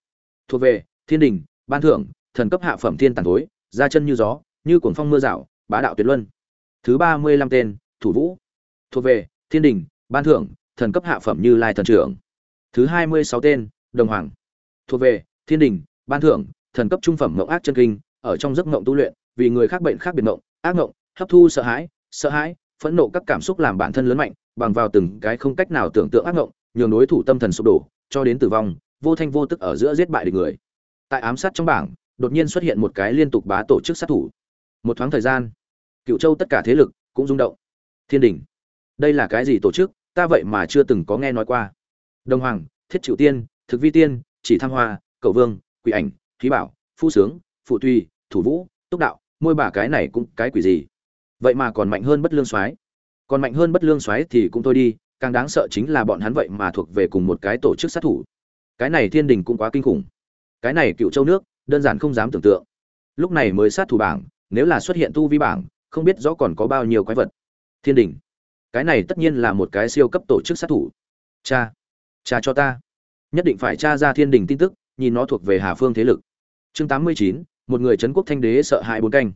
Thuộc về, thiên đình, ban thưởng, thần cấp hạ phẩm thiên tàn thối, ra chân như gió, như cuồng phong mưa rào, bá đạo tuyệt luân. Thứ ba mươi lăm tên, thủ vũ. Thuộc về, thiên đình, ban thưởng, thần cấp hạ phẩm như lai thần trưởng. Thứ hai mươi sáu tên, đồng hoàng. Thuộc về, thiên đình, ban thưởng, thần cấp trung phẩm mộng ác chân kinh ở trong giấc ngộng tu luyện, vì người khác bệnh khác biệt ngộng ác ngộng hấp thu sợ hãi sợ hãi, phẫn nộ các cảm xúc làm bản thân lớn mạnh, bằng vào từng cái không cách nào tưởng tượng ác ngộng nhường đối thủ tâm thần sụp đổ, cho đến tử vong, vô thanh vô tức ở giữa giết bại địch người. Tại ám sát trong bảng, đột nhiên xuất hiện một cái liên tục bá tổ chức sát thủ. Một thoáng thời gian, cựu châu tất cả thế lực cũng rung động. Thiên đình, đây là cái gì tổ chức? Ta vậy mà chưa từng có nghe nói qua. Đồng hoàng, thiết triệu tiên, thực vi tiên, chỉ tham hoa, cầu vương, quỷ ảnh khí bảo, phu sướng phụ tùy thủ vũ, túc đạo, môi bà cái này cũng cái quỷ gì? Vậy mà còn mạnh hơn bất lương soái. Còn mạnh hơn bất lương soái thì cũng thôi đi, càng đáng sợ chính là bọn hắn vậy mà thuộc về cùng một cái tổ chức sát thủ. Cái này thiên đình cũng quá kinh khủng. Cái này cựu châu nước, đơn giản không dám tưởng tượng. Lúc này mới sát thủ bảng, nếu là xuất hiện tu vi bảng, không biết rõ còn có bao nhiêu quái vật. Thiên đình. Cái này tất nhiên là một cái siêu cấp tổ chức sát thủ. Cha. Cha cho ta. Nhất định phải tra ra thiên đình tin tức, nhìn nó thuộc về hà phương thế lực. Chương tám mươi chín một người trấn quốc thanh đế sợ hãi bốn canh.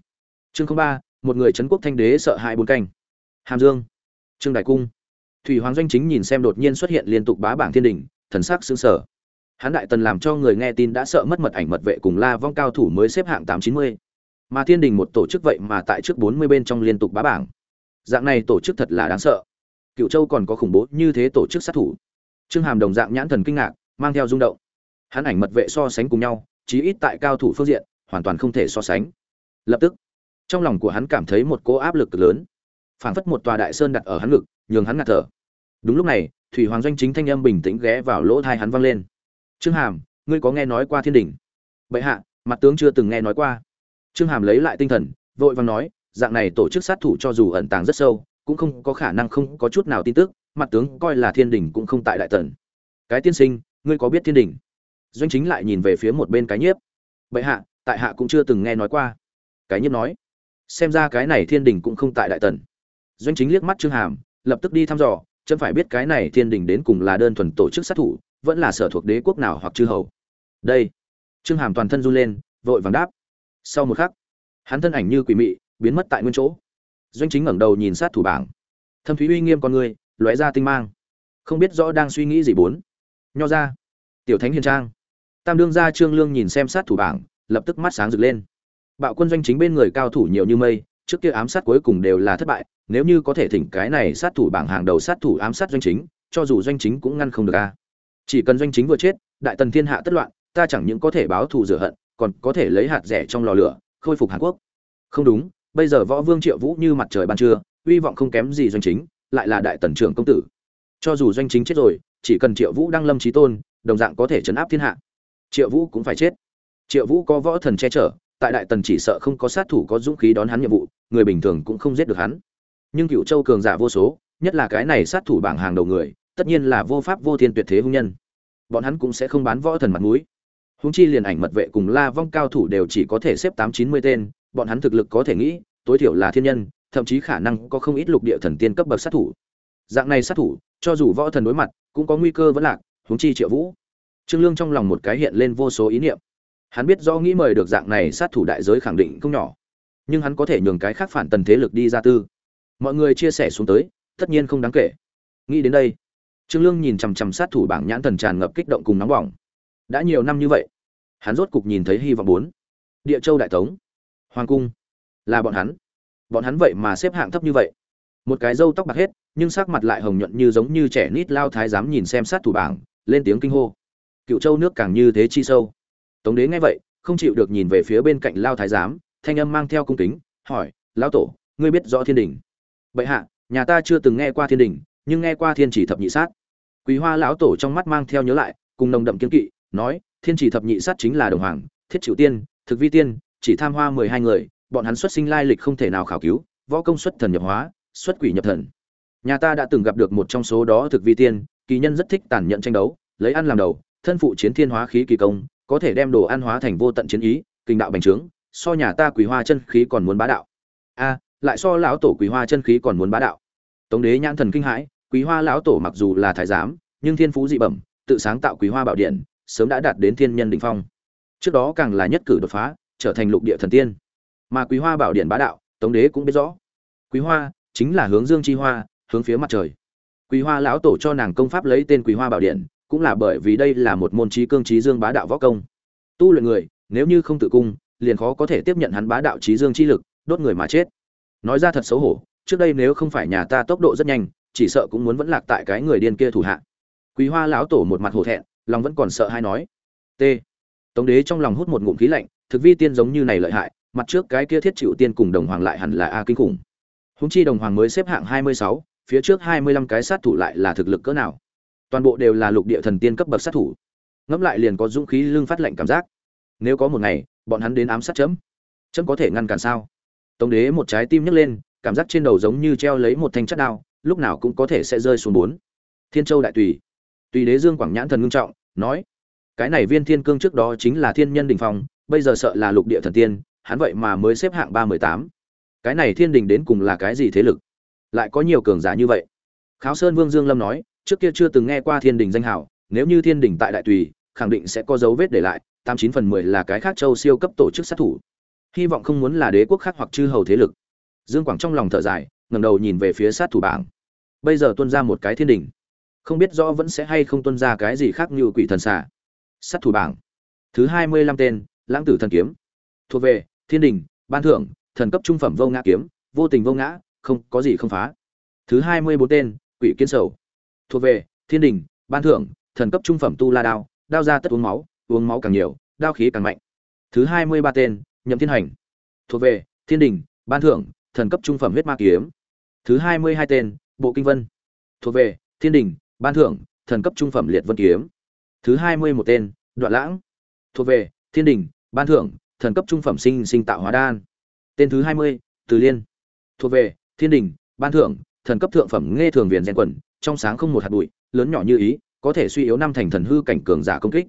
Chương ba, một người trấn quốc thanh đế sợ hãi bốn canh. Hàm dương. Trương đại cung. Thủy hoàng doanh chính nhìn xem đột nhiên xuất hiện liên tục bá bảng thiên đình, thần sắc sững sờ. Hắn đại tần làm cho người nghe tin đã sợ mất mật ảnh mật vệ cùng la vong cao thủ mới xếp hạng tám chín mươi. Mà thiên đình một tổ chức vậy mà tại trước bốn mươi bên trong liên tục bá bảng. Dạng này tổ chức thật là đáng sợ. Cựu châu còn có khủng bố như thế tổ chức sát thủ. Trương hàm đồng dạng nhãn thần kinh ngạc, mang theo rung động. Hắn ảnh mật vệ so sánh cùng nhau, chí ít tại cao thủ phương diện hoàn toàn không thể so sánh. Lập tức, trong lòng của hắn cảm thấy một cỗ áp lực lớn. Phảng phất một tòa đại sơn đặt ở hắn ngực, nhường hắn ngạt thở. Đúng lúc này, thủy hoàng doanh chính thanh âm bình tĩnh ghé vào lỗ thai hắn vang lên. Trương hàm, ngươi có nghe nói qua thiên đình? Bệ hạ, mặt tướng chưa từng nghe nói qua. Trương hàm lấy lại tinh thần, vội vàng nói, dạng này tổ chức sát thủ cho dù ẩn tàng rất sâu, cũng không có khả năng không có chút nào tin tức, mặt tướng coi là thiên đình cũng không tại đại tần. Cái tiên sinh, ngươi có biết thiên đình? Doanh chính lại nhìn về phía một bên cái nhiếp. Bệ hạ tại hạ cũng chưa từng nghe nói qua. Cái nhiếp nói, xem ra cái này thiên đình cũng không tại đại tần. Doanh chính liếc mắt trương hàm, lập tức đi thăm dò chân phải biết cái này thiên đình đến cùng là đơn thuần tổ chức sát thủ, vẫn là sở thuộc đế quốc nào hoặc chư hầu. Đây, trương hàm toàn thân run lên, vội vàng đáp. Sau một khắc, hắn thân ảnh như quỷ mị, biến mất tại nguyên chỗ. Doanh chính ngẩng đầu nhìn sát thủ bảng. Thâm thúy uy nghiêm con người, lóe ra tinh mang. Không biết rõ đang suy nghĩ gì bốn. Nho ra tiểu thánh hiền trang. Tam đương gia trương lương nhìn xem sát thủ bảng lập tức mắt sáng rực lên. Bạo quân doanh chính bên người cao thủ nhiều như mây, trước kia ám sát cuối cùng đều là thất bại, nếu như có thể thỉnh cái này sát thủ bảng hàng đầu sát thủ ám sát doanh chính, cho dù doanh chính cũng ngăn không được a. Chỉ cần doanh chính vừa chết, đại tần thiên hạ tất loạn, ta chẳng những có thể báo thù rửa hận, còn có thể lấy hạt rẻ trong lò lửa, khôi phục hàn quốc. Không đúng, bây giờ võ vương triệu vũ như mặt trời ban trưa uy vọng không kém gì doanh chính, lại là đại tần trưởng công tử. Cho dù doanh chính chết rồi, chỉ cần triệu vũ đang lâm trí tôn, đồng dạng có thể chấn áp thiên hạ. Triệu vũ cũng phải chết triệu vũ có võ thần che chở, tại đại tần chỉ sợ không có sát thủ có dũng khí đón hắn nhiệm vụ, người bình thường cũng không giết được hắn. Nhưng cựu châu cường giả vô số, nhất là cái này sát thủ bảng hàng đầu người, tất nhiên là vô pháp vô thiên tuyệt thế hung nhân. Bọn hắn cũng sẽ không bán võ thần mặt mũi. Húng chi liền ảnh mật vệ cùng la vong cao thủ đều chỉ có thể xếp tám chín mươi tên, bọn hắn thực lực có thể nghĩ, tối thiểu là thiên nhân, thậm chí khả năng có không ít lục địa thần tiên cấp bậc sát thủ. Dạng này sát thủ, cho dù võ thần đối mặt, cũng có nguy cơ vẫn lạc húng chi triệu vũ. Trương lương trong lòng một cái hiện lên vô số ý niệm hắn biết do nghĩ mời được dạng này sát thủ đại giới khẳng định không nhỏ. Nhưng hắn có thể nhường cái khác phản tần thế lực đi ra tư. Mọi người chia sẻ xuống tới, tất nhiên không đáng kể. Nghĩ đến đây, trương lương nhìn chằm chằm sát thủ bảng nhãn thần tràn ngập kích động cùng nóng bỏng. Đã nhiều năm như vậy, hắn rốt cục nhìn thấy hy vọng bốn. Địa châu đại tống, hoàng cung, là bọn hắn. Bọn hắn vậy mà xếp hạng thấp như vậy. Một cái râu tóc bạc hết, nhưng sắc mặt lại hồng nhuận như giống như trẻ nít lao thái dám nhìn xem sát thủ bảng, lên tiếng kinh hô. Cựu châu nước càng như thế chi sâu tống đế nghe vậy, không chịu được nhìn về phía bên cạnh lao thái giám, thanh âm mang theo cung kính, hỏi, lão tổ, ngươi biết rõ thiên đình? Bệ hạ, nhà ta chưa từng nghe qua thiên đình, nhưng nghe qua thiên chỉ thập nhị sát. Quý hoa lão tổ trong mắt mang theo nhớ lại, cùng nồng đậm kiên kỵ, nói, thiên chỉ thập nhị sát chính là đồng hoàng, thiết chịu tiên, thực vi tiên, chỉ tham hoa mười hai người, bọn hắn xuất sinh lai lịch không thể nào khảo cứu, võ công xuất thần nhập hóa, xuất quỷ nhập thần. Nhà ta đã từng gặp được một trong số đó thực vi tiên, kỳ nhân rất thích tàn nhẫn tranh đấu, lấy ăn làm đầu, thân phụ chiến thiên hóa khí kỳ công có thể đem đồ ăn hóa thành vô tận chiến ý, kinh đạo bành trướng, so nhà ta quý hoa chân khí còn muốn bá đạo. A, lại so lão tổ quý hoa chân khí còn muốn bá đạo. Tống đế nhãn thần kinh hãi quý hoa lão tổ mặc dù là thái giám, nhưng thiên phú dị bẩm, tự sáng tạo quý hoa bảo điện, sớm đã đạt đến thiên nhân đỉnh phong. Trước đó càng là nhất cử đột phá, trở thành lục địa thần tiên. Mà quý hoa bảo điện bá đạo, tống đế cũng biết rõ. Quý hoa chính là hướng dương chi hoa, hướng phía mặt trời. Quý hoa lão tổ cho nàng công pháp lấy tên quý hoa bảo điện cũng là bởi vì đây là một môn trí cương trí dương bá đạo võ công. Tu luyện người, nếu như không tự cung, liền khó có thể tiếp nhận hắn bá đạo trí dương chi lực, đốt người mà chết. Nói ra thật xấu hổ, trước đây nếu không phải nhà ta tốc độ rất nhanh, chỉ sợ cũng muốn vẫn lạc tại cái người điên kia thủ hạ. Quý hoa lão tổ một mặt hổ thẹn, lòng vẫn còn sợ hay nói. T. Tống đế trong lòng hút một ngụm khí lạnh, thực vi tiên giống như này lợi hại, mặt trước cái kia thiết chịu tiên cùng đồng hoàng lại hẳn là a kinh khủng. Húng chi đồng hoàng mới xếp hạng hai mươi sáu, phía trước hai mươi lăm cái sát thủ lại là thực lực cỡ nào? Toàn bộ đều là lục địa thần tiên cấp bậc sát thủ. Ngẫm lại liền có dũng khí lưng phát lệnh cảm giác. Nếu có một ngày, bọn hắn đến ám sát chấm chấm có thể ngăn cản sao? Tống đế một trái tim nhấc lên, cảm giác trên đầu giống như treo lấy một thanh chất đao, lúc nào cũng có thể sẽ rơi xuống bốn. Thiên châu đại tùy. Tùy đế dương quảng nhãn thần ngưng trọng, nói, cái này viên thiên cương trước đó chính là thiên nhân đình phong, bây giờ sợ là lục địa thần tiên, hắn vậy mà mới xếp hạng ba mười tám. Cái này thiên đình đến cùng là cái gì thế lực? Lại có nhiều cường giả như vậy. Kháo sơn vương dương lâm nói trước kia chưa từng nghe qua thiên đình danh hào, nếu như thiên đình tại đại tùy, khẳng định sẽ có dấu vết để lại, tám chín phần mười là cái khác châu siêu cấp tổ chức sát thủ. Hy vọng không muốn là đế quốc khác hoặc chư hầu thế lực. Dương quảng trong lòng thở dài, ngẩng đầu nhìn về phía sát thủ bảng. Bây giờ tuân ra một cái thiên đình. Không biết rõ vẫn sẽ hay không tuân ra cái gì khác như quỷ thần xà. Sát thủ bảng. Thứ hai mươi lăm tên, lãng tử thần kiếm. Thuộc về, thiên đình, ban thưởng, thần cấp trung phẩm vô ngã kiếm, vô tình vô ngã, không, có gì không phá. Thứ hai mươi bốn tên, quỷ kiên sầu thuộc về thiên đình, ban thưởng, thần cấp trung phẩm tu la đao đao ra tất uống máu uống máu càng nhiều, đao khí càng mạnh. Thứ hai mươi ba tên, nhậm thiên hành. Thuộc về thiên đình, ban thưởng, thần cấp trung phẩm huyết ma kiếm. Thứ hai mươi hai tên, bộ kinh vân. Thuộc về thiên đình, ban thưởng, thần cấp trung phẩm liệt vân kiếm. Thứ hai mươi một tên, đoạn lãng. Thuộc về thiên đình, ban thưởng, thần cấp trung phẩm sinh sinh tạo hóa đan. Tên thứ hai mươi, từ liên. Thuộc về thiên đình, ban thưởng, thần cấp thượng phẩm nghe thường viện rèn quần trong sáng không một hạt bụi, lớn nhỏ như ý, có thể suy yếu năm thành thần hư cảnh cường giả công kích.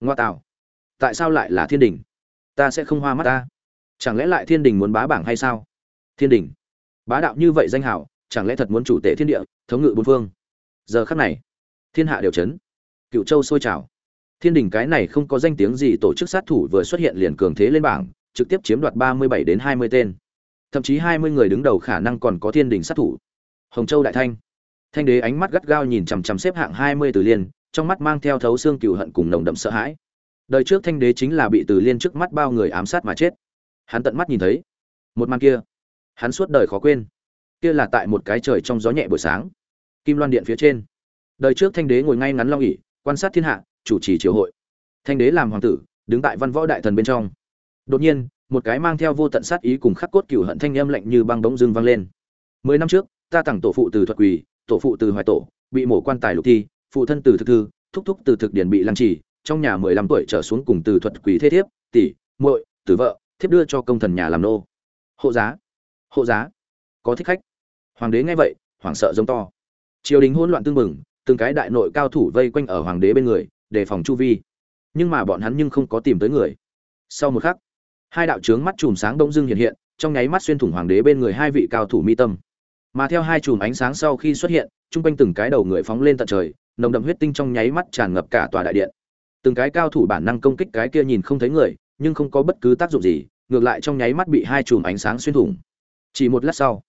Ngoa tạo. Tại sao lại là thiên đình? Ta sẽ không hoa mắt ta. Chẳng lẽ lại thiên đình muốn bá bảng hay sao? Thiên đình. Bá đạo như vậy danh hảo, chẳng lẽ thật muốn chủ tể thiên địa, thống ngự bốn phương? Giờ khắc này, thiên hạ đều chấn. Cựu châu sôi trào. Thiên đình cái này không có danh tiếng gì, tổ chức sát thủ vừa xuất hiện liền cường thế lên bảng, trực tiếp chiếm đoạt ba mươi bảy đến hai mươi tên. Thậm chí hai mươi người đứng đầu khả năng còn có thiên đình sát thủ. Hồng châu đại thanh thanh đế ánh mắt gắt gao nhìn chằm chằm xếp hạng hai mươi từ liên trong mắt mang theo thấu xương cừu hận cùng nồng đậm sợ hãi. Đời trước thanh đế chính là bị từ liên trước mắt bao người ám sát mà chết. Hắn tận mắt nhìn thấy một màn kia hắn suốt đời khó quên. Kia là tại một cái trời trong gió nhẹ buổi sáng kim loan điện phía trên. Đời trước thanh đế ngồi ngay ngắn long ỷ, quan sát thiên hạ chủ trì triều hội. Thanh đế làm hoàng tử đứng tại văn võ đại thần bên trong. Đột nhiên một cái mang theo vô tận sát ý cùng khắc cốt cừu hận thanh âm lạnh như băng bỗng dưng vang lên. Mười năm trước ta tặng tổ phụ từ thuật quỳ tổ phụ từ hoài tổ, bị mổ quan tài lục thi, phụ thân từ thực thư, thúc thúc từ thực điển bị lăng trì, trong nhà mười lăm tuổi trở xuống cùng từ thuật quỷ thế thiếp, tỷ, muội tử vợ, thiếp đưa cho công thần nhà làm nô. Hộ giá hộ giá, có thích khách. Hoàng đế nghe vậy, hoảng sợ giống to. Triều đình hỗn loạn tương mừng từng cái đại nội cao thủ vây quanh ở hoàng đế bên người, đề phòng chu vi. Nhưng mà bọn hắn nhưng không có tìm tới người. Sau một khắc, hai đạo trướng mắt chùm sáng đông dưng hiện hiện, trong nháy mắt xuyên thủng hoàng đế bên người hai vị cao thủ mi tâm mà theo hai chùm ánh sáng sau khi xuất hiện, chung quanh từng cái đầu người phóng lên tận trời, nồng đậm huyết tinh trong nháy mắt tràn ngập cả tòa đại điện. Từng cái cao thủ bản năng công kích cái kia nhìn không thấy người, nhưng không có bất cứ tác dụng gì, ngược lại trong nháy mắt bị hai chùm ánh sáng xuyên thủng. Chỉ một lát sau,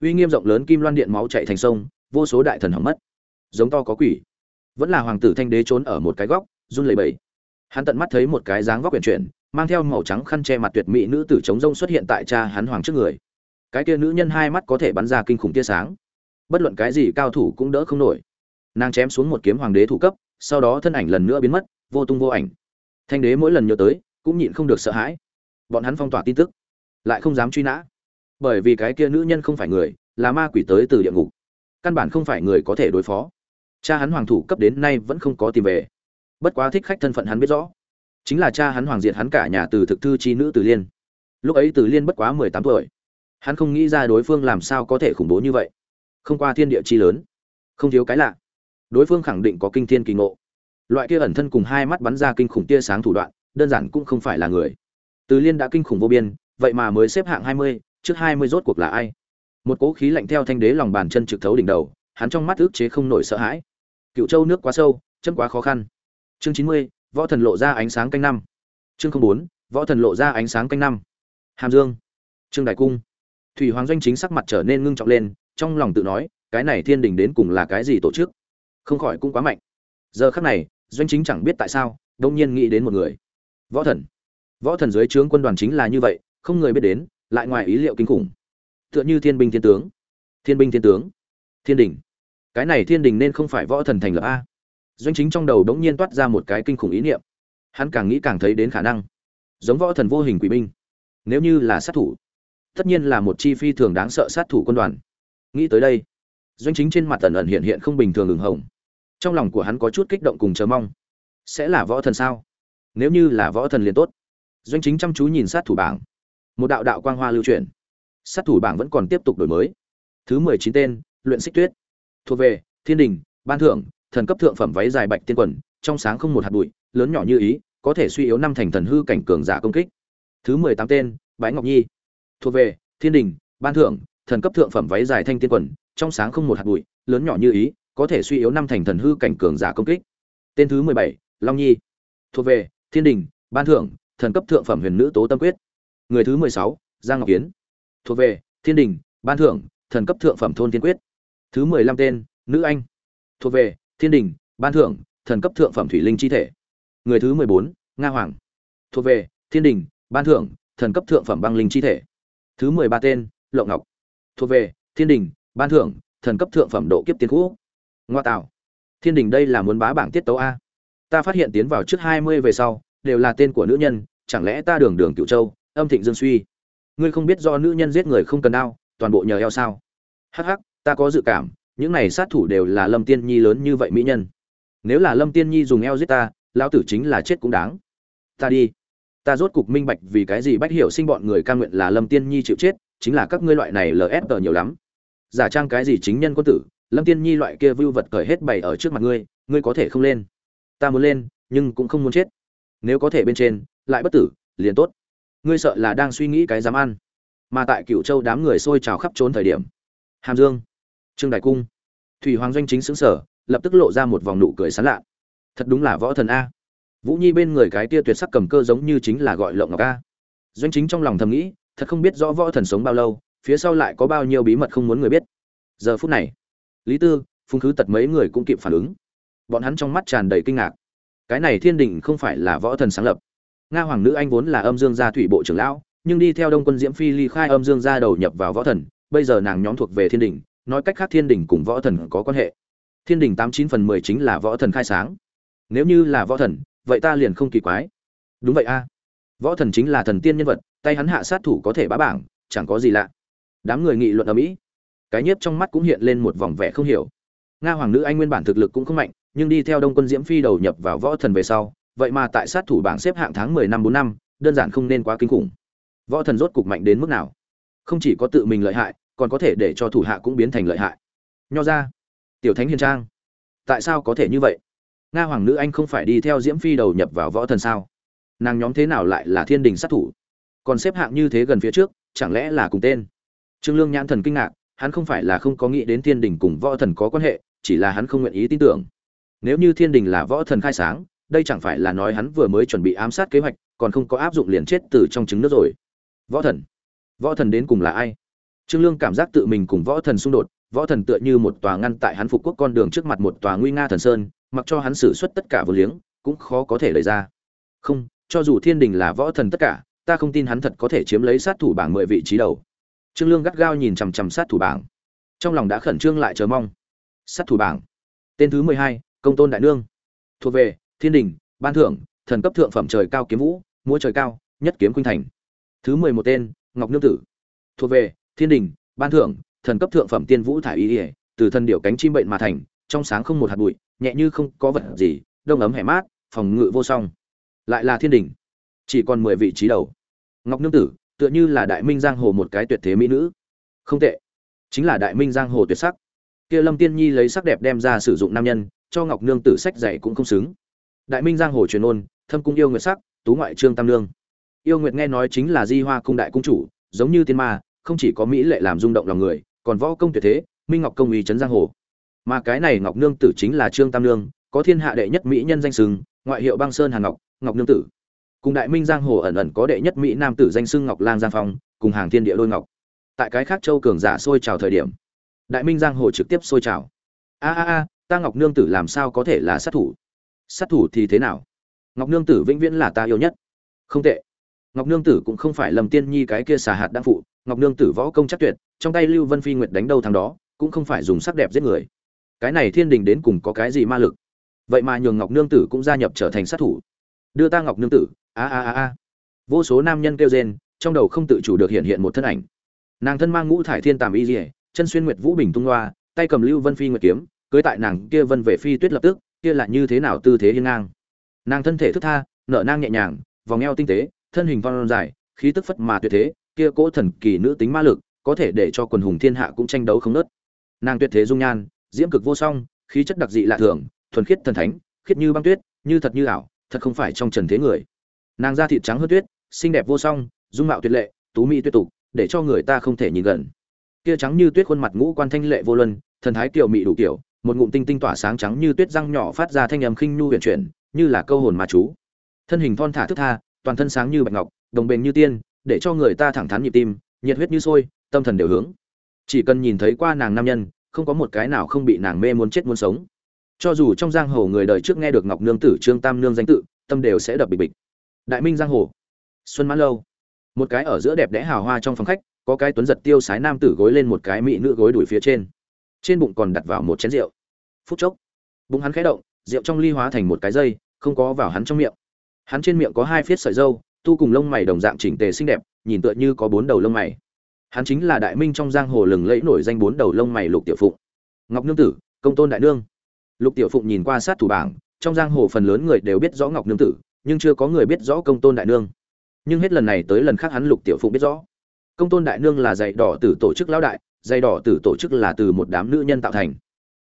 uy nghiêm rộng lớn kim loan điện máu chạy thành sông, vô số đại thần hỏng mất. Giống to có quỷ. Vẫn là hoàng tử thanh đế trốn ở một cái góc, run lẩy bẩy. Hắn tận mắt thấy một cái dáng vóc quyển chuyển, mang theo màu trắng khăn che mặt tuyệt mỹ nữ tử chống rông xuất hiện tại cha hắn hoàng trước người cái kia nữ nhân hai mắt có thể bắn ra kinh khủng tia sáng. Bất luận cái gì cao thủ cũng đỡ không nổi. Nàng chém xuống một kiếm hoàng đế thủ cấp, sau đó thân ảnh lần nữa biến mất, vô tung vô ảnh. Thanh đế mỗi lần nhớ tới, cũng nhịn không được sợ hãi. Bọn hắn phong tỏa tin tức, lại không dám truy nã. Bởi vì cái kia nữ nhân không phải người, là ma quỷ tới từ địa ngục. Căn bản không phải người có thể đối phó. Cha hắn hoàng thủ cấp đến nay vẫn không có tìm về. Bất quá thích khách thân phận hắn biết rõ. Chính là cha hắn hoàng diệt hắn cả nhà từ thực thư chi nữ từ liên. Lúc ấy từ liên bất quá mười tám tuổi hắn không nghĩ ra đối phương làm sao có thể khủng bố như vậy. Không qua thiên địa chi lớn. Không thiếu cái lạ. Đối phương khẳng định có kinh thiên kỳ ngộ. Loại kia ẩn thân cùng hai mắt bắn ra kinh khủng tia sáng thủ đoạn, đơn giản cũng không phải là người. Từ liên đã kinh khủng vô biên, vậy mà mới xếp hạng hai mươi, trước hai mươi rốt cuộc là ai? Một cỗ khí lạnh theo thanh đế lòng bàn chân trực thấu đỉnh đầu, hắn trong mắt ước chế không nổi sợ hãi. Cựu châu nước quá sâu chân quá khó khăn. Chương chín mươi, võ thần lộ ra ánh sáng canh năm. Chương bốn, võ thần lộ ra ánh sáng canh năm. Hàm dương. Trương đại cung thủy hoàng doanh chính sắc mặt trở nên ngưng trọng lên, trong lòng tự nói, cái này thiên đình đến cùng là cái gì tổ chức? Không khỏi cũng quá mạnh. Giờ khắc này, doanh chính chẳng biết tại sao đông nhiên nghĩ đến một người. Võ thần. Võ thần dưới trướng quân đoàn chính là như vậy, không người biết đến, lại ngoài ý liệu kinh khủng. Tựa như thiên binh thiên tướng. Thiên binh thiên tướng. Thiên đình. Cái này thiên đình nên không phải võ thần thành lập a. Doanh chính trong đầu đống nhiên toát ra một cái kinh khủng ý niệm. Hắn càng nghĩ càng thấy đến khả năng. Giống võ thần vô hình quỷ binh. Nếu như là sát thủ tất nhiên là một chi phi thường đáng sợ sát thủ quân đoàn. Nghĩ tới đây, doanh chính trên mặt tần ẩn hiện hiện không bình thường ửng hồng. Trong lòng của hắn có chút kích động cùng chờ mong. Sẽ là võ thần sao? Nếu như là võ thần liền tốt. Doanh chính chăm chú nhìn sát thủ bảng. Một đạo đạo quang hoa lưu truyền sát thủ bảng vẫn còn tiếp tục đổi mới. Thứ mười chín tên, luyện xích tuyết. Thuộc về, thiên đình, ban thưởng thần cấp thượng phẩm váy dài bạch tiên quần, trong sáng không một hạt bụi, lớn nhỏ như ý, có thể suy yếu năm thành thần hư cảnh cường giả công kích. Thứ mười tám tên, bái ngọc nhi thuộc về, thiên đình, ban thưởng thần cấp thượng phẩm váy dài thanh tiên quần, trong sáng không một hạt bụi, lớn nhỏ như ý, có thể suy yếu năm thành thần hư cảnh cường giả công kích. Tên thứ mười bảy, long nhi. Thuộc về, thiên đình, ban thưởng thần cấp thượng phẩm huyền nữ tố tâm quyết. Người thứ mười sáu, giang ngọc kiến. Thuộc về, thiên đình, ban thưởng thần cấp thượng phẩm thôn tiên quyết. Thứ mười lăm tên, nữ anh. Thuộc về, thiên đình, ban thưởng thần cấp thượng phẩm thủy linh chi thể. Người thứ mười bốn, nga hoàng. Thuộc về, thiên đình, ban thưởng thần cấp thượng phẩm băng linh chi thể thứ mười ba tên, lộng ngọc. Thuộc về, thiên đình, ban thưởng, thần cấp thượng phẩm độ kiếp tiên cũ. Ngoa tạo. Thiên đình đây là muốn bá bảng tiết tấu a. Ta phát hiện tiến vào trước hai mươi về sau, đều là tên của nữ nhân, chẳng lẽ ta đường đường cựu châu, âm thịnh dương suy. Ngươi không biết do nữ nhân giết người không cần đao toàn bộ nhờ eo sao. Hắc hắc, ta có dự cảm, những này sát thủ đều là lâm tiên nhi lớn như vậy mỹ nhân. Nếu là lâm tiên nhi dùng eo giết ta, lão tử chính là chết cũng đáng. Ta đi ta rốt cục minh bạch vì cái gì bách hiểu sinh bọn người ca nguyện là lâm tiên nhi chịu chết, chính là các ngươi loại này lsg nhiều lắm. Giả trang cái gì chính nhân quân tử, lâm tiên nhi loại kia vưu vật cởi hết bày ở trước mặt ngươi ngươi có thể không lên. Ta muốn lên, nhưng cũng không muốn chết. Nếu có thể bên trên, lại bất tử, liền tốt. Ngươi sợ là đang suy nghĩ cái dám ăn. Mà tại cựu châu đám người xôi trào khắp trốn thời điểm, hàm dương, trương đại cung, thủy hoàng doanh chính xứng sở lập tức lộ ra một vòng nụ cười sán lạ. Thật đúng là võ thần a vũ nhi bên người cái tia tuyệt sắc cầm cơ giống như chính là gọi lộng ngọc ca doanh chính trong lòng thầm nghĩ, thật không biết rõ võ thần sống bao lâu, phía sau lại có bao nhiêu bí mật không muốn người biết. Giờ phút này, lý tư phung khứ tật mấy người cũng kịp phản ứng. Bọn hắn trong mắt tràn đầy kinh ngạc. Cái này thiên đình không phải là võ thần sáng lập. Nga hoàng nữ anh vốn là âm dương gia thủy bộ trưởng lão, nhưng đi theo đông quân diễm phi ly khai âm dương gia đầu nhập vào võ thần, bây giờ nàng nhóm thuộc về thiên đình, nói cách khác thiên đình cùng võ thần có quan hệ. Thiên đình tám chín phần mười chính là võ thần khai sáng. Nếu như là võ thần vậy ta liền không kỳ quái. Đúng vậy a. Võ thần chính là thần tiên nhân vật, tay hắn hạ sát thủ có thể bá bảng, chẳng có gì lạ. Đám người nghị luận ở mỹ. Cái nhiếp trong mắt cũng hiện lên một vòng vẻ không hiểu. Nga hoàng nữ anh nguyên bản thực lực cũng không mạnh, nhưng đi theo đông quân diễm phi đầu nhập vào võ thần về sau, vậy mà tại sát thủ bảng xếp hạng tháng mười năm bốn năm, đơn giản không nên quá kinh khủng. Võ thần rốt cục mạnh đến mức nào? Không chỉ có tự mình lợi hại, còn có thể để cho thủ hạ cũng biến thành lợi hại. Nho ra tiểu thánh hiền trang, tại sao có thể như vậy? Nga hoàng nữ anh không phải đi theo diễm phi đầu nhập vào võ thần sao? Nàng nhóm thế nào lại là thiên đình sát thủ? Còn xếp hạng như thế gần phía trước, chẳng lẽ là cùng tên? Trương lương nhãn thần kinh ngạc, hắn không phải là không có nghĩ đến thiên đình cùng võ thần có quan hệ, chỉ là hắn không nguyện ý tin tưởng. Nếu như thiên đình là võ thần khai sáng, đây chẳng phải là nói hắn vừa mới chuẩn bị ám sát kế hoạch, còn không có áp dụng liền chết từ trong trứng nước rồi. Võ thần? Võ thần đến cùng là ai? Trương lương cảm giác tự mình cùng võ thần xung đột, võ thần tựa như một tòa ngăn tại hắn phục quốc con đường trước mặt một tòa nguy nga thần sơn mặc cho hắn xử suất tất cả vô liếng, cũng khó có thể lấy ra. Không, cho dù thiên đình là võ thần tất cả, ta không tin hắn thật có thể chiếm lấy sát thủ bảng mười vị trí đầu. Trương lương gắt gao nhìn chằm chằm sát thủ bảng. Trong lòng đã khẩn trương lại chờ mong. Sát thủ bảng. Tên thứ mười hai, công tôn đại nương. Thuộc về, thiên đình, ban thưởng thần cấp thượng phẩm trời cao kiếm vũ, múa trời cao, nhất kiếm khuynh thành. Thứ mười một tên, ngọc nương tử. Thuộc về, thiên đình, ban thưởng thần cấp thượng phẩm tiên vũ thải y từ thân điểu cánh chim bệnh mà thành trong sáng không một hạt bụi, nhẹ như không có vật gì, đông ấm hẻ mát, phòng ngự vô song. Lại là thiên đình, chỉ còn mười vị trí đầu. Ngọc nương tử, tựa như là đại minh giang hồ một cái tuyệt thế mỹ nữ. Không tệ, chính là đại minh giang hồ tuyệt sắc. Kia lâm tiên nhi lấy sắc đẹp đem ra sử dụng nam nhân, cho ngọc nương tử sách dạy cũng không xứng. Đại minh giang hồ truyền ôn, thâm cung yêu nguyệt sắc, tú ngoại trương tam nương yêu nguyệt nghe nói chính là di hoa cung đại cung chủ, giống như tiên ma, không chỉ có mỹ lệ làm rung động lòng người, còn võ công tuyệt thế, minh ngọc công uy trấn giang hồ mà cái này ngọc nương tử chính là trương tam nương, có thiên hạ đệ nhất mỹ nhân danh sừng, ngoại hiệu băng sơn hàn ngọc ngọc nương tử. Cùng đại minh giang hồ ẩn ẩn có đệ nhất mỹ nam tử danh sưng ngọc lang giang phong, cùng hàng thiên địa lôi ngọc. Tại cái khác châu cường giả sôi trào thời điểm, đại minh giang hồ trực tiếp sôi trào. A a a, ta ngọc nương tử làm sao có thể là sát thủ? Sát thủ thì thế nào? Ngọc nương tử vĩnh viễn là ta yêu nhất. Không tệ. Ngọc nương tử cũng không phải lầm tiên nhi cái kia xà hạt đang phụ. Ngọc nương tử võ công chắc tuyệt, trong tay lưu vân phi nguyệt đánh đâu thằng đó, cũng không phải dùng sắc đẹp giết người cái này thiên đình đến cùng có cái gì ma lực? Vậy mà nhường ngọc nương tử cũng gia nhập trở thành sát thủ. Đưa ta ngọc nương tử, a a a a. Vô số nam nhân kêu rên, trong đầu không tự chủ được hiện hiện một thân ảnh. Nàng thân mang ngũ thải thiên tàm y dỉa chân xuyên nguyệt vũ bình tung loa, tay cầm lưu vân phi nguyệt kiếm, cưới tại nàng kia vân về phi tuyết lập tức, kia là như thế nào tư thế hiên ngang. Nàng thân thể thức tha, nở nang nhẹ nhàng, vòng eo tinh tế, thân hình phong dài, khí tức phất mà tuyệt thế, kia cỗ thần kỳ nữ tính ma lực, có thể để cho quần hùng thiên hạ cũng tranh đấu không nớt. Nàng tuyệt thế dung nhan diễm cực vô song, khí chất đặc dị lạ thường, thuần khiết thần thánh, khiết như băng tuyết, như thật như ảo, thật không phải trong trần thế người. Nàng da thịt trắng hơn tuyết, xinh đẹp vô song, dung mạo tuyệt lệ, tú mỹ tuyệt tục, để cho người ta không thể nhìn gần. Kia trắng như tuyết khuôn mặt ngũ quan thanh lệ vô luân, thần thái kiều mị đủ kiểu, một ngụm tinh tinh tỏa sáng trắng như tuyết răng nhỏ phát ra thanh âm khinh nhu huyền chuyển, như là câu hồn ma chú. Thân hình thon thả thức tha, toàn thân sáng như bạch ngọc, đồng bền như tiên, để cho người ta thẳng thắn nhịp tim, nhiệt huyết như sôi, tâm thần đều hướng. Chỉ cần nhìn thấy qua nàng nam nhân không có một cái nào không bị nàng mê muốn chết muốn sống. Cho dù trong giang hồ người đời trước nghe được ngọc nương tử, trương tam nương danh tự, tâm đều sẽ đập bịch bịch. Đại minh giang hồ, xuân mãn lâu. Một cái ở giữa đẹp đẽ hào hoa trong phòng khách, có cái tuấn giật tiêu sái nam tử gối lên một cái mỹ nữ gối đuổi phía trên. Trên bụng còn đặt vào một chén rượu. Phút chốc, bụng hắn khẽ động, rượu trong ly hóa thành một cái dây, không có vào hắn trong miệng. Hắn trên miệng có hai phiết sợi dâu, tu cùng lông mày đồng dạng chỉnh tề xinh đẹp, nhìn tựa như có bốn đầu lông mày hắn chính là đại minh trong giang hồ lừng lẫy nổi danh bốn đầu lông mày lục tiểu phụng. Ngọc nương tử, công tôn đại nương. Lục tiểu phụng nhìn qua sát thủ bảng, trong giang hồ phần lớn người đều biết rõ ngọc nương tử, nhưng chưa có người biết rõ công tôn đại nương. Nhưng hết lần này tới lần khác hắn lục tiểu phụng biết rõ. Công tôn đại nương là dạy đỏ tử tổ chức lão đại dạy đỏ tử tổ chức là từ một đám nữ nhân tạo thành.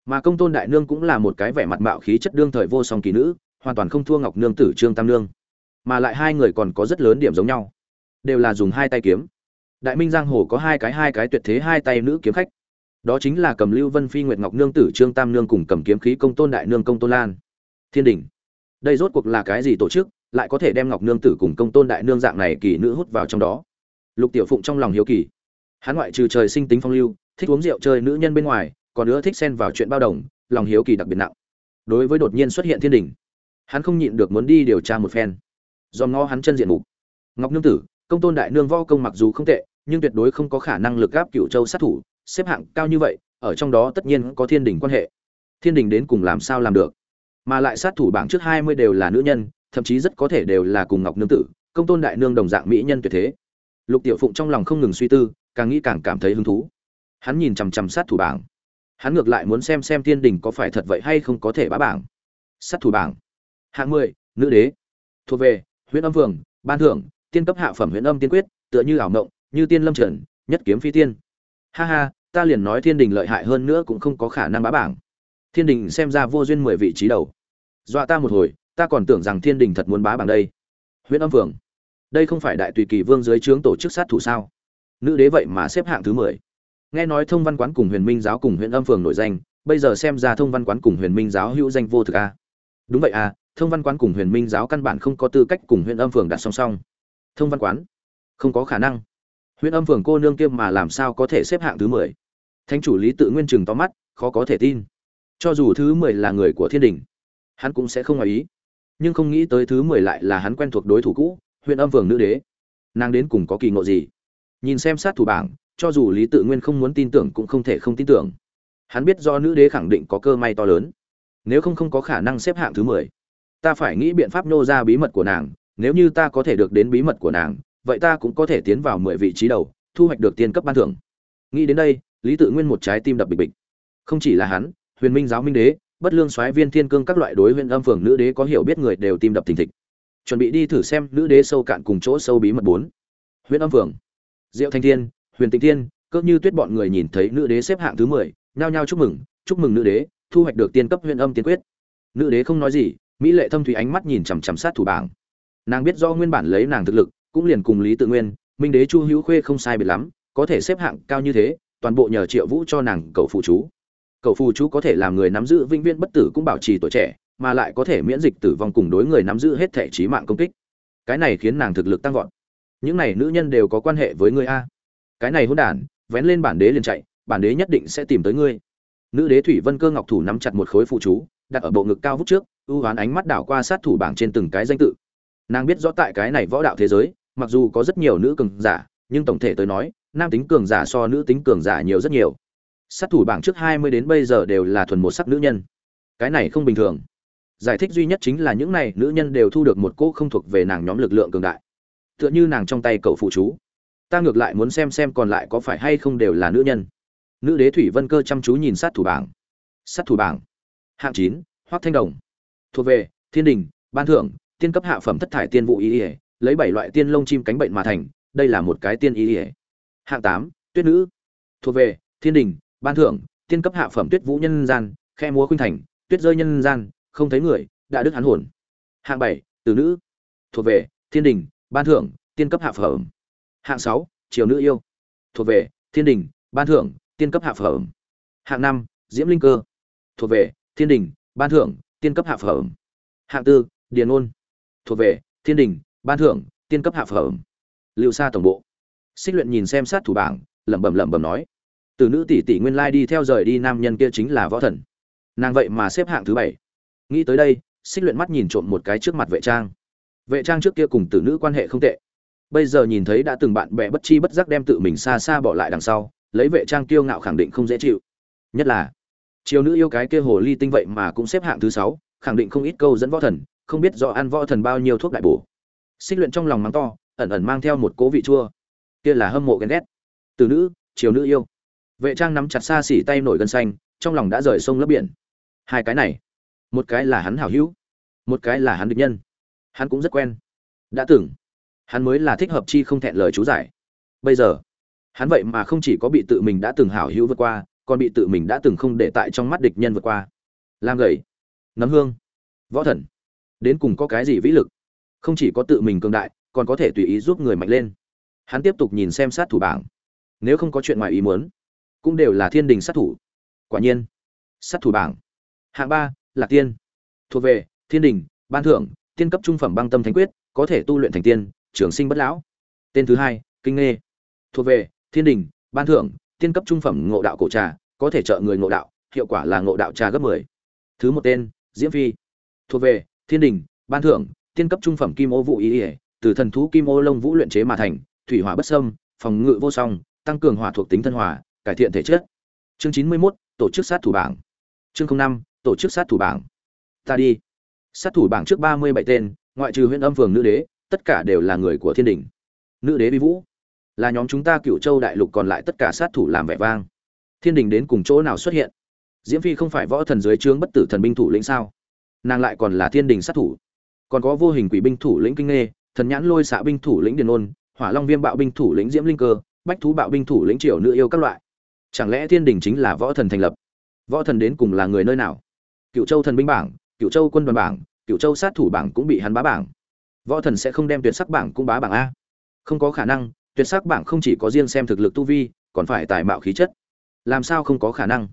Mà công tôn đại nương cũng là một cái vẻ mặt mạo khí chất đương thời vô song kỳ nữ, hoàn toàn không thua ngọc nương tử, trương tam nương. Mà lại hai người còn có rất lớn điểm giống nhau. Đều là dùng hai tay kiếm đại minh giang hồ có hai cái hai cái tuyệt thế, hai tay nữ kiếm khách. Đó chính là cầm lưu vân phi, nguyệt ngọc nương tử, trương tam nương cùng cầm kiếm khí, công tôn đại nương, công tôn lan. Thiên đình. Đây rốt cuộc là cái gì tổ chức, lại có thể đem ngọc nương tử cùng công tôn đại nương dạng này kỳ nữ hút vào trong đó? Lục tiểu phụng trong lòng hiếu kỳ. Hắn ngoại trừ trời sinh tính phong lưu, thích uống rượu chơi nữ nhân bên ngoài, còn nữa thích xen vào chuyện bao đồng, lòng hiếu kỳ đặc biệt nặng. Đối với đột nhiên xuất hiện thiên đình, hắn không nhịn được muốn đi điều tra một phen. Do ngó hắn chân diện mục. Ngọc nương tử, công tôn đại nương võ công mặc dù không tệ nhưng tuyệt đối không có khả năng lực gáp cựu châu sát thủ, xếp hạng cao như vậy, ở trong đó tất nhiên có thiên đình quan hệ. Thiên đình đến cùng làm sao làm được? Mà lại sát thủ bảng trước hai mươi đều là nữ nhân, thậm chí rất có thể đều là cùng ngọc nương tử, công tôn đại nương đồng dạng mỹ nhân tuyệt thế. Lục tiểu phụng trong lòng không ngừng suy tư, càng nghĩ càng cảm thấy hứng thú. Hắn nhìn chằm chằm sát thủ bảng. Hắn ngược lại muốn xem xem thiên đình có phải thật vậy hay không có thể bá bảng. Sát thủ bảng. Hạng mười, nữ đế. Thuộc về huyện âm vương, ban thưởng, tiên cấp hạ phẩm huyện âm tiên quyết, tựa như ảo mộng như tiên lâm trần, nhất kiếm phi tiên. Ha ha, ta liền nói thiên đình lợi hại hơn nữa cũng không có khả năng bá bảng. Thiên đình xem ra vô duyên mười vị trí đầu. Dọa ta một hồi, ta còn tưởng rằng thiên đình thật muốn bá bảng đây. Huyện âm phường đây không phải đại tùy kỳ vương dưới trướng tổ chức sát thủ sao? Nữ đế vậy mà xếp hạng thứ mười. Nghe nói thông văn quán cùng huyền minh giáo cùng huyện âm phường nổi danh, bây giờ xem ra thông văn quán cùng huyền minh giáo hữu danh vô thực a. Đúng vậy à thông văn quán cùng huyền minh giáo căn bản không có tư cách cùng huyện âm phường đặt song song. Thông văn quán, không có khả năng huyện âm phường cô nương kiêm mà làm sao có thể xếp hạng thứ mười? Thánh chủ lý tự nguyên chừng to mắt, khó có thể tin. Cho dù thứ mười là người của thiên đình, hắn cũng sẽ không ngoài ý. Nhưng không nghĩ tới thứ mười lại là hắn quen thuộc đối thủ cũ huyện âm phường nữ đế. Nàng đến cùng có kỳ ngộ gì? Nhìn xem sát thủ bảng, cho dù lý tự nguyên không muốn tin tưởng cũng không thể không tin tưởng. Hắn biết do nữ đế khẳng định có cơ may to lớn. Nếu không không có khả năng xếp hạng thứ mười, ta phải nghĩ biện pháp nô ra bí mật của nàng. Nếu như ta có thể được đến bí mật của nàng vậy ta cũng có thể tiến vào mười vị trí đầu, thu hoạch được tiên cấp ban thưởng. Nghĩ đến đây, lý tự nguyên một trái tim đập bịch bịch. Không chỉ là hắn, huyền minh giáo minh đế, bất lương soái viên thiên cương các loại đối huyện âm phường nữ đế có hiểu biết người đều tim đập thình thịch. Chuẩn bị đi thử xem nữ đế sâu cạn cùng chỗ sâu bí mật bốn. Huyện âm phường. Diệu thanh thiên, huyền tịnh thiên cỡ như tuyết bọn người nhìn thấy nữ đế xếp hạng thứ mười, nhao nhao chúc mừng chúc mừng nữ đế, thu hoạch được tiên cấp huyện âm tiên quyết. Nữ đế không nói gì, mỹ lệ thâm thủy ánh mắt nhìn chằm chằm sát thủ bảng. Nàng biết do nguyên bản lấy nàng thực lực cũng liền cùng lý tự nguyên, minh đế chu hữu khuê không sai biệt lắm, có thể xếp hạng cao như thế, toàn bộ nhờ triệu vũ cho nàng cậu phụ chú. Cậu phụ chú có thể làm người nắm giữ vĩnh viễn bất tử cũng bảo trì tuổi trẻ, mà lại có thể miễn dịch tử vong cùng đối người nắm giữ hết thể trí mạng công kích. Cái này khiến nàng thực lực tăng vọt. Những này nữ nhân đều có quan hệ với ngươi a. Cái này hôn đản, vén lên bản đế liền chạy, bản đế nhất định sẽ tìm tới ngươi. Nữ đế thủy vân cơ ngọc thủ nắm chặt một khối phụ chú, đặt ở bộ ngực cao vút trước, ưu hoán ánh mắt đảo qua sát thủ bảng trên từng cái danh tự. Nàng biết rõ tại cái này võ đạo thế giới mặc dù có rất nhiều nữ cường giả, nhưng tổng thể tới nói, nam tính cường giả so nữ tính cường giả nhiều rất nhiều. Sát thủ bảng trước hai mươi đến bây giờ đều là thuần một sắc nữ nhân. Cái này không bình thường. Giải thích duy nhất chính là những này nữ nhân đều thu được một cô không thuộc về nàng nhóm lực lượng cường đại. Tựa như nàng trong tay cậu phụ chú. Ta ngược lại muốn xem xem còn lại có phải hay không đều là nữ nhân. Nữ đế thủy vân cơ chăm chú nhìn sát thủ bảng. Sát thủ bảng. Hạng chín hoắc thanh đồng. Thuộc về, thiên đình, ban thưởng, tiên cấp hạ phẩm thất thải tiên vụ y ỉa lấy bảy loại tiên lông chim cánh bệnh mà thành, đây là một cái tiên y ỉa hạng tám, tuyết nữ. Thuộc về, thiên đình, ban thưởng, tiên cấp hạ phẩm tuyết vũ nhân gian, khe múa khuynh thành, tuyết rơi nhân gian, không thấy người, đã đức hắn hồn. Hạng bảy từ nữ. Thuộc về, thiên đình, ban thưởng, tiên cấp hạ phẩm. Hạng sáu, triều nữ yêu. Thuộc về, thiên đình, ban thưởng, tiên cấp hạ phẩm. Hạng năm, diễm linh cơ. Thuộc về, thiên đình, ban thưởng, tiên cấp hạ phẩm. Hạng tư, điền ôn. Thuộc về, thiên đình ban thưởng, tiên cấp hạ phẩm. Lưu xa tổng bộ. Xích luyện nhìn xem sát thủ bảng, lẩm bẩm lẩm bẩm nói. Từ nữ tỷ tỷ nguyên lai đi theo rời đi nam nhân kia chính là võ thần. Nàng vậy mà xếp hạng thứ bảy. Nghĩ tới đây, xích luyện mắt nhìn trộm một cái trước mặt vệ trang. Vệ trang trước kia cùng tử nữ quan hệ không tệ. Bây giờ nhìn thấy đã từng bạn bè bất chi bất giác đem tự mình xa xa bỏ lại đằng sau, lấy vệ trang kiêu ngạo khẳng định không dễ chịu. Nhất là chiều nữ yêu cái kia hồ ly tinh vậy mà cũng xếp hạng thứ sáu, khẳng định không ít câu dẫn võ thần, không biết do ăn võ thần bao nhiêu thuốc đại bổ xích luyện trong lòng mắng to, ẩn ẩn mang theo một cố vị chua. Kia là hâm mộ ghen ghét. Từ nữ, chiều nữ yêu. Vệ trang nắm chặt xa xỉ tay nổi gân xanh, trong lòng đã rời sông lấp biển. Hai cái này, một cái là hắn hảo hữu, một cái là hắn địch nhân. Hắn cũng rất quen. Đã tưởng hắn mới là thích hợp chi không thẹn lời chú giải. Bây giờ, hắn vậy mà không chỉ có bị tự mình đã từng hảo hữu vượt qua, còn bị tự mình đã từng không để tại trong mắt địch nhân vượt qua. Làm gầy, nấm hương, võ thần. Đến cùng có cái gì vĩ lực? Không chỉ có tự mình cường đại, còn có thể tùy ý giúp người mạnh lên. Hắn tiếp tục nhìn xem sát thủ bảng. Nếu không có chuyện ngoài ý muốn, cũng đều là thiên đình sát thủ. Quả nhiên, sát thủ bảng. Hạng ba, lạc tiên. Thuộc về, thiên đình, ban thưởng tiên cấp trung phẩm băng tâm thánh quyết, có thể tu luyện thành tiên, trường sinh bất lão. Tên thứ hai, kinh nghê. Thuộc về, thiên đình, ban thưởng tiên cấp trung phẩm ngộ đạo cổ trà, có thể trợ người ngộ đạo, hiệu quả là ngộ đạo trà gấp 10. thứ một tên, diễm phi. Thuộc về, thiên đình, ban thưởng tiên cấp trung phẩm kim ô vũ ý ỉa từ thần thú kim ô lông vũ luyện chế mà thành thủy hỏa bất sâm phòng ngự vô song tăng cường hỏa thuộc tính thân hỏa cải thiện thể chất. Chương chín mươi 91, tổ chức sát thủ bảng. Chương năm tổ chức sát thủ bảng. Ta đi. Sát thủ bảng trước ba mươi bảy tên ngoại trừ huyện âm phường nữ đế tất cả đều là người của thiên đình. Nữ đế vi vũ. Là nhóm chúng ta cựu châu đại lục còn lại tất cả sát thủ làm vẻ vang. Thiên đình đến cùng chỗ nào xuất hiện? Diễm phi không phải võ thần dưới trướng bất tử thần binh thủ lĩnh sao? Nàng lại còn là thiên đình sát thủ còn có vô hình quỷ binh thủ lĩnh kinh nghê, thần nhãn lôi xạ binh thủ lĩnh điền ôn, hỏa long viêm bạo binh thủ lĩnh diễm linh cơ, bách thú bạo binh thủ lĩnh triều nữ yêu các loại. Chẳng lẽ thiên đình chính là võ thần thành lập? Võ thần đến cùng là người nơi nào? Cựu châu thần binh bảng, cựu châu quân đoàn bảng, cựu châu sát thủ bảng cũng bị hắn bá bảng. Võ thần sẽ không đem tuyệt sắc bảng cũng bá bảng a? Không có khả năng, tuyệt sắc bảng không chỉ có riêng xem thực lực tu vi, còn phải tài mạo khí chất. Làm sao không có khả năng?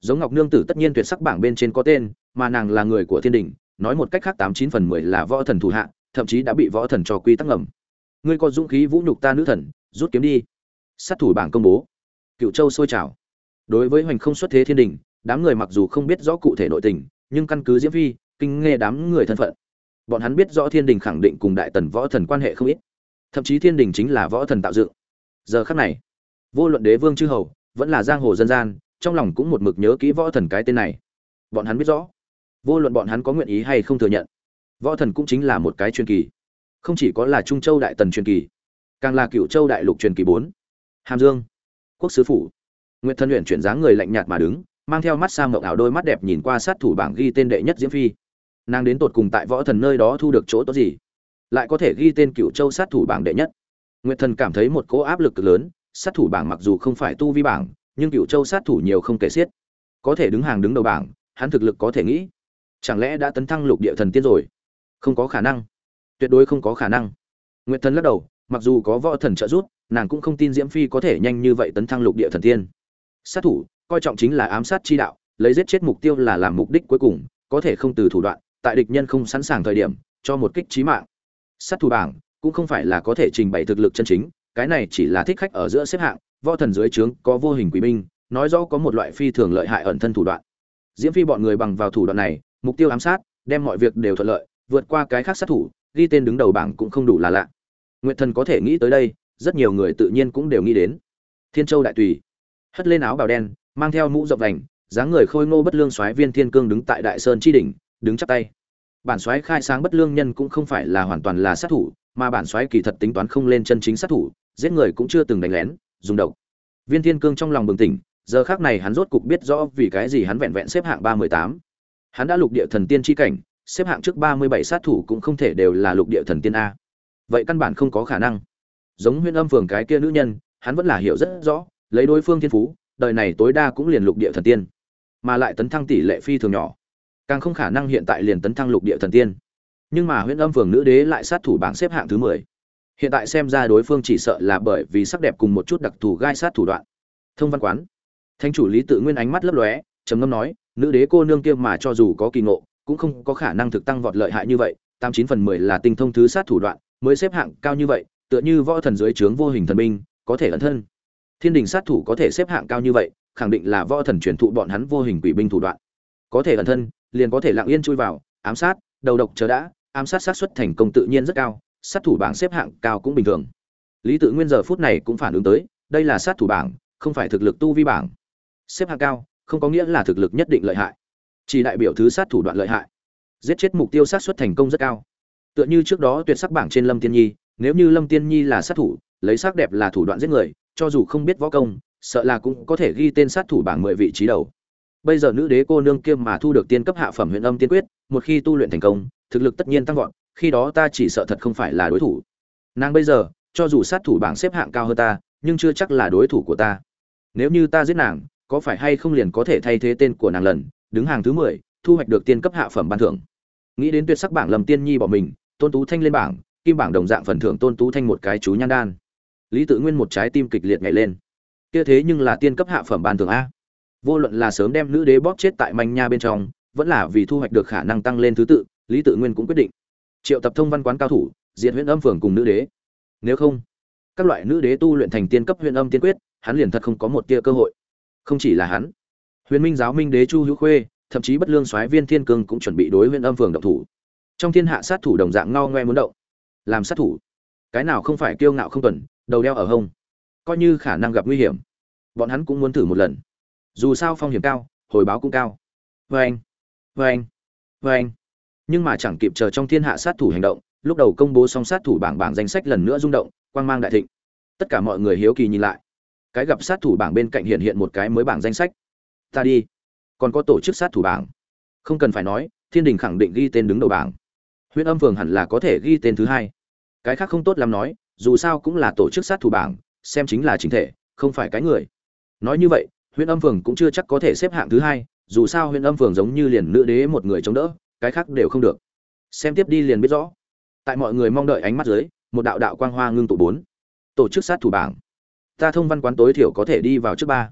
Giống ngọc nương tử tất nhiên tuyệt sắc bảng bên trên có tên, mà nàng là người của thiên đình nói một cách khác tám chín phần mười là võ thần thủ hạ, thậm chí đã bị võ thần cho quy tắc ngầm. Ngươi có dũng khí vũ nhục ta nữ thần, rút kiếm đi. Sát thủ bảng công bố. Cựu châu sôi trào. Đối với hoành không xuất thế thiên đình, đám người mặc dù không biết rõ cụ thể nội tình, nhưng căn cứ diễm phi, kinh nghe đám người thân phận. Bọn hắn biết rõ thiên đình khẳng định cùng đại tần võ thần quan hệ không ít. Thậm chí thiên đình chính là võ thần tạo dựng. Giờ khắc này, vô luận đế vương chư hầu, vẫn là giang hồ dân gian, trong lòng cũng một mực nhớ kỹ võ thần cái tên này. Bọn hắn biết rõ vô luận bọn hắn có nguyện ý hay không thừa nhận, võ thần cũng chính là một cái truyền kỳ, không chỉ có là trung châu đại tần truyền kỳ, càng là cựu châu đại lục truyền kỳ bốn. Hàm dương, quốc sứ phủ. Nguyệt thân luyện chuyển dáng người lạnh nhạt mà đứng, mang theo mắt sang mộng ảo đôi mắt đẹp nhìn qua sát thủ bảng ghi tên đệ nhất diễm phi. Nàng đến tột cùng tại võ thần nơi đó thu được chỗ tốt gì? Lại có thể ghi tên cựu châu sát thủ bảng đệ nhất. Nguyệt thần cảm thấy một cỗ áp lực cực lớn, sát thủ bảng mặc dù không phải tu vi bảng, nhưng cựu châu sát thủ nhiều không kể xiết. Có thể đứng hàng đứng đầu bảng, hắn thực lực có thể nghĩ chẳng lẽ đã tấn thăng lục địa thần tiên rồi? Không có khả năng. Tuyệt đối không có khả năng. Nguyệt thần lắc đầu, mặc dù có võ thần trợ giúp, nàng cũng không tin diễm phi có thể nhanh như vậy tấn thăng lục địa thần tiên. Sát thủ, coi trọng chính là ám sát chi đạo, lấy giết chết mục tiêu là làm mục đích cuối cùng, có thể không từ thủ đoạn, tại địch nhân không sẵn sàng thời điểm, cho một kích trí mạng. Sát thủ bảng, cũng không phải là có thể trình bày thực lực chân chính, cái này chỉ là thích khách ở giữa xếp hạng, võ thần dưới trướng, có vô hình quý binh, nói rõ có một loại phi thường lợi hại ẩn thân thủ đoạn. Diễm phi bọn người bằng vào thủ đoạn này mục tiêu ám sát, đem mọi việc đều thuận lợi, vượt qua cái khác sát thủ, ghi tên đứng đầu bảng cũng không đủ là lạ. Nguyệt thần có thể nghĩ tới đây, rất nhiều người tự nhiên cũng đều nghĩ đến. Thiên châu đại tùy. Hất lên áo bào đen, mang theo mũ rộng vành, dáng người khôi ngô bất lương soái viên thiên cương đứng tại đại sơn chi đỉnh, đứng chắp tay. Bản soái khai sáng bất lương nhân cũng không phải là hoàn toàn là sát thủ, mà bản soái kỳ thật tính toán không lên chân chính sát thủ, giết người cũng chưa từng đánh lén, dùng độc. Viên thiên cương trong lòng bừng tỉnh, giờ khác này hắn rốt cục biết rõ vì cái gì hắn vẹn vẹn xếp hạng ba mươi tám hắn đã lục địa thần tiên chi cảnh, xếp hạng trước ba mươi bảy sát thủ cũng không thể đều là lục địa thần tiên a. Vậy căn bản không có khả năng. Giống huyên âm phường cái kia nữ nhân, hắn vẫn là hiểu rất rõ, lấy đối phương thiên phú, đời này tối đa cũng liền lục địa thần tiên. Mà lại tấn thăng tỷ lệ phi thường nhỏ. Càng không khả năng hiện tại liền tấn thăng lục địa thần tiên. Nhưng mà Huyên âm phường nữ đế lại sát thủ bảng xếp hạng thứ mười. Hiện tại xem ra đối phương chỉ sợ là bởi vì sắc đẹp cùng một chút đặc thù gai sát thủ đoạn. Thông văn quán. Thanh chủ lý tự nguyên ánh mắt lấp lóe, trầm ngâm nói nữ đế cô nương kia mà cho dù có kỳ ngộ, cũng không có khả năng thực tăng vọt lợi hại như vậy, tám chín phần mười là tinh thông thứ sát thủ đoạn, mới xếp hạng cao như vậy, tựa như võ thần dưới trướng vô hình thần binh, có thể ẩn thân. Thiên đình sát thủ có thể xếp hạng cao như vậy, khẳng định là võ thần truyền thụ bọn hắn vô hình quỷ binh thủ đoạn. Có thể ẩn thân, liền có thể lặng yên chui vào, ám sát, đầu độc chờ đã, ám sát sát xuất thành công tự nhiên rất cao, sát thủ bảng xếp hạng cao cũng bình thường. Lý tự nguyên giờ phút này cũng phản ứng tới, đây là sát thủ bảng, không phải thực lực tu vi bảng. Xếp hạng cao không có nghĩa là thực lực nhất định lợi hại. Chỉ đại biểu thứ sát thủ đoạn lợi hại. Giết chết mục tiêu sát xuất thành công rất cao. Tựa như trước đó tuyệt sắc bảng trên lâm tiên nhi, nếu như lâm tiên nhi là sát thủ, lấy sắc đẹp là thủ đoạn giết người, cho dù không biết võ công, sợ là cũng có thể ghi tên sát thủ bảng mười vị trí đầu. Bây giờ nữ đế cô nương Kiêm mà thu được tiên cấp hạ phẩm huyền âm tiên quyết, một khi tu luyện thành công, thực lực tất nhiên tăng vọt, khi đó ta chỉ sợ thật không phải là đối thủ. Nàng bây giờ, cho dù sát thủ bảng xếp hạng cao hơn ta, nhưng chưa chắc là đối thủ của ta. Nếu như ta giết nàng có phải hay không liền có thể thay thế tên của nàng lần, đứng hàng thứ mười, thu hoạch được tiên cấp hạ phẩm ban thưởng. Nghĩ đến tuyệt sắc bảng lầm tiên nhi bỏ mình, tôn tú thanh lên bảng, kim bảng đồng dạng phần thưởng tôn tú thanh một cái chú nhan đan. Lý tự nguyên một trái tim kịch liệt nhảy lên. Kia thế nhưng là tiên cấp hạ phẩm ban thưởng a. Vô luận là sớm đem nữ đế bóp chết tại manh nha bên trong, vẫn là vì thu hoạch được khả năng tăng lên thứ tự, lý tự nguyên cũng quyết định. Triệu tập thông văn quán cao thủ, diệt huyện âm phường cùng nữ đế. Nếu không, các loại nữ đế tu luyện thành tiên cấp huyện âm tiên quyết, hắn liền thật không có một tia cơ hội không chỉ là hắn. Huyền minh giáo minh đế chu hữu khuê, thậm chí bất lương soái viên thiên cương cũng chuẩn bị đối huyện âm phường động thủ. Trong thiên hạ sát thủ đồng dạng ngao ngoe muốn động. Làm sát thủ, cái nào không phải kiêu ngạo không tuần, đầu đeo ở hông. Coi như khả năng gặp nguy hiểm, bọn hắn cũng muốn thử một lần. Dù sao phong hiểm cao, hồi báo cũng cao. Vê anh vê anh vê anh. Nhưng mà chẳng kịp chờ trong thiên hạ sát thủ hành động, lúc đầu công bố xong sát thủ bảng bảng danh sách lần nữa rung động, quang mang đại thịnh. Tất cả mọi người hiếu kỳ nhìn lại cái gặp sát thủ bảng bên cạnh hiện hiện một cái mới bảng danh sách. Ta đi. Còn có tổ chức sát thủ bảng. Không cần phải nói, thiên đình khẳng định ghi tên đứng đầu bảng. Huyện âm phường hẳn là có thể ghi tên thứ hai. Cái khác không tốt lắm nói, dù sao cũng là tổ chức sát thủ bảng, xem chính là chính thể, không phải cái người. Nói như vậy huyện âm phường cũng chưa chắc có thể xếp hạng thứ hai, dù sao huyện âm phường giống như liền nữ đế một người chống đỡ, cái khác đều không được. Xem tiếp đi liền biết rõ. Tại mọi người mong đợi ánh mắt dưới, một đạo đạo quang hoa ngưng tụ bốn. Tổ chức sát thủ bảng ta thông văn quán tối thiểu có thể đi vào trước ba.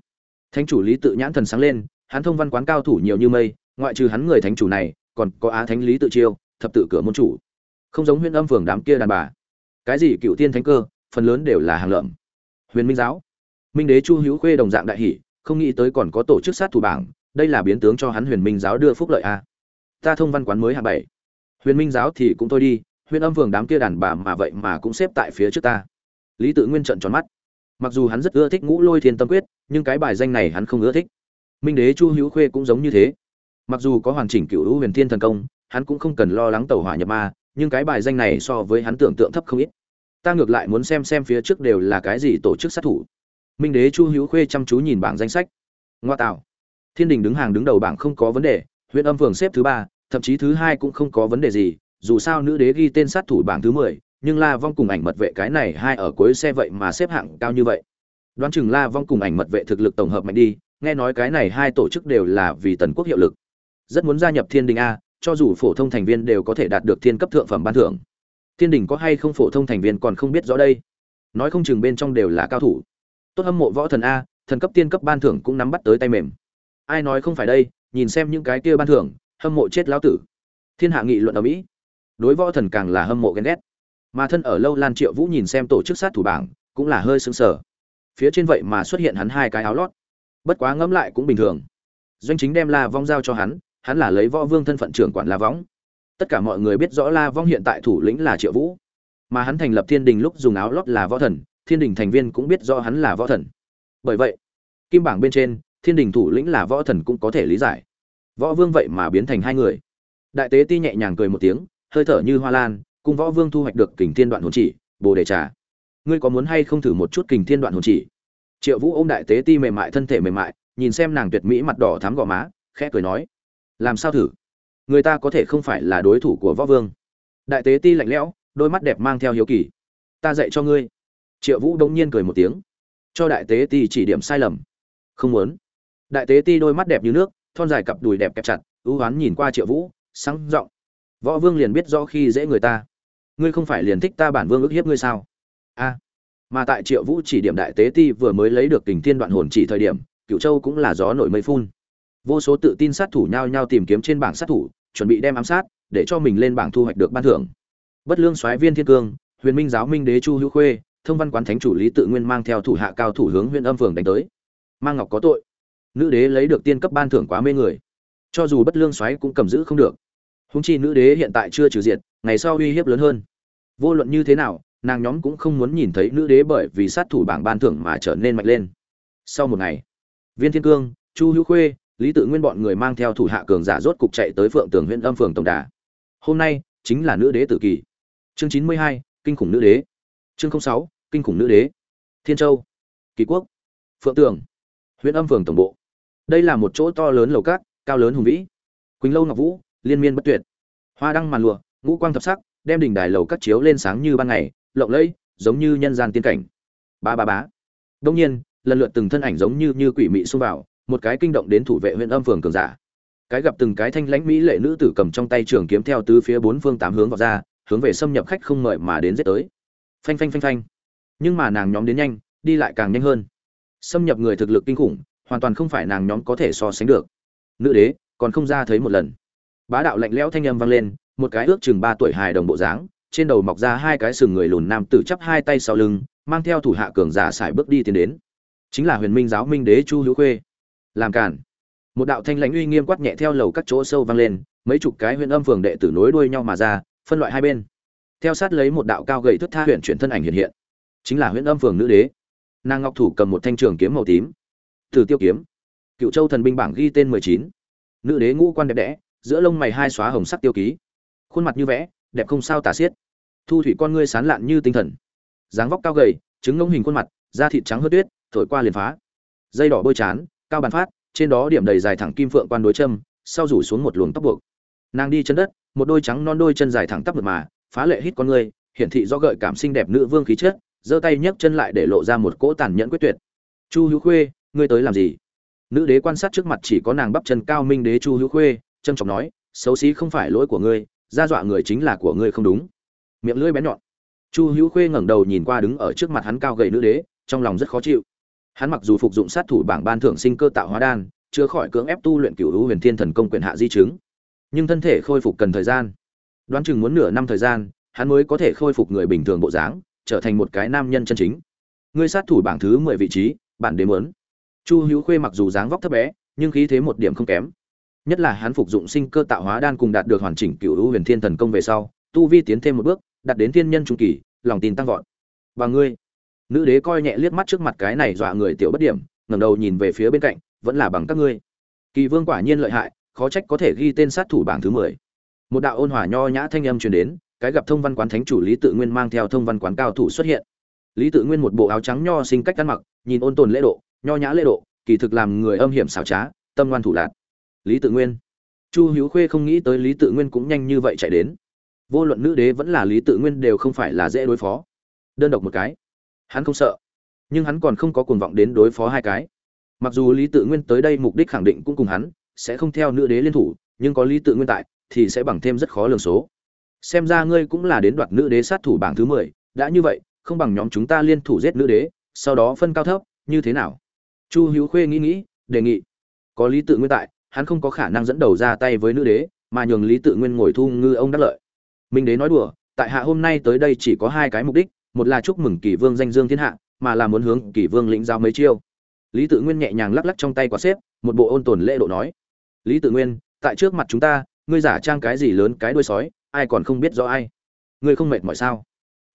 Thánh chủ lý tự nhãn thần sáng lên, hắn thông văn quán cao thủ nhiều như mây, ngoại trừ hắn người thánh chủ này, còn có á thánh lý tự chiêu, thập tự cửa môn chủ. Không giống huyện âm phường đám kia đàn bà. Cái gì cựu tiên thánh cơ, phần lớn đều là hàng lợm. Huyền minh giáo. Minh đế chu hữu khuê đồng dạng đại hỷ không nghĩ tới còn có tổ chức sát thủ bảng, đây là biến tướng cho hắn huyền minh giáo đưa phúc lợi a. Ta thông văn quán mới hạ bảy. Huyền minh giáo thì cũng thôi đi, huyền âm phường đám kia đàn bà mà vậy mà cũng xếp tại phía trước ta. Lý tự nguyên trận tròn mắt mặc dù hắn rất ưa thích ngũ lôi thiên tâm quyết, nhưng cái bài danh này hắn không ưa thích. Minh đế chu hữu khuê cũng giống như thế. Mặc dù có hoàn chỉnh cựu hữu huyền thiên thần công, hắn cũng không cần lo lắng tàu hỏa nhập ma, nhưng cái bài danh này so với hắn tưởng tượng thấp không ít. Ta ngược lại muốn xem xem phía trước đều là cái gì tổ chức sát thủ. Minh đế chu hữu khuê chăm chú nhìn bảng danh sách. Ngoa tạo. Thiên đình đứng hàng đứng đầu bảng không có vấn đề huyện âm phường xếp thứ ba, thậm chí thứ hai cũng không có vấn đề gì, dù sao nữ đế ghi tên sát thủ bảng thứ mười nhưng la vong cùng ảnh mật vệ cái này hai ở cuối xe vậy mà xếp hạng cao như vậy. Đoán chừng la vong cùng ảnh mật vệ thực lực tổng hợp mạnh đi, nghe nói cái này hai tổ chức đều là vì tần quốc hiệu lực. Rất muốn gia nhập thiên đình a, cho dù phổ thông thành viên đều có thể đạt được thiên cấp thượng phẩm ban thưởng. Thiên đình có hay không phổ thông thành viên còn không biết rõ đây. Nói không chừng bên trong đều là cao thủ. Tốt hâm mộ võ thần a, thần cấp tiên cấp ban thưởng cũng nắm bắt tới tay mềm. Ai nói không phải đây, nhìn xem những cái kia ban thưởng, hâm mộ chết lão tử. Thiên hạ nghị luận ở mỹ. Đối võ thần càng là hâm mộ ghen ghét mà thân ở lâu lan triệu vũ nhìn xem tổ chức sát thủ bảng, cũng là hơi sững sờ. Phía trên vậy mà xuất hiện hắn hai cái áo lót. Bất quá ngẫm lại cũng bình thường. Doanh chính đem la vong giao cho hắn hắn là lấy võ vương thân phận trưởng quản la võng tất cả mọi người biết rõ la vong hiện tại thủ lĩnh là triệu vũ. Mà hắn thành lập thiên đình lúc dùng áo lót là võ thần, thiên đình thành viên cũng biết rõ hắn là võ thần. Bởi vậy, kim bảng bên trên, thiên đình thủ lĩnh là võ thần cũng có thể lý giải. Võ vương vậy mà biến thành hai người. Đại tế ti nhẹ nhàng cười một tiếng, hơi thở như hoa lan cung võ vương thu hoạch được kình thiên đoạn hồn chỉ, bồ đề trà. Ngươi có muốn hay không thử một chút kình thiên đoạn hồn chỉ? Triệu vũ ôm đại tế ti mềm mại, thân thể mềm mại, nhìn xem nàng tuyệt mỹ mặt đỏ thắm gò má, khẽ cười nói, làm sao thử? Người ta có thể không phải là đối thủ của võ vương. Đại tế ti lạnh lẽo, đôi mắt đẹp mang theo hiếu kỳ. Ta dạy cho ngươi. Triệu vũ đông nhiên cười một tiếng. Cho đại tế ti chỉ điểm sai lầm. Không muốn. Đại tế ti đôi mắt đẹp như nước, thon dài cặp đùi đẹp kẹp chặt, ưu hoán nhìn qua triệu vũ, sáng giọng. Võ vương liền biết rõ khi dễ người ta ngươi không phải liền thích ta bản vương ức hiếp ngươi sao? A. Mà tại triệu vũ chỉ điểm đại tế ti vừa mới lấy được kình thiên đoạn hồn chỉ thời điểm cựu châu cũng là gió nổi mây phun. Vô số tự tin sát thủ nhao nhao tìm kiếm trên bảng sát thủ, chuẩn bị đem ám sát, để cho mình lên bảng thu hoạch được ban thưởng. Bất lương soái viên thiên cương, huyền minh giáo minh đế chu hữu khuê, thông văn quán thánh chủ lý tự nguyên mang theo thủ hạ cao thủ hướng huyện âm phường đánh tới. Mang ngọc có tội. Nữ đế lấy được tiên cấp ban thưởng quá mê người. Cho dù bất lương xoáy cũng cầm giữ không được húng chi nữ đế hiện tại chưa trừ diệt, ngày sau uy hiếp lớn hơn. Vô luận như thế nào, nàng nhóm cũng không muốn nhìn thấy nữ đế bởi vì sát thủ bảng ban thưởng mà trở nên mạnh lên. Sau một ngày, viên thiên cương, chu hữu khuê, lý tự nguyên bọn người mang theo thủ hạ cường giả rốt cục chạy tới phượng tường huyện âm phường tổng đà. Hôm nay chính là nữ đế tử kỳ. Chương chín mươi hai, kinh khủng nữ đế. Chương sáu, kinh khủng nữ đế. Thiên châu, kỳ quốc, phượng tường, huyện âm phường tổng bộ. Đây là một chỗ to lớn lầu cát, cao lớn hùng vĩ. Quỳnh lâu ngọc vũ liên miên bất tuyệt. Hoa đăng màn lụa, ngũ quang thập sắc, đem đỉnh đài lầu cắt chiếu lên sáng như ban ngày, lộng lẫy, giống như nhân gian tiên cảnh. Ba ba bá đông nhiên, lần lượt từng thân ảnh giống như như quỷ mị xung vào, một cái kinh động đến thủ vệ huyện âm phường cường giả. Cái gặp từng cái thanh lãnh mỹ lệ nữ tử cầm trong tay trường kiếm theo tứ phía bốn phương tám hướng vào ra, hướng về xâm nhập khách không mời mà đến giết tới. Phanh phanh phanh phanh. Nhưng mà nàng nhóm đến nhanh, đi lại càng nhanh hơn. Xâm nhập người thực lực kinh khủng, hoàn toàn không phải nàng nhóm có thể so sánh được. Nữ đế, còn không ra thấy một lần bá đạo lạnh lẽo thanh âm vang lên, một cái ước chừng ba tuổi hài đồng bộ dáng, trên đầu mọc ra hai cái sừng người lùn nam tử chắp hai tay sau lưng, mang theo thủ hạ cường giả sải bước đi tiến đến. Chính là huyền minh giáo minh đế chu hữu khuê. Làm cản một đạo thanh lãnh uy nghiêm quát nhẹ theo lầu các chỗ sâu vang lên, mấy chục cái huyền âm phường đệ tử nối đuôi nhau mà ra, phân loại hai bên. Theo sát lấy một đạo cao gậy thất tha huyện chuyển thân ảnh hiện hiện. Chính là huyền âm phường nữ đế. Nàng ngọc thủ cầm một thanh trường kiếm màu tím. Từ tiêu kiếm. Cựu châu thần binh bảng ghi tên mười chín. Nữ đế ngũ quan đẹp đẽ giữa lông mày hai xóa hồng sắc tiêu ký. Khuôn mặt như vẽ, đẹp không sao tả xiết. Thu thủy con ngươi sán lạn như tinh thần. Dáng vóc cao gầy, trứng ngông hình khuôn mặt, da thịt trắng hớt tuyết, thổi qua liền phá. Dây đỏ bôi chán, cao bàn phát, trên đó điểm đầy dài thẳng kim phượng quan đối châm, sau rủ xuống một luồng tóc buộc. Nàng đi chân đất, một đôi trắng non đôi chân dài thẳng tắp mượt mà, phá lệ hít con người hiển thị do gợi cảm xinh đẹp nữ vương khí chất, giơ tay nhấc chân lại để lộ ra một cỗ tàn nhẫn quyết tuyệt. Chu hữu khuê, ngươi tới làm gì? Nữ đế quan sát trước mặt chỉ có nàng bắp chân cao minh đế chu hữu khuê trâm trọng nói, xấu xí không phải lỗi của ngươi ra dọa người chính là của ngươi không đúng. Miệng lưỡi bén nhọn. Chu hữu khuê ngẩng đầu nhìn qua đứng ở trước mặt hắn cao gầy nữ đế, trong lòng rất khó chịu. Hắn mặc dù phục dụng sát thủ bảng ban thưởng sinh cơ tạo hóa đan, chưa khỏi cưỡng ép tu luyện cửu hữu huyền thiên thần công quyền hạ di chứng, nhưng thân thể khôi phục cần thời gian. Đoán chừng muốn nửa năm thời gian, hắn mới có thể khôi phục người bình thường bộ dáng, trở thành một cái nam nhân chân chính. Ngươi sát thủ bảng thứ mười vị trí, bản đế muốn. Chu hữu khuê mặc dù dáng vóc thấp bé, nhưng khí thế một điểm không kém nhất là hắn phục dụng sinh cơ tạo hóa đan cùng đạt được hoàn chỉnh cựu hữu huyền thiên thần công về sau, tu vi tiến thêm một bước, đạt đến thiên nhân trung kỳ, lòng tin tăng vọt. Và ngươi, nữ đế coi nhẹ liếc mắt trước mặt cái này dọa người tiểu bất điểm, ngẩng đầu nhìn về phía bên cạnh, vẫn là bằng các ngươi. Kỳ vương quả nhiên lợi hại, khó trách có thể ghi tên sát thủ bảng thứ mười. Một đạo ôn hòa nho nhã thanh âm truyền đến, cái gặp thông văn quán thánh chủ lý tự nguyên mang theo thông văn quán cao thủ xuất hiện. Lý tự nguyên một bộ áo trắng nho sinh cách ăn mặc, nhìn ôn tồn lễ độ, nho nhã lễ độ, kỳ thực làm người âm hiểm xảo trá, tâm ngoan thủ lạt lý tự nguyên. Chu hữu khuê không nghĩ tới lý tự nguyên cũng nhanh như vậy chạy đến. Vô luận nữ đế vẫn là lý tự nguyên đều không phải là dễ đối phó. Đơn độc một cái. Hắn không sợ. Nhưng hắn còn không có cuồng vọng đến đối phó hai cái. Mặc dù lý tự nguyên tới đây mục đích khẳng định cũng cùng hắn, sẽ không theo nữ đế liên thủ, nhưng có lý tự nguyên tại, thì sẽ bằng thêm rất khó lường số. Xem ra ngươi cũng là đến đoạt nữ đế sát thủ bảng thứ mười, đã như vậy, không bằng nhóm chúng ta liên thủ giết nữ đế, sau đó phân cao thấp, như thế nào? Chu hữu khuê nghĩ nghĩ, đề nghị. Có lý tự nguyên tại hắn không có khả năng dẫn đầu ra tay với nữ đế, mà nhường lý tự nguyên ngồi thu ngư ông đắc lợi. Minh đế nói đùa, tại hạ hôm nay tới đây chỉ có hai cái mục đích, một là chúc mừng kỷ vương danh dương thiên hạ, mà là muốn hướng kỷ vương lĩnh giao mấy chiêu. Lý tự nguyên nhẹ nhàng lắc lắc trong tay quả xếp, một bộ ôn tồn lễ độ nói. Lý tự nguyên, tại trước mặt chúng ta, ngươi giả trang cái gì lớn cái đuôi sói, ai còn không biết rõ ai. Ngươi không mệt mỏi sao?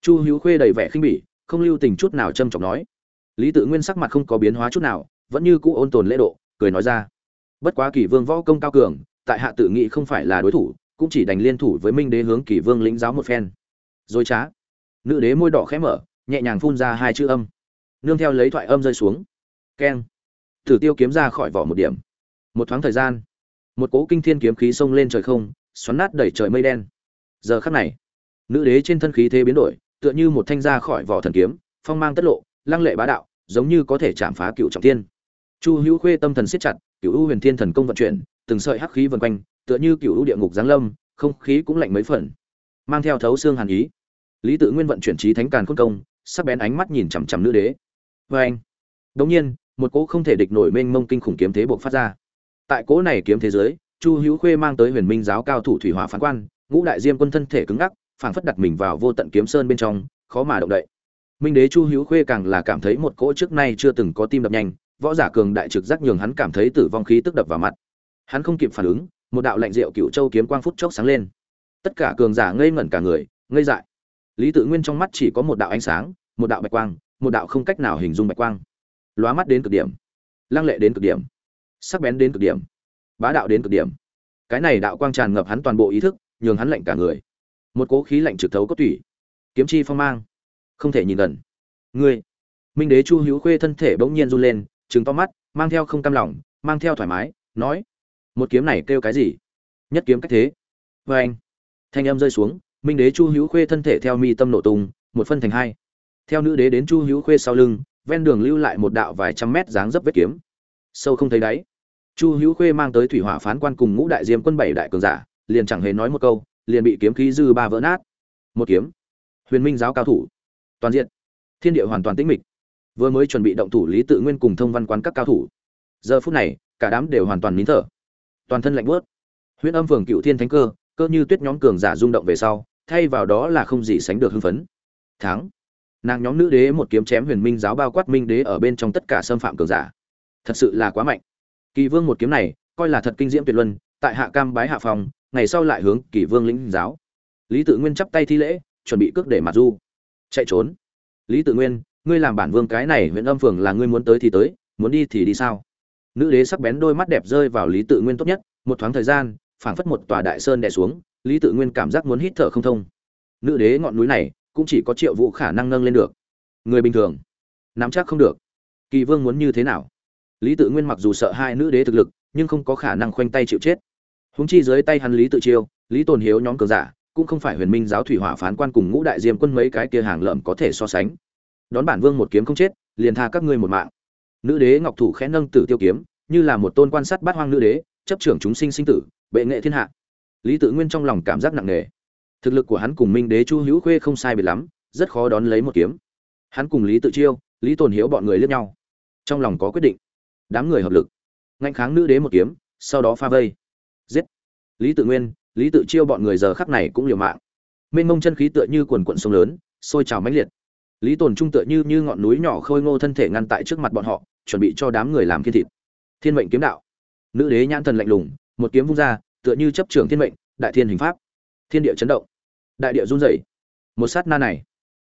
Chu hữu khuê đầy vẻ khinh bỉ, không lưu tình chút nào trâm trọng nói. Lý tự nguyên sắc mặt không có biến hóa chút nào, vẫn như cũ ôn tồn lễ độ, cười nói ra bất quá kỳ vương võ công cao cường, tại hạ tự nghĩ không phải là đối thủ, cũng chỉ đành liên thủ với minh đế hướng kỳ vương lĩnh giáo một phen. Rồi trá. Nữ đế môi đỏ khẽ mở, nhẹ nhàng phun ra hai chữ âm. Nương theo lấy thoại âm rơi xuống. Keng. Thử tiêu kiếm ra khỏi vỏ một điểm. Một thoáng thời gian, một cỗ kinh thiên kiếm khí xông lên trời không, xoắn nát đẩy trời mây đen. Giờ khắc này, nữ đế trên thân khí thế biến đổi, tựa như một thanh ra khỏi vỏ thần kiếm, phong mang tất lộ, lăng lệ bá đạo, giống như có thể chạm phá cựu trọng thiên. Chu hữu khuê tâm thần siết chặt cựu u huyền thiên thần công vận chuyển, từng sợi hắc khí vần quanh, tựa như cựu u địa ngục giáng lâm, không khí cũng lạnh mấy phần. Mang theo thấu xương hàn ý. Lý tự nguyên vận chuyển trí thánh càn khôn công, sắc bén ánh mắt nhìn chằm chằm nữ đế. Vê anh. Đống nhiên, một cỗ không thể địch nổi mênh mông kinh khủng kiếm thế buộc phát ra. Tại cỗ này kiếm thế giới, chu hữu khuê mang tới huyền minh giáo cao thủ thủy hỏa phán quan, ngũ đại diêm quân thân thể cứng ngắc, phảng phất đặt mình vào vô tận kiếm sơn bên trong, khó mà động đậy. Minh đế chu hữu khuê càng là cảm thấy một cỗ trước nay chưa từng có tim đập nhanh võ giả cường đại trực giác nhường hắn cảm thấy tử vong khí tức đập vào mặt. Hắn không kịp phản ứng, một đạo lạnh rượu cựu châu kiếm quang phút chốc sáng lên. Tất cả cường giả ngây ngẩn cả người, ngây dại. Lý tự nguyên trong mắt chỉ có một đạo ánh sáng, một đạo bạch quang, một đạo không cách nào hình dung bạch quang. Lóa mắt đến cực điểm, lăng lệ đến cực điểm, sắc bén đến cực điểm, bá đạo đến cực điểm. Cái này đạo quang tràn ngập hắn toàn bộ ý thức, nhường hắn lạnh cả người. Một cỗ khí lạnh trực thấu cốt tủy, kiếm chi phong mang, không thể nhìn gần. Ngươi, minh đế chu hữu khuê thân thể bỗng nhiên run lên trừng to mắt, mang theo không cam lòng, mang theo thoải mái, nói, một kiếm này kêu cái gì? Nhất kiếm cách thế. Vê anh, thanh âm rơi xuống, minh đế chu hữu khuê thân thể theo mi tâm nổ tung, một phân thành hai. Theo nữ đế đến chu hữu khuê sau lưng, ven đường lưu lại một đạo vài trăm mét dáng dấp vết kiếm. Sâu không thấy đáy. Chu hữu khuê mang tới thủy hỏa phán quan cùng ngũ đại diêm quân bảy đại cường giả, liền chẳng hề nói một câu, liền bị kiếm khí dư ba vỡ nát. Một kiếm. Huyền minh giáo cao thủ. Toàn diện. Thiên địa hoàn toàn tĩnh mịch vừa mới chuẩn bị động thủ lý tự nguyên cùng thông văn quán các cao thủ. Giờ phút này, cả đám đều hoàn toàn nín thở. Toàn thân lạnh bớt huyễn âm phường cựu thiên thánh cơ cơ như tuyết nhóm cường giả rung động về sau, thay vào đó là không gì sánh được hưng phấn. Thắng. Nàng nhóm nữ đế một kiếm chém huyền minh giáo bao quát minh đế ở bên trong tất cả xâm phạm cường giả. Thật sự là quá mạnh. Kỳ vương một kiếm này, coi là thật kinh diễm tuyệt luân, tại hạ cam bái hạ phòng, ngày sau lại hướng kỳ vương lĩnh giáo. Lý tự nguyên chắp tay thi lễ, chuẩn bị cước để mặt du. Chạy trốn. Lý tự nguyên ngươi làm bản vương cái này huyện âm phường là ngươi muốn tới thì tới, muốn đi thì đi sao? Nữ đế sắc bén đôi mắt đẹp rơi vào lý tự nguyên tốt nhất, một thoáng thời gian, phảng phất một tòa đại sơn đè xuống, lý tự nguyên cảm giác muốn hít thở không thông. Nữ đế ngọn núi này cũng chỉ có triệu vũ khả năng nâng lên được. Người bình thường, nắm chắc không được. Kỳ vương muốn như thế nào? Lý tự nguyên mặc dù sợ hai nữ đế thực lực, nhưng không có khả năng khoanh tay chịu chết. Húng chi dưới tay hắn lý tự chiêu, lý tồn hiếu nhóm cường giả, cũng không phải huyền minh giáo thủy hỏa phán quan cùng ngũ đại diêm quân mấy cái kia hàng lợm có thể so sánh đón bản vương một kiếm không chết, liền tha các ngươi một mạng. Nữ đế ngọc thủ khẽ nâng tử tiêu kiếm, như là một tôn quan sát bát hoang nữ đế, chấp trưởng chúng sinh sinh tử, bệ nghệ thiên hạ. Lý tự nguyên trong lòng cảm giác nặng nề. Thực lực của hắn cùng minh đế chu hữu khuê không sai biệt lắm, rất khó đón lấy một kiếm. Hắn cùng lý tự chiêu, lý tồn hiếu bọn người liếc nhau. Trong lòng có quyết định. Đám người hợp lực. Ngạnh kháng nữ đế một kiếm, sau đó pha vây. Giết. Lý tự nguyên, lý tự chiêu bọn người giờ khắc này cũng liều mạng. Mênh mông chân khí tựa như quần quận sông lớn, sôi trào mãnh liệt lý tồn trung tựa như như ngọn núi nhỏ khôi ngô thân thể ngăn tại trước mặt bọn họ, chuẩn bị cho đám người làm thiên thịt. Thiên mệnh kiếm đạo. Nữ đế nhãn thần lạnh lùng, một kiếm vung ra, tựa như chấp trường thiên mệnh, đại thiên hình pháp. Thiên địa chấn động. Đại địa run rẩy. Một sát na này,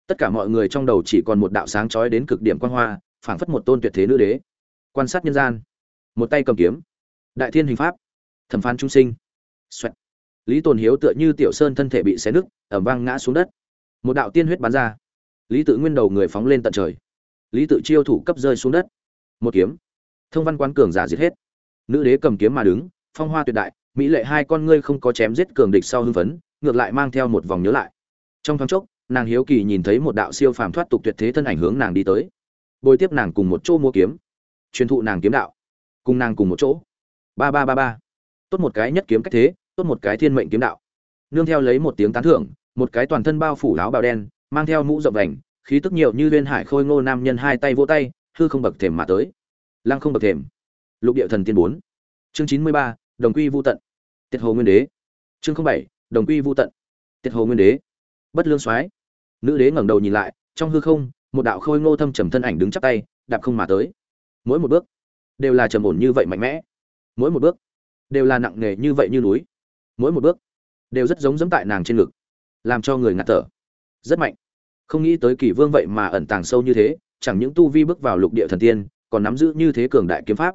tất cả mọi người trong đầu chỉ còn một đạo sáng chói đến cực điểm quan hoa, phảng phất một tôn tuyệt thế nữ đế. Quan sát nhân gian. Một tay cầm kiếm. Đại thiên hình pháp. Thẩm phán trung sinh. Xoẹt. lý tồn hiếu tựa như tiểu sơn thân thể bị xé nứt ẩm vang ngã xuống đất. Một đạo tiên huyết bắn ra lý tự nguyên đầu người phóng lên tận trời. Lý tự chiêu thủ cấp rơi xuống đất. Một kiếm. Thông văn quán cường giả giết hết. Nữ đế cầm kiếm mà đứng, phong hoa tuyệt đại, mỹ lệ hai con ngươi không có chém giết cường địch sau hưng phấn, ngược lại mang theo một vòng nhớ lại. Trong thoáng chốc, nàng hiếu kỳ nhìn thấy một đạo siêu phàm thoát tục tuyệt thế thân ảnh hướng nàng đi tới. Bồi tiếp nàng cùng một chỗ mua kiếm. Truyền thụ nàng kiếm đạo. Cùng nàng cùng một chỗ. Ba ba ba ba. Tốt một cái nhất kiếm cách thế, tốt một cái thiên mệnh kiếm đạo. Nương theo lấy một tiếng tán thưởng, một cái toàn thân bao phủ áo bào đen mang theo mũ rộng vành, khí tức nhiều như liên hải khôi ngô nam nhân hai tay vỗ tay, hư không bậc thềm mà tới. Lăng không bậc thềm. Lục địa thần tiên bốn. Chương chín mươi ba, đồng quy vô tận. Tiệt hồ nguyên đế. Chương bảy, đồng quy vô tận. Tiệt hồ nguyên đế. Bất lương soái. Nữ đế ngẩng đầu nhìn lại, trong hư không, một đạo khôi ngô thâm trầm thân ảnh đứng chắp tay, đạp không mà tới. Mỗi một bước đều là trầm ổn như vậy mạnh mẽ. Mỗi một bước đều là nặng nề như vậy như núi. Mỗi một bước đều rất giống dẫm tại nàng trên ngực, làm cho người ngạt thở rất mạnh. Không nghĩ tới kỳ vương vậy mà ẩn tàng sâu như thế, chẳng những tu vi bước vào lục địa thần tiên, còn nắm giữ như thế cường đại kiếm pháp.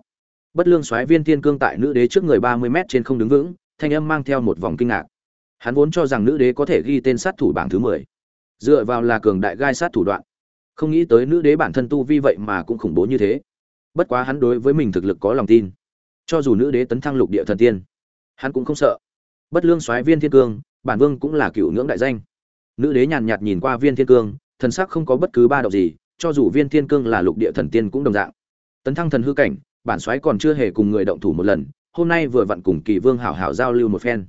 Bất lương soái viên tiên cương tại nữ đế trước người ba mươi mét trên không đứng vững, thanh âm mang theo một vòng kinh ngạc. Hắn vốn cho rằng nữ đế có thể ghi tên sát thủ bảng thứ mười, dựa vào là cường đại gai sát thủ đoạn. Không nghĩ tới nữ đế bản thân tu vi vậy mà cũng khủng bố như thế. Bất quá hắn đối với mình thực lực có lòng tin. Cho dù nữ đế tấn thăng lục địa thần tiên, hắn cũng không sợ. Bất lương soái viên thiên cương, bản vương cũng là cựu ngưỡng đại danh nữ đế nhàn nhạt nhìn qua viên thiên cương, thần sắc không có bất cứ ba động gì, cho dù viên thiên cương là lục địa thần tiên cũng đồng dạng. Tấn thăng thần hư cảnh, bản soái còn chưa hề cùng người động thủ một lần, hôm nay vừa vặn cùng kỳ vương hảo hảo giao lưu một phen.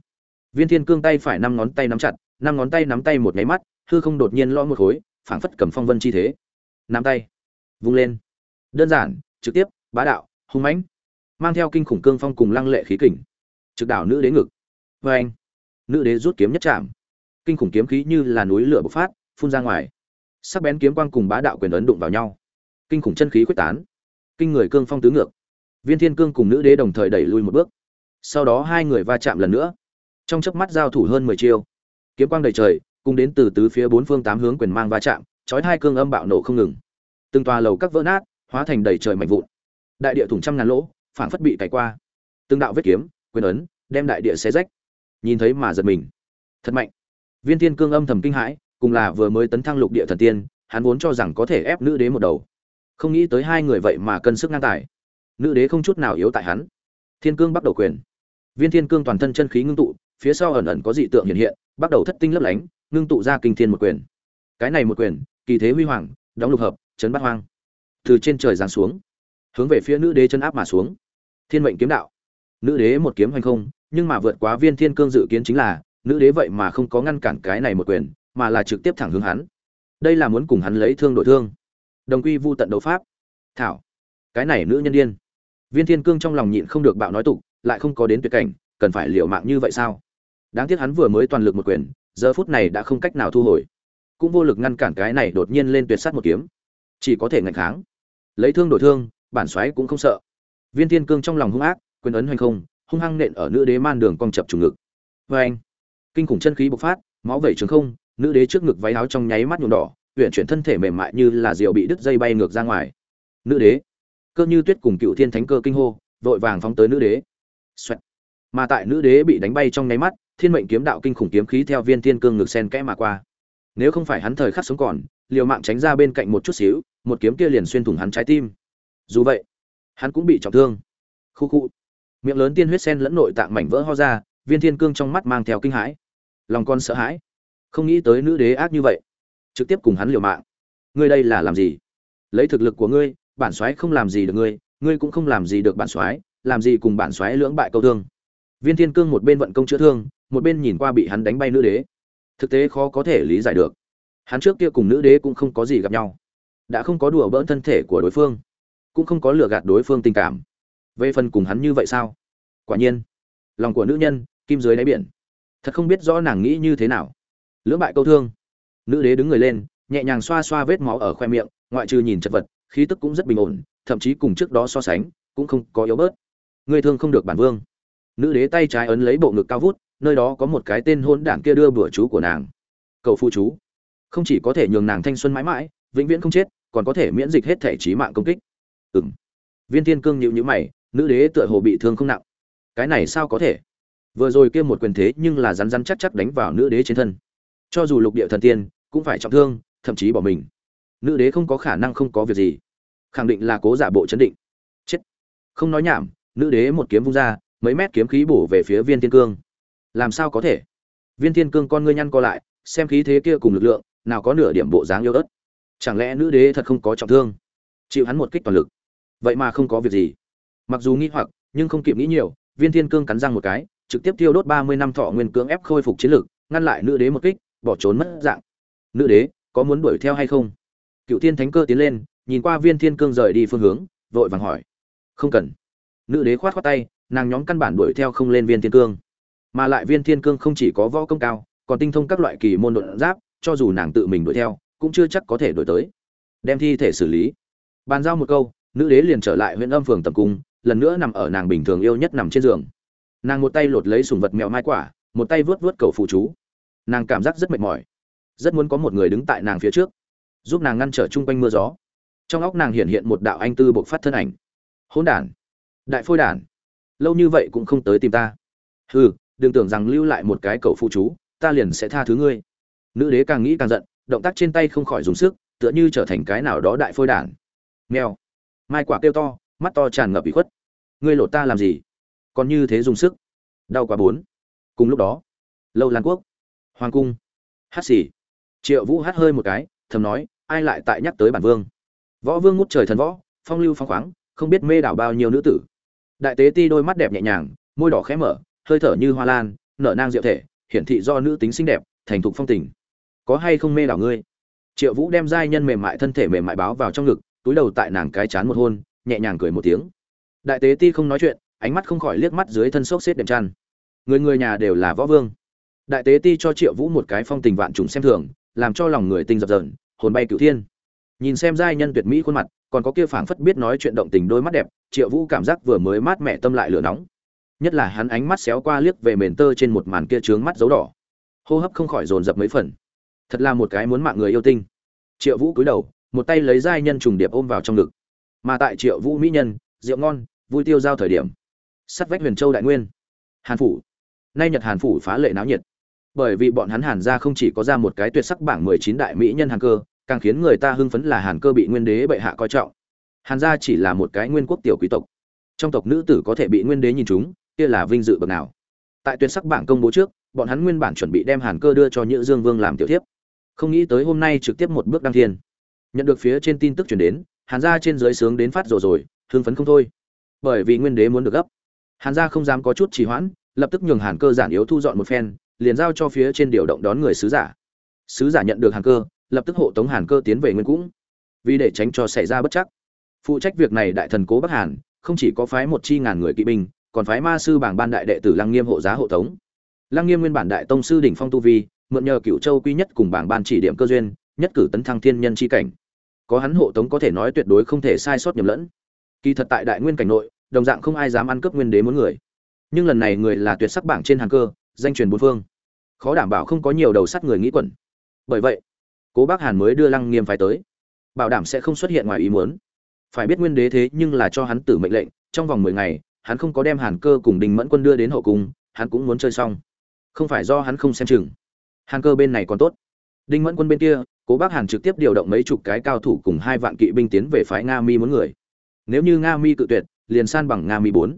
Viên thiên cương tay phải năm ngón tay nắm chặt, năm ngón tay nắm tay một nháy mắt, hư không đột nhiên lo một khối, phảng phất cầm phong vân chi thế. Nắm tay, vung lên. Đơn giản, trực tiếp, bá đạo, hung mãnh, mang theo kinh khủng cương phong cùng lăng lệ khí kình. Trực đảo nữ đế ngực. Vê anh nữ đế rút kiếm nhất chạm kinh khủng kiếm khí như là núi lửa bộc phát, phun ra ngoài. Sắc bén kiếm quang cùng bá đạo quyền ấn đụng vào nhau. Kinh khủng chân khí quyết tán. Kinh người cương phong tứ ngược. Viên thiên cương cùng nữ đế đồng thời đẩy lui một bước. Sau đó hai người va chạm lần nữa. Trong chớp mắt giao thủ hơn mười chiêu. Kiếm quang đầy trời, cùng đến từ tứ phía bốn phương tám hướng quyền mang va chạm, chói hai cương âm bạo nổ không ngừng. Từng tòa lầu các vỡ nát, hóa thành đầy trời mạnh vụn. Đại địa thủng trăm ngàn lỗ, phảng phất bị cày qua. Từng đạo vết kiếm, quyền ấn, đem đại địa xé rách. Nhìn thấy mà giật mình. Thật mạnh viên thiên cương âm thầm kinh hãi, cùng là vừa mới tấn thăng lục địa thần tiên, hắn vốn cho rằng có thể ép nữ đế một đầu. Không nghĩ tới hai người vậy mà cân sức ngang tài. Nữ đế không chút nào yếu tại hắn. Thiên cương bắt đầu quyền. Viên thiên cương toàn thân chân khí ngưng tụ, phía sau ẩn ẩn có dị tượng hiện hiện, bắt đầu thất tinh lấp lánh, ngưng tụ ra kinh thiên một quyền. Cái này một quyền, kỳ thế huy hoàng, đóng lục hợp, chấn bát hoang. Từ trên trời giáng xuống, hướng về phía nữ đế chân áp mà xuống. Thiên mệnh kiếm đạo. Nữ đế một kiếm hoành không, nhưng mà vượt quá viên thiên cương dự kiến chính là nữ đế vậy mà không có ngăn cản cái này một quyền, mà là trực tiếp thẳng hướng hắn. Đây là muốn cùng hắn lấy thương đổi thương. Đồng quy vu tận đấu pháp. Thảo. Cái này nữ nhân điên. Viên thiên cương trong lòng nhịn không được bạo nói tục, lại không có đến tuyệt cảnh, cần phải liều mạng như vậy sao? Đáng tiếc hắn vừa mới toàn lực một quyền, giờ phút này đã không cách nào thu hồi. Cũng vô lực ngăn cản cái này đột nhiên lên tuyệt sát một kiếm. Chỉ có thể ngạnh kháng. Lấy thương đổi thương, bản xoáy cũng không sợ. Viên thiên cương trong lòng hung ác, quyền ấn hoành không, hung hăng nện ở nữ đế man đường cong chập trùng ngực. Vê anh kinh khủng chân khí bộc phát, máu vẩy trường không, nữ đế trước ngực váy áo trong nháy mắt nhuộm đỏ huyện chuyển thân thể mềm mại như là diều bị đứt dây bay ngược ra ngoài. Nữ đế, cơ như tuyết cùng cựu thiên thánh cơ kinh hô, vội vàng phóng tới nữ đế. Xoẹt. mà tại nữ đế bị đánh bay trong nháy mắt, thiên mệnh kiếm đạo kinh khủng kiếm khí theo viên thiên cương ngực sen kẽ mà qua. Nếu không phải hắn thời khắc sống còn, liều mạng tránh ra bên cạnh một chút xíu, một kiếm kia liền xuyên thủng hắn trái tim. Dù vậy, hắn cũng bị trọng thương. Khu khu. Miệng lớn tiên huyết sen lẫn nội tạng mảnh vỡ ho ra, viên thiên cương trong mắt mang theo kinh hãi lòng con sợ hãi. Không nghĩ tới nữ đế ác như vậy. Trực tiếp cùng hắn liều mạng. Ngươi đây là làm gì? Lấy thực lực của ngươi, bản soái không làm gì được ngươi ngươi cũng không làm gì được bản soái, làm gì cùng bản soái lưỡng bại câu thương. Viên thiên cương một bên vận công chữa thương, một bên nhìn qua bị hắn đánh bay nữ đế. Thực tế khó có thể lý giải được. Hắn trước kia cùng nữ đế cũng không có gì gặp nhau. Đã không có đùa bỡn thân thể của đối phương. Cũng không có lừa gạt đối phương tình cảm. Về phần cùng hắn như vậy sao? Quả nhiên, lòng của nữ nhân, kim dưới đáy biển thật không biết rõ nàng nghĩ như thế nào. Lưỡng bại câu thương. Nữ đế đứng người lên, nhẹ nhàng xoa xoa vết máu ở khoe miệng, ngoại trừ nhìn chật vật, khí tức cũng rất bình ổn, thậm chí cùng trước đó so sánh, cũng không có yếu bớt. Người thương không được bản vương. Nữ đế tay trái ấn lấy bộ ngực cao vút, nơi đó có một cái tên hôn đảng kia đưa bữa chú của nàng. Cầu phu chú. Không chỉ có thể nhường nàng thanh xuân mãi mãi, vĩnh viễn không chết, còn có thể miễn dịch hết thể trí mạng công kích. Ừng viên thiên cương nhịu nhữ mày, nữ đế tựa hồ bị thương không nặng. Cái này sao có thể? Vừa rồi kia một quyền thế nhưng là rắn rắn chắc chắc đánh vào nữ đế trên thân. Cho dù lục địa thần tiên, cũng phải trọng thương, thậm chí bỏ mình. Nữ đế không có khả năng không có việc gì. Khẳng định là cố giả bộ chấn định. Chết. Không nói nhảm, nữ đế một kiếm vung ra, mấy mét kiếm khí bổ về phía viên thiên cương. Làm sao có thể? Viên thiên cương con ngươi nhăn co lại, xem khí thế kia cùng lực lượng, nào có nửa điểm bộ dáng yêu ớt. Chẳng lẽ nữ đế thật không có trọng thương? Chịu hắn một kích toàn lực. Vậy mà không có việc gì. Mặc dù nghi hoặc, nhưng không kịp nghĩ nhiều, viên thiên cương cắn răng một cái trực tiếp tiêu đốt ba mươi năm thọ nguyên cưỡng ép khôi phục chiến lực ngăn lại nữ đế một kích, bỏ trốn mất dạng. Nữ đế, có muốn đuổi theo hay không? Cựu thiên thánh cơ tiến lên, nhìn qua viên thiên cương rời đi phương hướng, vội vàng hỏi. Không cần. Nữ đế khoát khoát tay, nàng nhóm căn bản đuổi theo không lên viên thiên cương. Mà lại viên thiên cương không chỉ có võ công cao, còn tinh thông các loại kỳ môn độn giáp, cho dù nàng tự mình đuổi theo, cũng chưa chắc có thể đuổi tới. Đem thi thể xử lý. Bàn giao một câu, nữ đế liền trở lại huyện âm phường tập cung, lần nữa nằm ở nàng bình thường yêu nhất nằm trên giường nàng một tay lột lấy sùng vật mèo mai quả, một tay vớt vớt cầu phụ chú. Nàng cảm giác rất mệt mỏi, rất muốn có một người đứng tại nàng phía trước, giúp nàng ngăn trở chung quanh mưa gió. Trong óc nàng hiện hiện một đạo anh tư bộc phát thân ảnh. Hôn đản, đại phôi đản, lâu như vậy cũng không tới tìm ta. Hừ, đừng tưởng rằng lưu lại một cái cầu phụ chú, ta liền sẽ tha thứ ngươi. Nữ đế càng nghĩ càng giận, động tác trên tay không khỏi dùng sức, tựa như trở thành cái nào đó đại phôi đản. Mèo, mai quả kêu to, mắt to tràn ngập bị khuất. Ngươi lột ta làm gì? Còn như thế dùng sức. Đau quá bốn. Cùng lúc đó, lâu lan quốc, hoàng cung, hát xỉ triệu vũ hát hơi một cái, thầm nói, ai lại tại nhắc tới bản vương? Võ vương ngút trời thần võ, phong lưu phong khoáng, không biết mê đảo bao nhiêu nữ tử. Đại tế ti đôi mắt đẹp nhẹ nhàng, môi đỏ khẽ mở, hơi thở như hoa lan, nở nang diệu thể, hiển thị do nữ tính xinh đẹp, thành thục phong tình. Có hay không mê đảo ngươi? Triệu vũ đem giai nhân mềm mại thân thể mềm mại báo vào trong ngực, túi đầu tại nàng cái chán một hôn, nhẹ nhàng cười một tiếng. Đại tế ti không nói chuyện ánh mắt không khỏi liếc mắt dưới thân sốc xếp đệm chăn. Người người nhà đều là võ vương. Đại tế ti cho triệu vũ một cái phong tình vạn trùng xem thường, làm cho lòng người tinh dập dờn, hồn bay cửu thiên. Nhìn xem giai nhân tuyệt mỹ khuôn mặt, còn có kia phảng phất biết nói chuyện động tình đôi mắt đẹp, triệu vũ cảm giác vừa mới mát mẻ tâm lại lửa nóng. Nhất là hắn ánh mắt xéo qua liếc về mền tơ trên một màn kia trướng mắt dấu đỏ. Hô hấp không khỏi dồn dập mấy phần. Thật là một cái muốn mạng người yêu tinh. Triệu vũ cúi đầu, một tay lấy giai nhân trùng điệp ôm vào trong ngực. Mà tại triệu vũ mỹ nhân, rượu ngon, vui tiêu giao thời điểm sắt vách huyền châu đại nguyên. Hàn phủ. Nay nhật hàn phủ phá lệ náo nhiệt. Bởi vì bọn hắn hàn gia không chỉ có ra một cái tuyệt sắc bảng mười chín đại mỹ nhân hàn cơ, càng khiến người ta hưng phấn là hàn cơ bị nguyên đế bệ hạ coi trọng. Hàn gia chỉ là một cái nguyên quốc tiểu quý tộc. Trong tộc nữ tử có thể bị nguyên đế nhìn chúng kia là vinh dự bậc nào. Tại tuyệt sắc bảng công bố trước, bọn hắn nguyên bản chuẩn bị đem hàn cơ đưa cho nhữ dương vương làm tiểu thiếp. Không nghĩ tới hôm nay trực tiếp một bước đăng thiên. Nhận được phía trên tin tức chuyển đến, hàn gia trên dưới sướng đến phát rồi rồi, hưng phấn không thôi. Bởi vì nguyên đế muốn được gấp hàn gia không dám có chút trì hoãn, lập tức nhường hàn cơ giản yếu thu dọn một phen, liền giao cho phía trên điều động đón người sứ giả. Sứ giả nhận được hàn cơ, lập tức hộ tống hàn cơ tiến về nguyên cũng vì để tránh cho xảy ra bất chắc. Phụ trách việc này đại thần cố bắc hàn, không chỉ có phái một chi ngàn người kỵ binh, còn phái ma sư bảng ban đại đệ tử lăng nghiêm hộ giá hộ tống. Lăng nghiêm nguyên bản đại tông sư đỉnh phong tu vi, mượn nhờ cựu châu quy nhất cùng bảng ban chỉ điểm cơ duyên, nhất cử tấn thăng thiên nhân chi cảnh. Có hắn hộ tống có thể nói tuyệt đối không thể sai sót nhầm lẫn. Kỳ thật tại đại nguyên cảnh nội đồng dạng không ai dám ăn cướp nguyên đế muốn người. Nhưng lần này người là tuyệt sắc bảng trên hàng cơ, danh truyền bốn phương. Khó đảm bảo không có nhiều đầu sắt người nghĩ quẩn. Bởi vậy, cố bác hàn mới đưa lăng nghiêm phái tới. Bảo đảm sẽ không xuất hiện ngoài ý muốn. Phải biết nguyên đế thế nhưng là cho hắn tử mệnh lệnh, trong vòng mười ngày, hắn không có đem hàn cơ cùng đình mẫn quân đưa đến hậu cung, hắn cũng muốn chơi xong. Không phải do hắn không xem chừng. Hàn cơ bên này còn tốt. Đinh mẫn quân bên kia, cố bác hàn trực tiếp điều động mấy chục cái cao thủ cùng hai vạn kỵ binh tiến về phái nga mi muốn người. Nếu như nga mi cự tuyệt liền san bằng nga mi bốn.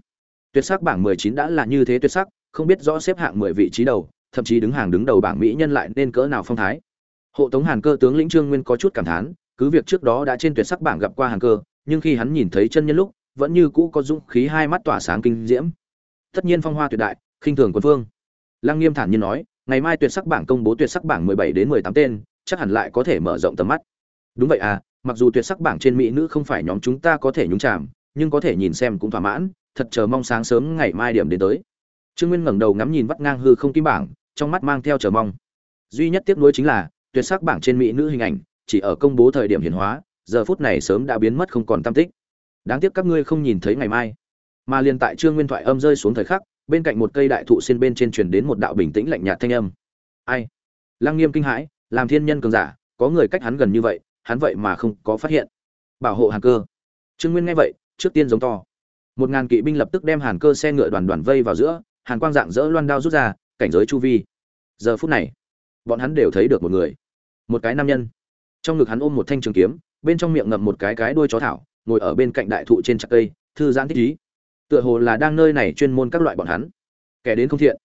Tuyệt sắc bảng mười chín đã là như thế tuyệt sắc, không biết rõ xếp hạng mười vị trí đầu, thậm chí đứng hàng đứng đầu bảng mỹ nhân lại nên cỡ nào phong thái. Hộ tống hàn cơ tướng lĩnh trương nguyên có chút cảm thán, cứ việc trước đó đã trên tuyệt sắc bảng gặp qua hàn cơ, nhưng khi hắn nhìn thấy chân nhân lúc, vẫn như cũ có dũng khí hai mắt tỏa sáng kinh diễm. Tất nhiên phong hoa tuyệt đại, khinh thường quân phương. Lăng nghiêm thản nhiên nói, ngày mai tuyệt sắc bảng công bố tuyệt sắc bảng mười bảy đến mười tám tên, chắc hẳn lại có thể mở rộng tầm mắt. Đúng vậy à mặc dù tuyệt sắc bảng trên mỹ nữ không phải nhóm chúng ta có thể nhúng chạm nhưng có thể nhìn xem cũng thỏa mãn, thật chờ mong sáng sớm ngày mai điểm đến tới. Trương nguyên ngẩng đầu ngắm nhìn vắt ngang hư không kim bảng, trong mắt mang theo chờ mong. Duy nhất tiếc nuối chính là, tuyệt sắc bảng trên mỹ nữ hình ảnh, chỉ ở công bố thời điểm hiển hóa, giờ phút này sớm đã biến mất không còn tam tích. Đáng tiếc các ngươi không nhìn thấy ngày mai. Mà liền tại trương nguyên thoại âm rơi xuống thời khắc, bên cạnh một cây đại thụ xin bên trên truyền đến một đạo bình tĩnh lạnh nhạt thanh âm. Ai? Lăng nghiêm kinh hãi, làm thiên nhân cường giả, có người cách hắn gần như vậy, hắn vậy mà không có phát hiện. Bảo hộ hàn cơ. Trương nguyên nghe vậy trước tiên giống to. Một ngàn kỵ binh lập tức đem hàn cơ xe ngựa đoàn đoàn vây vào giữa, hàn quang dạng dỡ loan đao rút ra, cảnh giới chu vi. Giờ phút này, bọn hắn đều thấy được một người, một cái nam nhân. Trong ngực hắn ôm một thanh trường kiếm, bên trong miệng ngậm một cái cái đuôi chó thảo, ngồi ở bên cạnh đại thụ trên chặt cây, thư giãn thích ý. Tựa hồ là đang nơi này chuyên môn các loại bọn hắn. Kẻ đến không thiện.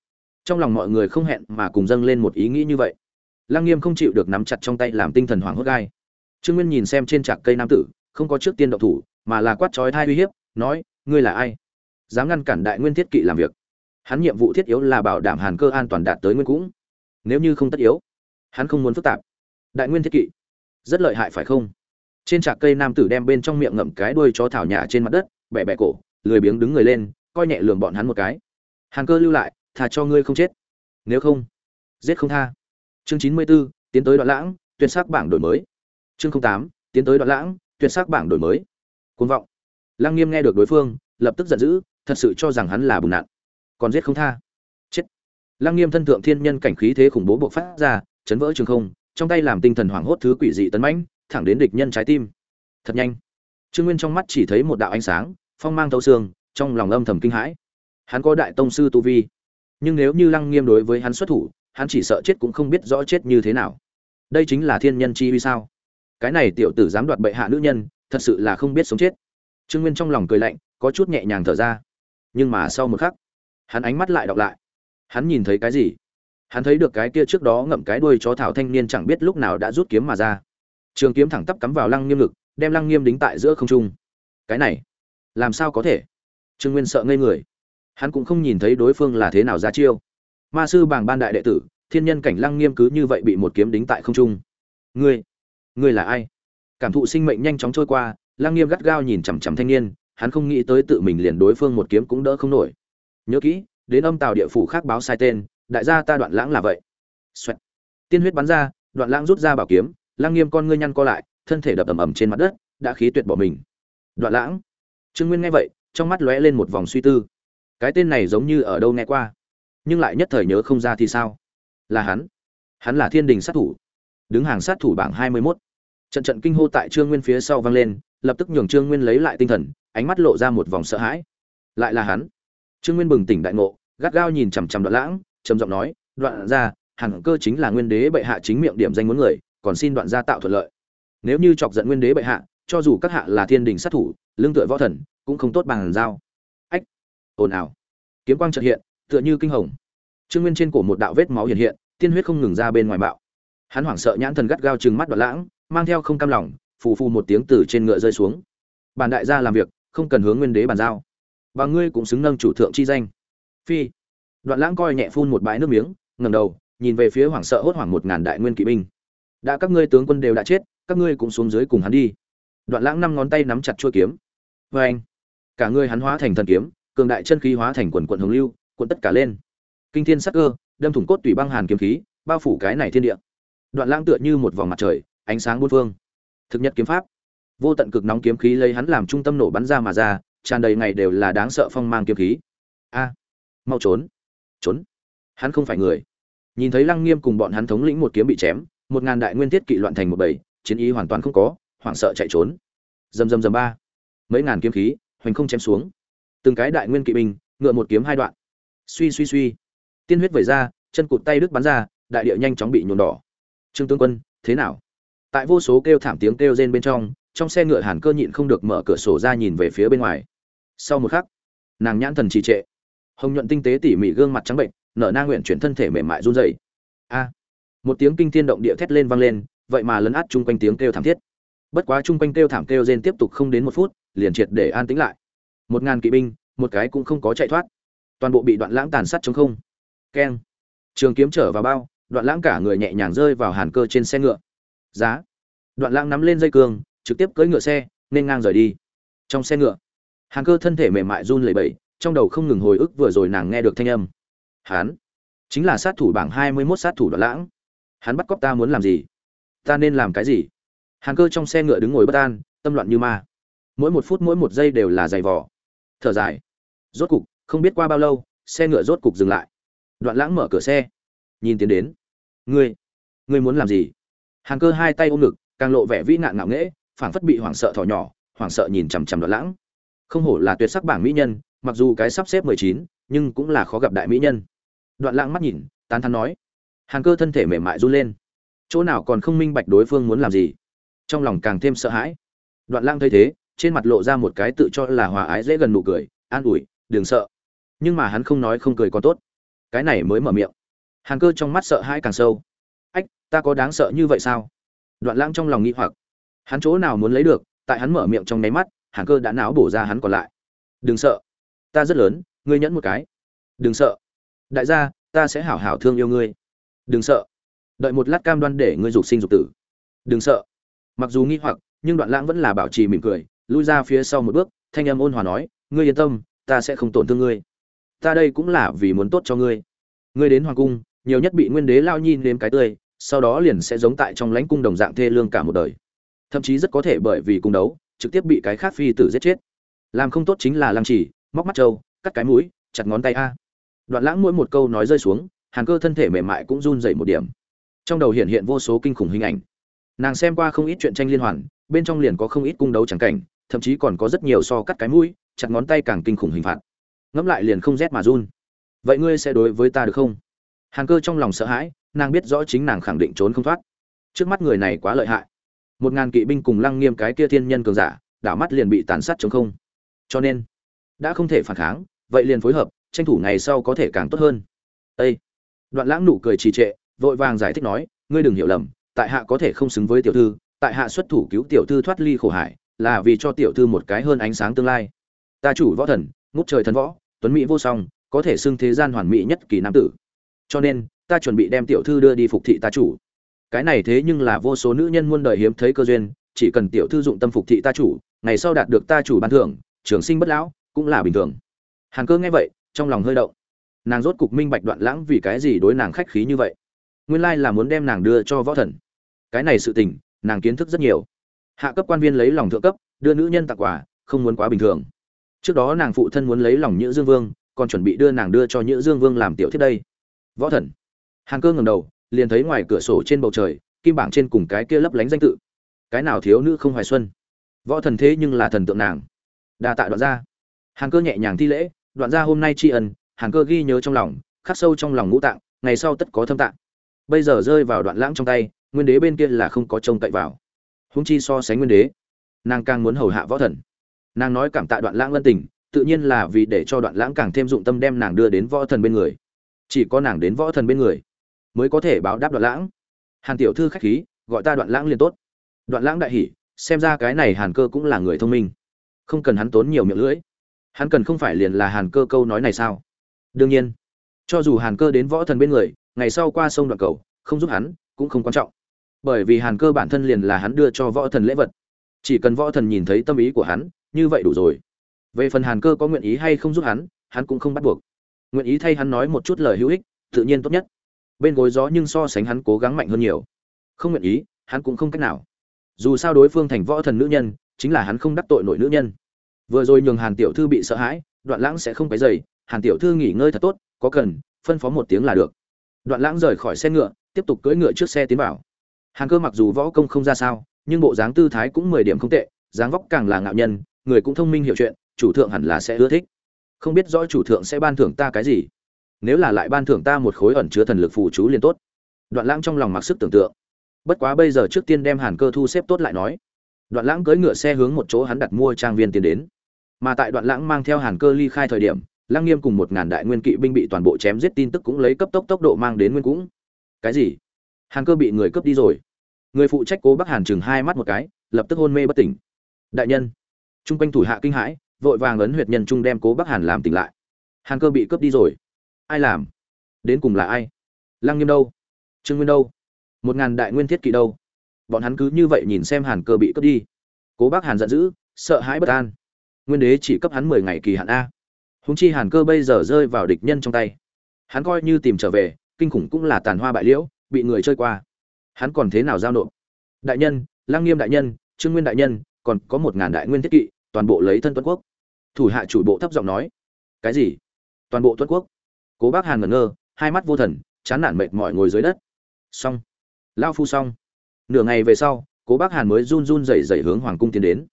Trong lòng mọi người không hẹn mà cùng dâng lên một ý nghĩ như vậy. Lăng nghiêm không chịu được nắm chặt trong tay làm tinh thần hoảng hốt gai. Trương nguyên nhìn xem trên trạc cây nam tử, không có trước tiên động thủ mà là quát trói thai uy hiếp nói ngươi là ai? Dám ngăn cản đại nguyên thiết kỵ làm việc. Hắn nhiệm vụ thiết yếu là bảo đảm hàn cơ an toàn đạt tới nguyên cũng. Nếu như không tất yếu hắn không muốn phức tạp. Đại nguyên thiết kỵ rất lợi hại phải không? Trên trạc cây nam tử đem bên trong miệng ngậm cái đuôi chó thảo nhà trên mặt đất bẻ bẻ cổ lười biếng đứng người lên coi nhẹ lường bọn hắn một cái. Hàn cơ lưu lại thà cho ngươi không chết. Nếu không giết không tha. Chương chín mươi 94, tiến tới đoạn lãng tuyệt sắc bảng đổi mới. Chương tám tiến tới đoạn lãng tuyệt sắc bảng đổi mới côn vọng. Lăng nghiêm nghe được đối phương, lập tức giận dữ, thật sự cho rằng hắn là bùn nạn. Còn giết không tha. Chết. Lăng nghiêm thân thượng thiên nhân cảnh khí thế khủng bố bộc phát ra, chấn vỡ trường không, trong tay làm tinh thần hoảng hốt thứ quỷ dị tấn mãnh, thẳng đến địch nhân trái tim. Thật nhanh. Trương nguyên trong mắt chỉ thấy một đạo ánh sáng, phong mang thấu xương, trong lòng âm thầm kinh hãi. Hắn có đại tông sư tu vi. Nhưng nếu như lăng nghiêm đối với hắn xuất thủ, hắn chỉ sợ chết cũng không biết rõ chết như thế nào. Đây chính là thiên nhân chi vì sao? Cái này tiểu tử dám đoạt bệ hạ nữ nhân thật sự là không biết sống chết. Trương nguyên trong lòng cười lạnh, có chút nhẹ nhàng thở ra. Nhưng mà sau một khắc, hắn ánh mắt lại đọc lại. Hắn nhìn thấy cái gì? Hắn thấy được cái kia trước đó ngậm cái đuôi chó thảo thanh niên chẳng biết lúc nào đã rút kiếm mà ra. Trường kiếm thẳng tắp cắm vào lăng nghiêm lực đem lăng nghiêm đính tại giữa không trung. Cái này, làm sao có thể? Trương nguyên sợ ngây người. Hắn cũng không nhìn thấy đối phương là thế nào ra chiêu. Ma sư bảng ban đại đệ tử, thiên nhân cảnh lăng nghiêm cứ như vậy bị một kiếm đính tại không trung. Ngươi ngươi là ai? Cảm thụ sinh mệnh nhanh chóng trôi qua, lang nghiêm gắt gao nhìn chằm chằm thanh niên, hắn không nghĩ tới tự mình liền đối phương một kiếm cũng đỡ không nổi. Nhớ kỹ, đến âm tàu địa phủ khác báo sai tên, đại gia ta đoạn lãng là vậy. Xoẹt. tiên huyết bắn ra, đoạn lãng rút ra bảo kiếm, lang nghiêm con ngươi nhăn co lại, thân thể đập ầm ầm trên mặt đất, đã khí tuyệt bỏ mình. Đoạn lãng. Trương nguyên nghe vậy, trong mắt lóe lên một vòng suy tư. Cái tên này giống như ở đâu nghe qua, nhưng lại nhất thời nhớ không ra thì sao? Là hắn. Hắn là thiên đình sát thủ. Đứng hàng sát thủ bảng hai mươi mốt trận trận kinh hô tại trương nguyên phía sau vang lên, lập tức nhường trương nguyên lấy lại tinh thần, ánh mắt lộ ra một vòng sợ hãi. Lại là hắn. Trương nguyên bừng tỉnh đại ngộ, gắt gao nhìn chằm chằm đoạn lãng, trầm giọng nói, đoạn ra hẳn cơ chính là nguyên đế bệ hạ chính miệng điểm danh muốn người, còn xin đoạn gia tạo thuận lợi. Nếu như chọc giận nguyên đế bệ hạ, cho dù các hạ là thiên đình sát thủ, lương tựa võ thần, cũng không tốt bằng giao. Ách, ồn ào. Kiếm quang chợt hiện, tựa như kinh hồng. Trương nguyên trên cổ một đạo vết máu hiện hiện, tiên huyết không ngừng ra bên ngoài bạo. Hắn hoảng sợ nhãn thần gắt gao chừng mắt đoạn lãng mang theo không cam lòng, phù phù một tiếng từ trên ngựa rơi xuống. Bản đại gia làm việc, không cần hướng nguyên đế bàn giao. Và ngươi cũng xứng nâng chủ thượng chi danh. Phi. Đoạn lãng coi nhẹ phun một bãi nước miếng ngầm đầu, nhìn về phía hoảng sợ hốt hoảng một ngàn đại nguyên kỵ binh. Đã các ngươi tướng quân đều đã chết, các ngươi cũng xuống dưới cùng hắn đi. Đoạn lãng năm ngón tay nắm chặt chuôi kiếm. Vê anh, cả ngươi hắn hóa thành thần kiếm, cường đại chân khí hóa thành quần quận hồng lưu quận tất cả lên. Kinh thiên sắc cơ, đâm thủng cốt tủy băng hàn kiếm khí, bao phủ cái này thiên địa. Đoạn lãng tựa như một vòng mặt trời ánh sáng bốn phương. Thực nhất kiếm pháp. Vô tận cực nóng kiếm khí lấy hắn làm trung tâm nổ bắn ra mà ra, tràn đầy ngày đều là đáng sợ phong mang kiếm khí. A. Mau trốn. Trốn. Hắn không phải người. Nhìn thấy lăng nghiêm cùng bọn hắn thống lĩnh một kiếm bị chém, một ngàn đại nguyên thiết kỵ loạn thành một bầy, chiến ý hoàn toàn không có, hoảng sợ chạy trốn. Dầm dầm dầm ba. Mấy ngàn kiếm khí, hoành không chém xuống. Từng cái đại nguyên kỵ binh, ngựa một kiếm hai đoạn. Suy suy suy. Tiên huyết vẩy ra, chân cụt tay đứt bắn ra, đại địa nhanh chóng bị nhuộm đỏ. Trương tướng quân, thế nào? Tại vô số kêu thảm tiếng kêu rên bên trong trong xe ngựa hàn cơ nhịn không được mở cửa sổ ra nhìn về phía bên ngoài. Sau một khắc, nàng nhãn thần trì trệ. Hồng nhuận tinh tế tỉ mỉ gương mặt trắng bệnh, nở na nguyện chuyển thân thể mềm mại run rẩy. A! Một tiếng kinh thiên động địa thét lên vang lên, vậy mà lấn át chung quanh tiếng kêu thảm thiết. Bất quá chung quanh kêu thảm kêu rên tiếp tục không đến một phút, liền triệt để an tĩnh lại. Một ngàn kỵ binh, một cái cũng không có chạy thoát. Toàn bộ bị đoạn lãng tàn sát chống không. Keng! Trường kiếm trở vào bao, đoạn lãng cả người nhẹ nhàng rơi vào hàn cơ trên xe ngựa giá. Đoạn lãng nắm lên dây cương, trực tiếp cưỡi ngựa xe, nên ngang rời đi. Trong xe ngựa, hàn cơ thân thể mềm mại run lẩy bẩy, trong đầu không ngừng hồi ức vừa rồi nàng nghe được thanh âm. Hắn chính là sát thủ bảng hai mươi 21 sát thủ đoạn lãng. Hắn bắt cóc ta muốn làm gì? Ta nên làm cái gì? Hàn cơ trong xe ngựa đứng ngồi bất an, tâm loạn như ma. Mỗi một phút mỗi một giây đều là giày vò. Thở dài. Rốt cục, không biết qua bao lâu, xe ngựa rốt cục dừng lại. Đoạn lãng mở cửa xe. Nhìn tiến đến. Ngươi ngươi muốn làm gì? Hàn cơ hai tay ôm ngực, càng lộ vẻ vĩ nạn ngạo nghễ, phảng phất bị hoảng sợ thỏ nhỏ, hoảng sợ nhìn chằm chằm đoạn lãng. Không hổ là tuyệt sắc bảng mỹ nhân, mặc dù cái sắp xếp mười chín, nhưng cũng là khó gặp đại mỹ nhân. Đoạn lãng mắt nhìn, tán thắn nói. Hàn cơ thân thể mềm mại run lên. Chỗ nào còn không minh bạch đối phương muốn làm gì. Trong lòng càng thêm sợ hãi. Đoạn lãng thấy thế, trên mặt lộ ra một cái tự cho là hòa ái dễ gần nụ cười, an ủi, đừng sợ. Nhưng mà hắn không nói không cười còn tốt. Cái này mới mở miệng. Hàn cơ trong mắt sợ hãi càng sâu ta có đáng sợ như vậy sao? Đoạn lãng trong lòng nghĩ hoặc. Hắn chỗ nào muốn lấy được, tại hắn mở miệng trong nháy mắt, hàn cơ đã náo bổ ra hắn còn lại. Đừng sợ. Ta rất lớn, ngươi nhẫn một cái. Đừng sợ. Đại gia, ta sẽ hảo hảo thương yêu ngươi. Đừng sợ. Đợi một lát cam đoan để ngươi dục sinh dục tử. Đừng sợ. Mặc dù nghi hoặc, nhưng đoạn lãng vẫn là bảo trì mỉm cười, lui ra phía sau một bước, thanh âm ôn hòa nói, ngươi yên tâm, ta sẽ không tổn thương ngươi. Ta đây cũng là vì muốn tốt cho ngươi. Ngươi đến hoàng cung, nhiều nhất bị nguyên đế lao nhi nếm cái tươi sau đó liền sẽ giống tại trong lãnh cung đồng dạng thê lương cả một đời. Thậm chí rất có thể bởi vì cung đấu, trực tiếp bị cái khác phi tử giết chết. Làm không tốt chính là lăng chỉ, móc mắt trâu, cắt cái mũi, chặt ngón tay a. Đoạn lãng mỗi một câu nói rơi xuống, hàn cơ thân thể mềm mại cũng run dậy một điểm. Trong đầu hiện hiện vô số kinh khủng hình ảnh. Nàng xem qua không ít chuyện tranh liên hoàn, bên trong liền có không ít cung đấu chẳng cảnh, thậm chí còn có rất nhiều so cắt cái mũi, chặt ngón tay càng kinh khủng hình phạt. Ngẫm lại liền không rét mà run. Vậy ngươi sẽ đối với ta được không? Hàn cơ trong lòng sợ hãi nàng biết rõ chính nàng khẳng định trốn không thoát. Trước mắt người này quá lợi hại. Một ngàn kỵ binh cùng lăng nghiêm cái kia thiên nhân cường giả, đảo mắt liền bị tàn sát chống không. Cho nên, đã không thể phản kháng, vậy liền phối hợp, tranh thủ ngày sau có thể càng tốt hơn. Ê! đoạn lãng nụ cười trì trệ, vội vàng giải thích nói, ngươi đừng hiểu lầm, tại hạ có thể không xứng với tiểu thư, tại hạ xuất thủ cứu tiểu thư thoát ly khổ hải, là vì cho tiểu thư một cái hơn ánh sáng tương lai. Ta chủ võ thần, ngút trời thần võ, tuấn mỹ vô song, có thể xưng thế gian hoàn mỹ nhất kỳ nam tử. Cho nên ta chuẩn bị đem tiểu thư đưa đi phục thị ta chủ. Cái này thế nhưng là vô số nữ nhân muôn đời hiếm thấy cơ duyên, chỉ cần tiểu thư dụng tâm phục thị ta chủ, ngày sau đạt được ta chủ ban thưởng, trường sinh bất lão, cũng là bình thường. Hàn cơ nghe vậy, trong lòng hơi động. Nàng rốt cục minh bạch đoạn lãng vì cái gì đối nàng khách khí như vậy. Nguyên lai là muốn đem nàng đưa cho võ thần. Cái này sự tình, nàng kiến thức rất nhiều. Hạ cấp quan viên lấy lòng thượng cấp, đưa nữ nhân tặng quà, không muốn quá bình thường. Trước đó nàng phụ thân muốn lấy lòng nhữ dương vương, còn chuẩn bị đưa nàng đưa cho nhữ dương vương làm tiểu thiết đây. Võ thần hàn cơ ngầm đầu, liền thấy ngoài cửa sổ trên bầu trời, kim bảng trên cùng cái kia lấp lánh danh tự. Cái nào thiếu nữ không hoài xuân? Võ thần thế nhưng là thần tượng nàng. Đa tạ đoạn gia. Hàn cơ nhẹ nhàng thi lễ, đoạn gia hôm nay tri ân, hàn cơ ghi nhớ trong lòng, khắc sâu trong lòng ngũ tạng, ngày sau tất có thâm tạng. Bây giờ rơi vào đoạn lãng trong tay, nguyên đế bên kia là không có trông cậy vào. Húng chi so sánh nguyên đế, nàng càng muốn hầu hạ võ thần. Nàng nói cảm tạ đoạn lãng ân tình, tự nhiên là vì để cho đoạn lãng càng thêm dụng tâm đem nàng đưa đến võ thần bên người. Chỉ có nàng đến võ thần bên người mới có thể báo đáp đoạn lãng. Hàn tiểu thư khách khí, gọi ta đoạn lãng liền tốt. Đoạn lãng đại hỉ, xem ra cái này hàn cơ cũng là người thông minh. Không cần hắn tốn nhiều miệng lưỡi. Hắn cần không phải liền là hàn cơ câu nói này sao? Đương nhiên, cho dù hàn cơ đến võ thần bên người, ngày sau qua sông đoạn cầu, không giúp hắn, cũng không quan trọng. Bởi vì hàn cơ bản thân liền là hắn đưa cho võ thần lễ vật. Chỉ cần võ thần nhìn thấy tâm ý của hắn, như vậy đủ rồi. Về phần hàn cơ có nguyện ý hay không giúp hắn hắn cũng không bắt buộc. Nguyện ý thay hắn nói một chút lời hữu ích, tự nhiên tốt nhất bên gối gió nhưng so sánh hắn cố gắng mạnh hơn nhiều. Không nguyện ý, hắn cũng không cách nào. Dù sao đối phương thành võ thần nữ nhân, chính là hắn không đắc tội nội nữ nhân. Vừa rồi nhường hàn tiểu thư bị sợ hãi, đoạn lãng sẽ không phải dày hàn tiểu thư nghỉ ngơi thật tốt, có cần, phân phó một tiếng là được. Đoạn lãng rời khỏi xe ngựa, tiếp tục cưỡi ngựa trước xe tiến vào. Hàn cơ mặc dù võ công không ra sao, nhưng bộ dáng tư thái cũng mười điểm không tệ, dáng vóc càng là ngạo nhân, người cũng thông minh hiểu chuyện, chủ thượng hẳn là sẽ ưa thích. Không biết rõ chủ thượng sẽ ban thưởng ta cái gì nếu là lại ban thưởng ta một khối ẩn chứa thần lực phù chú liền tốt. Đoạn lãng trong lòng mặc sức tưởng tượng. Bất quá bây giờ trước tiên đem hàn cơ thu xếp tốt lại nói. Đoạn lãng cưỡi ngựa xe hướng một chỗ hắn đặt mua trang viên tiến đến. Mà tại đoạn lãng mang theo hàn cơ ly khai thời điểm, lăng nghiêm cùng một ngàn đại nguyên kỵ binh bị toàn bộ chém giết tin tức cũng lấy cấp tốc tốc độ mang đến nguyên cũng. Cái gì? Hàn cơ bị người cướp đi rồi. Người phụ trách cố bắc hàn chừng hai mắt một cái, lập tức hôn mê bất tỉnh. Đại nhân trung quanh thủ hạ kinh hãi, vội vàng ấn huyệt nhân trung đem cố bắc hàn làm tỉnh lại. Hàn cơ bị cướp đi rồi ai làm? Đến cùng là ai? Lăng nghiêm đâu? Trương nguyên đâu? Một ngàn đại nguyên thiết kỵ đâu? Bọn hắn cứ như vậy nhìn xem hàn cơ bị cướp đi. Cố bác hàn giận dữ, sợ hãi bất an. Nguyên đế chỉ cấp hắn mười ngày kỳ hạn a. Húng chi hàn cơ bây giờ rơi vào địch nhân trong tay. Hắn coi như tìm trở về, kinh khủng cũng là tàn hoa bại liễu, bị người chơi qua. Hắn còn thế nào giao nộp? Đại nhân lang nghiêm đại nhân, trương nguyên đại nhân, còn có một ngàn đại nguyên thiết kỵ, toàn bộ lấy thân tuấn quốc. Thủ hạ chủ bộ thấp giọng nói. Cái gì? Toàn bộ tuấn quốc? Cố bác hàn ngẩn ngơ, hai mắt vô thần, chán nản mệt mỏi ngồi dưới đất. Xong. Lao phu xong. Nửa ngày về sau, cố bác hàn mới run run rẩy rẩy hướng hoàng cung tiến đến.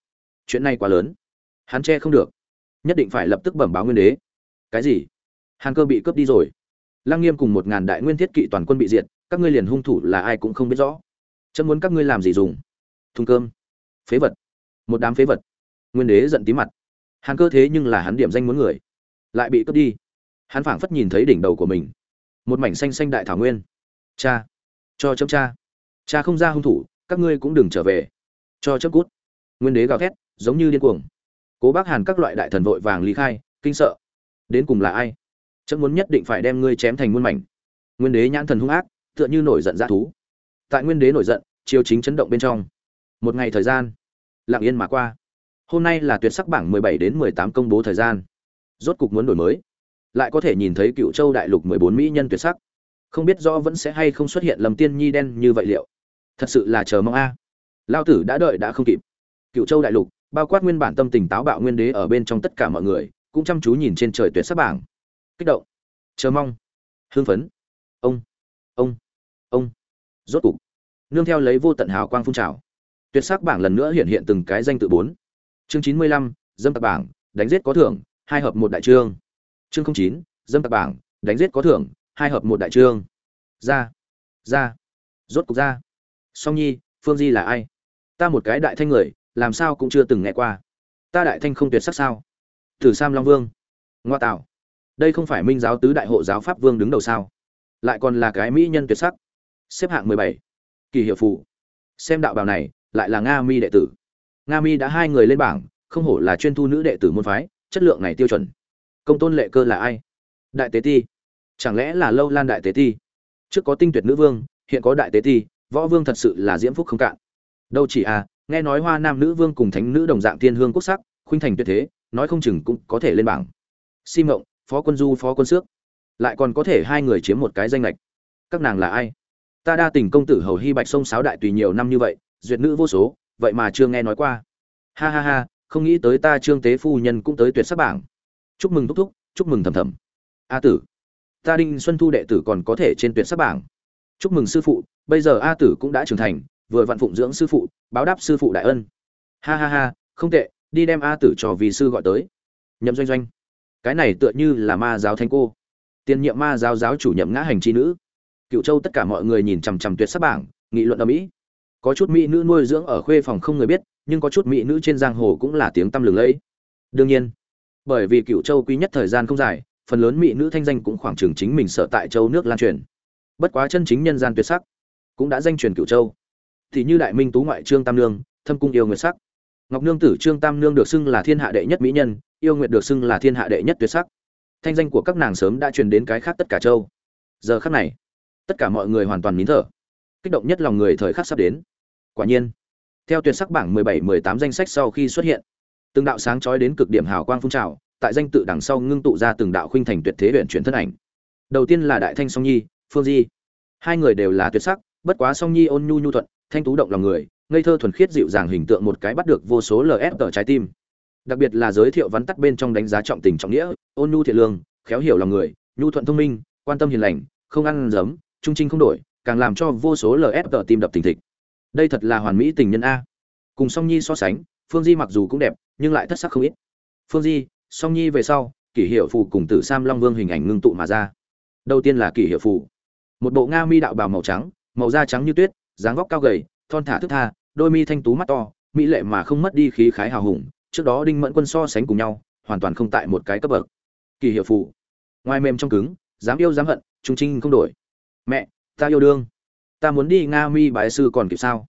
Chuyện này quá lớn. Hắn che không được. Nhất định phải lập tức bẩm báo nguyên đế. Cái gì? Hàn cơ bị cướp đi rồi. Lăng nghiêm cùng một ngàn đại nguyên thiết kỵ toàn quân bị diệt, các ngươi liền hung thủ là ai cũng không biết rõ. Chấm muốn các ngươi làm gì dùng? Thùng cơm. Phế vật. Một đám phế vật. Nguyên đế giận tí mặt. Hàn cơ thế nhưng là hắn điểm danh muốn người. Lại bị cướp đi hắn phảng phất nhìn thấy đỉnh đầu của mình. Một mảnh xanh xanh đại thảo nguyên. Cha, cho chấm cha. Cha không ra hung thủ, các ngươi cũng đừng trở về. Cho chấm cút. Nguyên đế gào thét, giống như điên cuồng. Cố bác hàn các loại đại thần vội vàng ly khai, kinh sợ. Đến cùng là ai? Chấm muốn nhất định phải đem ngươi chém thành muôn mảnh. Nguyên đế nhãn thần hung ác, tựa như nổi giận dã thú. Tại nguyên đế nổi giận chiều chính chấn động bên trong. Một ngày thời gian, lặng yên mà qua. Hôm nay là tuyệt sắc bảng 17 đến 18 công bố thời gian. Rốt cục muốn đổi mới lại có thể nhìn thấy cựu châu đại lục 14 mỹ nhân tuyệt sắc. Không biết rõ vẫn sẽ hay không xuất hiện lầm tiên nhi đen như vậy liệu? Thật sự là chờ mong a. Lao tử đã đợi đã không kịp. Cựu châu đại lục, bao quát nguyên bản tâm tình táo bạo nguyên đế ở bên trong tất cả mọi người, cũng chăm chú nhìn trên trời tuyệt sắc bảng. Kích động. Chờ mong. Hương phấn. Ông. Ông. Ông. Rốt cục. Nương theo lấy vô tận hào quang phun trào. Tuyệt sắc bảng lần nữa hiện hiện từng cái danh tự bốn. Chương chín mươi lăm, dâm tặc bảng, đánh giết có thưởng, hai hợp một đại trương chương chín, dâm tặc bảng, đánh giết có thưởng, hai hợp một đại trương. Ra ra, rốt cục ra. Song nhi, phương di là ai? Ta một cái đại thanh người, làm sao cũng chưa từng nghe qua. Ta đại thanh không tuyệt sắc sao? Thử sam long vương. Ngoa tạo. Đây không phải minh giáo tứ đại hộ giáo pháp vương đứng đầu sao? Lại còn là cái mỹ nhân tuyệt sắc. Xếp hạng mười bảy. Kỳ hiệu phụ. Xem đạo bào này, lại là nga mi đệ tử. Nga mi đã hai người lên bảng, không hổ là chuyên thu nữ đệ tử môn phái, chất lượng này tiêu chuẩn công tôn lệ cơ là ai? Đại tế ti. Chẳng lẽ là lâu lan đại tế ti? Trước có tinh tuyệt nữ vương, hiện có đại tế ti, võ vương thật sự là diễm phúc không cạn. Đâu chỉ à nghe nói hoa nam nữ vương cùng thánh nữ đồng dạng thiên hương quốc sắc, khuynh thành tuyệt thế, nói không chừng cũng có thể lên bảng. Si mộng phó quân du, phó quân xước. Lại còn có thể hai người chiếm một cái danh lệch các nàng là ai? Ta đa tình công tử hầu hy bạch sông sáo đại tùy nhiều năm như vậy, duyệt nữ vô số, vậy mà chưa nghe nói qua. Ha ha ha, không nghĩ tới ta trương tế phu nhân cũng tới tuyệt sắc bảng chúc mừng thúc thúc, chúc mừng thầm thầm. A tử. Ta đinh xuân thu đệ tử còn có thể trên tuyệt sắc bảng. Chúc mừng sư phụ, bây giờ a tử cũng đã trưởng thành, vừa vặn phụng dưỡng sư phụ, báo đáp sư phụ đại ân. Ha ha ha, không tệ, đi đem a tử cho vì sư gọi tới. Nhậm doanh doanh. Cái này tựa như là ma giáo thánh cô. Tiền nhiệm ma giáo giáo chủ nhậm ngã hành chi nữ. Cựu châu tất cả mọi người nhìn chằm chằm tuyệt sắc bảng, nghị luận ở mỹ có chút mỹ nữ nuôi dưỡng ở khuê phòng không người biết, nhưng có chút mỹ nữ trên giang hồ cũng là tiếng tăm lừng lẫy. Đương nhiên bởi vì cựu châu quý nhất thời gian không dài, phần lớn mỹ nữ thanh danh cũng khoảng trường chính mình sở tại châu nước lan truyền. Bất quá chân chính nhân gian tuyệt sắc cũng đã danh truyền cựu châu. Thì như đại minh tú ngoại trương tam nương, thâm cung yêu nguyệt sắc. Ngọc nương tử trương tam nương được xưng là thiên hạ đệ nhất mỹ nhân, yêu nguyệt được xưng là thiên hạ đệ nhất tuyệt sắc. Thanh danh của các nàng sớm đã truyền đến cái khác tất cả châu. Giờ khắc này, tất cả mọi người hoàn toàn nín thở. Kích động nhất lòng người thời khắc sắp đến. Quả nhiên, theo tuyệt sắc bảng 17-18 danh sách sau khi xuất hiện từng đạo sáng chói đến cực điểm hào quang phun trào, tại danh tự đằng sau ngưng tụ ra từng đạo khuynh thành tuyệt thế luyện chuyển thân ảnh. Đầu tiên là đại thanh song nhi, phương di. Hai người đều là tuyệt sắc, bất quá song nhi ôn nhu nhu thuận, thanh tú động lòng người, ngây thơ thuần khiết dịu dàng hình tượng một cái bắt được vô số lf tờ trái tim. Đặc biệt là giới thiệu vắn tắt bên trong đánh giá trọng tình trọng nghĩa, ôn nhu thiện lương, khéo hiểu lòng người, nhu thuận thông minh, quan tâm hiền lành, không ăn giấm, trung trinh không đổi, càng làm cho vô số lf tờ tim đập thình thịch. Đây thật là hoàn mỹ tình nhân a. Cùng song nhi so sánh phương di mặc dù cũng đẹp, nhưng lại thất sắc không ít. Phương di, song nhi về sau, kỷ hiệu phù cùng tử sam long vương hình ảnh ngưng tụ mà ra. Đầu tiên là kỷ hiệu phù. Một bộ nga mi đạo bào màu trắng, màu da trắng như tuyết, dáng vóc cao gầy, thon thả thức tha, đôi mi thanh tú mắt to, mỹ lệ mà không mất đi khí khái hào hùng, trước đó đinh mẫn quân so sánh cùng nhau, hoàn toàn không tại một cái cấp bậc. Kỳ hiệu phù. Ngoài mềm trong cứng, dám yêu dám hận, trung trinh không đổi. Mẹ, ta yêu đương. Ta muốn đi nga mi bái sư còn kịp sao?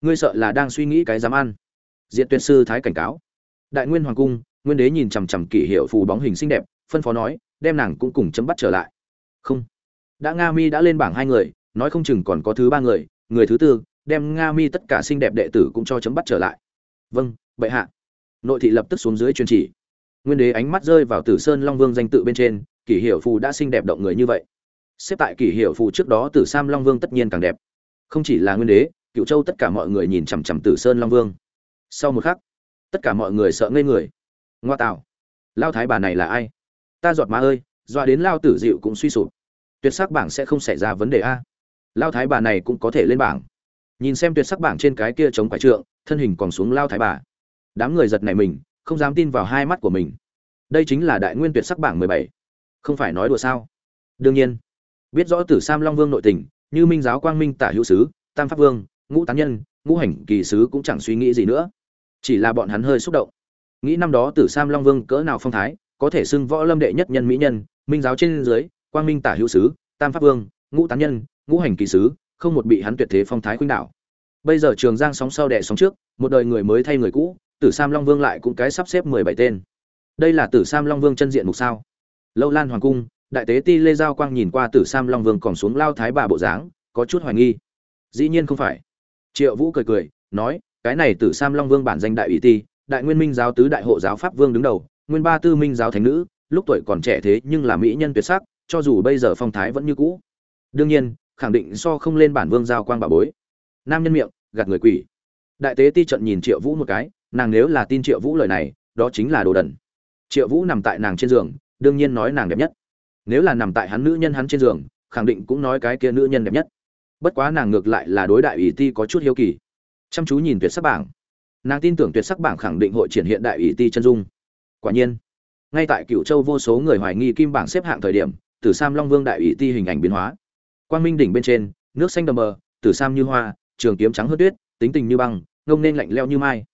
Ngươi sợ là đang suy nghĩ cái dám ăn diện tuyên sư thái cảnh cáo. Đại nguyên hoàng cung, nguyên đế nhìn chằm chằm kỷ hiệu phù bóng hình xinh đẹp, phân phó nói, đem nàng cũng cùng chấm bắt trở lại. Không. Đã nga mi đã lên bảng hai người, nói không chừng còn có thứ ba người người thứ tư, đem nga mi tất cả xinh đẹp đệ tử cũng cho chấm bắt trở lại. Vâng bệ hạ. Nội thị lập tức xuống dưới truyền chỉ. Nguyên đế ánh mắt rơi vào tử sơn long vương danh tự bên trên, kỷ hiệu phù đã xinh đẹp động người như vậy. Xếp tại kỷ hiệu phù trước đó tử sam long vương tất nhiên càng đẹp. Không chỉ là nguyên đế cựu châu tất cả mọi người nhìn chằm chằm tử sơn long vương sau một khắc, tất cả mọi người sợ ngây người. Ngoa tạo, lao thái bà này là ai? Ta giọt má ơi, dọa đến lao tử dịu cũng suy sụp. Tuyệt sắc bảng sẽ không xảy ra vấn đề a. Lao thái bà này cũng có thể lên bảng. Nhìn xem tuyệt sắc bảng trên cái kia chống quải trượng, thân hình còn xuống lao thái bà. Đám người giật này mình, không dám tin vào hai mắt của mình. Đây chính là đại nguyên tuyệt sắc bảng mười bảy. Không phải nói đùa sao? Đương nhiên, biết rõ tử sam long vương nội tình, như minh giáo quang minh tả hữu sứ, tam pháp vương, ngũ tán nhân, ngũ hành kỳ sứ cũng chẳng suy nghĩ gì nữa chỉ là bọn hắn hơi xúc động. Nghĩ năm đó tử sam long vương cỡ nào phong thái, có thể xưng võ lâm đệ nhất nhân mỹ nhân, minh giáo trên dưới, quang minh tả hữu sứ, tam pháp vương, ngũ tán nhân, ngũ hành kỳ sứ, không một bị hắn tuyệt thế phong thái khuynh đảo. Bây giờ trường giang sóng sau đẻ sóng trước, một đời người mới thay người cũ, tử sam long vương lại cũng cái sắp xếp mười bảy tên. Đây là tử sam long vương chân diện mục sao? Lâu lan hoàng cung, đại tế ti lê giao quang nhìn qua tử sam long vương còn xuống lao thái bà bộ dáng, có chút hoài nghi. Dĩ nhiên không phải. Triệu vũ cười cười, nói cái này tử sam long vương bản danh đại ủy ti, đại nguyên minh giáo tứ đại hộ giáo pháp vương đứng đầu, nguyên ba tư minh giáo thánh nữ, lúc tuổi còn trẻ thế nhưng là mỹ nhân tuyệt sắc, cho dù bây giờ phong thái vẫn như cũ. đương nhiên, khẳng định so không lên bản vương giao quang bà bối. nam nhân miệng, gạt người quỷ. đại tế ti trận nhìn triệu vũ một cái, nàng nếu là tin triệu vũ lời này, đó chính là đồ đần. triệu vũ nằm tại nàng trên giường, đương nhiên nói nàng đẹp nhất. nếu là nằm tại hắn nữ nhân hắn trên giường, khẳng định cũng nói cái kia nữ nhân đẹp nhất. bất quá nàng ngược lại là đối đại ủy ti có chút hiếu kỳ chăm chú nhìn tuyệt sắc bảng. Nàng tin tưởng tuyệt sắc bảng khẳng định hội triển hiện đại ủy ti chân dung. Quả nhiên, ngay tại cựu châu vô số người hoài nghi kim bảng xếp hạng thời điểm, tử sam long vương đại ủy ti hình ảnh biến hóa. Quang minh đỉnh bên trên, nước xanh đầm mờ, tử sam như hoa, trường kiếm trắng hớt tuyết, tính tình như băng, ngông nên lạnh leo như mai.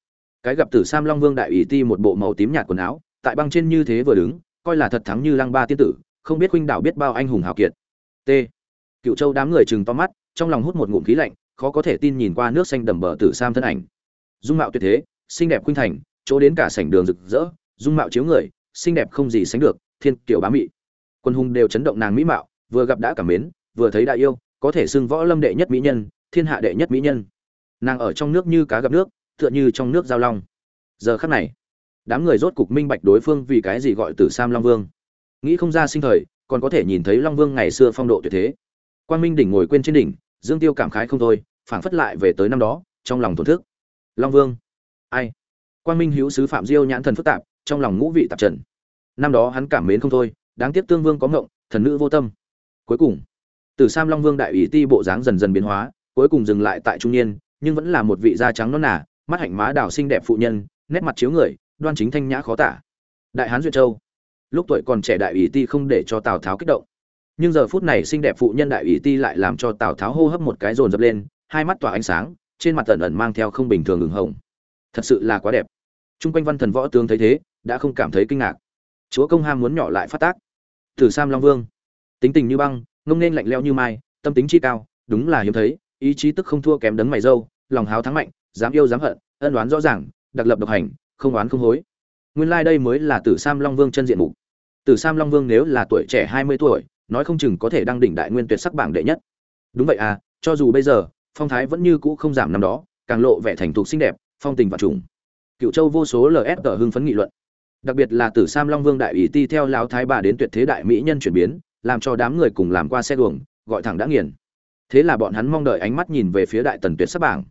Cái gặp tử sam long vương đại ủy ti một bộ màu tím nhạt quần áo, tại băng trên như thế vừa đứng, coi là thật thắng như lăng ba tiên tử, không biết huynh đảo biết bao anh hùng hào kiệt. T. Cựu châu đám người chừng to mắt, trong lòng hút một ngụm khí lạnh khó có thể tin nhìn qua nước xanh đầm bờ tử sam thân ảnh. Dung mạo tuyệt thế, xinh đẹp khuynh thành, chỗ đến cả sảnh đường rực rỡ, dung mạo chiếu người, xinh đẹp không gì sánh được, thiên kiểu bá mị. Quân hùng đều chấn động nàng mỹ mạo, vừa gặp đã cảm mến, vừa thấy đã yêu, có thể xưng võ lâm đệ nhất mỹ nhân, thiên hạ đệ nhất mỹ nhân. Nàng ở trong nước như cá gặp nước, tựa như trong nước giao long. Giờ khắc này, đám người rốt cục minh bạch đối phương vì cái gì gọi tử sam long vương. Nghĩ không ra sinh thời, còn có thể nhìn thấy long vương ngày xưa phong độ tuyệt thế. Quang minh đỉnh ngồi quên trên đỉnh dương tiêu cảm khái không thôi phảng phất lại về tới năm đó trong lòng thổn thức. Long vương. Ai? Quang minh hữu sứ phạm diêu nhãn thần phức tạp trong lòng ngũ vị tạp trần. Năm đó hắn cảm mến không thôi đáng tiếc tương vương có ngộng thần nữ vô tâm. Cuối cùng từ sam long vương đại ủy ti bộ dáng dần dần biến hóa cuối cùng dừng lại tại trung niên nhưng vẫn là một vị da trắng non nà, mắt hạnh má đào xinh đẹp phụ nhân nét mặt chiếu người đoan chính thanh nhã khó tả. Đại hán duyệt châu. Lúc tuổi còn trẻ đại ủy ti không để cho tào tháo kích động nhưng giờ phút này xinh đẹp phụ nhân đại ủy ti lại làm cho tào tháo hô hấp một cái rồn dập lên, hai mắt tỏa ánh sáng, trên mặt ẩn ẩn mang theo không bình thường ửng hồng. Thật sự là quá đẹp. Trung quanh văn thần võ tướng thấy thế, đã không cảm thấy kinh ngạc. Chúa công ham muốn nhỏ lại phát tác. Thử sam long vương. Tính tình như băng, ngông nên lạnh lẽo như mai, tâm tính chi cao, đúng là hiếm thấy, ý chí tức không thua kém đấng mày dâu, lòng háo thắng mạnh, dám yêu dám hận, ân đoán rõ ràng, đặc lập độc hành, không oán không hối. Nguyên lai đây mới là tử sam long vương chân diện mục. Tử sam long vương nếu là tuổi trẻ hai mươi tuổi nói không chừng có thể đăng đỉnh đại nguyên tuyệt sắc bảng đệ nhất. Đúng vậy à cho dù bây giờ, phong thái vẫn như cũ không giảm năm đó, càng lộ vẻ thành thục xinh đẹp, phong tình và trùng. Cựu châu vô số ls hưng phấn nghị luận. Đặc biệt là tử sam long vương đại ủy ti theo lão thái bà đến tuyệt thế đại mỹ nhân chuyển biến, làm cho đám người cùng làm qua xe đường gọi thẳng đã nghiền. Thế là bọn hắn mong đợi ánh mắt nhìn về phía đại tần tuyệt sắc bảng.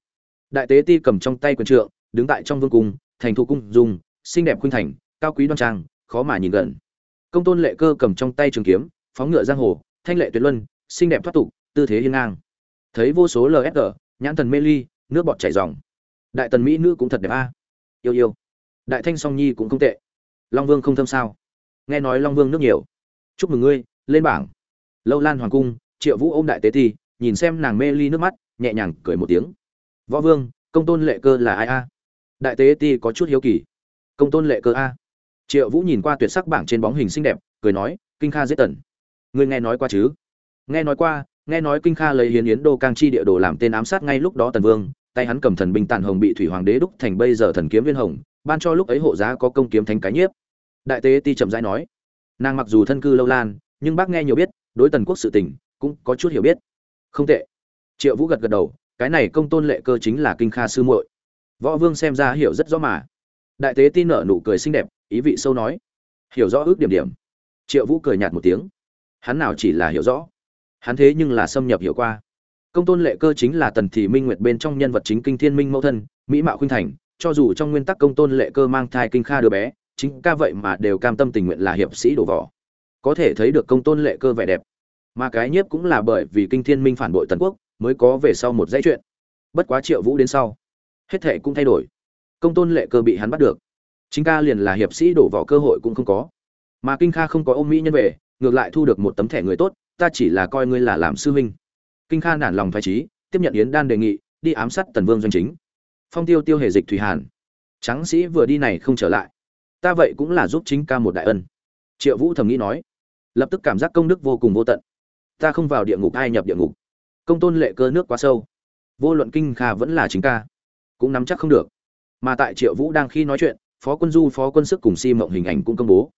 Đại tế ti cầm trong tay quyền trượng, đứng tại trong vương cung, thành thu cung dung, xinh đẹp khuynh thành, cao quý đoan trang, khó mà nhìn gần. Công tôn lệ cơ cầm trong tay trường kiếm phóng ngựa giang hồ, thanh lệ tuyệt luân, xinh đẹp thoát tục, tư thế hiên ngang. Thấy vô số lsg nhãn thần mê ly, nước bọt chảy ròng. Đại tần mỹ nữ cũng thật đẹp a. Yêu yêu. Đại thanh song nhi cũng không tệ. Long vương không thâm sao. Nghe nói long vương nước nhiều. Chúc mừng ngươi, lên bảng. Lâu lan hoàng cung, triệu vũ ôm đại tế thi, nhìn xem nàng mê ly nước mắt, nhẹ nhàng cười một tiếng. Võ vương, công tôn lệ cơ là ai a? Đại tế ti có chút hiếu kỳ. Công tôn lệ cơ a? Triệu vũ nhìn qua tuyệt sắc bảng trên bóng hình xinh đẹp, cười nói, kinh kha giết tần ngươi nghe nói qua chứ? Nghe nói qua, nghe nói kinh kha lấy hiến yến đô cang chi địa đồ làm tên ám sát ngay lúc đó tần vương, tay hắn cầm thần binh tàn hồng bị thủy hoàng đế đúc thành bây giờ thần kiếm viên hồng, ban cho lúc ấy hộ giá có công kiếm thánh cái nhiếp. Đại tế ti chậm rãi nói, nàng mặc dù thân cư lâu lan, nhưng bác nghe nhiều biết, đối tần quốc sự tình cũng có chút hiểu biết. Không tệ. Triệu vũ gật gật đầu, cái này công tôn lệ cơ chính là kinh kha sư muội. Võ vương xem ra hiểu rất rõ mà. Đại tế ti nở nụ cười xinh đẹp, ý vị sâu nói, hiểu rõ ước điểm điểm. Triệu vũ cười nhạt một tiếng hắn nào chỉ là hiểu rõ. Hắn thế nhưng là xâm nhập hiểu qua. Công tôn lệ cơ chính là tần thị minh nguyệt bên trong nhân vật chính kinh thiên minh mẫu thân, mỹ mạo khuynh thành, cho dù trong nguyên tắc công tôn lệ cơ mang thai kinh kha đứa bé, chính ca vậy mà đều cam tâm tình nguyện là hiệp sĩ đổ vỏ. Có thể thấy được công tôn lệ cơ vẻ đẹp. Mà cái nhiếp cũng là bởi vì kinh thiên minh phản bội tần quốc, mới có về sau một dãy chuyện. Bất quá triệu vũ đến sau, hết thệ cũng thay đổi. Công tôn lệ cơ bị hắn bắt được. Chính ca liền là hiệp sĩ đổ vỏ cơ hội cũng không có. Mà kinh kha không có ôm mỹ nhân về ngược lại thu được một tấm thẻ người tốt, ta chỉ là coi ngươi là làm sư huynh. Kinh kha nản lòng phái trí, tiếp nhận yến đan đề nghị, đi ám sát tần vương doanh chính. Phong tiêu tiêu hề dịch thủy hàn. Tráng sĩ vừa đi này không trở lại. Ta vậy cũng là giúp chính ca một đại ân. Triệu vũ thầm nghĩ nói. Lập tức cảm giác công đức vô cùng vô tận. Ta không vào địa ngục, ai nhập địa ngục. Công tôn lệ cơ nước quá sâu. Vô luận kinh kha vẫn là chính ca, cũng nắm chắc không được. Mà tại triệu vũ đang khi nói chuyện, phó quân du, phó quân sức cùng si mộng hình ảnh cũng công bố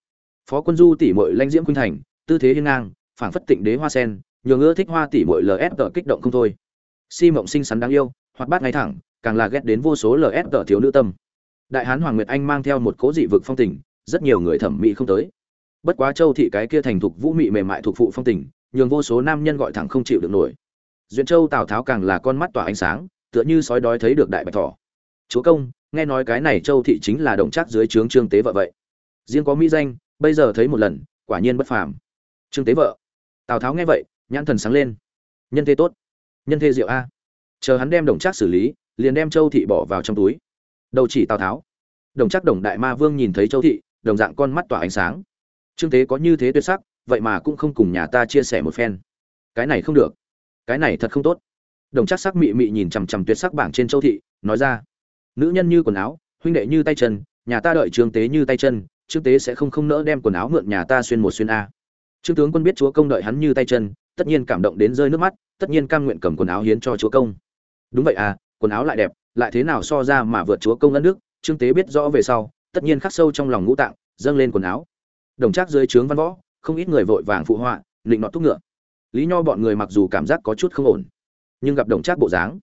phó quân du tỷ mội lãnh diễm khuynh thành, tư thế hiên ngang, phảng phất tịnh đế hoa sen, nhường ưa thích hoa tỷ mội ls kích động không thôi. Si mộng xinh xắn đáng yêu, hoạt bát ngay thẳng, càng là ghét đến vô số ls thiếu nữ tâm. Đại hán hoàng nguyệt anh mang theo một cố dị vực phong tình, rất nhiều người thẩm mỹ không tới. Bất quá châu thị cái kia thành thục vũ mị mềm mại thuộc phụ phong tình, nhường vô số nam nhân gọi thẳng không chịu được nổi. Duyện châu tào tháo càng là con mắt tỏa ánh sáng, tựa như sói đói thấy được đại bạch thỏ chúa công, nghe nói cái này châu thị chính là đồng trác dưới trướng trương tế vợ vậy. Riêng có mỹ danh bây giờ thấy một lần, quả nhiên bất phàm. Trương tế vợ. Tào tháo nghe vậy, nhãn thần sáng lên. Nhân thế tốt. Nhân thế diệu a. Chờ hắn đem đồng trác xử lý, liền đem châu thị bỏ vào trong túi. Đầu chỉ tào tháo. Đồng trác đồng đại ma vương nhìn thấy châu thị, đồng dạng con mắt tỏa ánh sáng. Trương tế có như thế tuyệt sắc, vậy mà cũng không cùng nhà ta chia sẻ một phen. Cái này không được. Cái này thật không tốt. Đồng trác sắc mị mị nhìn chằm chằm tuyệt sắc bảng trên châu thị, nói ra. Nữ nhân như quần áo, huynh đệ như tay chân, nhà ta đợi trương tế như tay chân trương tế sẽ không không nỡ đem quần áo mượn nhà ta xuyên một xuyên a. Trương tướng quân biết chúa công đợi hắn như tay chân, tất nhiên cảm động đến rơi nước mắt, tất nhiên cam nguyện cầm quần áo hiến cho chúa công. Đúng vậy à quần áo lại đẹp, lại thế nào so ra mà vượt chúa công ân đức, trương tế biết rõ về sau, tất nhiên khắc sâu trong lòng ngũ tạng, dâng lên quần áo. Đồng trác dưới trướng văn võ, không ít người vội vàng phụ họa định nọ thúc ngựa. Lý nho bọn người mặc dù cảm giác có chút không ổn, nhưng gặp đồng trác bộ dáng,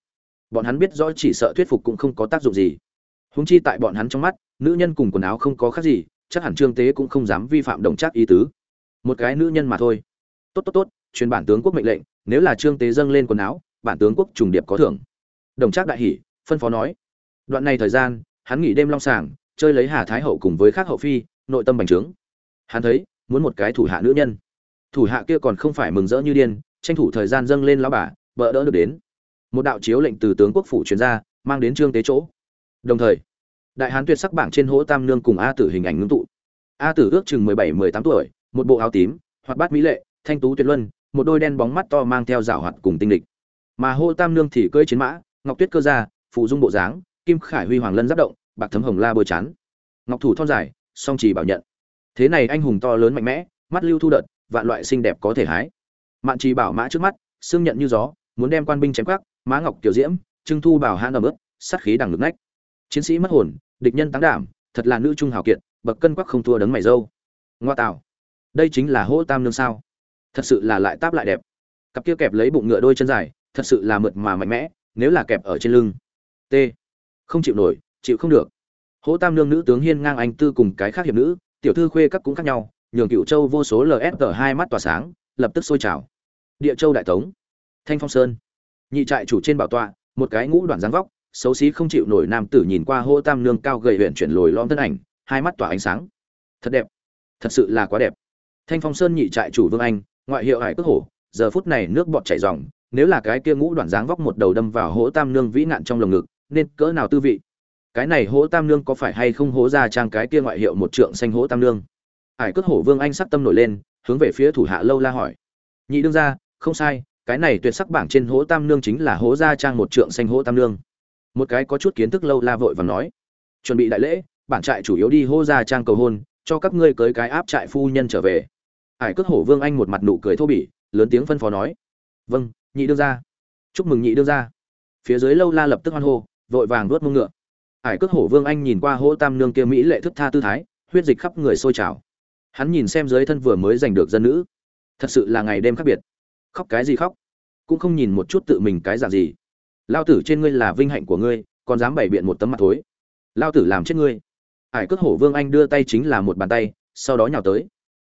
bọn hắn biết rõ chỉ sợ thuyết phục cũng không có tác dụng gì. Húng chi tại bọn hắn trong mắt, nữ nhân cùng quần áo không có khác gì chắc hẳn trương tế cũng không dám vi phạm đồng trác ý tứ. Một cái nữ nhân mà thôi. Tốt tốt tốt, truyền bản tướng quốc mệnh lệnh, nếu là trương tế dâng lên quần áo, bản tướng quốc trùng điệp có thưởng. Đồng trác đại hỉ, phân phó nói. Đoạn này thời gian, hắn nghỉ đêm long sàng, chơi lấy hà thái hậu cùng với khác hậu phi, nội tâm bành trướng. Hắn thấy, muốn một cái thủ hạ nữ nhân. Thủ hạ kia còn không phải mừng rỡ như điên, tranh thủ thời gian dâng lên lão bà vợ đỡ được đến. Một đạo chiếu lệnh từ tướng quốc phủ truyền ra, mang đến trương tế chỗ. Đồng thời đại hán tuyệt sắc bảng trên hỗ tam nương cùng a tử hình ảnh ngưng tụ. A tử ước chừng mười bảy, mười tám tuổi, một bộ áo tím, hoạt bát mỹ lệ, thanh tú tuyệt luân, một đôi đen bóng mắt to mang theo rảo hoạt cùng tinh địch mà hô tam nương thì cưỡi chiến mã, ngọc tuyết cơ gia, phụ dung bộ dáng, kim khải huy hoàng lân giáp động, bạc thấm hồng la bôi chán. Ngọc thủ thon dài, song trì bảo nhận. Thế này anh hùng to lớn mạnh mẽ, mắt lưu thu đợt, vạn loại xinh đẹp có thể hái. Mạn trì bảo mã trước mắt xương nhận như gió, muốn đem quan binh chém quắc, má ngọc tiểu diễm, trưng thu bảo hãn ẩm ướt, sát khí đằng ngực nách. Chiến sĩ mất hồn địch nhân tăng đảm, thật là nữ trung hào kiệt, bậc cân quắc không thua đấng mày dâu. Ngoa tạo. Đây chính là hỗ tam nương sao? Thật sự là lại táp lại đẹp. Cặp kia kẹp lấy bụng ngựa đôi chân dài, thật sự là mượt mà mạnh mẽ, nếu là kẹp ở trên lưng. T. Không chịu nổi, chịu không được. Hỗ tam nương nữ tướng hiên ngang anh tư cùng cái khác hiệp nữ, tiểu thư khuê các cũng khác nhau, nhường cựu châu vô số lsg hai mắt tỏa sáng, lập tức sôi trào. Địa châu đại tống. Thanh phong sơn. Nhị trại chủ trên bảo tọa, một cái ngũ đoạn dáng vóc xấu xí không chịu nổi nam tử nhìn qua hô tam nương cao gầy huyện chuyển lồi lom thân ảnh, hai mắt tỏa ánh sáng. Thật đẹp. Thật sự là quá đẹp. Thanh phong sơn nhị trại chủ vương anh, ngoại hiệu hải cước hổ, giờ phút này nước bọt chảy ròng, nếu là cái kia ngũ đoạn dáng vóc một đầu đâm vào hỗ tam nương vĩ nạn trong lồng ngực, nên cỡ nào tư vị? Cái này hỗ tam nương có phải hay không hố ra trang cái kia ngoại hiệu một trượng xanh hỗ tam nương? Hải cước hổ vương anh sắc tâm nổi lên, hướng về phía thủ hạ lâu la hỏi. Nhị đương ra không sai, cái này tuyệt sắc bảng trên hố tam nương chính là hố gia trang một trượng xanh hố tam nương một cái có chút kiến thức lâu la vội và nói, chuẩn bị đại lễ, bản trại chủ yếu đi hô gia trang cầu hôn, cho các ngươi cưới cái áp trại phu nhân trở về. Ải cước hổ vương anh một mặt nụ cười thô bỉ, lớn tiếng phân phó nói vâng nhị đương ra chúc mừng nhị đương ra phía dưới lâu la lập tức hoan hô, vội vàng nuốt mông ngựa. Ải cước hổ vương anh nhìn qua hô tam nương kia mỹ lệ thức tha tư thái, huyết dịch khắp người sôi trào. Hắn nhìn xem dưới thân vừa mới giành được dân nữ. Thật sự là ngày đêm khác biệt. Khóc cái gì khóc? Cũng không nhìn một chút tự mình cái dạng gì lao tử trên ngươi là vinh hạnh của ngươi, còn dám bày biện một tấm mặt thối. Lao tử làm chết ngươi. Hải cước hổ vương anh đưa tay chính là một bàn tay, sau đó nhào tới.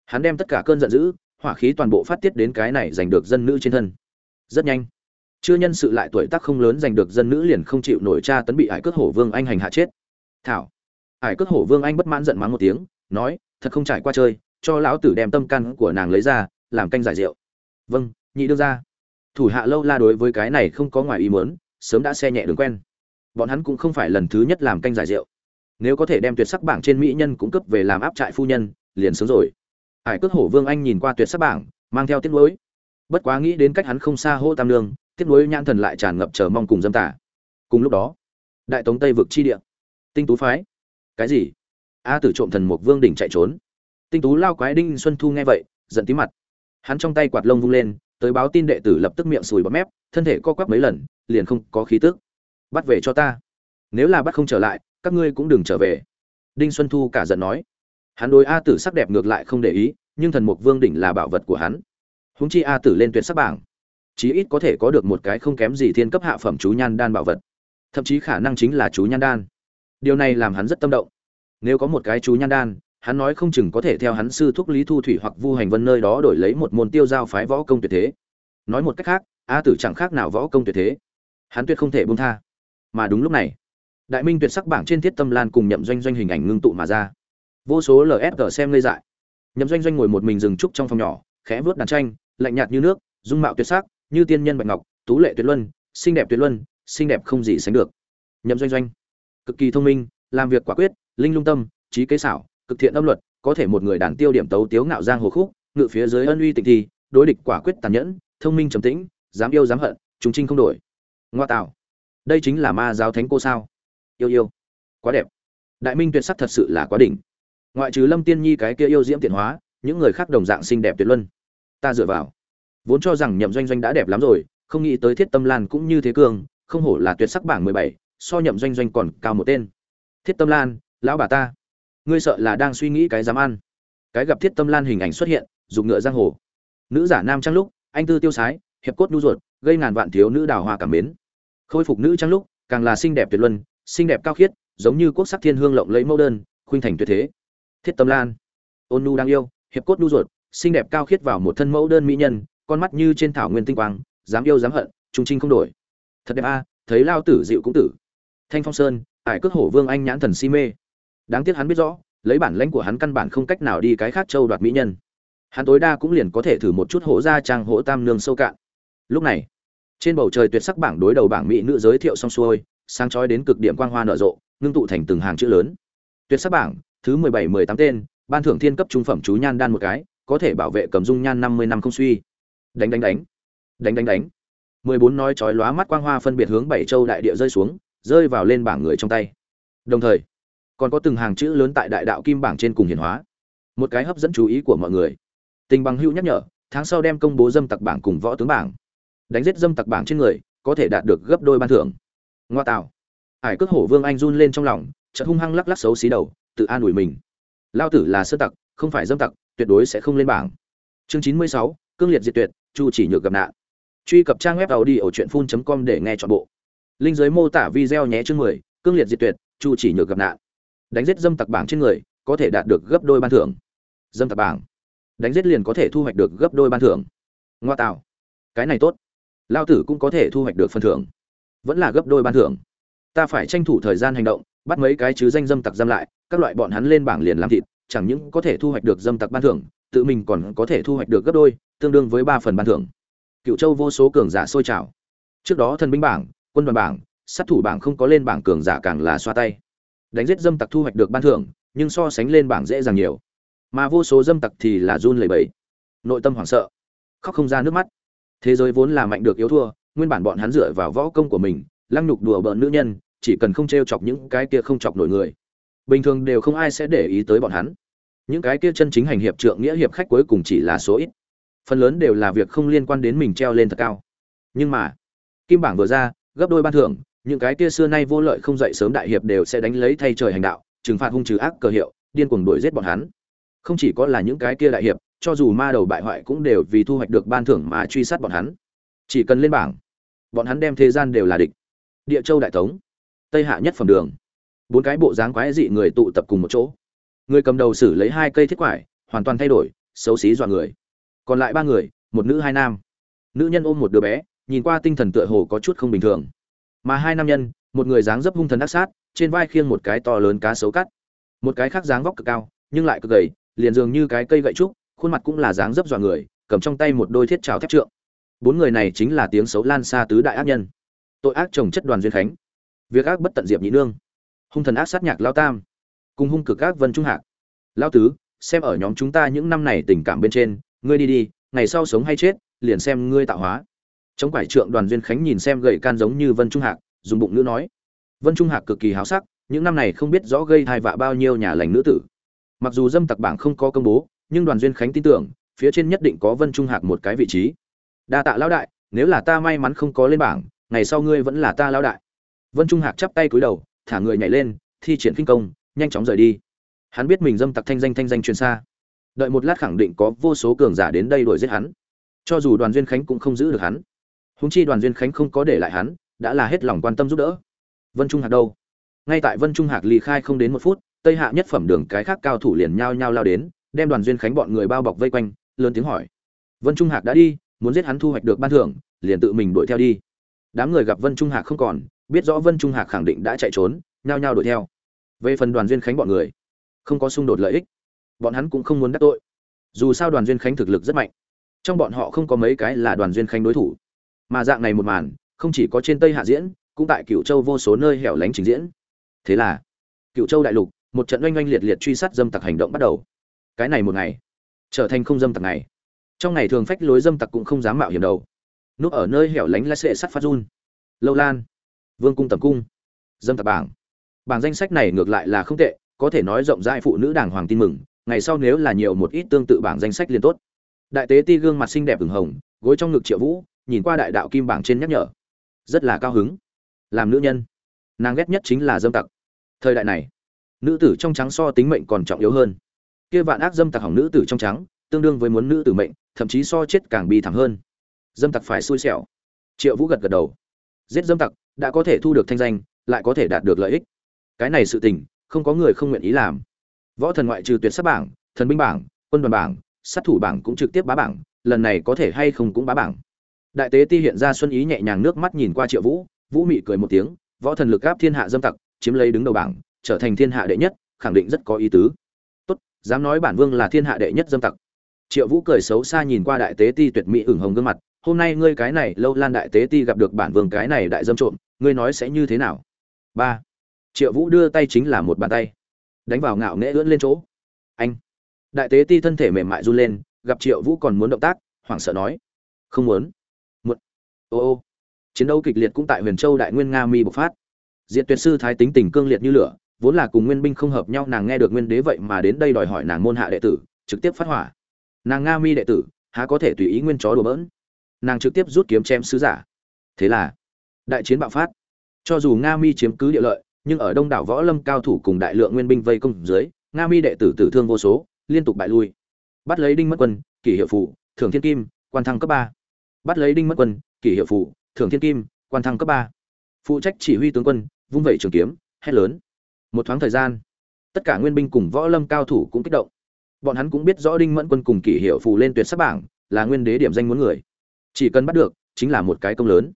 Hắn đem tất cả cơn giận dữ, hỏa khí toàn bộ phát tiết đến cái này giành được dân nữ trên thân. Rất nhanh, chưa nhân sự lại tuổi tác không lớn giành được dân nữ liền không chịu nổi cha tấn bị hải cước hổ vương anh hành hạ chết. Thảo. Hải cước hổ vương anh bất mãn giận mắng một tiếng, nói, thật không trải qua chơi, cho lão tử đem tâm căn của nàng lấy ra, làm canh giải rượu. Vâng nhị đương ra thủ hạ lâu la đối với cái này không có ngoài ý muốn sớm đã xe nhẹ đường quen. Bọn hắn cũng không phải lần thứ nhất làm canh giải rượu. Nếu có thể đem tuyệt sắc bảng trên mỹ nhân cũng cấp về làm áp trại phu nhân, liền sớm rồi. Hải cước hổ vương anh nhìn qua tuyệt sắc bảng, mang theo tiếc nuối. Bất quá nghĩ đến cách hắn không xa hô tam lương tiếc nuối nhãn thần lại tràn ngập chờ mong cùng dâm tả cùng lúc đó, đại tống tây vực chi địa. Tinh tú phái. Cái gì? A tử trộm thần một vương đỉnh chạy trốn. Tinh tú lao quái đinh xuân thu nghe vậy, giận tí mặt. Hắn trong tay quạt lông vung lên, tới báo tin đệ tử lập tức miệng sùi bọt mép, thân thể co quắp mấy lần liền không có khí tức. Bắt về cho ta. Nếu là bắt không trở lại, các ngươi cũng đừng trở về. Đinh xuân thu cả giận nói. Hắn đối a tử sắc đẹp ngược lại không để ý, nhưng thần mục vương đỉnh là bảo vật của hắn. Húng chi a tử lên tuyệt sắc bảng, chí ít có thể có được một cái không kém gì thiên cấp hạ phẩm chú nhan đan bảo vật. Thậm chí khả năng chính là chú nhan đan. Điều này làm hắn rất tâm động. Nếu có một cái chú nhan đan, hắn nói không chừng có thể theo hắn sư thúc lý thu thủy hoặc vu hành vân nơi đó đổi lấy một môn tiêu giao phái võ công tuyệt thế. Nói một cách khác, a tử chẳng khác nào võ công tuyệt thế hắn tuyệt không thể buông tha. Mà đúng lúc này, đại minh tuyệt sắc bảng trên thiết tâm lan cùng nhậm doanh doanh hình ảnh ngưng tụ mà ra. Vô số lsg xem lây dại. Nhậm doanh doanh ngồi một mình dừng trúc trong phòng nhỏ, khẽ vớt đàn tranh, lạnh nhạt như nước, dung mạo tuyệt sắc, như tiên nhân bạch ngọc, tú lệ tuyệt luân, xinh đẹp tuyệt luân, xinh đẹp không gì sánh được. Nhậm doanh doanh, cực kỳ thông minh, làm việc quả quyết, linh lung tâm, trí kế xảo, cực thiện âm luật, có thể một người đàn tiêu điểm tấu tiếu ngạo giang hồ khúc, ngự phía dưới ân uy tịnh thi, đối địch quả quyết tàn nhẫn, thông minh trầm tĩnh, dám yêu dám hận chúng trinh không đổi ngoa tạo. Đây chính là ma giáo thánh cô sao? Yêu yêu. Quá đẹp. Đại minh tuyệt sắc thật sự là quá đỉnh. Ngoại trừ lâm tiên nhi cái kia yêu diễm tiện hóa, những người khác đồng dạng xinh đẹp tuyệt luân. Ta dựa vào. Vốn cho rằng nhậm doanh doanh đã đẹp lắm rồi, không nghĩ tới thiết tâm lan cũng như thế cường, không hổ là tuyệt sắc bảng mười bảy, so nhậm doanh doanh còn cao một tên. Thiết tâm lan, lão bà ta. Ngươi sợ là đang suy nghĩ cái dám ăn. Cái gặp thiết tâm lan hình ảnh xuất hiện, dùng ngựa giang hồ. Nữ giả nam trang lúc, anh tư tiêu sái, hiệp cốt nhu ruột, gây ngàn vạn thiếu nữ đào hoa cảm mến khôi phục nữ trang lúc, càng là xinh đẹp tuyệt luân, xinh đẹp cao khiết, giống như quốc sắc thiên hương lộng lấy mẫu đơn, khuynh thành tuyệt thế. Thiết tâm lan, ôn nu đang yêu, hiệp cốt nu ruột, xinh đẹp cao khiết vào một thân mẫu đơn mỹ nhân, con mắt như trên thảo nguyên tinh quang, dám yêu dám hận, trung trinh không đổi. Thật đẹp a, thấy lao tử dịu cũng tử. Thanh phong sơn, ải cước hổ vương anh nhãn thần si mê. Đáng tiếc hắn biết rõ, lấy bản lãnh của hắn căn bản không cách nào đi cái khác châu đoạt mỹ nhân. Hắn tối đa cũng liền có thể thử một chút hổ ra trang hổ tam nương sâu cạn. Lúc này trên bầu trời tuyệt sắc bảng đối đầu bảng mỹ nữ giới thiệu xong xuôi, sáng chói đến cực điểm quang hoa nở rộ, ngưng tụ thành từng hàng chữ lớn. Tuyệt sắc bảng, thứ mười bảy, mười tám tên, ban thưởng thiên cấp trung phẩm chú nhan đan một cái, có thể bảo vệ cầm dung nhan năm mươi năm không suy. Đánh đánh đánh. Đánh đánh đánh. mười bốn nói chói lóa mắt quang hoa phân biệt hướng bảy châu đại địa rơi xuống, rơi vào lên bảng người trong tay. Đồng thời, còn có từng hàng chữ lớn tại đại đạo kim bảng trên cùng hiển hóa. Một cái hấp dẫn chú ý của mọi người. Tình bằng hữu nhắc nhở, tháng sau đem công bố dâm tặc bảng cùng võ tướng bảng đánh giết dâm tặc bảng trên người, có thể đạt được gấp đôi ban thưởng. Ngoa tạo. Ải cước hổ vương anh run lên trong lòng, chợt hung hăng lắc lắc xấu xí đầu, tự an ủi mình. Lao tử là sơ tặc, không phải dâm tặc, tuyệt đối sẽ không lên bảng. Chương chín mươi sáu, cương liệt diệt tuyệt, chu chỉ nhược gặp nạn. Truy cập trang web tàu đi ở truyện phun com để nghe chọn bộ. Linh giới mô tả video nhé chương mười, cương liệt diệt tuyệt, chu chỉ nhược gặp nạn. Đánh giết dâm tặc bảng trên người, có thể đạt được gấp đôi ban thưởng. Dâm tặc bảng. Đánh giết liền có thể thu hoạch được gấp đôi ban thưởng. Ngoa tạo. Cái này tốt lao tử cũng có thể thu hoạch được phần thưởng. Vẫn là gấp đôi ban thưởng. Ta phải tranh thủ thời gian hành động, bắt mấy cái chứ danh dâm tặc giam lại, các loại bọn hắn lên bảng liền làm thịt, chẳng những có thể thu hoạch được dâm tặc ban thưởng, tự mình còn có thể thu hoạch được gấp đôi, tương đương với ba phần ban thưởng. Cựu châu vô số cường giả sôi trào. Trước đó thần binh bảng, quân đoàn bảng, sát thủ bảng không có lên bảng cường giả càng là xoa tay. Đánh giết dâm tặc thu hoạch được ban thưởng, nhưng so sánh lên bảng dễ dàng nhiều. Mà vô số dâm tặc thì là run lẩy bẩy. Nội tâm hoảng sợ. Khóc không ra nước mắt thế giới vốn là mạnh được yếu thua, nguyên bản bọn hắn dựa vào võ công của mình, lăng nhục đùa bỡn nữ nhân, chỉ cần không t r e o chọc những cái kia không chọc nổi người. Bình thường đều không ai sẽ để ý tới bọn hắn. Những cái kia chân chính hành hiệp trượng nghĩa hiệp khách cuối cùng chỉ là số ít. Phần lớn đều là việc không liên quan đến mình treo lên thật cao. Nhưng mà, kim bảng vừa ra, gấp đôi ban thưởng, những cái kia xưa nay vô lợi không dậy sớm đại hiệp đều sẽ đánh lấy thay trời hành đạo, trừng phạt hung trừ ác cờ hiệu, điên cuồng đuổi giết bọn hắn. Không chỉ có là những cái kia đại hiệp cho dù ma đầu bại hoại cũng đều vì thu hoạch được ban thưởng mà truy sát bọn hắn. Chỉ cần lên bảng, bọn hắn đem thế gian đều là địch. Địa châu đại tống, tây hạ nhất phẩm đường. Bốn cái bộ dáng quái dị người tụ tập cùng một chỗ. Người cầm đầu xử lấy hai cây thiết quải, hoàn toàn thay đổi, xấu xí dọa người. Còn lại ba người, một nữ hai nam. Nữ nhân ôm một đứa bé, nhìn qua tinh thần tựa hồ có chút không bình thường. Mà hai nam nhân, một người dáng dấp hung thần ác sát, trên vai khiêng một cái to lớn cá sấu cắt. Một cái khác dáng vóc cực cao, nhưng lại cực gầy, liền dường như cái cây gậy trúc khuôn mặt cũng là dáng dấp dọa người, cầm trong tay một đôi thiết trào thép trượng. Bốn người này chính là tiếng xấu lan xa tứ đại ác nhân. Tội ác trồng chất đoàn duyên khánh. Việc ác bất tận diệp nhị nương. Hung thần ác sát nhạc lao tam. Cùng hung cực ác vân trung hạc. Lao tứ, xem ở nhóm chúng ta những năm này tình cảm bên trên, ngươi đi đi, ngày sau sống hay chết, liền xem ngươi tạo hóa. Chống quải trượng đoàn duyên khánh nhìn xem gậy can giống như vân trung hạc, dùng bụng nữ nói. Vân trung hạc cực kỳ háo sắc, những năm này không biết rõ gây thai vạ bao nhiêu nhà lành nữ tử. Mặc dù dâm tặc bảng không có công bố nhưng đoàn duyên khánh tin tưởng, phía trên nhất định có vân trung hạc một cái vị trí. Đa tạ lão đại, nếu là ta may mắn không có lên bảng, ngày sau ngươi vẫn là ta lão đại. Vân trung hạc chắp tay cúi đầu, thả người nhảy lên, thi triển kinh công, nhanh chóng rời đi. Hắn biết mình dâm tặc thanh danh thanh danh truyền xa. Đợi một lát khẳng định có vô số cường giả đến đây đuổi giết hắn. Cho dù đoàn duyên khánh cũng không giữ được hắn. Húng chi đoàn duyên khánh không có để lại hắn, đã là hết lòng quan tâm giúp đỡ. Vân trung hạc đâu? Ngay tại vân trung hạc ly khai không đến một phút, tây hạ nhất phẩm đường cái khác cao thủ liền nhao nhao lao đến đem đoàn duyên khánh bọn người bao bọc vây quanh, lớn tiếng hỏi. Vân trung hạc đã đi, muốn giết hắn thu hoạch được ban thưởng, liền tự mình đuổi theo đi. Đám người gặp vân trung hạc không còn, biết rõ vân trung hạc khẳng định đã chạy trốn, nhao nhao đuổi theo. Về phần đoàn duyên khánh bọn người, không có xung đột lợi ích, bọn hắn cũng không muốn đắc tội. Dù sao đoàn duyên khánh thực lực rất mạnh, trong bọn họ không có mấy cái là đoàn duyên khánh đối thủ. Mà dạng này một màn, không chỉ có trên tây hạ diễn, cũng tại cựu châu vô số nơi hẻo lánh trình diễn. Thế là cựu châu đại lục, một trận oanh oanh liệt liệt truy sát dâm tặc hành động bắt đầu cái này một ngày, trở thành không dâm tặc này trong ngày thường phách lối dâm tặc cũng không dám mạo hiểm đầu. Núp ở nơi hẻo lánh lá sệ sắt phát run. Lâu lan, vương cung tầm cung, dâm tặc bảng. Bảng danh sách này ngược lại là không tệ, có thể nói rộng rãi phụ nữ đảng hoàng tin mừng, ngày sau nếu là nhiều một ít tương tự bảng danh sách liên tốt. Đại tế ti gương mặt xinh đẹp ửng hồng, gối trong ngực triệu vũ, nhìn qua đại đạo kim bảng trên nhắc nhở. Rất là cao hứng. Làm nữ nhân, nàng ghét nhất chính là dâm tặc. Thời đại này, nữ tử trong trắng so tính mệnh còn trọng yếu hơn kia vạn ác dâm tặc hỏng nữ tử trong trắng, tương đương với muốn nữ tử mệnh, thậm chí so chết càng bi thảm hơn. Dâm tặc phải xui xẻo. Triệu vũ gật gật đầu. Giết dâm tặc, đã có thể thu được thanh danh, lại có thể đạt được lợi ích. Cái này sự tình, không có người không nguyện ý làm. Võ thần ngoại trừ tuyệt sát bảng, thần binh bảng, quân đoàn bảng, sát thủ bảng cũng trực tiếp bá bảng, lần này có thể hay không cũng bá bảng. Đại tế ti hiện ra xuân ý nhẹ nhàng nước mắt nhìn qua triệu vũ vũ mị cười một tiếng, võ thần lực áp thiên hạ dâm tặc, chiếm lấy đứng đầu bảng, trở thành thiên hạ đệ nhất, khẳng định rất có ý tứ dám nói bản vương là thiên hạ đệ nhất dâm tặc. Triệu vũ cười xấu xa nhìn qua đại tế ti tuyệt mỹ ửng hồng gương mặt, hôm nay ngươi cái này lâu lan đại tế ti gặp được bản vương cái này đại dâm trộm, ngươi nói sẽ như thế nào? Ba. Triệu vũ đưa tay chính là một bàn tay, đánh vào ngạo nghễ ưỡn lên chỗ. Anh. Đại tế ti thân thể mềm mại run lên, gặp triệu vũ còn muốn động tác, hoảng sợ nói. Không muốn. Một ô ô. Chiến đấu kịch liệt cũng tại huyền châu đại nguyên nga mi bộc phát. Diện tuyệt sư thái tính tình cương liệt như lửa vốn là cùng nguyên binh không hợp nhau, nàng nghe được nguyên đế vậy mà đến đây đòi hỏi nàng môn hạ đệ tử, trực tiếp phát hỏa. Nàng nga mi đệ tử, há có thể tùy ý nguyên chó đùa bỡn? Nàng trực tiếp rút kiếm chém sứ giả. Thế là, đại chiến bạo phát. Cho dù nga mi chiếm cứ địa lợi, nhưng ở đông đảo võ lâm cao thủ cùng đại lượng nguyên binh vây công dưới, nga mi đệ tử tử thương vô số, liên tục bại lui. Bắt lấy đinh mất quân, kỷ hiệu phủ thường thiên kim, quan thăng cấp ba. Bắt lấy đinh mất quân, kỷ hiệu phủ thường thiên kim, quan thăng cấp ba. Phụ trách chỉ huy tướng quân, vung vẩy trường kiếm, hét lớn một thoáng thời gian, tất cả nguyên binh cùng võ lâm cao thủ cũng kích động. Bọn hắn cũng biết rõ đinh mẫn quân cùng kỷ hiệu phù lên tuyệt sắc bảng, là nguyên đế điểm danh muốn người. Chỉ cần bắt được, chính là một cái công lớn.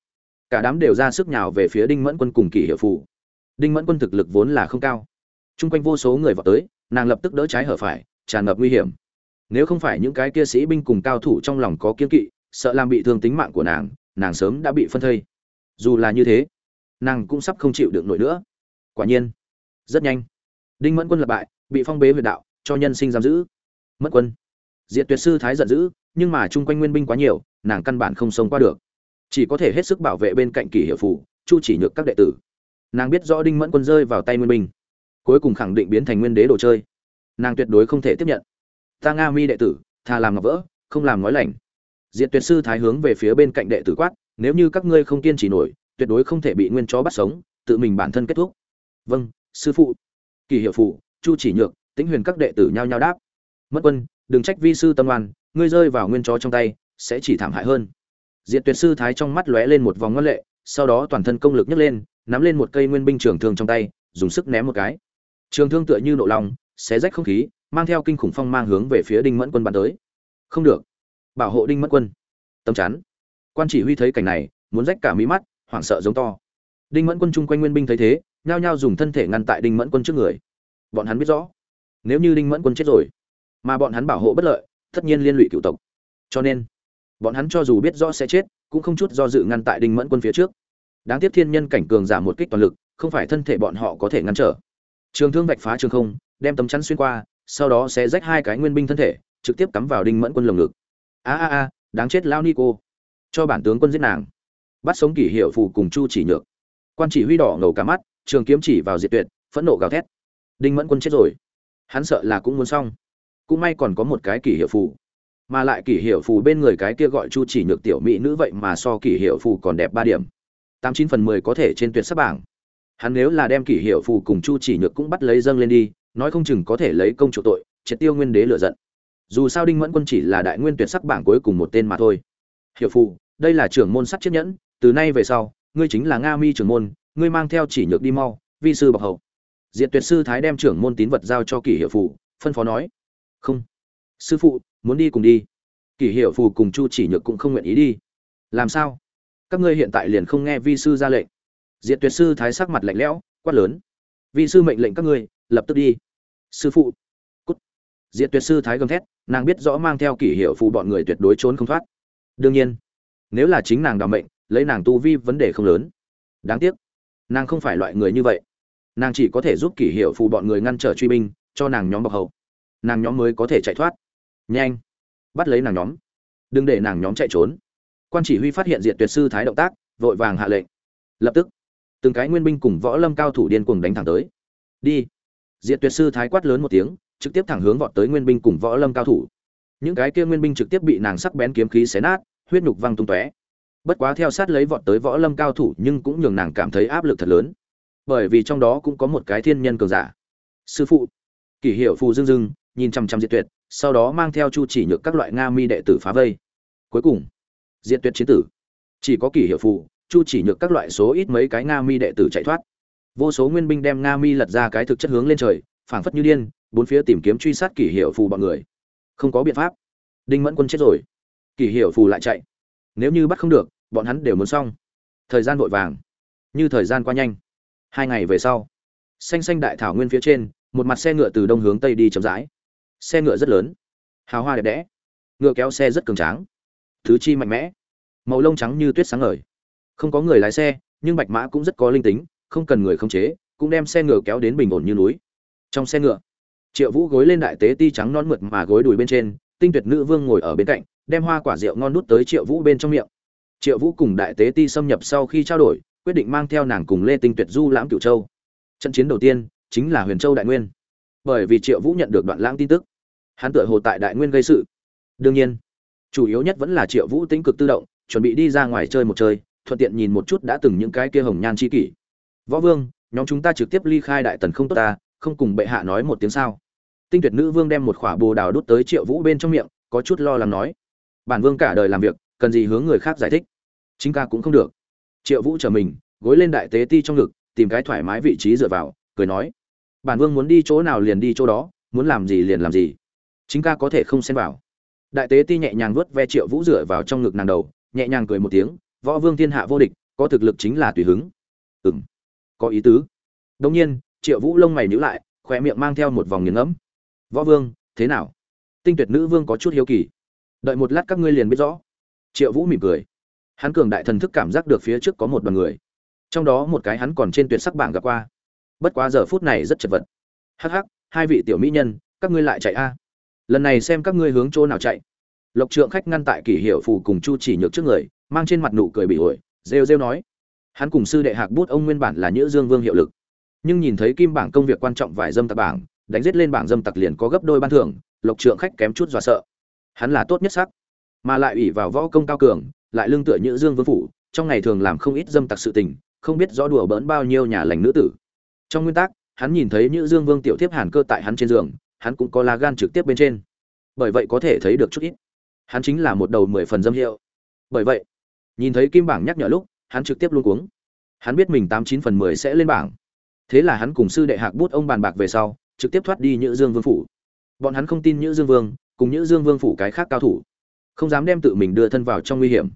Cả đám đều ra sức nhào về phía đinh mẫn quân cùng kỷ hiệu phù. Đinh mẫn quân thực lực vốn là không cao. Chung quanh vô số người vào tới, nàng lập tức đỡ trái hở phải, tràn ngập nguy hiểm. Nếu không phải những cái kia sĩ binh cùng cao thủ trong lòng có kiên kỵ, sợ làm bị thương tính mạng của nàng nàng sớm đã bị phân thây. Dù là như thế, nàng cũng sắp không chịu được nổi nữa. Quả nhiên rất nhanh. Đinh mẫn quân lập bại, bị phong bế huyệt đạo, cho nhân sinh giam giữ. Mất quân. Diệt tuyệt sư thái giận dữ, nhưng mà chung quanh nguyên binh quá nhiều, nàng căn bản không sống qua được. Chỉ có thể hết sức bảo vệ bên cạnh kỷ hiệu phủ, chu chỉ nhược các đệ tử. Nàng biết rõ đinh mẫn quân rơi vào tay nguyên binh. Cuối cùng khẳng định biến thành nguyên đế đồ chơi. Nàng tuyệt đối không thể tiếp nhận. Ta nga mi đệ tử thà làm ngọc vỡ, không làm nói lành. Diệt tuyệt sư thái hướng về phía bên cạnh đệ tử quát, nếu như các ngươi không kiên trì nổi, tuyệt đối không thể bị nguyên chó bắt sống, tự mình bản thân kết thúc. Vâng sư phụ, kỳ hiệu phụ, chu chỉ nhược, tĩnh huyền các đệ tử nhao nhao đáp. Mất quân, đừng trách vi sư tâm oan, ngươi rơi vào nguyên chó trong tay, sẽ chỉ thảm hại hơn. Diệt tuyệt sư thái trong mắt lóe lên một vòng ngân lệ, sau đó toàn thân công lực nhấc lên, nắm lên một cây nguyên binh trường thương trong tay, dùng sức ném một cái. Trường thương tựa như nộ lòng, xé rách không khí, mang theo kinh khủng phong mang hướng về phía đinh mẫn quân bắn tới. Không được. Bảo hộ đinh mẫn quân. Tâm chắn quan chỉ huy thấy cảnh này, muốn rách cả mí mắt, hoảng sợ giống to. Đinh mẫn quân chung quanh nguyên binh thấy thế nhao nhao dùng thân thể ngăn tại đinh mẫn quân trước người. Bọn hắn biết rõ, nếu như đinh mẫn quân chết rồi, mà bọn hắn bảo hộ bất lợi, tất nhiên liên lụy cựu tộc. Cho nên, bọn hắn cho dù biết rõ sẽ chết, cũng không chút do dự ngăn tại đinh mẫn quân phía trước. Đáng tiếc thiên nhân cảnh cường giảm một kích toàn lực, không phải thân thể bọn họ có thể ngăn trở. Trường thương vạch phá trường không, đem tấm chắn xuyên qua, sau đó sẽ rách hai cái nguyên binh thân thể, trực tiếp cắm vào đinh mẫn quân lồng ngực. A a a, đáng chết lao ni cô. Cho bản tướng quân giết nàng. Bắt sống kỷ hiệu phù cùng chu chỉ nhược. Quan chỉ huy đỏ ngầu cả mắt trường kiếm chỉ vào diệt tuyệt, phẫn nộ gào thét. Đinh mẫn quân chết rồi. Hắn sợ là cũng muốn xong. Cũng may còn có một cái kỷ hiệu phù. Mà lại kỷ hiệu phù bên người cái kia gọi chu chỉ nhược tiểu mỹ nữ vậy mà so kỷ hiệu phù còn đẹp ba điểm. Tám chín phần mười có thể trên tuyệt sắc bảng. Hắn nếu là đem kỷ hiệu phù cùng chu chỉ nhược cũng bắt lấy dâng lên đi, nói không chừng có thể lấy công chủ tội, triệt tiêu nguyên đế lựa giận. Dù sao đinh mẫn quân chỉ là đại nguyên tuyệt sắc bảng cuối cùng một tên mà thôi. Hiệu phù, đây là trưởng môn sắc chiếc nhẫn, từ nay về sau, ngươi chính là nga mi trưởng môn ngươi mang theo chỉ nhược đi mau vi sư bọc hậu. Diện tuyệt sư thái đem trưởng môn tín vật giao cho kỷ hiệu phụ, phân phó nói. Không. Sư phụ muốn đi cùng đi. Kỷ hiệu phù cùng chu chỉ nhược cũng không nguyện ý đi. Làm sao? Các ngươi hiện tại liền không nghe vi sư ra lệnh. Diện tuyệt sư thái sắc mặt lạnh lẽo quát lớn. Vi sư mệnh lệnh các ngươi lập tức đi. Sư phụ. Cút. Diện tuyệt sư thái gầm thét nàng biết rõ mang theo kỷ hiệu phù bọn người tuyệt đối trốn không thoát. Đương nhiên nếu là chính nàng đ mệnh lấy nàng tu vi vấn đề không lớn. Đáng tiếc nàng không phải loại người như vậy. Nàng chỉ có thể giúp kỷ hiệu phù bọn người ngăn trở truy binh, cho nàng nhóm bọc hậu nàng nhóm mới có thể chạy thoát. Nhanh. Bắt lấy nàng nhóm. Đừng để nàng nhóm chạy trốn. Quan chỉ huy phát hiện diện tuyệt sư thái động tác, vội vàng hạ lệnh. Lập tức, từng cái nguyên binh cùng võ lâm cao thủ điên cuồng đánh thẳng tới. Đi. Diện tuyệt sư thái quát lớn một tiếng, trực tiếp thẳng hướng vọt tới nguyên binh cùng võ lâm cao thủ. Những cái kia nguyên binh trực tiếp bị nàng sắc bén kiếm khí xé nát, huyết nhục văng tung tóe bất quá theo sát lấy vọt tới võ lâm cao thủ nhưng cũng nhường nàng cảm thấy áp lực thật lớn. Bởi vì trong đó cũng có một cái thiên nhân cường giả. Sư phụ. Kỷ hiệu phù dưng dưng nhìn chằm chằm diệt tuyệt, sau đó mang theo chu chỉ nhược các loại nga mi đệ tử phá vây. Cuối cùng, diệt tuyệt chiến tử. Chỉ có kỷ hiệu phù, chu chỉ nhược các loại số ít mấy cái nga mi đệ tử chạy thoát. Vô số nguyên binh đem nga mi lật ra cái thực chất hướng lên trời, phảng phất như điên, bốn phía tìm kiếm truy sát kỷ hiệu phù bọn người. Không có biện pháp. Đinh mẫn quân chết rồi. Kỷ hiệu phù lại chạy. Nếu như bắt không được bọn hắn đều muốn xong. Thời gian vội vàng, như thời gian qua nhanh. Hai ngày về sau, xanh xanh đại thảo nguyên phía trên, một mặt xe ngựa từ đông hướng tây đi chậm rãi. Xe ngựa rất lớn, hào hoa đẹp đẽ, ngựa kéo xe rất cường tráng, thứ chi mạnh mẽ, màu lông trắng như tuyết sáng ngời. Không có người lái xe, nhưng bạch mã cũng rất có linh tính, không cần người khống chế, cũng đem xe ngựa kéo đến bình ổn như núi. Trong xe ngựa, triệu vũ gối lên đại tế ti trắng non mượt mà gối đùi bên trên, tinh tuyệt nữ vương ngồi ở bên cạnh, đem hoa quả rượu ngon nút tới triệu vũ bên trong miệng triệu vũ cùng đại tế ti xâm nhập sau khi trao đổi, quyết định mang theo nàng cùng lê tinh tuyệt du lãm cửu châu. Trận chiến đầu tiên chính là huyền châu đại nguyên. Bởi vì triệu vũ nhận được đoạn lãng tin tức, hắn tựa hồ tại đại nguyên gây sự. Đương nhiên, chủ yếu nhất vẫn là triệu vũ tính cực tự động, chuẩn bị đi ra ngoài chơi một chơi, thuận tiện nhìn một chút đã từng những cái kia hồng nhan chi kỷ. Võ vương, nhóm chúng ta trực tiếp ly khai đại tần không tốt ta, không cùng bệ hạ nói một tiếng sao? Tinh tuyệt nữ vương đem một khỏa bồ đào đút tới triệu vũ bên trong miệng, có chút lo lắng nói. Bản vương cả đời làm việc cần gì hướng người khác giải thích. Chính ca cũng không được. Triệu vũ trở mình, gối lên đại tế ti trong ngực, tìm cái thoải mái vị trí dựa vào, cười nói. Bản vương muốn đi chỗ nào liền đi chỗ đó, muốn làm gì liền làm gì. Chính ca có thể không xen vào. Đại tế ti nhẹ nhàng vuốt ve triệu vũ dựa vào trong ngực nàng đầu, nhẹ nhàng cười một tiếng, võ vương thiên hạ vô địch, có thực lực chính là tùy hứng. Ừng có ý tứ. Đông nhiên, triệu vũ lông mày nhíu lại khỏe miệng mang theo một vòng nghiền ngẫm. Võ vương, thế nào? Tinh tuyệt nữ vương có chút hiếu kỳ. Đợi một lát các ngươi liền biết rõ triệu vũ mỉm cười. Hắn cường đại thần thức cảm giác được phía trước có một đoàn người. Trong đó một cái hắn còn trên tuyệt sắc bảng gặp qua. Bất quá giờ phút này rất chật vật. Hắc hắc, hai vị tiểu mỹ nhân, các ngươi lại chạy a. Lần này xem các ngươi hướng chỗ nào chạy. Lộc trượng khách ngăn tại kỷ hiệu phù cùng chu chỉ nhược trước người, mang trên mặt nụ cười bị ổi, rêu rêu nói. Hắn cùng sư đệ hạc bút ông nguyên bản là nhữ dương vương hiệu lực. Nhưng nhìn thấy kim bảng công việc quan trọng vài dâm tặc bảng, đánh giết lên bảng dâm tặc liền có gấp đôi ban thưởng, lộc trượng khách kém chút dọa sợ. Hắn là tốt nhất sắc mà lại ủy vào võ công cao cường, lại lương tựa nhữ dương vương phủ, trong ngày thường làm không ít dâm tặc sự tình, không biết rõ đùa bỡn bao nhiêu nhà lành nữ tử. Trong nguyên tắc, hắn nhìn thấy nhữ dương vương tiểu thiếp hàn cơ tại hắn trên giường, hắn cũng có lá gan trực tiếp bên trên. Bởi vậy có thể thấy được chút ít. Hắn chính là một đầu mười phần dâm hiệu. Bởi vậy, nhìn thấy kim bảng nhắc nhở lúc, hắn trực tiếp luôn cuống. Hắn biết mình tám chín phần mười sẽ lên bảng. Thế là hắn cùng sư đệ hạc bút ông bàn bạc về sau, trực tiếp thoát đi nhữ dương vương phủ. Bọn hắn không tin nhữ dương vương, cùng nhữ dương vương phủ cái khác cao thủ không dám đem tự mình đưa thân vào trong nguy hiểm.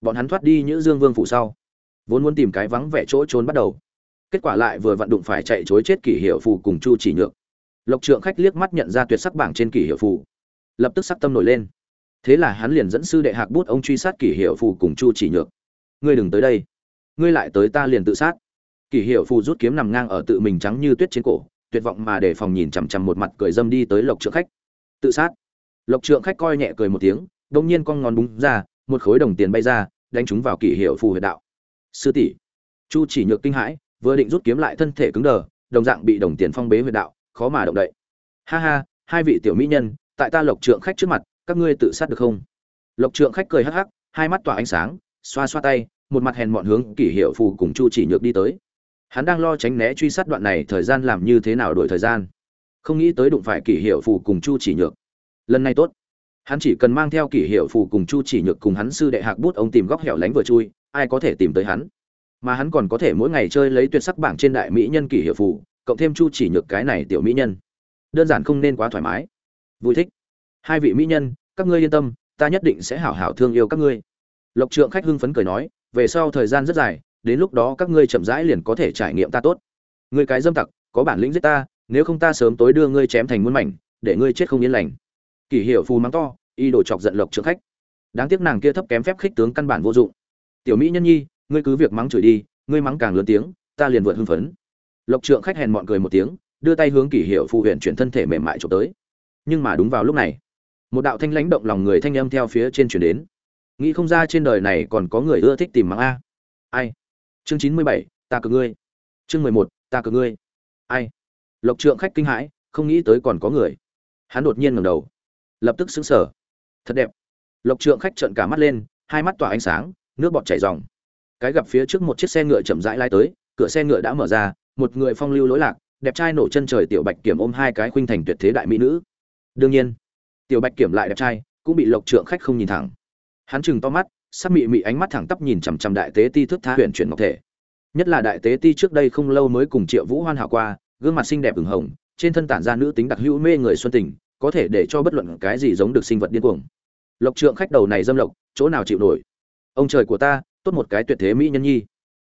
Bọn hắn thoát đi nhữ dương vương phủ sau, vốn muốn tìm cái vắng vẻ chỗ trốn bắt đầu. Kết quả lại vừa vặn đụng phải chạy chối chết kỷ hiệu phù cùng chu chỉ nhược. Lộc trượng khách liếc mắt nhận ra tuyệt sắc bảng trên kỷ hiệu phù. Lập tức sắc tâm nổi lên. Thế là hắn liền dẫn sư đệ hạc bút ông truy sát kỷ hiệu phù cùng chu chỉ nhược. Ngươi đừng tới đây. Ngươi lại tới ta liền tự sát. Kỷ hiệu phù rút kiếm nằm ngang ở tự mình trắng như tuyết trên cổ, tuyệt vọng mà để phòng nhìn chằm chằm một mặt cười dâm đi tới lộc trượng khách. Tự sát. Lộc trượng khách coi nhẹ cười một tiếng đông nhiên con ngón búng ra, một khối đồng tiền bay ra, đánh chúng vào kỷ hiệu phù huyệt đạo. Sư tỷ, chu chỉ nhược kinh hãi, vừa định rút kiếm lại thân thể cứng đờ, đồng dạng bị đồng tiền phong bế huyệt đạo, khó mà động đậy. Ha ha, hai vị tiểu mỹ nhân, tại ta lộc trượng khách trước mặt, các ngươi tự sát được không? Lộc trượng khách cười hắc hắc, hai mắt tỏa ánh sáng, xoa xoa tay, một mặt hèn mọn hướng kỷ hiệu phù cùng chu chỉ nhược đi tới. Hắn đang lo tránh né truy sát đoạn này, thời gian làm như thế nào đổi thời gian? Không nghĩ tới đụng phải kỷ hiệu phù cùng chu chỉ nhược. Lần này tốt hắn chỉ cần mang theo kỷ hiệu phù cùng chu chỉ nhược cùng hắn sư đệ hạc bút ông tìm góc hẻo lánh vừa chui, ai có thể tìm tới hắn? Mà hắn còn có thể mỗi ngày chơi lấy tuyệt sắc bảng trên đại mỹ nhân kỷ hiệu phù, cộng thêm chu chỉ nhược cái này tiểu mỹ nhân. Đơn giản không nên quá thoải mái. Vui thích. Hai vị mỹ nhân, các ngươi yên tâm, ta nhất định sẽ hảo hảo thương yêu các ngươi. Lộc trượng khách hưng phấn cười nói, về sau thời gian rất dài, đến lúc đó các ngươi chậm rãi liền có thể trải nghiệm ta tốt. Ngươi cái dâm tặc, có bản lĩnh giết ta, nếu không ta sớm tối đưa ngươi chém thành muôn mảnh, để ngươi chết không yên lành kỷ hiệu phù mắng to y đổ chọc giận lộc trượng khách. Đáng tiếc nàng kia thấp kém phép khích tướng căn bản vô dụng. Tiểu mỹ nhân nhi, ngươi cứ việc mắng chửi đi, ngươi mắng càng lớn tiếng, ta liền vượt hưng phấn. Lộc trượng khách hèn mọn cười một tiếng, đưa tay hướng kỷ hiệu phù huyện chuyển thân thể mềm mại trộm tới. Nhưng mà đúng vào lúc này, một đạo thanh lãnh động lòng người thanh âm theo phía trên chuyển đến. Nghĩ không ra trên đời này còn có người ưa thích tìm mắng a. Ai? Chương chín mươi bảy, ta cờ ngươi. Chương mười một, ta cờ ngươi. Ai? Lộc trượng khách kinh hãi, không nghĩ tới còn có người. Hắn đột nhiên ngẩng đầu lập tức sững sờ. Thật đẹp. Lộc trượng khách trợn cả mắt lên, hai mắt tỏa ánh sáng, nước bọt chảy ròng. Cái gặp phía trước một chiếc xe ngựa chậm rãi lai tới, cửa xe ngựa đã mở ra, một người phong lưu lối lạc, đẹp trai nổ chân trời tiểu bạch kiểm ôm hai cái khuynh thành tuyệt thế đại mỹ nữ. Đương nhiên, tiểu bạch kiểm lại đẹp trai, cũng bị lộc trượng khách không nhìn thẳng. Hắn chừng to mắt, sắc mị mị ánh mắt thẳng tắp nhìn chằm chằm đại tế ti thức tha huyền chuyển ngọc thể. Nhất là đại tế ti trước đây không lâu mới cùng triệu vũ hoan hảo qua, gương mặt xinh đẹp ửng hồng, trên thân tản ra nữ tính đặc hữu mê người xuân tình có thể để cho bất luận cái gì giống được sinh vật điên cuồng. Lộc trượng khách đầu này dâm lộc, chỗ nào chịu nổi? Ông trời của ta, tốt một cái tuyệt thế mỹ nhân nhi.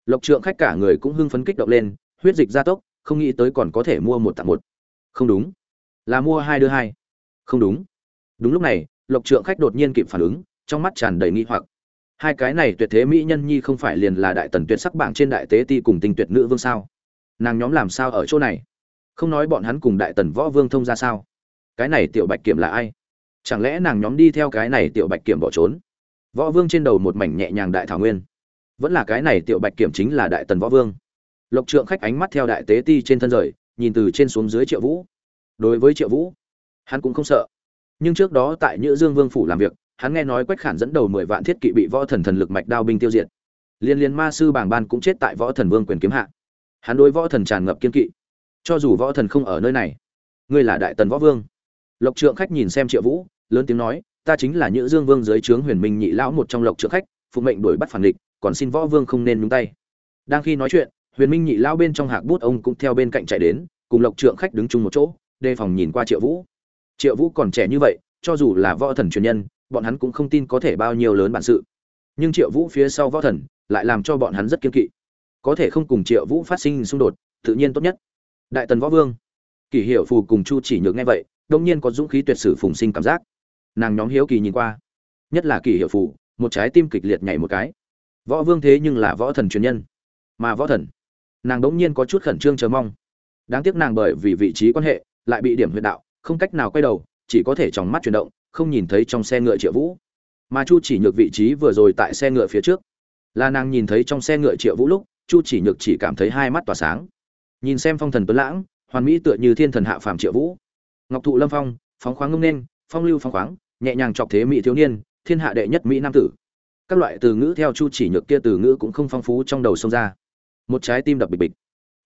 Lộc trượng khách cả người cũng hưng phấn kích động lên, huyết dịch gia tốc, không nghĩ tới còn có thể mua một tặng một. Không đúng. Là mua hai đưa hai. Không đúng. Đúng lúc này, lộc trượng khách đột nhiên kịp phản ứng, trong mắt tràn đầy nghi hoặc. Hai cái này tuyệt thế mỹ nhân nhi không phải liền là đại tần tuyệt sắc bảng trên đại tế ti cùng tinh tuyệt nữ vương sao? Nàng nhóm làm sao ở chỗ này? Không nói bọn hắn cùng đại tần võ vương thông ra sao? Cái này tiểu bạch kiểm là ai? Chẳng lẽ nàng nhóm đi theo cái này tiểu bạch kiểm bỏ trốn? Võ vương trên đầu một mảnh nhẹ nhàng đại thảo nguyên. Vẫn là cái này tiểu bạch kiểm chính là đại tần võ vương. Lộc trượng khách ánh mắt theo đại tế ti trên thân rời, nhìn từ trên xuống dưới triệu vũ. Đối với triệu vũ, hắn cũng không sợ. Nhưng trước đó tại nhữ dương vương phủ làm việc, hắn nghe nói quách khản dẫn đầu mười vạn thiết kỵ bị võ thần thần lực mạch đao binh tiêu diệt. Liên liên ma sư bảng ban cũng chết tại võ thần vương quyền kiếm hạ. Hắn đối võ thần tràn ngập kiên kỵ. Cho dù võ thần không ở nơi này, ngươi là đại tần võ vương lộc trượng khách nhìn xem triệu vũ, lớn tiếng nói, ta chính là nhữ dương vương dưới trướng huyền minh nhị lão một trong lộc trượng khách, phụ mệnh đuổi bắt phản địch, còn xin võ vương không nên nhúng tay. Đang khi nói chuyện, huyền minh nhị lão bên trong hạc bút ông cũng theo bên cạnh chạy đến, cùng lộc trượng khách đứng chung một chỗ, đề phòng nhìn qua triệu vũ. Triệu vũ còn trẻ như vậy, cho dù là võ thần truyền nhân, bọn hắn cũng không tin có thể bao nhiêu lớn bản sự. Nhưng triệu vũ phía sau võ thần, lại làm cho bọn hắn rất kiên kỵ. Có thể không cùng triệu vũ phát sinh xung đột, tự nhiên tốt nhất. Đại tần võ vương. Kỷ hiệu phù cùng chu chỉ nhược nghe vậy đông nhiên có dũng khí tuyệt sử phùng sinh cảm giác. Nàng nhóm hiếu kỳ nhìn qua. Nhất là kỳ hiệu phụ một trái tim kịch liệt nhảy một cái. Võ vương thế nhưng là võ thần truyền nhân. Mà võ thần, nàng đống nhiên có chút khẩn trương chờ mong. Đáng tiếc nàng bởi vì vị trí quan hệ, lại bị điểm huyệt đạo, không cách nào quay đầu, chỉ có thể trong mắt chuyển động, không nhìn thấy trong xe ngựa triệu vũ. Mà chu chỉ nhược vị trí vừa rồi tại xe ngựa phía trước. Là nàng nhìn thấy trong xe ngựa triệu vũ lúc, chu chỉ nhược chỉ cảm thấy hai mắt tỏa sáng. Nhìn xem phong thần tuấn lãng, hoàn mỹ tựa như thiên thần hạ phàm triệu vũ ngọc thụ lâm phong, phóng khoáng ngông nên, phong lưu phong khoáng, nhẹ nhàng chọc thế mỹ thiếu niên, thiên hạ đệ nhất mỹ nam tử. Các loại từ ngữ theo chu chỉ nhược kia từ ngữ cũng không phong phú trong đầu sông ra. Một trái tim đập bịch bịch.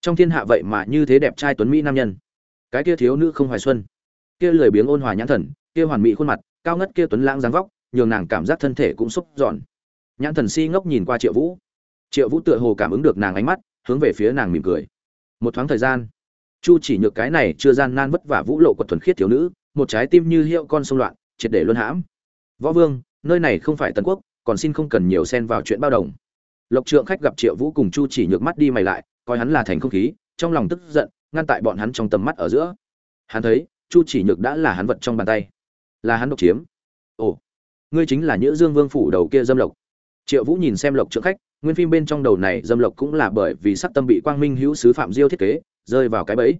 Trong thiên hạ vậy mà như thế đẹp trai tuấn mỹ nam nhân. Cái kia thiếu nữ không hoài xuân. Kia lười biếng ôn hòa nhãn thần, kia hoàn mỹ khuôn mặt, cao ngất kia tuấn lãng dáng vóc, nhường nàng cảm giác thân thể cũng xúc giòn nhãn thần si ngốc nhìn qua triệu vũ. Triệu vũ tựa hồ cảm ứng được nàng ánh mắt, hướng về phía nàng mỉm cười. Một thoáng thời gian chu chỉ nhược cái này chưa gian nan vất vả vũ lộ quật thuần khiết thiếu nữ, một trái tim như hiệu con sông loạn, triệt để luân hãm. Võ vương, nơi này không phải tần quốc, còn xin không cần nhiều xen vào chuyện bao đồng. Lộc trượng khách gặp triệu vũ cùng chu chỉ nhược mắt đi mày lại, coi hắn là thành không khí, trong lòng tức giận, ngăn tại bọn hắn trong tầm mắt ở giữa. Hắn thấy, chu chỉ nhược đã là hắn vật trong bàn tay. Là hắn độc chiếm. Ồ, ngươi chính là nhữ dương vương phủ đầu kia dâm lộc. Triệu vũ nhìn xem lộc trượng khách, nguyên phim bên trong đầu này dâm lộc cũng là bởi vì sắc tâm bị quang minh hữu sứ phạm diêu thiết kế rơi vào cái bẫy.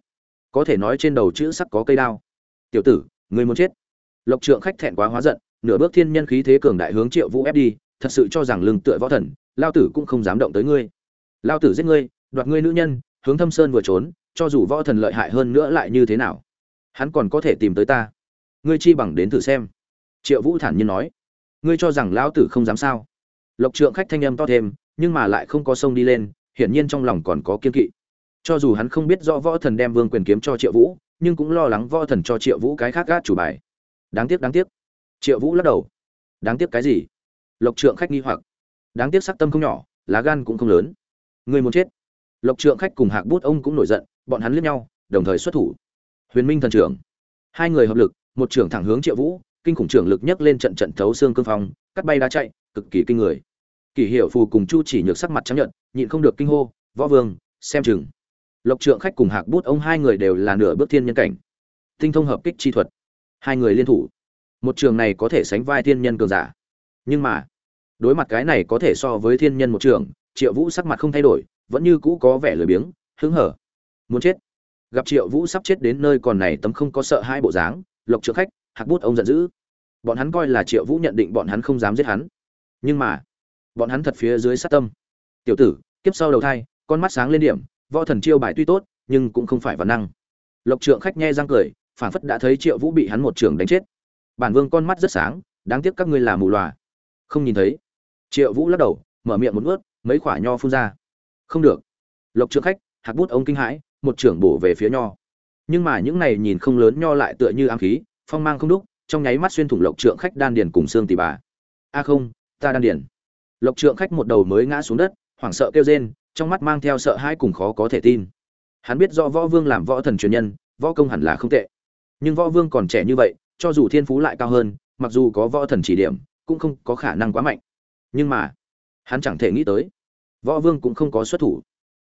Có thể nói trên đầu chữ sắc có cây đao. Tiểu tử ngươi muốn chết. Lộc trượng khách thẹn quá hóa giận, nửa bước thiên nhân khí thế cường đại hướng triệu vũ ép đi, thật sự cho rằng lưng tựa võ thần, lao tử cũng không dám động tới ngươi. Lao tử giết ngươi, đoạt ngươi nữ nhân, hướng thâm sơn vừa trốn, cho dù võ thần lợi hại hơn nữa lại như thế nào? Hắn còn có thể tìm tới ta. Ngươi chi bằng đến thử xem. Triệu vũ thản nhiên nói. Ngươi cho rằng lão tử không dám sao? Lộc trượng khách thanh âm to thêm, nhưng mà lại không có sông đi lên, hiển nhiên trong lòng còn có kiên kỵ cho dù hắn không biết rõ võ thần đem vương quyền kiếm cho triệu vũ, nhưng cũng lo lắng võ thần cho triệu vũ cái khác gác chủ bài. Đáng tiếc đáng tiếc. Triệu vũ lắc đầu. Đáng tiếc cái gì? Lộc trượng khách nghi hoặc. Đáng tiếc sắc tâm không nhỏ, lá gan cũng không lớn. Người muốn chết. Lộc trượng khách cùng hạc bút ông cũng nổi giận, bọn hắn liếc nhau, đồng thời xuất thủ. Huyền minh thần trưởng. Hai người hợp lực, một trưởng thẳng hướng triệu vũ, kinh khủng trưởng lực nhấc lên trận trận thấu xương cương phong, cắt bay đá chạy, cực kỳ kinh người. Kỷ hiệu phù cùng chu chỉ nhược sắc mặt chấp nhận nhịn không được kinh hô, võ vương, xem chừng lộc trượng khách cùng hạc bút ông hai người đều là nửa bước thiên nhân cảnh. Tinh thông hợp kích chi thuật. Hai người liên thủ. Một trường này có thể sánh vai thiên nhân cường giả. Nhưng mà, đối mặt cái này có thể so với thiên nhân một trường, triệu vũ sắc mặt không thay đổi, vẫn như cũ có vẻ lười biếng, hứng hở. Muốn chết. Gặp triệu vũ sắp chết đến nơi còn này tấm không có sợ hai bộ dáng, lộc trượng khách, hạc bút ông giận dữ. Bọn hắn coi là triệu vũ nhận định bọn hắn không dám giết hắn. Nhưng mà, bọn hắn thật phía dưới sát tâm. Tiểu tử, kiếp sau đầu thai, con mắt sáng lên điểm võ thần chiêu bài tuy tốt, nhưng cũng không phải văn năng. Lộc trượng khách nghe răng cười phản phất đã thấy triệu vũ bị hắn một trường đánh chết. Bản vương con mắt rất sáng, đáng tiếc các ngươi là mù loà. Không nhìn thấy. Triệu vũ lắc đầu, mở miệng một ướt mấy quả nho phun ra. Không được. Lộc trượng khách hạc bút ông kinh hãi, một trưởng bổ về phía nho. Nhưng mà những này nhìn không lớn nho lại tựa như ám khí, phong mang không đúc, trong nháy mắt xuyên thủng lộc trượng khách đan điền cùng xương tỷ bà. A không, ta đan điền. Lộc trượng khách một đầu mới ngã xuống đất, hoảng sợ kêu rên trong mắt mang theo sợ hãi cùng khó có thể tin. Hắn biết do võ vương làm võ thần truyền nhân, võ công hẳn là không tệ. Nhưng võ vương còn trẻ như vậy, cho dù thiên phú lại cao hơn, mặc dù có võ thần chỉ điểm, cũng không có khả năng quá mạnh. Nhưng mà, hắn chẳng thể nghĩ tới, võ vương cũng không có xuất thủ.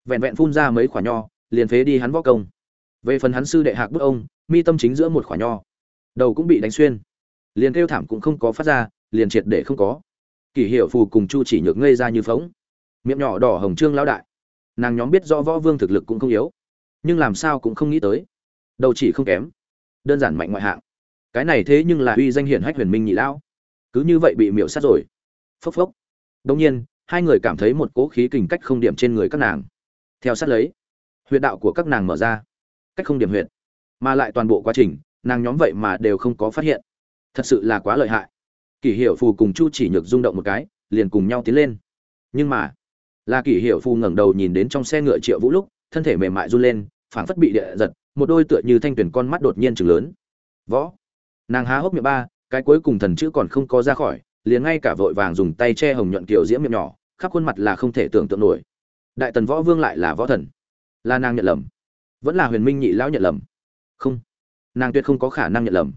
Vẹn vẹn phun ra mấy quả nho, liền phế đi hắn võ công. Về phần hắn sư đệ hạc bức ông, mi tâm chính giữa một quả nho. Đầu cũng bị đánh xuyên. Liền kêu thảm cũng không có phát ra, liền triệt để không có. Kỷ hiệu phù cùng chu chỉ nhược ngây ra như phóng miệng nhỏ đỏ hồng trương lão đại. Nàng nhóm biết rõ võ vương thực lực cũng không yếu, nhưng làm sao cũng không nghĩ tới. Đầu chỉ không kém, đơn giản mạnh ngoại hạng. Cái này thế nhưng là uy danh hiển hách huyền minh nhị lão. Cứ như vậy bị miễu sát rồi. Phốc phốc. Đông nhiên, hai người cảm thấy một cỗ khí kình cách không điểm trên người các nàng. Theo sát lấy, huyệt đạo của các nàng mở ra. Cách không điểm huyệt, mà lại toàn bộ quá trình, nàng nhóm vậy mà đều không có phát hiện. Thật sự là quá lợi hại. Kỷ hiệu phù cùng chu chỉ nhược rung động một cái, liền cùng nhau tiến lên. Nhưng mà là kỷ hiệu phu ngẩng đầu nhìn đến trong xe ngựa triệu vũ lúc, thân thể mềm mại run lên, phảng phất bị địa giật, một đôi tựa như thanh tuyển con mắt đột nhiên chừng lớn. Võ. Nàng há hốc miệng ba, cái cuối cùng thần chữ còn không có ra khỏi, liền ngay cả vội vàng dùng tay che hồng nhuận kiểu diễm miệng nhỏ, khắp khuôn mặt là không thể tưởng tượng nổi. Đại tần võ vương lại là võ thần. Là nàng nhận lầm. Vẫn là huyền minh nhị lão nhận lầm. Không. Nàng tuyệt không có khả năng nhận lầm.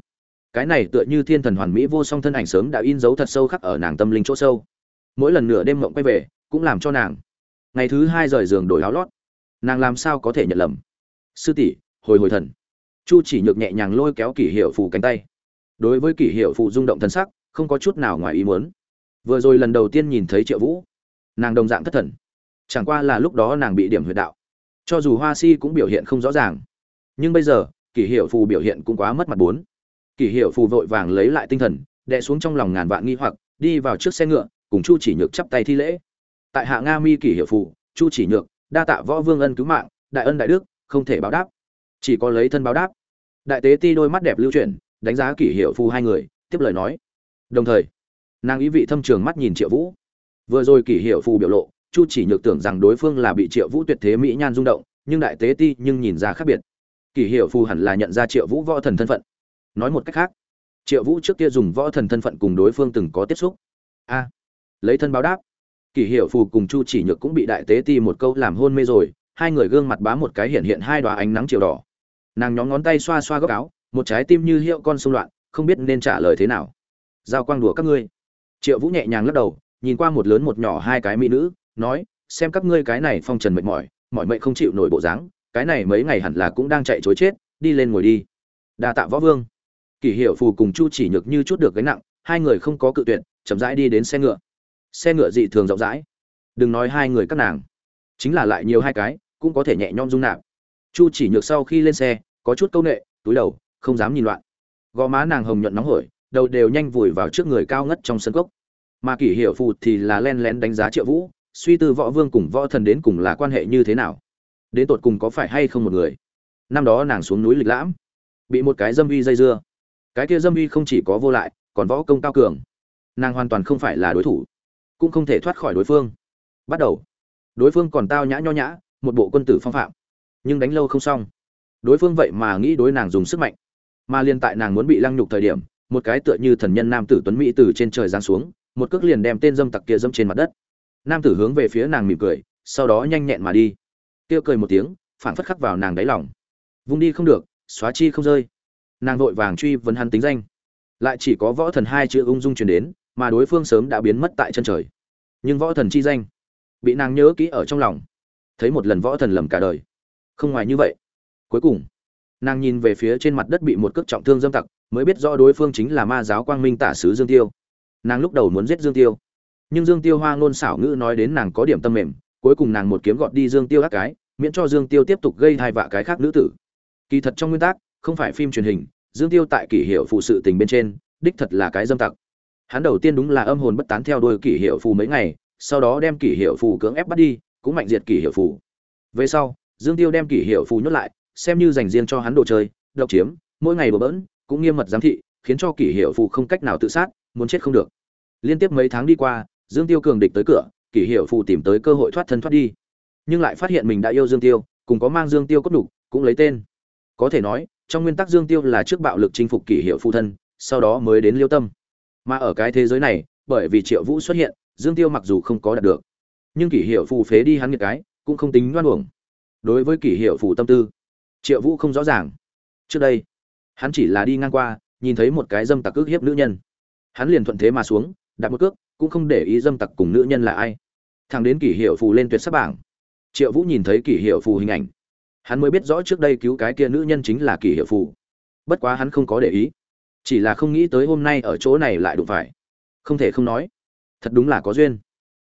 Cái này tựa như thiên thần hoàn mỹ vô song thân ảnh sớm đã in dấu thật sâu khắc ở nàng tâm linh chỗ sâu. Mỗi lần nửa đêm mộng quay về cũng làm cho nàng. Ngày thứ hai rời giường đổi áo lót. Nàng làm sao có thể nhận lầm? Sư tỷ, hồi hồi thần. Chu chỉ nhược nhẹ nhàng lôi kéo kỷ hiệu phù cánh tay. Đối với kỷ hiệu phù rung động thân sắc, không có chút nào ngoài ý muốn. Vừa rồi lần đầu tiên nhìn thấy triệu vũ, nàng đồng dạng thất thần. Chẳng qua là lúc đó nàng bị điểm huyệt đạo. Cho dù hoa si cũng biểu hiện không rõ ràng. Nhưng bây giờ, kỷ hiệu phù biểu hiện cũng quá mất mặt bốn. Kỷ hiệu phù vội vàng lấy lại tinh thần, đè xuống trong lòng ngàn vạn nghi hoặc, đi vào trước xe ngựa, cùng chu chỉ nhược chắp tay thi lễ tại hạ nga mi kỷ hiệu phù, chu chỉ nhược, đa tạ võ vương ân cứu mạng, đại ân đại đức, không thể báo đáp. Chỉ có lấy thân báo đáp. Đại tế ti đôi mắt đẹp lưu chuyển, đánh giá kỷ hiệu phù hai người, tiếp lời nói. Đồng thời, nàng ý vị thâm trường mắt nhìn triệu vũ. Vừa rồi kỷ hiệu phù biểu lộ, chu chỉ nhược tưởng rằng đối phương là bị triệu vũ tuyệt thế mỹ nhan rung động, nhưng đại tế ti nhưng nhìn ra khác biệt. Kỷ hiệu phù hẳn là nhận ra triệu vũ võ thần thân phận. Nói một cách khác, triệu vũ trước kia dùng võ thần thân phận cùng đối phương từng có tiếp xúc. A, lấy thân báo đáp kỷ hiệu phù cùng chu chỉ nhược cũng bị đại tế ti một câu làm hôn mê rồi, hai người gương mặt bá một cái hiện hiện hai đoá ánh nắng chiều đỏ. Nàng nhóm ngón tay xoa xoa góc áo, một trái tim như hiệu con sông loạn, không biết nên trả lời thế nào. Giao quang đùa các ngươi. Triệu vũ nhẹ nhàng lắc đầu, nhìn qua một lớn một nhỏ hai cái mỹ nữ, nói, xem các ngươi cái này phong trần mệt mỏi mỏi mệt không chịu nổi bộ dáng, cái này mấy ngày hẳn là cũng đang chạy chối chết, đi lên ngồi đi. Đa tạ võ vương. Kỷ hiệu phù cùng chu chỉ nhược như chút được gánh nặng, hai người không có cự tuyệt, chậm rãi đi đến xe ngựa xe ngựa dị thường rộng rãi. Đừng nói hai người các nàng, chính là lại nhiều hai cái, cũng có thể nhẹ nhõm dung nạp. Chu chỉ nhược sau khi lên xe, có chút câu nệ, túi đầu, không dám nhìn loạn. Gò má nàng hồng nhuận nóng hổi, đầu đều nhanh vùi vào trước người cao ngất trong sân cốc. Mà kỷ hiệu phù thì là len lén đánh giá triệu vũ, suy tư võ vương cùng võ thần đến cùng là quan hệ như thế nào. Đến tột cùng có phải hay không một người. Năm đó nàng xuống núi lịch lãm, bị một cái dâm vi dây dưa. Cái kia dâm vi không chỉ có vô lại, còn võ công cao cường. Nàng hoàn toàn không phải là đối thủ cũng không thể thoát khỏi đối phương. Bắt đầu. Đối phương còn tao nhã nho nhã, một bộ quân tử phong phạm. Nhưng đánh lâu không xong. Đối phương vậy mà nghĩ đối nàng dùng sức mạnh. Mà liên tại nàng muốn bị lăng nhục thời điểm, một cái tựa như thần nhân nam tử tuấn mỹ từ trên trời giáng xuống, một cước liền đem tên dâm tặc kia dâm trên mặt đất. Nam tử hướng về phía nàng mỉm cười, sau đó nhanh nhẹn mà đi. Tiêu cười một tiếng phản phất khắc vào nàng đáy lòng. Vung đi không được, xóa chi không rơi. Nàng vội vàng truy vấn hắn tính danh. Lại chỉ có võ thần hai chữ ung dung truyền đến mà đối phương sớm đã biến mất tại chân trời. Nhưng võ thần chi danh bị nàng nhớ kỹ ở trong lòng, thấy một lần võ thần lầm cả đời. Không ngoài như vậy, cuối cùng, nàng nhìn về phía trên mặt đất bị một cước trọng thương dâm tặc, mới biết rõ đối phương chính là ma giáo quang minh tả sứ dương tiêu. Nàng lúc đầu muốn giết dương tiêu, nhưng dương tiêu hoa ngôn xảo ngữ nói đến nàng có điểm tâm mềm, cuối cùng nàng một kiếm gọt đi dương tiêu các cái, miễn cho dương tiêu tiếp tục gây hai vạ cái khác nữ tử. Kỳ thật trong nguyên tắc, không phải phim truyền hình, dương tiêu tại kỷ hiệu phụ sự tình bên trên, đích thật là cái dâm tặc hắn đầu tiên đúng là âm hồn bất tán theo đuôi kỷ hiệu phù mấy ngày, sau đó đem kỷ hiệu phù cưỡng ép bắt đi, cũng mạnh diệt kỷ hiệu phù. Về sau, dương tiêu đem kỷ hiệu phù nhốt lại, xem như dành riêng cho hắn đồ chơi, độc chiếm, mỗi ngày bừa bỡn, cũng nghiêm mật giám thị, khiến cho kỷ hiệu phù không cách nào tự sát, muốn chết không được. Liên tiếp mấy tháng đi qua, dương tiêu cường địch tới cửa, kỷ hiệu phù tìm tới cơ hội thoát thân thoát đi. Nhưng lại phát hiện mình đã yêu dương tiêu, cùng có mang dương tiêu cốt đục cũng lấy tên. Có thể nói, trong nguyên tắc dương tiêu là trước bạo lực chinh phục kỷ hiệu phù thân, sau đó mới đến liêu tâm mà ở cái thế giới này, bởi vì triệu vũ xuất hiện, dương tiêu mặc dù không có đạt được, nhưng kỷ hiệu phù phế đi hắn nghiệt cái, cũng không tính đoan uổng. Đối với kỷ hiệu phù tâm tư, triệu vũ không rõ ràng. Trước đây, hắn chỉ là đi ngang qua, nhìn thấy một cái dâm tặc ức hiếp nữ nhân. Hắn liền thuận thế mà xuống, đặt một cước, cũng không để ý dâm tặc cùng nữ nhân là ai. Thằng đến kỷ hiệu phù lên tuyệt sắc bảng, triệu vũ nhìn thấy kỷ hiệu phù hình ảnh. Hắn mới biết rõ trước đây cứu cái kia nữ nhân chính là kỷ hiệu phù. Bất quá hắn không có để ý chỉ là không nghĩ tới hôm nay ở chỗ này lại đụng phải. Không thể không nói, thật đúng là có duyên.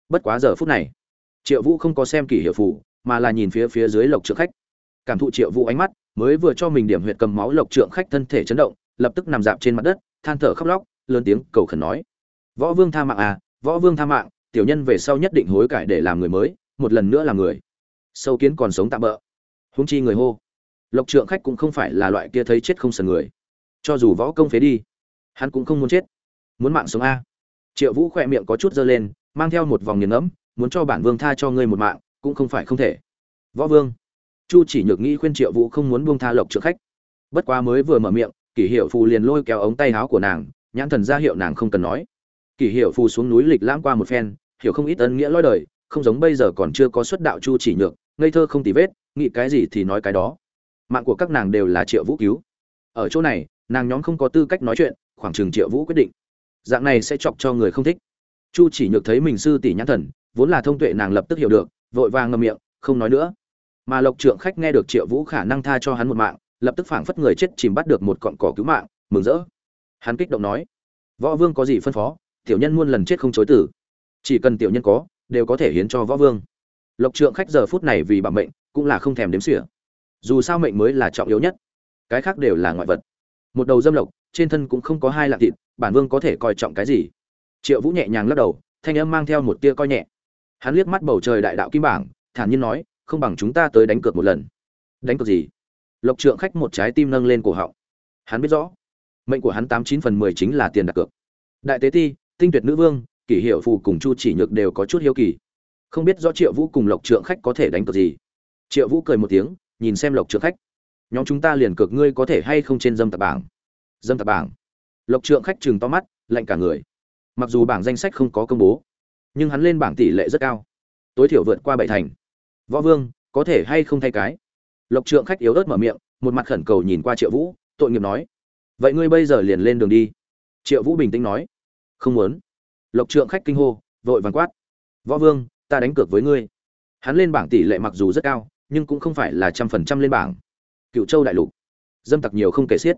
Bất quá giờ phút này, triệu vũ không có xem kỷ hiệu phủ mà là nhìn phía phía dưới lộc trượng khách. Cảm thụ triệu vũ ánh mắt, mới vừa cho mình điểm huyệt cầm máu, lộc trượng khách thân thể chấn động, lập tức nằm dạp trên mặt đất, than thở khóc lóc, lớn tiếng cầu khẩn nói. Võ vương tha mạng à võ vương tha mạng, tiểu nhân về sau nhất định hối cải để làm người mới, một lần nữa làm người. Sâu kiến còn sống tạm bỡ húng chi người hô. Lộc trượng khách cũng không phải là loại kia thấy chết không sần người cho dù võ công phế đi, hắn cũng không muốn chết. Muốn mạng sống a. Triệu vũ khỏe miệng có chút dơ lên, mang theo một vòng nghiền ngẫm, muốn cho bản vương tha cho ngươi một mạng, cũng không phải không thể. Võ vương. Chu chỉ nhược nghĩ khuyên triệu vũ không muốn buông tha lộc trượng khách. Bất quá mới vừa mở miệng, kỷ hiệu phù liền lôi kéo ống tay áo của nàng, nhãn thần ra hiệu nàng không cần nói. Kỷ hiệu phù xuống núi lịch lãm qua một phen, hiểu không ít ân nghĩa lôi đời, không giống bây giờ còn chưa có xuất đạo chu chỉ nhược, ngây thơ không tì vết, nghĩ cái gì thì nói cái đó. Mạng của các nàng đều là triệu vũ cứu. Ở chỗ này nàng nhóm không có tư cách nói chuyện, khoảng chừng triệu vũ quyết định. Dạng này sẽ chọc cho người không thích. Chu chỉ nhược thấy mình sư tỷ nhãn thần, vốn là thông tuệ nàng lập tức hiểu được, vội vàng ngậm miệng, không nói nữa. Mà lộc trượng khách nghe được triệu vũ khả năng tha cho hắn một mạng, lập tức phảng phất người chết chìm bắt được một cọn cỏ cứu mạng, mừng rỡ. Hắn kích động nói, võ vương có gì phân phó? Tiểu nhân muôn lần chết không chối tử chỉ cần tiểu nhân có, đều có thể hiến cho võ vương. Lộc trượng khách giờ phút này vì bản mệnh, cũng là không thèm đếm xỉa. Dù sao mệnh mới là trọng yếu nhất. Cái khác đều là ngoại vật một đầu dâm lộc, trên thân cũng không có hai lạng thịt, bản vương có thể coi trọng cái gì? Triệu vũ nhẹ nhàng lắc đầu, thanh âm mang theo một tia coi nhẹ. Hắn liếc mắt bầu trời đại đạo kim bảng, thản nhiên nói, không bằng chúng ta tới đánh cược một lần. Đánh cược gì? Lộc trượng khách một trái tim nâng lên cổ họng. Hắn biết rõ, mệnh của hắn tám chín phần mười chính là tiền đặt cược. Đại tế ti, tinh tuyệt nữ vương, kỷ hiệu phù cùng chu chỉ nhược đều có chút hiếu kỳ. Không biết rõ triệu vũ cùng lộc trượng khách có thể đánh cược gì? Triệu vũ cười một tiếng, nhìn xem lộc trượng khách nhóm chúng ta liền cược ngươi có thể hay không trên dâm tập bảng. Dâm tập bảng. Lộc trượng khách chừng to mắt, lạnh cả người. Mặc dù bảng danh sách không có công bố, nhưng hắn lên bảng tỷ lệ rất cao. Tối thiểu vượt qua bảy thành. Võ vương, có thể hay không thay cái? Lộc trượng khách yếu ớt mở miệng, một mặt khẩn cầu nhìn qua triệu vũ, tội nghiệp nói. Vậy ngươi bây giờ liền lên đường đi. Triệu vũ bình tĩnh nói. Không muốn. Lộc trượng khách kinh hô, vội vàng quát. Võ vương, ta đánh cược với ngươi. Hắn lên bảng tỷ lệ mặc dù rất cao, nhưng cũng không phải là trăm phần trăm lên bảng cựu châu đại lục. Dâm tặc nhiều không kể xiết.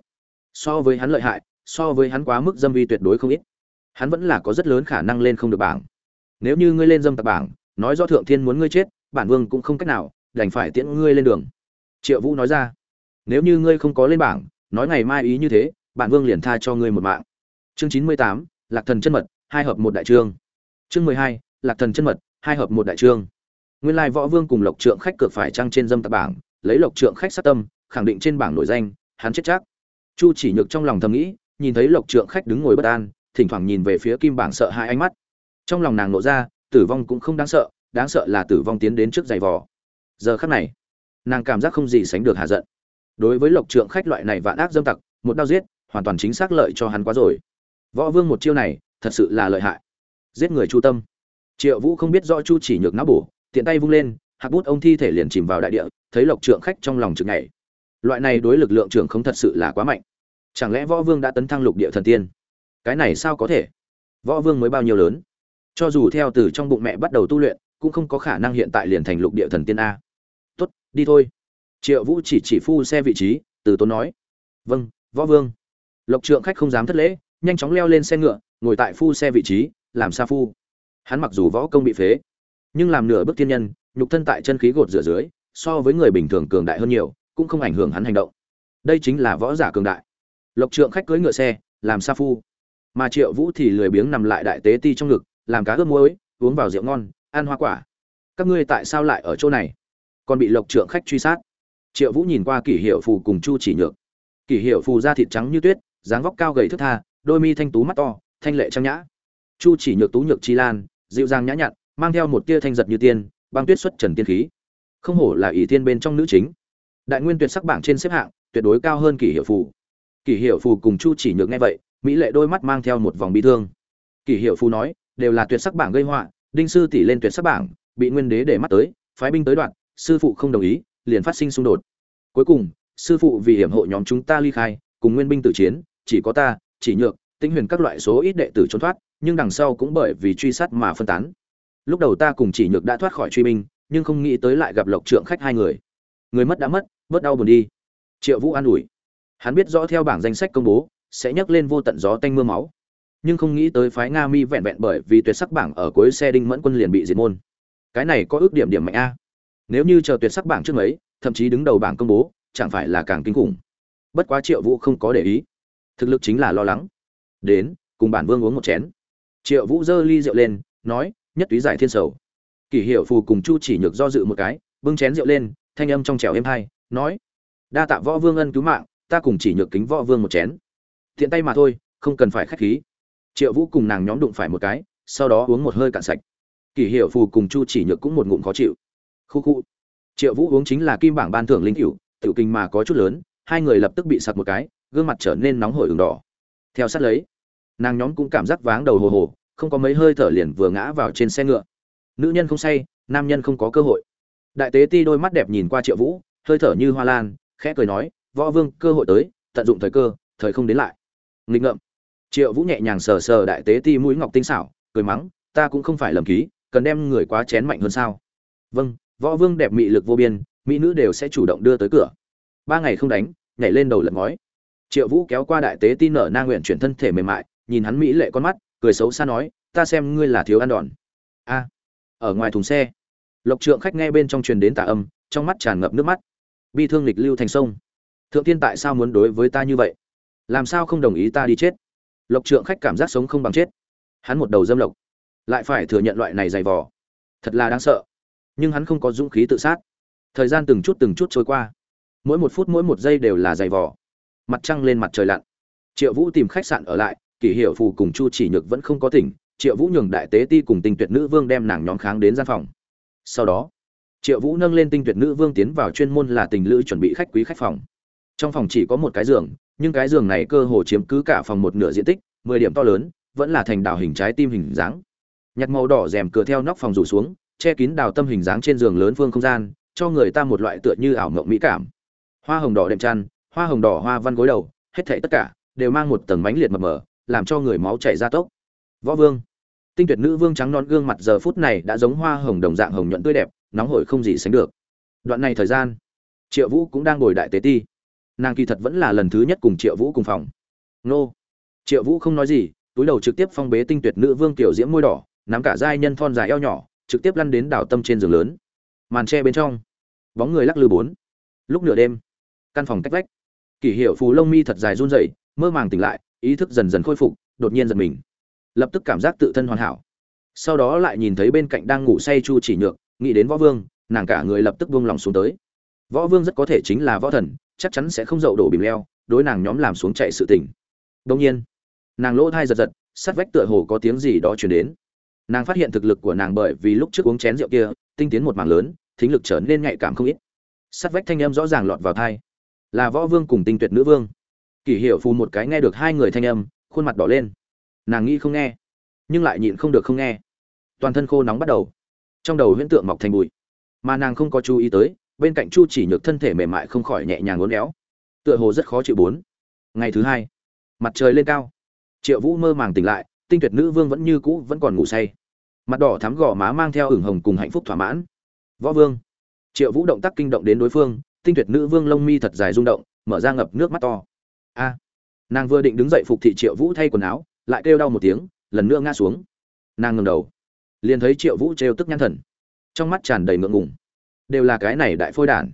So với hắn lợi hại, so với hắn quá mức dâm vi tuyệt đối không ít. Hắn vẫn là có rất lớn khả năng lên không được bảng. Nếu như ngươi lên dâm tặc bảng, nói do thượng thiên muốn ngươi chết, bản vương cũng không cách nào đành phải tiễn ngươi lên đường. Triệu vũ nói ra, nếu như ngươi không có lên bảng, nói ngày mai ý như thế, bản vương liền tha cho ngươi một mạng. Chương chín mươi tám, lạc thần chân mật, hai hợp một đại trương. Chương mười hai, lạc thần chân mật, hai hợp một đại trương. Nguyên lai võ vương cùng lộc trượng khách cược phải trăng trên dâm tặc bảng, lấy lộc trượng khách sát tâm khẳng định trên bảng nổi danh, hắn chết chắc. Chu chỉ nhược trong lòng thầm nghĩ, nhìn thấy lộc trượng khách đứng ngồi bất an, thỉnh thoảng nhìn về phía kim bảng sợ hai ánh mắt. Trong lòng nàng nộ ra, tử vong cũng không đáng sợ đáng sợ là tử vong tiến đến trước giày vò. Giờ khắc này, nàng cảm giác không gì sánh được hạ giận. Đối với lộc trượng khách loại này vạn ác dâm tặc, một đao giết, hoàn toàn chính xác lợi cho hắn quá rồi. Võ vương một chiêu này, thật sự là lợi hại. Giết người chu tâm. Triệu vũ không biết rõ chu chỉ nhược não bổ, tiện tay vung lên hạc bút ông thi thể liền chìm vào đại địa, thấy lộc trượng khách trong lòng chừng ngày loại này đối lực lượng trưởng không thật sự là quá mạnh. Chẳng lẽ võ vương đã tấn thăng lục địa thần tiên? Cái này sao có thể? Võ vương mới bao nhiêu lớn? Cho dù theo từ trong bụng mẹ bắt đầu tu luyện, cũng không có khả năng hiện tại liền thành lục địa thần tiên a. Tốt, đi thôi. Triệu vũ chỉ chỉ phu xe vị trí, từ tốn nói. Vâng võ vương. Lộc trượng khách không dám thất lễ, nhanh chóng leo lên xe ngựa, ngồi tại phu xe vị trí, làm sa phu. Hắn mặc dù võ công bị phế, nhưng làm nửa bước tiên nhân, nhục thân tại chân khí gột rửa dưới, so với người bình thường cường đại hơn nhiều cũng không ảnh hưởng hắn hành động. Đây chính là võ giả cường đại. Lộc trượng khách cưỡi ngựa xe, làm sa phu. Mà triệu vũ thì lười biếng nằm lại đại tế ti trong ngực, làm cá ướp muối, uống vào rượu ngon, ăn hoa quả. Các ngươi tại sao lại ở chỗ này? Còn bị lộc trượng khách truy sát. Triệu vũ nhìn qua kỷ hiệu phù cùng chu chỉ nhược. Kỷ hiệu phù da thịt trắng như tuyết, dáng vóc cao gầy thức tha, đôi mi thanh tú mắt to, thanh lệ trang nhã. Chu chỉ nhược tú nhược chi lan, dịu dàng nhã nhặn, mang theo một tia thanh giật như tiên, băng tuyết xuất trần tiên khí. Không hổ là ỷ tiên bên trong nữ chính đại nguyên tuyệt sắc bảng trên xếp hạng, tuyệt đối cao hơn kỷ hiệu phù. Kỷ hiệu phù cùng chu chỉ nhược nghe vậy, mỹ lệ đôi mắt mang theo một vòng bi thương. Kỷ hiệu phù nói, đều là tuyệt sắc bảng gây họa, đinh sư tỷ lên tuyệt sắc bảng, bị nguyên đế để mắt tới, phái binh tới đoạn, sư phụ không đồng ý, liền phát sinh xung đột. Cuối cùng, sư phụ vì hiểm hộ nhóm chúng ta ly khai, cùng nguyên binh tử chiến, chỉ có ta, chỉ nhược tinh huyền các loại số ít đệ tử trốn thoát, nhưng đằng sau cũng bởi vì truy sát mà phân tán. Lúc đầu ta cùng chỉ nhược đã thoát khỏi truy binh, nhưng không nghĩ tới lại gặp lộc trượng khách hai người người mất đã mất, bớt đau buồn đi. Triệu vũ an ủi. Hắn biết rõ theo bảng danh sách công bố, sẽ nhấc lên vô tận gió tanh mưa máu. Nhưng không nghĩ tới phái nga mi vẹn vẹn bởi vì tuyệt sắc bảng ở cuối xe đinh mẫn quân liền bị diệt môn. Cái này có ước điểm điểm mạnh a. Nếu như chờ tuyệt sắc bảng trước mấy, thậm chí đứng đầu bảng công bố, chẳng phải là càng kinh khủng. Bất quá triệu vũ không có để ý. Thực lực chính là lo lắng. Đến, cùng bản vương uống một chén. Triệu vũ giơ ly rượu lên, nói, nhất túy giải thiên sầu. Kỷ hiệu phù cùng chu chỉ nhược do dự một cái, bưng chén rượu lên thanh âm trong trẻo êm hai nói, đa tạ võ vương ân cứu mạng, ta cùng chỉ nhược kính võ vương một chén. Thiện tay mà thôi, không cần phải khách khí. Triệu vũ cùng nàng nhóm đụng phải một cái, sau đó uống một hơi cạn sạch. Kỷ hiệu phù cùng chu chỉ nhược cũng một ngụm khó chịu. Khu khu. Triệu vũ uống chính là kim bảng ban thưởng linh cựu tự kinh mà có chút lớn, hai người lập tức bị sặc một cái, gương mặt trở nên nóng hổi ửng đỏ. Theo sát lấy, nàng nhóm cũng cảm giác váng đầu hồ hồ, không có mấy hơi thở liền vừa ngã vào trên xe ngựa. Nữ nhân không say, nam nhân không có cơ hội đại tế ti đôi mắt đẹp nhìn qua triệu vũ, hơi thở như hoa lan, khẽ cười nói, võ vương, cơ hội tới, tận dụng thời cơ, thời không đến lại. Nghịch ngợm. Triệu vũ nhẹ nhàng sờ sờ đại tế ti mũi ngọc tinh xảo, cười mắng, ta cũng không phải lầm ký, cần đem người quá chén mạnh hơn sao? Vâng võ vương đẹp mị lực vô biên, mỹ nữ đều sẽ chủ động đưa tới cửa. Ba ngày không đánh, nhảy lên đầu lật ngói. Triệu vũ kéo qua đại tế tin nở na nguyện chuyển thân thể mềm mại, nhìn hắn mỹ lệ con mắt, cười xấu xa nói, ta xem ngươi là thiếu ăn đòn. A, ở ngoài thùng xe lộc trượng khách nghe bên trong truyền đến tà âm, trong mắt tràn ngập nước mắt. Bi thương lịch lưu thành sông. Thượng tiên tại sao muốn đối với ta như vậy? Làm sao không đồng ý ta đi chết? Lộc trượng khách cảm giác sống không bằng chết. Hắn một đầu dâm lộc. Lại phải thừa nhận loại này dày vò. Thật là đáng sợ. Nhưng hắn không có dũng khí tự sát. Thời gian từng chút từng chút trôi qua. Mỗi một phút mỗi một giây đều là dày vò. Mặt trăng lên mặt trời lặn. Triệu vũ tìm khách sạn ở lại, kỷ hiệu phù cùng chu chỉ nhược vẫn không có tỉnh. Triệu vũ nhường đại tế ti cùng tinh tuyệt nữ vương đem nàng nhóm kháng đến gian phòng sau đó, triệu vũ nâng lên tinh tuyệt nữ vương tiến vào chuyên môn là tình lữ chuẩn bị khách quý khách phòng. Trong phòng chỉ có một cái giường, nhưng cái giường này cơ hồ chiếm cứ cả phòng một nửa diện tích, mười điểm to lớn, vẫn là thành đào hình trái tim hình dáng. Nhặt màu đỏ rèm cửa theo nóc phòng rủ xuống, che kín đào tâm hình dáng trên giường lớn phương không gian, cho người ta một loại tựa như ảo mộng mỹ cảm. Hoa hồng đỏ đệm chăn, hoa hồng đỏ hoa văn gối đầu, hết thảy tất cả đều mang một tầng mánh liệt mập mờ, làm cho người máu chảy ra tốc. Võ vương tinh tuyệt nữ vương trắng non gương mặt giờ phút này đã giống hoa hồng đồng dạng hồng nhuận tươi đẹp, nóng hổi không gì sánh được. Đoạn này thời gian, triệu vũ cũng đang ngồi đại tế ti. Nàng kỳ thật vẫn là lần thứ nhất cùng triệu vũ cùng phòng. Nô. Triệu vũ không nói gì, túi đầu trực tiếp phong bế tinh tuyệt nữ vương tiểu diễm môi đỏ, nắm cả giai nhân thon dài eo nhỏ, trực tiếp lăn đến đảo tâm trên giường lớn. Màn tre bên trong, bóng người lắc lư bốn. Lúc nửa đêm, căn phòng cách vách. Kỷ hiệu phù lông mi thật dài run rẩy, mơ màng tỉnh lại, ý thức dần dần khôi phục, đột nhiên giật mình lập tức cảm giác tự thân hoàn hảo. Sau đó lại nhìn thấy bên cạnh đang ngủ say chu chỉ nhược, nghĩ đến võ vương, nàng cả người lập tức buông lòng xuống tới. Võ vương rất có thể chính là võ thần, chắc chắn sẽ không dậu đổ bìm leo, đối nàng nhóm làm xuống chạy sự tỉnh đông nhiên, nàng lỗ thai giật giật, sát vách tựa hồ có tiếng gì đó chuyển đến. Nàng phát hiện thực lực của nàng bởi vì lúc trước uống chén rượu kia, tinh tiến một mảng lớn, thính lực trở nên nhạy cảm không ít. Sát vách thanh âm rõ ràng lọt vào thai. Là võ vương cùng tinh tuyệt nữ vương. Kỷ hiệu phù một cái nghe được hai người thanh âm, khuôn mặt đỏ lên nàng nghĩ không nghe, nhưng lại nhịn không được không nghe. Toàn thân khô nóng bắt đầu, trong đầu huyễn tượng mọc thành bụi. Mà nàng không có chú ý tới, bên cạnh chu chỉ nhược thân thể mềm mại không khỏi nhẹ nhàng uốn éo, tựa hồ rất khó chịu bốn. Ngày thứ hai, mặt trời lên cao. Triệu vũ mơ màng tỉnh lại, tinh tuyệt nữ vương vẫn như cũ vẫn còn ngủ say. Mặt đỏ thắm gò má mang theo ửng hồng cùng hạnh phúc thỏa mãn. Võ vương. Triệu vũ động tác kinh động đến đối phương, tinh tuyệt nữ vương lông mi thật dài rung động, mở ra ngập nước mắt to. A. Nàng vừa định đứng dậy phục thị triệu vũ thay quần áo lại kêu đau một tiếng, lần nữa ngã xuống. Nàng ngừng đầu, liền thấy triệu vũ trêu tức nhăn thần. Trong mắt tràn đầy ngượng ngùng. Đều là cái này đại phôi đản.